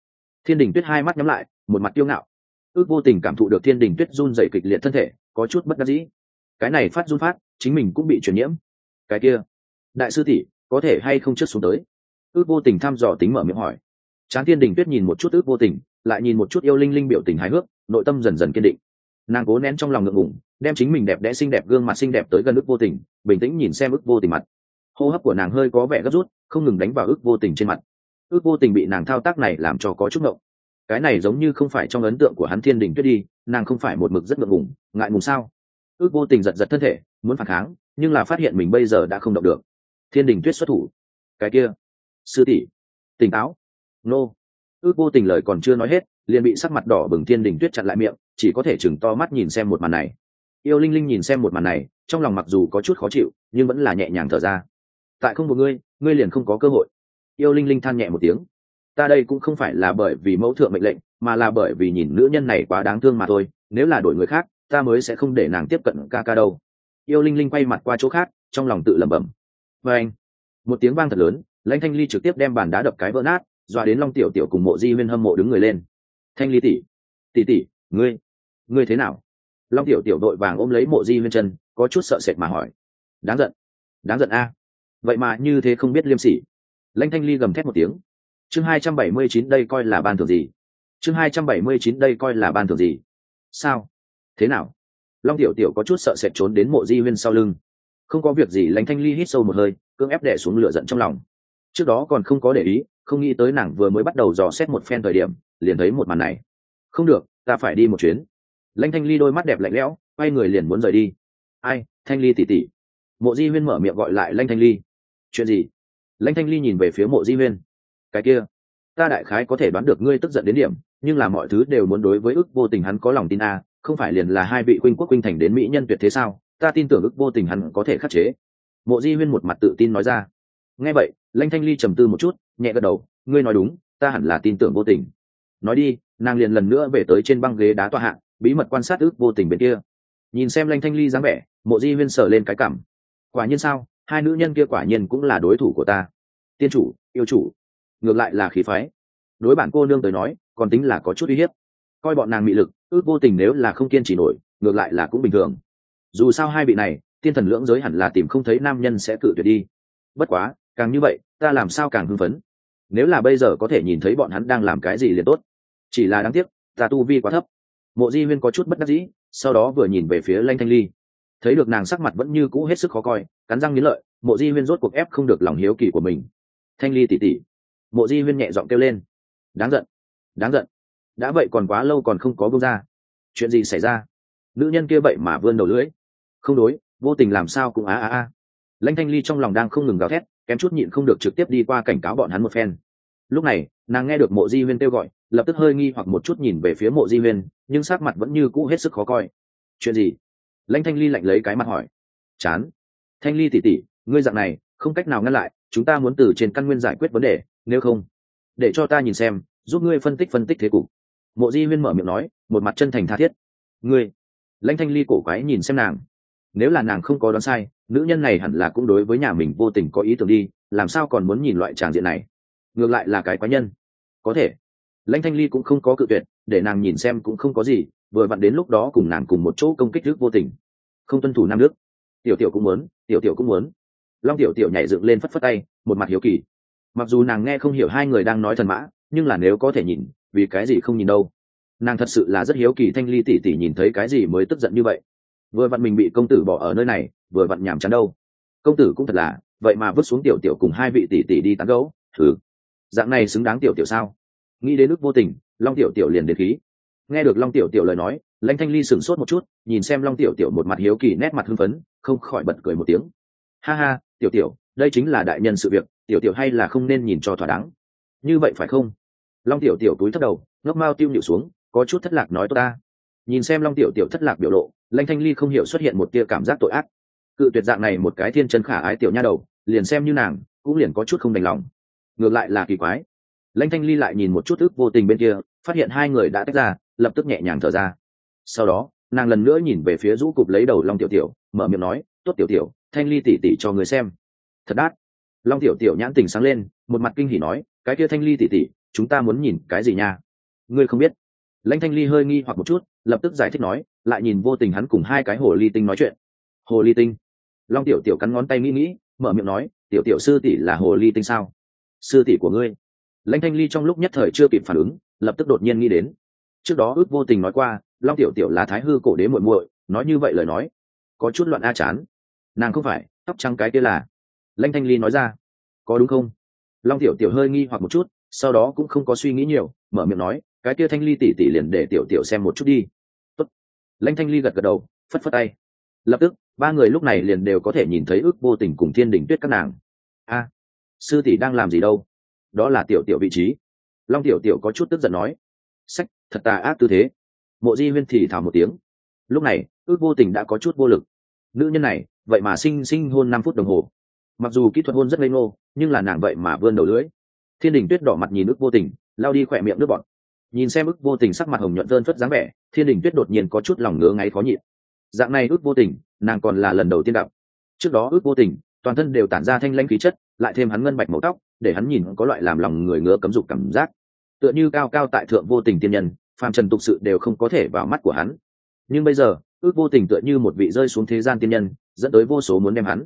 Thiên đình tuyết hai mắt nhắm lại, một mặt tiêu ngạo. Ước vô tình cảm thụ được thiên đình tuyết run dày kịch liệt thân thể, có chút bất đắc dĩ. Cái này phát run phát, chính mình cũng bị truyền nhiễm. Cái kia, đại sư tỷ, có thể hay không trước xuống tới? Ước vô tình thăm dò tính mở miệng hỏi tráng thiên đình tuyết nhìn một chút ước vô tình, lại nhìn một chút yêu linh linh biểu tình hài hước, nội tâm dần dần kiên định. Nàng cố nén trong lòng ngượng ngủng đem chính mình đẹp đẽ xinh đẹp gương mặt xinh đẹp tới gần ước vô tình, bình tĩnh nhìn xem ước vô tình mặt. Hô hấp của nàng hơi có vẻ gấp rút, không ngừng đánh vào ước vô tình trên mặt. Ước vô tình bị nàng thao tác này làm cho có chút ngộng. Cái này giống như không phải trong ấn tượng của hắn thiên đình tuyết đi, nàng không phải một mực rất ngượng ngùng, ngại ngùng sao? Ước vô tình giật giật thân thể, muốn phản kháng, nhưng là phát hiện mình bây giờ đã không động được. Thiên đình tuyết xuất thủ. Cái kia, sư tỷ, tỉnh táo nô. Ước vô tình lời còn chưa nói hết, liền bị sắc mặt đỏ bừng thiên đình tuyết chặn lại miệng, chỉ có thể chừng to mắt nhìn xem một màn này. Yêu linh linh nhìn xem một màn này, trong lòng mặc dù có chút khó chịu, nhưng vẫn là nhẹ nhàng thở ra. Tại không một ngươi ngươi liền không có cơ hội. Yêu linh linh than nhẹ một tiếng. Ta đây cũng không phải là bởi vì mẫu thượng mệnh lệnh, mà là bởi vì nhìn nữ nhân này quá đáng thương mà thôi, nếu là đổi người khác, ta mới sẽ không để nàng tiếp cận ca ca đâu. Yêu linh linh quay mặt qua chỗ khác, trong lòng tự lẩm bẩm. Và anh một tiếng vang thật lớn, lãnh thanh ly trực tiếp đem bàn đá đập cái vỡ nát dọa đến long tiểu tiểu cùng mộ di huyên hâm mộ đứng người lên. Thanh ly tỷ tỷ tỷ, ngươi ngươi thế nào? Long tiểu tiểu đội vàng ôm lấy mộ di huyên chân, có chút sợ sệt mà hỏi. Đáng giận đáng giận a. Vậy mà như thế không biết liêm sỉ. Lãnh thanh ly gầm thét một tiếng. Chương hai trăm bảy mươi chín đây coi là ban thường gì? Chương hai trăm bảy mươi chín đây coi là ban thường gì? Sao? Thế nào? Long tiểu tiểu có chút sợ sệt trốn đến mộ di huyên sau lưng. Không có việc gì, lãnh thanh ly hít sâu một hơi, cưỡng ép đẻ xuống lửa giận trong lòng. Trước đó còn không có để ý không nghĩ tới nàng vừa mới bắt đầu dò xét một phen thời điểm liền thấy một màn này. Không được ta phải đi một chuyến. Lãnh thanh ly đôi mắt đẹp lạnh lẽo quay người liền muốn rời đi. Ai thanh ly tỉ tỉ mộ di huyên mở miệng gọi lại lãnh thanh ly. Chuyện gì? Lãnh thanh ly nhìn về phía mộ di huyên. Cái kia ta đại khái có thể đoán được ngươi tức giận đến điểm nhưng là mọi thứ đều muốn đối với ước vô tình hắn có lòng tin a à, không phải liền là hai vị huynh quốc huynh thành đến mỹ nhân tuyệt thế sao? Ta tin tưởng ước vô tình hắn có thể khắc chế. Mộ di huyên một mặt tự tin nói ra nghe vậy, lanh thanh ly trầm tư một chút, nhẹ gật đầu, ngươi nói đúng, ta hẳn là tin tưởng vô tình. Nói đi, nàng liền lần nữa về tới trên băng ghế đá tọa hạng, bí mật quan sát ước vô tình bên kia. Nhìn xem lanh thanh ly dáng vẻ, mộ di huyên sờ lên cái cảm. Quả nhiên sao? Hai nữ nhân kia quả nhiên cũng là đối thủ của ta. Tiên chủ, yêu chủ. Ngược lại là khí phái. Đối bản cô nương tới nói, còn tính là có chút uy hiếp. Coi bọn nàng mị lực, ước vô tình nếu là không kiên trì nổi, ngược lại là cũng bình thường. Dù sao hai vị này, tiên thần lưỡng giới hẳn là tìm không thấy nam nhân sẽ cự tuyệt đi. Bất quá càng như vậy, ta làm sao càng hưng phấn? Nếu là bây giờ có thể nhìn thấy bọn hắn đang làm cái gì liền tốt. Chỉ là đáng tiếc, ta tu vi quá thấp. Mộ di huyên có chút bất đắc dĩ, sau đó vừa nhìn về phía lanh thanh ly. Thấy được nàng sắc mặt vẫn như cũ hết sức khó coi, cắn răng nghĩ lợi, mộ di huyên rốt cuộc ép không được lòng hiếu kỳ của mình. Thanh ly tỉ tỉ. Mộ di huyên nhẹ giọng kêu lên. Đáng giận. Đáng giận. Đã vậy còn quá lâu còn không có bông ra. Chuyện gì xảy ra? Nữ nhân kia vậy mà vươn đầu lưỡi. Không đối, vô tình làm sao cũng á á á. Lanh thanh ly trong lòng đang không ngừng gào thét kém chút nhịn không được trực tiếp đi qua cảnh cáo bọn hắn một phen. Lúc này, nàng nghe được mộ di huyên kêu gọi, lập tức hơi nghi hoặc một chút nhìn về phía mộ di huyên, nhưng sát mặt vẫn như cũ hết sức khó coi. Chuyện gì? Lãnh thanh ly lạnh lấy cái mặt hỏi. Chán. Thanh ly tỉ tỉ, ngươi dạng này, không cách nào ngăn lại, chúng ta muốn từ trên căn nguyên giải quyết vấn đề, nếu không, để cho ta nhìn xem, giúp ngươi phân tích phân tích thế cục. Mộ di huyên mở miệng nói, một mặt chân thành tha thiết. Ngươi. Lãnh thanh ly cổ quái nhìn xem nàng nếu là nàng không có đoán sai, nữ nhân này hẳn là cũng đối với nhà mình vô tình có ý tưởng đi, làm sao còn muốn nhìn loại tràng diện này? Ngược lại là cái quái nhân. Có thể. Lãnh thanh ly cũng không có cự tuyệt, để nàng nhìn xem cũng không có gì, vừa vặn đến lúc đó cùng nàng cùng một chỗ công kích nước vô tình. Không tuân thủ nam nước tiểu tiểu cũng muốn, tiểu tiểu cũng muốn. Long tiểu tiểu nhảy dựng lên phất phất tay, một mặt hiếu kỳ. Mặc dù nàng nghe không hiểu hai người đang nói thần mã, nhưng là nếu có thể nhìn, vì cái gì không nhìn đâu? Nàng thật sự là rất hiếu kỳ thanh ly tỉ tỉ nhìn thấy cái gì mới tức giận như vậy vừa vặn mình bị công tử bỏ ở nơi này, vừa vặn nhảm chán đâu. Công tử cũng thật là, vậy mà vứt xuống tiểu tiểu cùng hai vị tỷ tỷ đi tán gấu thử. Dạng này xứng đáng tiểu tiểu sao? Nghĩ đến ước vô tình, long tiểu tiểu liền đến khí. Nghe được long tiểu tiểu lời nói, lãnh thanh ly sửng sốt một chút, nhìn xem long tiểu tiểu một mặt hiếu kỳ nét mặt hưng phấn, không khỏi bật cười một tiếng. Ha ha, tiểu tiểu, đây chính là đại nhân sự việc, tiểu tiểu hay là không nên nhìn cho thỏa đáng. Như vậy phải không? Long tiểu tiểu túi thất đầu, ngốc mao tiêu nhịu xuống, có chút thất lạc nói tôi ta. Nhìn xem long tiểu tiểu thất lạc biểu lộ lanh thanh ly không hiểu xuất hiện một tia cảm giác tội ác. Cự tuyệt dạng này một cái thiên chân khả ái tiểu nha đầu, liền xem như nàng, cũng liền có chút không đành lòng. Ngược lại là kỳ quái. Lanh thanh ly lại nhìn một chút ức vô tình bên kia, phát hiện hai người đã tách ra, lập tức nhẹ nhàng thở ra. Sau đó, nàng lần nữa nhìn về phía rũ cụp lấy đầu long tiểu tiểu, mở miệng nói, tốt tiểu tiểu, thanh ly tỉ tỉ cho người xem. Thật đát. Long tiểu tiểu nhãn tình sáng lên, một mặt kinh hỉ nói, cái kia thanh ly tỉ tỉ, chúng ta muốn nhìn cái gì nha? Ngươi không biết. Lãnh thanh ly hơi nghi hoặc một chút, lập tức giải thích nói lại nhìn vô tình hắn cùng hai cái hồ ly tinh nói chuyện. Hồ ly tinh? Long tiểu tiểu cắn ngón tay nghĩ nghĩ, mở miệng nói, tiểu tiểu sư tỷ là hồ ly tinh sao? Sư tỷ của ngươi. Lãnh thanh ly trong lúc nhất thời chưa kịp phản ứng, lập tức đột nhiên nghĩ đến. Trước đó ước vô tình nói qua, long tiểu tiểu là thái hư cổ đế muội muội, nói như vậy lời nói, có chút loạn a chán. Nàng không phải, tóc trắng cái kia là. Lãnh thanh ly nói ra, có đúng không? Long tiểu tiểu hơi nghi hoặc một chút, sau đó cũng không có suy nghĩ nhiều, mở miệng nói, cái kia thanh ly tỉ tỉ liền để tiểu tiểu xem một chút đi lãnh thanh ly gật gật đầu, phất phất tay. Lập tức, ba người lúc này liền đều có thể nhìn thấy ước vô tình cùng thiên đình tuyết các nàng. A, sư tỷ đang làm gì đâu? Đó là tiểu tiểu vị trí. Long tiểu tiểu có chút tức giận nói. Sách, thật tà ác tư thế. Mộ di huyên thì thào một tiếng. Lúc này, ước vô tình đã có chút vô lực. Nữ nhân này, vậy mà sinh sinh hôn năm phút đồng hồ. Mặc dù kỹ thuật hôn rất ngây ngô, nhưng là nàng vậy mà vươn đầu lưới thiên đình tuyết đỏ mặt nhìn ước vô tình lao đi khỏe miệng nước bọt nhìn xem ước vô tình sắc mặt hồng nhuận vơn phất dáng vẻ, thiên đình tuyết đột nhiên có chút lòng ngứa ngáy khó nhịn. Dạng này ước vô tình, nàng còn là lần đầu tiên gặp. Trước đó ước vô tình, toàn thân đều tản ra thanh lanh khí chất, lại thêm hắn ngân bạch màu tóc, để hắn nhìn có loại làm lòng người ngứa cấm dục cảm giác. Tựa như cao cao tại thượng vô tình tiên nhân, phàm trần tục sự đều không có thể vào mắt của hắn. Nhưng bây giờ, ước vô tình tựa như một vị rơi xuống thế gian tiên nhân, dẫn tới vô số muốn đem hắn.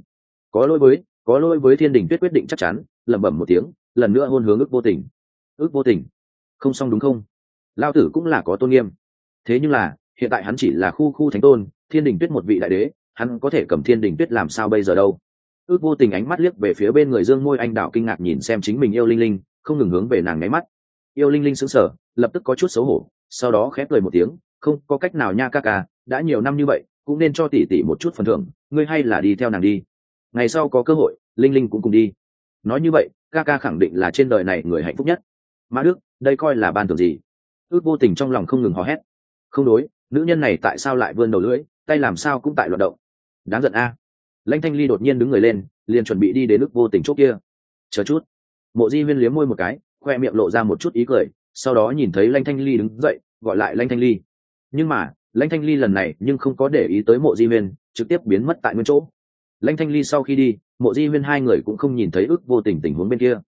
Có lỗi với, có lỗi với thiên đình tuyết quyết định chắc chắn, lẩm bẩm một tiếng, lần nữa hôn hướng ước vô tình. Ước vô tình. Không xong đúng không? Lao tử cũng là có tôn nghiêm. Thế nhưng là, hiện tại hắn chỉ là khu khu thánh tôn, thiên đình tuyết một vị đại đế, hắn có thể cầm thiên đình tuyết làm sao bây giờ đâu? Ước vô tình ánh mắt liếc về phía bên người dương môi anh đạo kinh ngạc nhìn xem chính mình yêu linh linh, không ngừng hướng về nàng nháy mắt. Yêu linh linh sững sờ, lập tức có chút xấu hổ, sau đó khép cười một tiếng, không, có cách nào nha ca ca, đã nhiều năm như vậy, cũng nên cho tỷ tỷ một chút phần thưởng, ngươi hay là đi theo nàng đi. Ngày sau có cơ hội, linh linh cũng cùng đi. Nói như vậy, ca ca khẳng định là trên đời này người hạnh phúc nhất. Mã đức, đây coi là ban thưởng gì? Ước vô tình trong lòng không ngừng hò hét. Không đối, nữ nhân này tại sao lại vươn đầu lưỡi, tay làm sao cũng tại loạt động. Đáng giận a. Lãnh thanh ly đột nhiên đứng người lên, liền chuẩn bị đi đến ước vô tình chỗ kia. Chờ chút. Mộ di huyên liếm môi một cái, khoe miệng lộ ra một chút ý cười, sau đó nhìn thấy lãnh thanh ly đứng dậy, gọi lại lãnh thanh ly. Nhưng mà, lãnh thanh ly lần này nhưng không có để ý tới mộ di huyên trực tiếp biến mất tại nguyên chỗ. Lãnh thanh ly sau khi đi, mộ di huyên hai người cũng không nhìn thấy ước vô tình tình huống bên kia.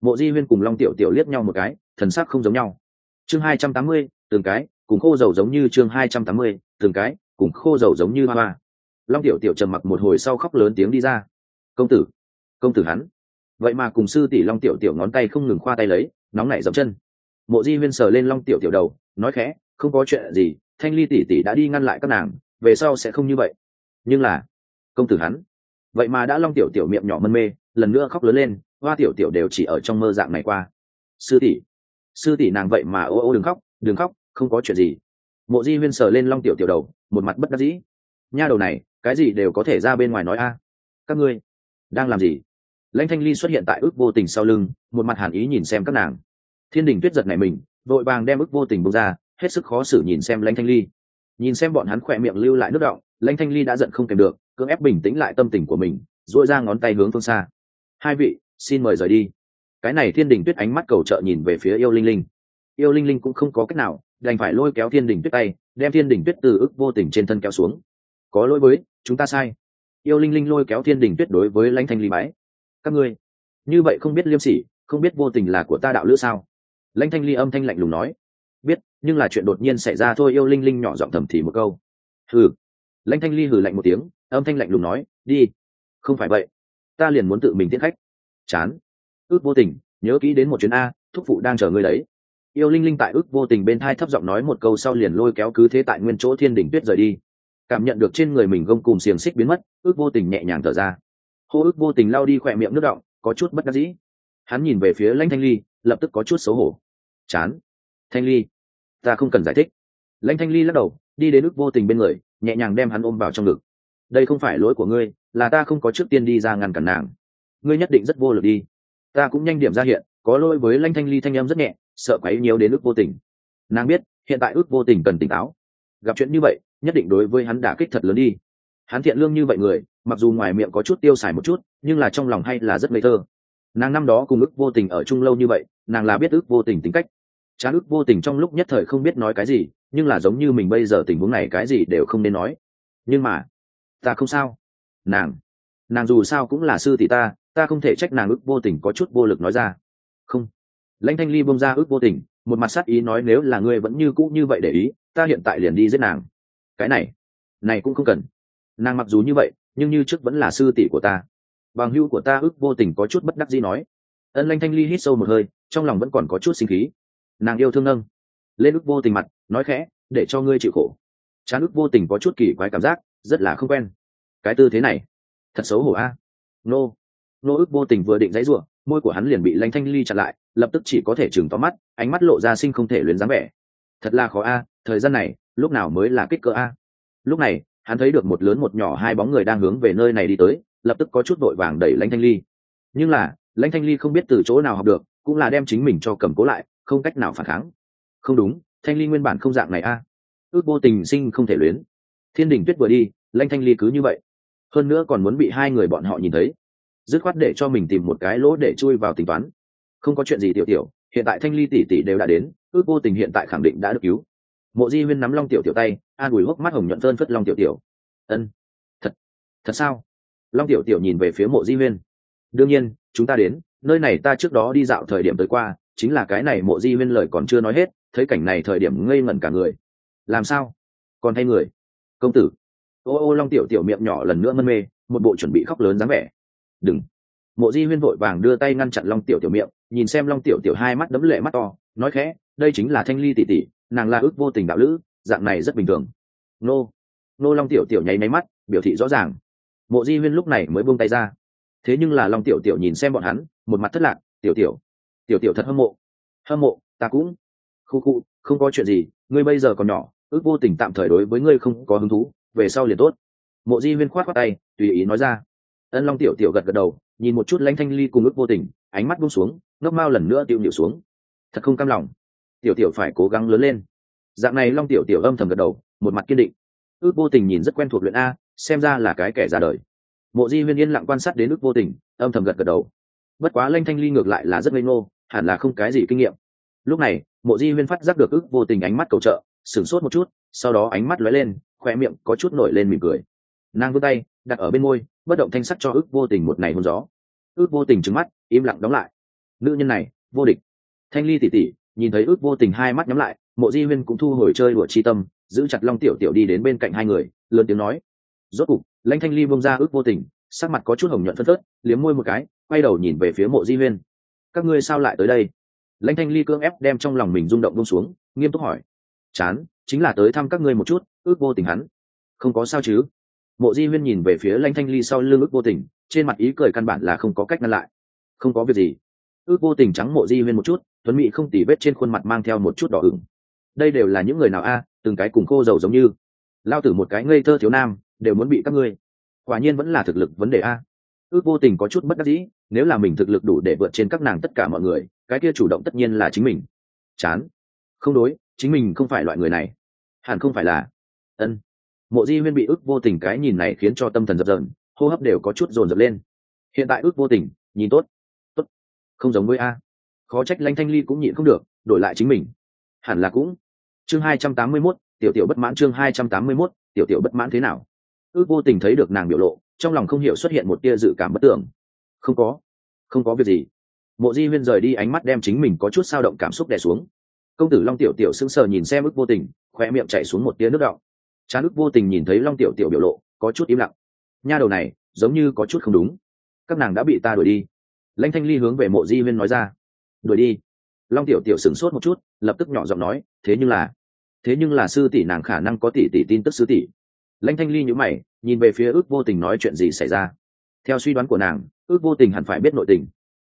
Mộ di huyên cùng long tiểu tiểu liếc nhau một cái, thần sắc không giống nhau chương hai trăm tám mươi, từng cái, cùng khô dầu giống như chương hai trăm tám mươi, từng cái, cùng khô dầu giống như hoa hoa. Long tiểu tiểu trầm mặc một hồi sau khóc lớn tiếng đi ra. Công tử công tử hắn. Vậy mà cùng sư tỷ long tiểu tiểu ngón tay không ngừng khoa tay lấy, nóng nảy dậm chân. Mộ di huyên sờ lên long tiểu tiểu đầu, nói khẽ, không có chuyện gì, thanh ly tỷ tỷ đã đi ngăn lại các nàng, về sau sẽ không như vậy. Nhưng là, công tử hắn. Vậy mà đã long tiểu tiểu miệng nhỏ mân mê, lần nữa khóc lớn lên, hoa tiểu tiểu đều chỉ ở trong mơ dạng này qua. Sư tỷ sư tỷ nàng vậy mà ô ô đừng khóc đừng khóc, không có chuyện gì. Mộ di huyên sờ lên long tiểu tiểu đầu, một mặt bất đắc dĩ. Nha đầu này, cái gì đều có thể ra bên ngoài nói a. Các ngươi, đang làm gì? Lãnh thanh ly xuất hiện tại ước vô tình sau lưng, một mặt hàn ý nhìn xem các nàng. Thiên đình tuyết giật này mình, vội vàng đem ước vô tình bông ra, hết sức khó xử nhìn xem lãnh thanh ly. Nhìn xem bọn hắn khỏe miệng lưu lại nước động lãnh thanh ly đã giận không kèm được, cưỡng ép bình tĩnh lại tâm tình của mình dội ra ngón tay hướng phương xa. Hai vị, xin mời rời đi cái này thiên đình tuyết ánh mắt cầu trợ nhìn về phía yêu linh linh. Yêu linh linh cũng không có cách nào, đành phải lôi kéo thiên đình tuyết tay, đem thiên đình tuyết từ ức vô tình trên thân kéo xuống. Có lỗi với, chúng ta sai. Yêu linh linh lôi kéo thiên đình tuyết đối với lãnh thanh ly bái. Các ngươi, như vậy không biết liêm sỉ, không biết vô tình là của ta đạo lữ sao? Lãnh thanh ly âm thanh lạnh lùng nói. Biết, nhưng là chuyện đột nhiên xảy ra thôi, yêu linh linh nhỏ giọng thầm thì một câu. Hừ. Lãnh thanh ly hừ lạnh một tiếng, âm thanh lạnh lùng nói, đi. Không phải vậy. Ta liền muốn tự mình tiễn khách. Chán ước vô tình, nhớ kỹ đến một chuyến a, thúc phụ đang chờ ngươi đấy. Yêu linh linh tại ước vô tình bên thai thấp giọng nói một câu sau liền lôi kéo cứ thế tại nguyên chỗ thiên đỉnh tuyết rời đi. Cảm nhận được trên người mình gông cùng xiềng xích biến mất, ước vô tình nhẹ nhàng thở ra. Hô ước vô tình lao đi khỏe miệng nước động có chút bất đắc dĩ. Hắn nhìn về phía lãnh thanh ly, lập tức có chút xấu hổ. Chán. Thanh ly, ta không cần giải thích. Lãnh thanh ly lắc đầu, đi đến ước vô tình bên người, nhẹ nhàng đem hắn ôm vào trong ngực. Đây không phải lỗi của ngươi, là ta không có trước tiên đi ra ngăn cản nàng. Ngươi nhất định rất vô lực đi ta cũng nhanh điểm ra hiện, có lỗi với lanh thanh ly thanh em rất nhẹ, sợ quấy nhiều đến ước vô tình. Nàng biết, hiện tại ước vô tình cần tỉnh táo. Gặp chuyện như vậy, nhất định đối với hắn đả kích thật lớn đi. Hắn thiện lương như vậy người, mặc dù ngoài miệng có chút tiêu xài một chút, nhưng là trong lòng hay là rất ngây thơ. Nàng năm đó cùng ước vô tình ở chung lâu như vậy, nàng là biết ước vô tình tính cách. Chán ước vô tình trong lúc nhất thời không biết nói cái gì, nhưng là giống như mình bây giờ tình huống này cái gì đều không nên nói. Nhưng mà, ta không sao. Nàng nàng dù sao cũng là sư tỷ ta ta không thể trách nàng ước vô tình có chút vô lực nói ra. Không. Lãnh thanh ly bông ra ước vô tình, một mặt sát ý nói nếu là ngươi vẫn như cũ như vậy để ý, ta hiện tại liền đi giết nàng. Cái này này cũng không cần. Nàng mặc dù như vậy, nhưng như trước vẫn là sư tỷ của ta. Bằng hưu của ta ước vô tình có chút bất đắc dĩ nói. Ân lanh thanh ly hít sâu một hơi, trong lòng vẫn còn có chút sinh khí. Nàng yêu thương nâng, lên ước vô tình mặt, nói khẽ, để cho ngươi chịu khổ. Chán ước vô tình có chút kỳ quái cảm giác, rất là không quen. Cái tư thế này, thật xấu hổ a. Nô nô ước vô tình vừa định dãy rủa, môi của hắn liền bị lanh thanh ly chặn lại lập tức chỉ có thể chừng to mắt ánh mắt lộ ra sinh không thể luyến dáng vẻ. Thật là khó a thời gian này lúc nào mới là kích cỡ a? Lúc này hắn thấy được một lớn một nhỏ hai bóng người đang hướng về nơi này đi tới lập tức có chút vội vàng đẩy lãnh thanh ly. Nhưng là lãnh thanh ly không biết từ chỗ nào học được cũng là đem chính mình cho cầm cố lại không cách nào phản kháng. Không đúng thanh ly nguyên bản không dạng này a. Ước vô tình sinh không thể luyến. Thiên đình tuyết vừa đi lãnh thanh ly cứ như vậy. Hơn nữa còn muốn bị hai người bọn họ nhìn thấy dứt khoát để cho mình tìm một cái lỗ để chui vào tính toán. Không có chuyện gì tiểu tiểu, hiện tại thanh ly tỷ tỷ đều đã đến ước vô tình hiện tại khẳng định đã được cứu. Mộ di huyên nắm long tiểu tiểu tay, an ủi hốc mắt hồng nhuận phơn phất long tiểu tiểu. Ân, thật thật sao? Long tiểu tiểu nhìn về phía mộ di huyên. Đương nhiên, chúng ta đến, nơi này ta trước đó đi dạo thời điểm tới qua, chính là cái này mộ di huyên lời còn chưa nói hết, thấy cảnh này thời điểm ngây ngẩn cả người. Làm sao? Còn thay người? Công tử. Ô ô long tiểu tiểu miệng nhỏ lần nữa mân mê, một bộ chuẩn bị khóc lớn dáng vẻ đừng. Mộ di huyên vội vàng đưa tay ngăn chặn long tiểu tiểu miệng, nhìn xem long tiểu tiểu hai mắt đấm lệ mắt to, nói khẽ, đây chính là thanh ly tỷ tỷ, nàng là ước vô tình đạo lữ, dạng này rất bình thường. Nô. Nô long tiểu tiểu nháy máy mắt, biểu thị rõ ràng. Mộ di huyên lúc này mới buông tay ra. Thế nhưng là long tiểu tiểu nhìn xem bọn hắn, một mặt thất lạc, tiểu tiểu tiểu tiểu thật hâm mộ. Hâm mộ, ta cũng. Khu khu, không có chuyện gì, ngươi bây giờ còn nhỏ, ước vô tình tạm thời đối với ngươi không có hứng thú, về sau liền tốt. Mộ di huyên khoát khoát tay, tùy ý nói ra ân long tiểu tiểu gật gật đầu, nhìn một chút lãnh thanh ly cùng ước vô tình, ánh mắt buông xuống, ngốc mao lần nữa tiêu nhịu xuống. Thật không cam lòng. Tiểu tiểu phải cố gắng lớn lên. Dạng này long tiểu tiểu âm thầm gật đầu, một mặt kiên định. Ước vô tình nhìn rất quen thuộc luyện a, xem ra là cái kẻ ra đời. Mộ di huyên yên lặng quan sát đến ước vô tình, âm thầm gật gật đầu. Bất quá lanh thanh ly ngược lại là rất ngây ngô, hẳn là không cái gì kinh nghiệm. Lúc này, mộ di huyên phát giác được ước vô tình ánh mắt cầu trợ, sửng sốt một chút, sau đó ánh mắt lóe lên khoe miệng có chút nổi lên mỉm cười. Nàng vươn tay, đặt ở bên môi bất động thanh sắc cho ước vô tình một ngày hôn gió. Ước vô tình trứng mắt, im lặng đóng lại. Nữ nhân này, vô địch. Thanh ly tỉ tỉ, nhìn thấy ước vô tình hai mắt nhắm lại, mộ di huyên cũng thu hồi chơi đùa chi tâm, giữ chặt long tiểu tiểu đi đến bên cạnh hai người, lớn tiếng nói. Rốt cục, lãnh thanh ly bông ra ước vô tình, sắc mặt có chút hồng nhuận phân phớt liếm môi một cái, quay đầu nhìn về phía mộ di huyên. Các ngươi sao lại tới đây? Lãnh thanh ly cưỡng ép đem trong lòng mình rung động bông xuống, nghiêm túc hỏi. Chán, chính là tới thăm các ngươi một chút, ước vô tình hắn. Không có sao chứ? Mộ di huyên nhìn về phía Lanh thanh ly sau lưng ước vô tình, trên mặt ý cười căn bản là không có cách ngăn lại. Không có việc gì. Ước vô tình trắng mộ di huyên một chút, tuấn mỹ không tỉ vết trên khuôn mặt mang theo một chút đỏ ửng. Đây đều là những người nào a, từng cái cùng khô dầu giống như. Lao tử một cái ngây thơ thiếu nam, đều muốn bị các ngươi. Quả nhiên vẫn là thực lực vấn đề a. Ước vô tình có chút bất đắc dĩ, nếu là mình thực lực đủ để vượt trên các nàng tất cả mọi người, cái kia chủ động tất nhiên là chính mình. Chán. Không đối, chính mình không phải loại người này. Hẳn không phải là. Ân mộ di huyên bị ước vô tình cái nhìn này khiến cho tâm thần dập dờn hô hấp đều có chút dồn dập lên. Hiện tại ước vô tình nhìn tốt tốt không giống với a. Khó trách lanh thanh ly cũng nhịn không được đổi lại chính mình. Hẳn là cũng. Chương hai trăm tám mươi 281, tiểu tiểu bất mãn chương hai trăm tám mươi 281, tiểu tiểu bất mãn thế nào? Ước vô tình thấy được nàng biểu lộ trong lòng không hiểu xuất hiện một tia dự cảm bất tưởng. Không có không có việc gì. Mộ di huyên rời đi ánh mắt đem chính mình có chút sao động cảm xúc đè xuống. Công tử long tiểu tiểu sững sờ nhìn xem ước vô tình khoe miệng chạy xuống một tia nước đọng chán ước vô tình nhìn thấy long tiểu tiểu biểu lộ, có chút im lặng. Nha đầu này, giống như có chút không đúng. Các nàng đã bị ta đuổi đi. Lãnh thanh ly hướng về mộ di huyên nói ra. Đuổi đi. Long tiểu tiểu sửng sốt một chút, lập tức nhỏ giọng nói, thế nhưng là, thế nhưng là sư tỷ nàng khả năng có tỷ tỷ tin tức sư tỷ. Lãnh thanh ly nhữ mày, nhìn về phía ước vô tình nói chuyện gì xảy ra. Theo suy đoán của nàng, ước vô tình hẳn phải biết nội tình.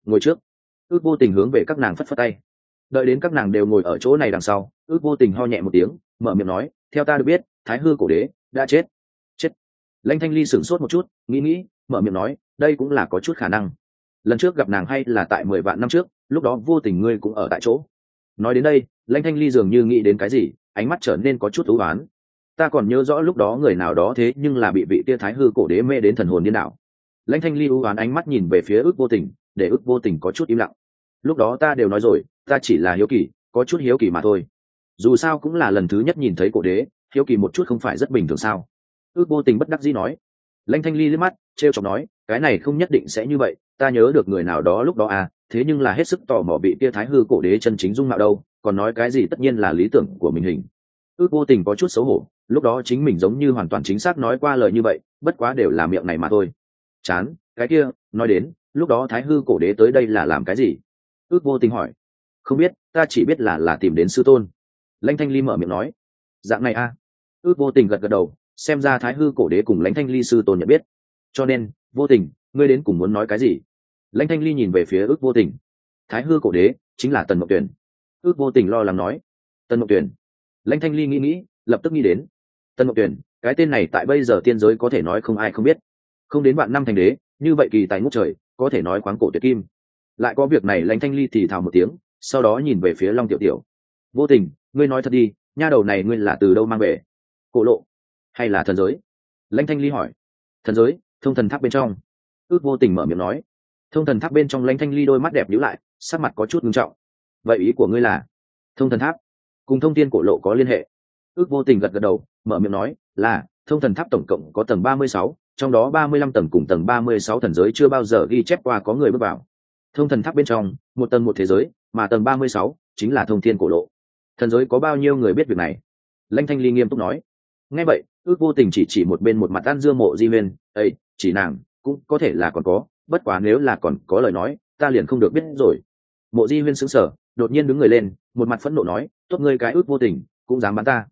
Ngồi trước. Ước vô tình hướng về các nàng phất phất tay. Đợi đến các nàng đều ngồi ở chỗ này đằng sau, ước vô tình ho nhẹ một tiếng mở miệng nói, theo ta được biết, thái hư cổ đế đã chết. Chết. Lãnh thanh ly sửng sốt một chút, nghĩ nghĩ, mở miệng nói, đây cũng là có chút khả năng. Lần trước gặp nàng hay là tại mười vạn năm trước, lúc đó vô tình ngươi cũng ở tại chỗ. Nói đến đây, lãnh thanh ly dường như nghĩ đến cái gì, ánh mắt trở nên có chút thú oán. Ta còn nhớ rõ lúc đó người nào đó thế nhưng là bị vị tia thái hư cổ đế mê đến thần hồn điên đảo. Lãnh thanh ly ưu oán ánh mắt nhìn về phía ước vô tình, để ước vô tình có chút im lặng. Lúc đó ta đều nói rồi, ta chỉ là hiếu kỳ, có chút hiếu kỳ mà thôi dù sao cũng là lần thứ nhất nhìn thấy cổ đế, hiếu kỳ một chút không phải rất bình thường sao? Ước vô tình bất đắc dĩ nói. Lanh thanh ly liếc mắt t r e o chọc nói, cái này không nhất định sẽ như vậy, ta nhớ được người nào đó lúc đó à thế nhưng là hết sức tò mò bị tia thái hư cổ đế chân chính dung mạo đâu, còn nói cái gì tất nhiên là lý tưởng của mình hình. Ước vô tình có chút xấu hổ, lúc đó chính mình giống như hoàn toàn chính xác nói qua lời như vậy, bất quá đều là miệng này mà thôi. Chán, cái kia, nói đến, lúc đó thái hư cổ đế tới đây là làm cái gì? Ước vô tình hỏi. Không biết, ta chỉ biết là là tìm đến sư tôn lãnh thanh ly mở miệng nói, dạng này a à? ước vô tình gật gật đầu, xem ra thái hư cổ đế cùng lãnh thanh ly sư tôn nhận biết. Cho nên, vô tình, ngươi đến cùng muốn nói cái gì? Lãnh thanh ly nhìn về phía ước vô tình. Thái hư cổ đế chính là tần mộng tuyển. Ước vô tình lo lắng nói, tần mộng tuyển? Lãnh thanh ly nghĩ nghĩ, lập tức nghĩ đến, tần mộng tuyển, cái tên này tại bây giờ tiên giới có thể nói không ai không biết. Không đến bạn năm thành đế, như vậy kỳ tài ngút trời, có thể nói khoáng cổ tuyệt kim. Lại có việc này lãnh thanh ly thì thào một tiếng, sau đó nhìn về phía long tiểu tiểu. Vô tình ngươi nói thật đi, nha đầu này ngươi là từ đâu mang về? Cổ lộ, hay là thần giới? Lãnh thanh ly hỏi. Thần giới, thông thần tháp bên trong. Ước vô tình mở miệng nói. Thông thần tháp bên trong lãnh thanh ly đôi mắt đẹp nhíu lại, sắc mặt có chút ngưng trọng. Vậy ý của ngươi là? Thông thần tháp? Cùng thông tin cổ lộ có liên hệ. Ước vô tình gật gật đầu, mở miệng nói, là, thông thần tháp tổng cộng có tầng ba mươi sáu, trong đó ba mươi lăm tầng cùng tầng ba mươi sáu thần giới chưa bao giờ ghi chép qua có người bước vào. Thông thần tháp bên trong, một tầng một thế giới, mà tầng ba mươi sáu chính là thông thiên cổ lộ thần giới có bao nhiêu người biết việc này? Lãnh thanh ly nghiêm túc nói. Nghe vậy, ước vô tình chỉ chỉ một bên một mặt ăn dưa mộ di huyên ây chỉ nàng, cũng có thể là còn có, bất quá nếu là còn có lời nói, ta liền không được biết rồi. Mộ di huyên sững sờ, đột nhiên đứng người lên, một mặt phẫn nộ nói, tốt ngươi cái ước vô tình, cũng dám bắn ta.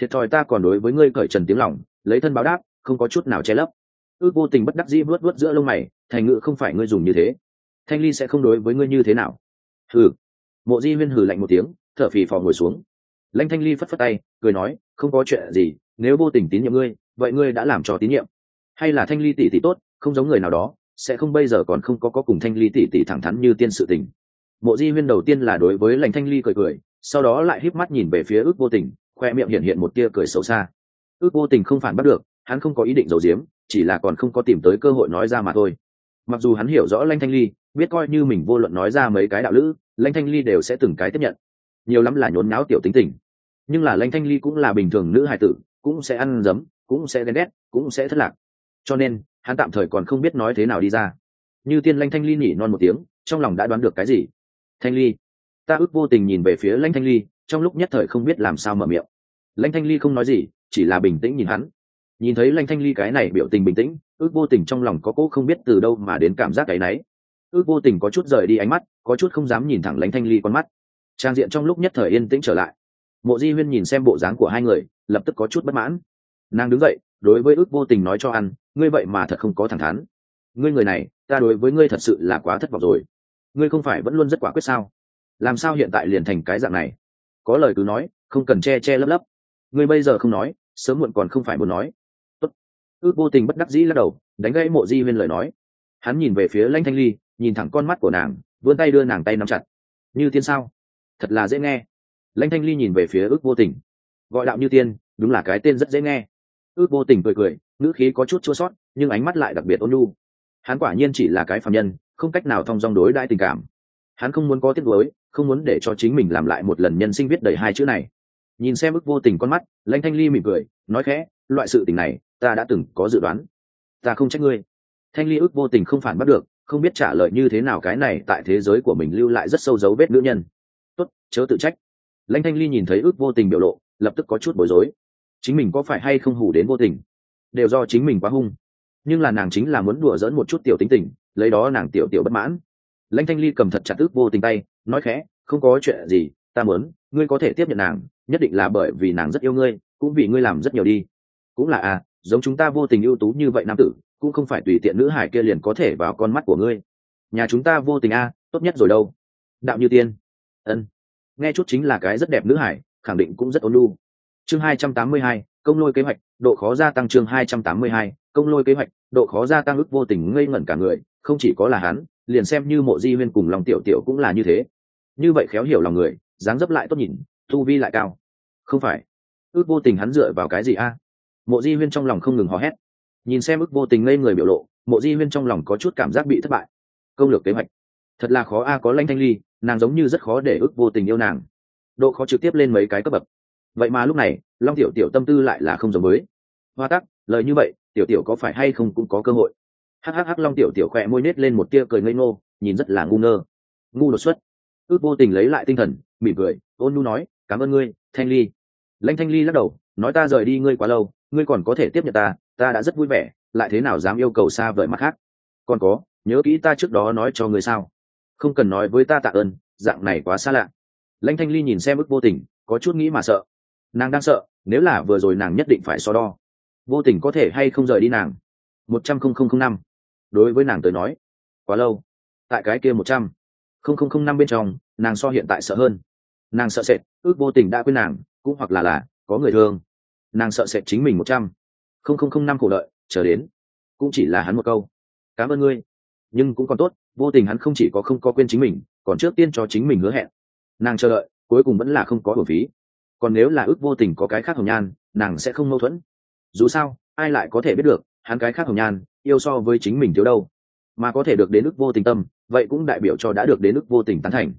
Thiệt thòi ta còn đối với ngươi cởi trần tiếng lòng, lấy thân báo đáp, không có chút nào che lấp. Ước vô tình bất đắc dĩ vớt vớt giữa lông mày, thành ngữ không phải ngươi dùng như thế. Thanh ly sẽ không đối với ngươi như thế nào. Hừ. Mộ di huyên hừ lạnh một tiếng thở phì phò ngồi xuống. Lãnh thanh ly phất phất tay, cười nói, không có chuyện gì, nếu vô tình tín nhiệm ngươi, vậy ngươi đã làm cho tín nhiệm. Hay là thanh ly tỷ tỷ tốt, không giống người nào đó, sẽ không bây giờ còn không có có cùng thanh ly tỷ tỷ thẳng thắn như tiên sự tình. Mộ di huyên đầu tiên là đối với lãnh thanh ly cười cười, sau đó lại híp mắt nhìn về phía ước vô tình, khoe miệng hiện hiện một tia cười xấu xa. Ước vô tình không phản bắt được, hắn không có ý định giấu giếm, chỉ là còn không có tìm tới cơ hội nói ra mà thôi. Mặc dù hắn hiểu rõ lanh thanh ly, biết coi như mình vô luận nói ra mấy cái đạo lữ lanh thanh ly đều sẽ từng cái tiếp nhận nhiều lắm là nhốn náo tiểu tính tình. Nhưng là lãnh thanh ly cũng là bình thường nữ hài tử, cũng sẽ ăn dấm, cũng sẽ ghen ghét, cũng sẽ thất lạc. Cho nên, hắn tạm thời còn không biết nói thế nào đi ra. Như tiên lãnh thanh ly nhỉ non một tiếng, trong lòng đã đoán được cái gì? Thanh ly, ta ước vô tình nhìn về phía lãnh thanh ly, trong lúc nhất thời không biết làm sao mở miệng. Lãnh thanh ly không nói gì, chỉ là bình tĩnh nhìn hắn. Nhìn thấy lãnh thanh ly cái này biểu tình bình tĩnh, ước vô tình trong lòng có cỗ không biết từ đâu mà đến cảm giác cái náy ước vô tình có chút rời đi ánh mắt, có chút không dám nhìn thẳng lãnh thanh ly con mắt trang diện trong lúc nhất thời yên tĩnh trở lại. Mộ di huyên nhìn xem bộ dáng của hai người, lập tức có chút bất mãn. Nàng đứng dậy, đối với ước vô tình nói cho ăn, ngươi vậy mà thật không có thẳng thắn. Ngươi người này, ta đối với ngươi thật sự là quá thất vọng rồi. Ngươi không phải vẫn luôn rất quả quyết sao? Làm sao hiện tại liền thành cái dạng này? Có lời cứ nói, không cần che che lấp lấp. Ngươi bây giờ không nói, sớm muộn còn không phải muốn nói. Tốt. ước vô tình bất đắc dĩ lắc đầu, đánh gãy mộ di huyên lời nói. Hắn nhìn về phía lanh thanh ly, nhìn thẳng con mắt của nàng, vươn tay đưa nàng tay nắm chặt. Như tiên sao? Thật là dễ nghe. Lãnh thanh ly nhìn về phía ước vô tình. Gọi đạo như tiên, đúng là cái tên rất dễ nghe. Ước vô tình cười cười, ngữ khí có chút chua sót, nhưng ánh mắt lại đặc biệt ôn lu hắn quả nhiên chỉ là cái phạm nhân, không cách nào thong dong đối đãi tình cảm. Hắn không muốn có tiếc nuối, không muốn để cho chính mình làm lại một lần nhân sinh viết đầy hai chữ này. Nhìn xem ước vô tình con mắt, lãnh thanh ly mỉm cười, nói khẽ, loại sự tình này, ta đã từng có dự đoán. Ta không trách ngươi. Thanh ly ước vô tình không phản bắt được, không biết trả lời như thế nào cái này tại thế giới của mình lưu lại rất sâu dấu vết nữ nhân chớ tự trách. Lãnh thanh ly nhìn thấy ước vô tình biểu lộ, lập tức có chút bối rối. Chính mình có phải hay không hủ đến vô tình? Đều do chính mình quá hung. Nhưng là nàng chính là muốn đùa dỡn một chút tiểu tính tình, lấy đó nàng tiểu tiểu bất mãn. Lãnh thanh ly cầm thật chặt ước vô tình tay, nói khẽ, không có chuyện gì, ta muốn, ngươi có thể tiếp nhận nàng, nhất định là bởi vì nàng rất yêu ngươi, cũng vì ngươi làm rất nhiều đi. Cũng là à giống chúng ta vô tình ưu tú như vậy nam tử, cũng không phải tùy tiện nữ hải kia liền có thể vào con mắt của ngươi. Nhà chúng ta vô tình a tốt nhất rồi đâu? Đạo như tiên. Ân nghe chút chính là cái rất đẹp nữ hải, khẳng định cũng rất ôn lu chương hai trăm tám mươi hai, công lôi kế hoạch, độ khó gia tăng chương hai trăm tám mươi hai, công lôi kế hoạch, độ khó gia tăng ức vô tình ngây ngẩn cả người, không chỉ có là hắn, liền xem như mộ di huyên cùng lòng tiểu tiểu cũng là như thế. Như vậy khéo hiểu lòng người, dáng dấp lại tốt nhìn thu vi lại cao. Không phải. Ước vô tình hắn dựa vào cái gì a? Mộ di huyên trong lòng không ngừng hò hét. Nhìn xem ước vô tình ngây người biểu lộ, mộ di huyên trong lòng có chút cảm giác bị thất bại. Công lược kế hoạch. Thật là khó a, có lanh thanh ly nàng giống như rất khó để ước vô tình yêu nàng. Độ khó trực tiếp lên mấy cái cấp bậc. Vậy mà lúc này, long tiểu tiểu tâm tư lại là không giống mới hoa tắc, lời như vậy, tiểu tiểu có phải hay không cũng có cơ hội. Hhh long tiểu tiểu khỏe môi nết lên một tia cười ngây ngô, nhìn rất là ngu ngơ. Ngu đột xuất. Ước vô tình lấy lại tinh thần, mỉm cười, ôn nu nói, cảm ơn ngươi, thanh ly. Lãnh thanh ly lắc đầu, nói ta rời đi ngươi quá lâu, ngươi còn có thể tiếp nhận ta ta đã rất vui vẻ, lại thế nào dám yêu cầu xa vời mặt khác? Còn có, nhớ kỹ ta trước đó nói cho ngươi sao? Không cần nói với ta tạ ơn, dạng này quá xa lạ. Lãnh thanh ly nhìn xem ức vô tình, có chút nghĩ mà sợ. Nàng đang sợ, nếu là vừa rồi nàng nhất định phải so đo. Vô tình có thể hay không rời đi nàng? Một trăm không không không năm. Đối với nàng tới nói, quá lâu. Tại cái kia một trăm không không không năm bên trong, nàng so hiện tại sợ hơn. Nàng sợ sệt, ước vô tình đã quên nàng, cũng hoặc là là, có người thương. Nàng sợ sệt chính mình một trăm không không không năm khổ đợi chờ đến. Cũng chỉ là hắn một câu. Cảm ơn ngươi, nhưng cũng còn tốt vô tình hắn không chỉ có không có quên chính mình, còn trước tiên cho chính mình hứa hẹn. Nàng chờ đợi, cuối cùng vẫn là không có hưởng phí. Còn nếu là ước vô tình có cái khác hồng nhan, nàng sẽ không mâu thuẫn. Dù sao, ai lại có thể biết được, hắn cái khác hồng nhan, yêu so với chính mình thiếu đâu. Mà có thể được đến ước vô tình tâm, vậy cũng đại biểu cho đã được đến ước vô tình tán thành.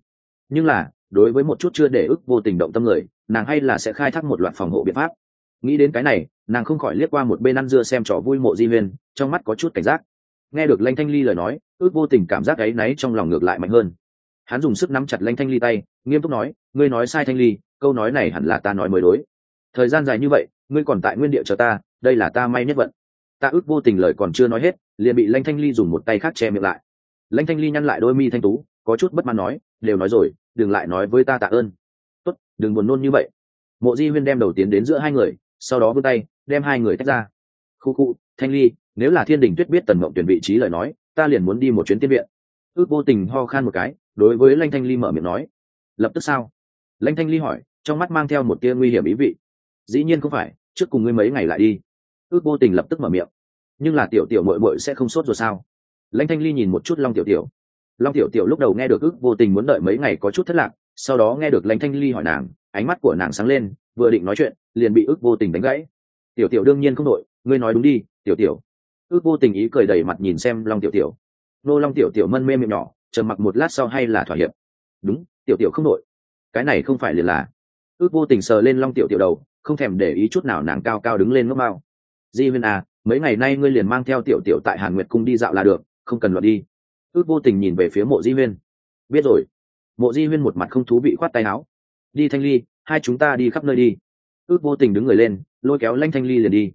Nhưng là, đối với một chút chưa để ước vô tình động tâm người, nàng hay là sẽ khai thác một loạt phòng hộ biện pháp. Nghĩ đến cái này, nàng không khỏi liếc qua một bên ăn dưa xem trò vui mộ di huyên, trong mắt có chút cảnh giác nghe được lanh thanh ly lời nói, ước vô tình cảm giác áy náy trong lòng ngược lại mạnh hơn. Hắn dùng sức nắm chặt lanh thanh ly tay, nghiêm túc nói, ngươi nói sai thanh ly, câu nói này hẳn là ta nói mới đối. Thời gian dài như vậy, ngươi còn tại nguyên địa chờ ta, đây là ta may nhất vận. Ta ước vô tình lời còn chưa nói hết, liền bị lanh thanh ly dùng một tay khác che miệng lại. Lanh thanh ly nhăn lại đôi mi thanh tú, có chút bất mãn nói, đều nói rồi, đừng lại nói với ta tạ ơn. Tốt, đừng buồn nôn như vậy. Mộ di huyên đem đầu tiến đến giữa hai người, sau đó vươn tay, đem hai người tách ra. Khu khu, thanh ly nếu là thiên đình tuyết biết tần mộng tuyển vị trí lời nói, ta liền muốn đi một chuyến tiên viện. Ước vô tình ho khan một cái, đối với lanh thanh ly mở miệng nói. Lập tức sao? Lanh thanh ly hỏi, trong mắt mang theo một tia nguy hiểm ý vị. Dĩ nhiên không phải, trước cùng ngươi mấy ngày lại đi. Ước vô tình lập tức mở miệng. Nhưng là tiểu tiểu mội mội sẽ không sốt rồi sao? Lanh thanh ly nhìn một chút long tiểu tiểu. Long tiểu tiểu lúc đầu nghe được ước vô tình muốn đợi mấy ngày có chút thất lạc, sau đó nghe được lanh thanh ly hỏi nàng, ánh mắt của nàng sáng lên, vừa định nói chuyện, liền bị ước vô tình đánh gãy. Tiểu tiểu đương nhiên không đội, ngươi nói đúng đi, tiểu tiểu ước vô tình ý cười đầy mặt nhìn xem long tiểu tiểu. Nô long tiểu tiểu mân mê miệng nhỏ chờ mặc một lát sau hay là thỏa hiệp. Đúng, tiểu tiểu không đội cái này không phải liền là. Ước vô tình sờ lên long tiểu tiểu đầu, không thèm để ý chút nào nàng cao cao đứng lên ngốc mao. Di huyên à mấy ngày nay ngươi liền mang theo tiểu tiểu tại hàn nguyệt cung đi dạo là được, không cần luật đi. Ước vô tình nhìn về phía mộ di huyên. Biết rồi. Mộ di huyên một mặt không thú vị khoát tay áo. Đi thanh ly, hai chúng ta đi khắp nơi đi. Ước vô tình đứng người lên, lôi kéo lanh thanh ly liền đi.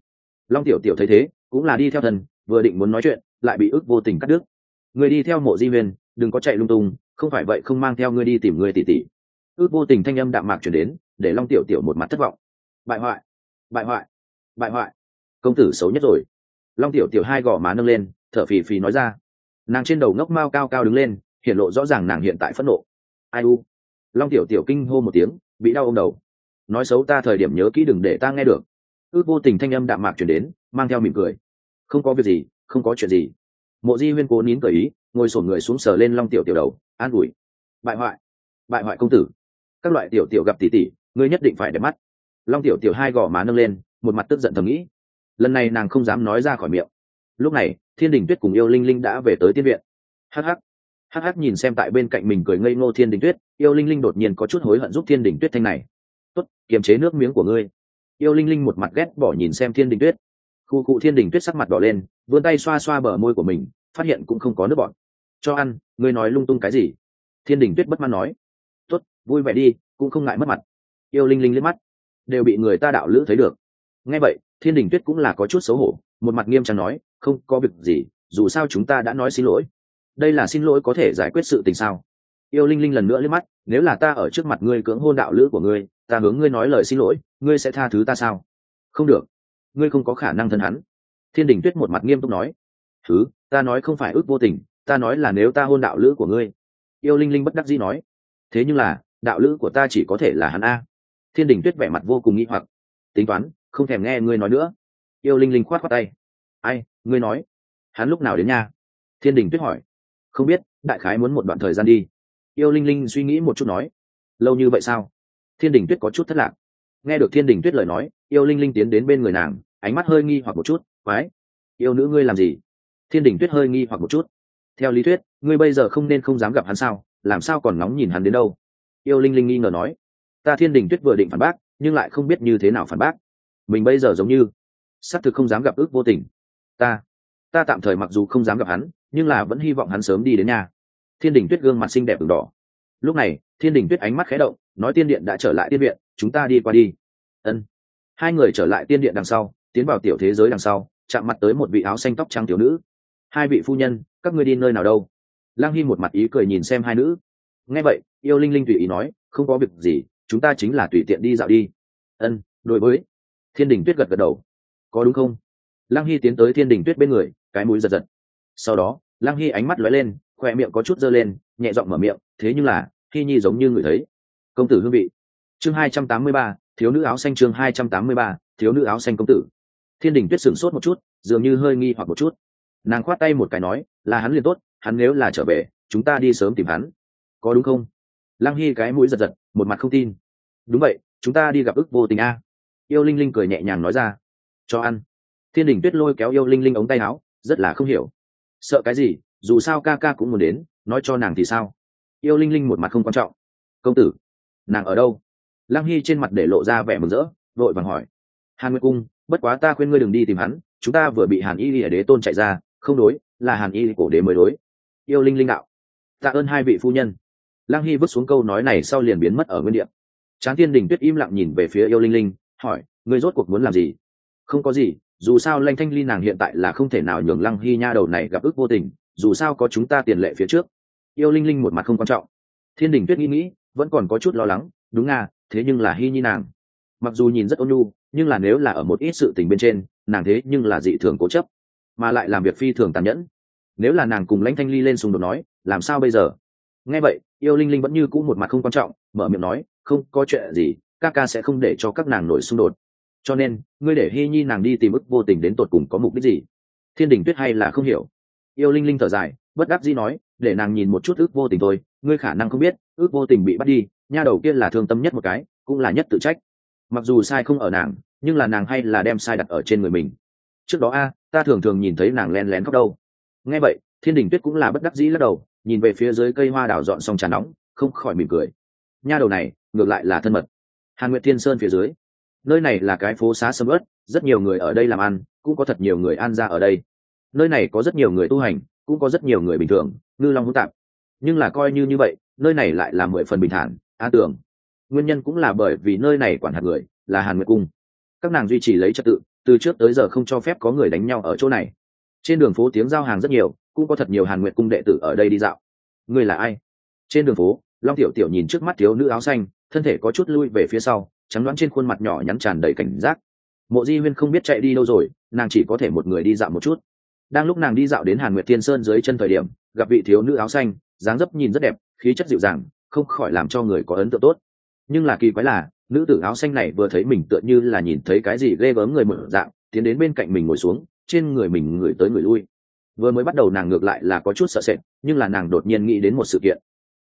Long tiểu tiểu thấy thế cũng là đi theo thần, vừa định muốn nói chuyện, lại bị ước vô tình cắt đứt. Người đi theo mộ di huyền đừng có chạy lung tung, không phải vậy không mang theo ngươi đi tìm người tỷ tỷ ước vô tình thanh âm đạm mạc chuyển đến, để long tiểu tiểu một mặt thất vọng. Bại hoại bại hoại bại hoại. Công tử xấu nhất rồi. Long tiểu tiểu hai gò má nâng lên, thở phì phì nói ra. Nàng trên đầu ngốc mao cao cao đứng lên, hiện lộ rõ ràng nàng hiện tại phẫn nộ. Ai u? Long tiểu tiểu kinh hô một tiếng, bị đau ô m đầu. Nói xấu ta thời điểm nhớ kỹ đừng để ta nghe được ước vô tình thanh âm đạm mạc chuyển đến, mang theo mỉm cười. Không có việc gì, không có chuyện gì. Mộ di huyên cố nín cởi ý, ngồi sổn người xuống sờ lên long tiểu tiểu đầu, an ủi. Bại hoại bại hoại công tử. Các loại tiểu tiểu gặp tỷ tỷ, ngươi nhất định phải để mắt. Long tiểu tiểu hai gò má nâng lên, một mặt tức giận thầm nghĩ. Lần này nàng không dám nói ra khỏi miệng. Lúc này, thiên đình tuyết cùng yêu linh linh đã về tới tiên viện. Hh hh nhìn xem tại bên cạnh mình cười ngây ngô thiên đình tuyết, yêu linh linh đột nhiên có chút hối hận giúp thiên đình tuyết thanh này. Tốt, kiềm chế nước miếng của ngươi yêu linh linh một mặt ghét bỏ nhìn xem thiên đình tuyết. Khu cụ thiên đình tuyết sắc mặt đỏ lên, vươn tay xoa xoa bờ môi của mình, phát hiện cũng không có nước bọn. Cho ăn, ngươi nói lung tung cái gì? Thiên đình tuyết bất mãn nói. Tốt, vui vẻ đi, cũng không ngại mất mặt. Yêu linh linh liếc mắt. Đều bị người ta đạo lữ thấy được. Nghe vậy, thiên đình tuyết cũng là có chút xấu hổ, một mặt nghiêm trang nói, không có việc gì, dù sao chúng ta đã nói xin lỗi. Đây là xin lỗi có thể giải quyết sự tình sao? Yêu linh linh lần nữa liếc mắt, nếu là ta ở trước mặt ngươi cưỡng hôn đạo lữ của ngươi, ta hướng ngươi nói lời xin lỗi ngươi sẽ tha thứ ta sao? Không được. Ngươi không có khả năng thân hắn. Thiên đình tuyết một mặt nghiêm túc nói. Thứ, ta nói không phải ước vô tình, ta nói là nếu ta hôn đạo lữ của ngươi. Yêu linh linh bất đắc dĩ nói. Thế nhưng là, đạo lữ của ta chỉ có thể là hắn a. Thiên đình tuyết vẻ mặt vô cùng nghĩ hoặc. Tính toán, không thèm nghe ngươi nói nữa. Yêu linh linh khoát khoát tay. Ai, ngươi nói? Hắn lúc nào đến nha thiên đình tuyết hỏi. Không biết, đại khái muốn một đoạn thời gian đi. Yêu linh linh suy nghĩ một chút nói. Lâu như vậy sao? Thiên đình tuyết có chút thất lạc nghe được thiên đình tuyết lời nói, yêu linh linh tiến đến bên người nàng, ánh mắt hơi nghi hoặc một chút, quái, yêu nữ ngươi làm gì? Thiên đình tuyết hơi nghi hoặc một chút, theo lý thuyết, ngươi bây giờ không nên không dám gặp hắn sao, làm sao còn nóng nhìn hắn đến đâu? Yêu linh linh nghi ngờ nói, ta thiên đình tuyết vừa định phản bác, nhưng lại không biết như thế nào phản bác. Mình bây giờ giống như, xác thực không dám gặp ước vô tình. Ta ta tạm thời mặc dù không dám gặp hắn, nhưng là vẫn hy vọng hắn sớm đi đến nhà. Thiên đình tuyết gương mặt xinh đẹp đường đỏ. Lúc này, thiên đình tuyết ánh mắt khé động nói tiên điện đã trở lại tiên viện, chúng ta đi qua đi. Ân. Hai người trở lại tiên điện đằng sau, tiến vào tiểu thế giới đằng sau, chạm mặt tới một vị áo xanh tóc trắng tiểu nữ. Hai vị phu nhân, các ngươi đi nơi nào đâu? Lang hy một mặt ý cười nhìn xem hai nữ. Nghe vậy, yêu linh linh tùy ý nói, không có việc gì, chúng ta chính là tùy tiện đi dạo đi. Ân, đối với. Thiên đình tuyết gật gật đầu. Có đúng không? Lang hy tiến tới thiên đình tuyết bên người, cái mũi giật giật. Sau đó lang hy ánh mắt lóe lên khoe miệng có chút dơ lên, nhẹ giọng mở miệng, thế nhưng là, hy nhi giống như người thấy công tử hương vị. Chương hai trăm tám mươi ba, thiếu nữ áo xanh chương hai trăm tám mươi ba, thiếu nữ áo xanh công tử. Thiên đình tuyết sửng sốt một chút, dường như hơi nghi hoặc một chút. Nàng khoát tay một cái nói, là hắn liền tốt, hắn nếu là trở về, chúng ta đi sớm tìm hắn. Có đúng không? Lăng hy cái mũi giật giật, một mặt không tin. Đúng vậy, chúng ta đi gặp ức vô tình a. Yêu linh linh cười nhẹ nhàng nói ra. Cho ăn. Thiên đình tuyết lôi kéo yêu linh linh ống tay áo, rất là không hiểu. Sợ cái gì, dù sao ca ca cũng muốn đến, nói cho nàng thì sao? Yêu linh linh một mặt không quan trọng. Công tử nàng ở đâu? Lăng hy trên mặt để lộ ra vẻ mừng rỡ, vội vàng hỏi. Hàn nguyệt cung, bất quá ta khuyên ngươi đừng đi tìm hắn, chúng ta vừa bị hàn y lìa đế tôn chạy ra, không đối, là hàn y cổ đế mới đối. Yêu linh linh đạo. Tạ ơn hai vị phu nhân. Lăng hy vứt xuống câu nói này sau liền biến mất ở nguyên đ i ệ tráng tiên đình tuyết im lặng nhìn về phía yêu linh linh, hỏi, ngươi rốt cuộc muốn làm gì? Không có gì, dù sao lanh thanh ly nàng hiện tại là không thể nào nhường lăng hy nha đầu này gặp ức vô tình, dù sao có chúng ta tiền lệ phía trước. Yêu linh linh một mặt không quan trọng. Thiên đình tuyết nghĩ nghĩ vẫn còn có chút lo lắng, đúng nga, thế nhưng là hy nhi nàng. Mặc dù nhìn rất ôn nhu, nhưng là nếu là ở một ít sự tình bên trên, nàng thế nhưng là dị thường cố chấp, mà lại làm việc phi thường tàn nhẫn. Nếu là nàng cùng lãnh thanh ly lên xung đột nói, làm sao bây giờ? Nghe vậy, yêu linh linh vẫn như cũ một mặt không quan trọng, mở miệng nói, không có chuyện gì, ca ca sẽ không để cho các nàng nổi xung đột. Cho nên, ngươi để hy nhi nàng đi tìm ức vô tình đến tột cùng có mục đích gì? Thiên đình tuyết hay là không hiểu. Yêu linh linh thở dài bất đắc dĩ nói, để nàng nhìn một chút ước vô tình thôi, ngươi khả năng không biết, ước vô tình bị bắt đi, nha đầu kia là thương tâm nhất một cái, cũng là nhất tự trách. Mặc dù sai không ở nàng, nhưng là nàng hay là đem sai đặt ở trên người mình. Trước đó a, ta thường thường nhìn thấy nàng len lén khóc đâu. Nghe vậy, thiên đình tuyết cũng là bất đắc dĩ lắc đầu, nhìn về phía dưới cây hoa đào dọn xong trà nóng, không khỏi mỉm cười. Nha đầu này, ngược lại là thân mật. Hàn nguyệt thiên sơn phía dưới. Nơi này là cái phố xá sầm ớt rất nhiều người ở đây làm ăn, cũng có thật nhiều người an ra ở đây. Nơi này có rất nhiều người tu hành cũng có rất nhiều người bình thường, ngư long hữu tạp. Nhưng là coi như như vậy, nơi này lại là mười phần bình thản a tưởng nguyên nhân cũng là bởi vì nơi này quản hạt người, là hàn nguyệt cung. Các nàng duy trì lấy trật tự, từ trước tới giờ không cho phép có người đánh nhau ở chỗ này. Trên đường phố tiếng giao hàng rất nhiều, cũng có thật nhiều hàn nguyệt cung đệ tử ở đây đi dạo. Người là ai? Trên đường phố, long tiểu tiểu nhìn trước mắt thiếu nữ áo xanh, thân thể có chút lui về phía sau, trắng đoán trên khuôn mặt nhỏ nhắn tràn đầy cảnh giác. Mộ di huyên không biết chạy đi đâu rồi, nàng chỉ có thể một người đi dạo một chút đang lúc nàng đi dạo đến hàn nguyệt thiên sơn dưới chân thời điểm, gặp vị thiếu nữ áo xanh, dáng dấp nhìn rất đẹp, khí chất dịu dàng, không khỏi làm cho người có ấn tượng tốt. Nhưng là kỳ quái là, nữ tử áo xanh này vừa thấy mình tựa như là nhìn thấy cái gì ghê gớm người mở dạng, tiến đến bên cạnh mình ngồi xuống, trên người mình người tới người lui. Vừa mới bắt đầu nàng ngược lại là có chút sợ sệt, nhưng là nàng đột nhiên nghĩ đến một sự kiện.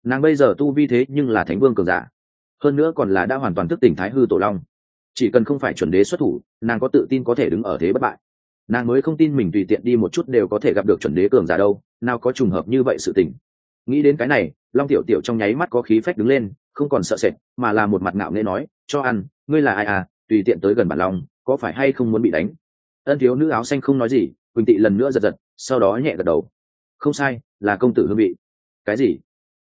Nàng bây giờ tu vi thế nhưng là thánh vương cường giả. Hơn nữa còn là đã hoàn toàn thức tỉnh thái hư tổ long. Chỉ cần không phải chuẩn đế xuất thủ, nàng có tự tin có thể đứng ở thế bất bại nàng mới không tin mình tùy tiện đi một chút đều có thể gặp được chuẩn đế cường giả đâu, nào có trùng hợp như vậy sự tình. Nghĩ đến cái này, long tiểu tiểu trong nháy mắt có khí phách đứng lên, không còn sợ sệt, mà là một mặt ngạo nghễ nói, cho ăn, ngươi là ai à tùy tiện tới gần bản long có phải hay không muốn bị đánh? Ân thiếu nữ áo xanh không nói gì, quỳnh tị lần nữa giật giật, sau đó nhẹ gật đầu. Không sai, là công tử hương vị. Cái gì?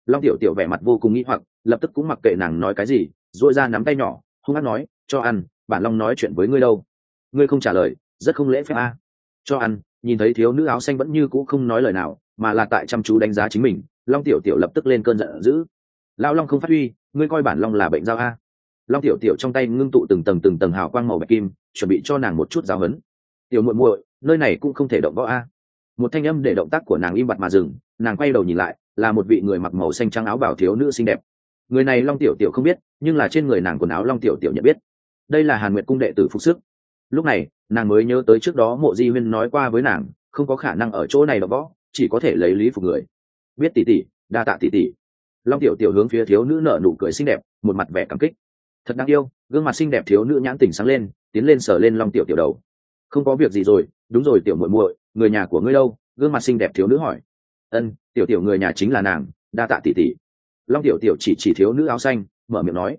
Long tiểu tiểu vẻ mặt vô cùng nghĩ hoặc, lập tức cũng mặc kệ nàng nói cái gì dội ra nắm tay nhỏ, hung hát nói, cho ăn, bản long nói chuyện với ngươi đâu. Ngươi không trả lời rất không lễ phép a. Cho ăn, nhìn thấy thiếu nữ áo xanh vẫn như cũ không nói lời nào, mà là tại chăm chú đánh giá chính mình, long tiểu tiểu lập tức lên cơn giận dữ. Lao long không phát huy, ngươi coi bản long là bệnh giao a. Long tiểu tiểu trong tay ngưng tụ từng tầng từng tầng hào quang màu bạch kim, chuẩn bị cho nàng một chút giáo hấn tiểu muội muội, nơi này cũng không thể động võ a. Một thanh âm để động tác của nàng im bặt mà dừng, nàng quay đầu nhìn lại, là một vị người mặc màu xanh trắng áo bảo thiếu nữ xinh đẹp. Người này long tiểu tiểu không biết, nhưng là trên người nàng quần áo long tiểu tiểu nhận biết. Đây là hàn nguyệt cung đệ tử phục sức lúc này, nàng mới nhớ tới trước đó mộ di huyên nói qua với nàng, không có khả năng ở chỗ này đ võ, chỉ có thể lấy lý phục người. Biết tỷ tỷ, đa tạ tỷ tỷ. Long tiểu tiểu hướng phía thiếu nữ nở nụ cười xinh đẹp, một mặt vẻ cảm kích. Thật đáng yêu, gương mặt xinh đẹp thiếu nữ nhãn tỉnh sáng lên, tiến lên sờ lên long tiểu tiểu đầu. Không có việc gì rồi, đúng rồi tiểu muội muội, người nhà của ngươi đâu? Gương mặt xinh đẹp thiếu nữ hỏi. Ân, tiểu tiểu người nhà chính là nàng, đa tạ tỷ tỷ. Long tiểu tiểu chỉ chỉ thiếu nữ áo xanh, mở miệng nói.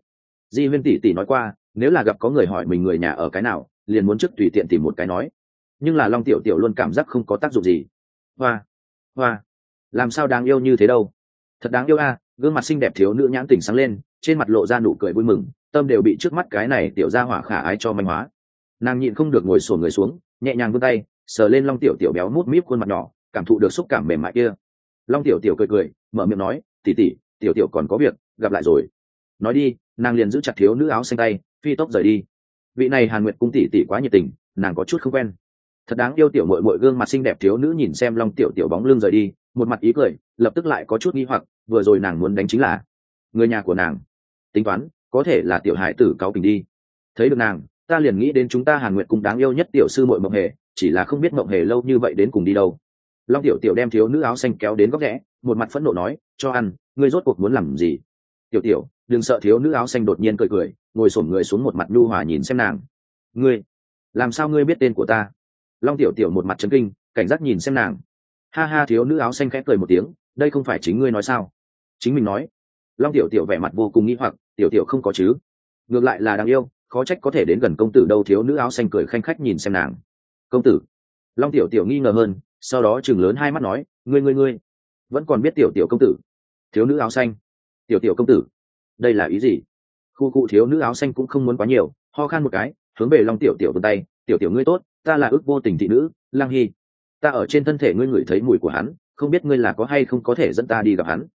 Di huyên tỷ tỷ nói qua, nếu là gặp có người hỏi mình người nhà ở cái nào liền muốn trước tùy tiện tìm một cái nói. Nhưng là long tiểu tiểu luôn cảm giác không có tác dụng gì. Hoa hoa, làm sao đáng yêu như thế đâu? Thật đáng yêu a, gương mặt xinh đẹp thiếu nữ nhãn tỉnh sáng lên, trên mặt lộ ra nụ cười vui mừng, tâm đều bị trước mắt cái này tiểu ra hỏa khả ái cho manh hóa. Nàng nhịn không được ngồi sổ người xuống, nhẹ nhàng vươn tay, sờ lên long tiểu tiểu béo mút míp khuôn mặt nhỏ, cảm thụ được xúc cảm mềm mại kia. Long tiểu tiểu cười cười, mở miệng nói tỉ tỉ tiểu tiểu còn có việc, gặp lại rồi. Nói đi, nàng liền giữ chặt thiếu nữ áo xanh tay, phi tốc rời đi vị này hàn nguyệt cung tỷ tỷ quá nhiệt tình, nàng có chút không quen. Thật đáng yêu tiểu mội mội gương mặt xinh đẹp thiếu nữ nhìn xem long tiểu tiểu bóng lưng rời đi, một mặt ý cười, lập tức lại có chút nghi hoặc, vừa rồi nàng muốn đánh chính là người nhà của nàng. Tính toán, có thể là tiểu hải tử cáo kình đi. Thấy được nàng, ta liền nghĩ đến chúng ta hàn nguyệt cung đáng yêu nhất tiểu sư mội mộng hề, chỉ là không biết mộng hề lâu như vậy đến cùng đi đâu. Long tiểu tiểu đem thiếu nữ áo xanh kéo đến góc rẽ, một mặt phẫn nộ nói, cho ăn, ngươi rốt cuộc muốn làm gì? Tiểu tiểu, đừng sợ thiếu nữ áo xanh đột nhiên cười cười, ngồi xổm người xuống một mặt nhu hòa nhìn xem nàng. Ngươi, làm sao ngươi biết tên của ta? Long tiểu tiểu một mặt trấn kinh, cảnh giác nhìn xem nàng. Ha ha, thiếu nữ áo xanh khẽ cười một tiếng, đây không phải chính ngươi nói sao? Chính mình nói. Long tiểu tiểu vẻ mặt vô cùng nghĩ hoặc, tiểu tiểu không có chứ? Ngược lại là đáng yêu, khó trách có thể đến gần công tử đâu, thiếu nữ áo xanh cười khanh khách nhìn xem nàng. Công tử? Long tiểu tiểu nghi ngờ hơn, sau đó chừng lớn hai mắt nói, ngươi ngươi ngươi, vẫn còn biết tiểu tiểu công tử? Thiếu nữ áo xanh tiểu tiểu công tử, đây là ý gì? Khu cụ thiếu nữ áo xanh cũng không muốn quá nhiều, ho khan một cái, hướng về long tiểu tiểu vươn tay, tiểu tiểu ngươi tốt, ta là ước vô tình thị nữ, lang hy. Ta ở trên thân thể ngươi ngửi thấy mùi của hắn, không biết ngươi là có hay không có thể dẫn ta đi gặp hắn.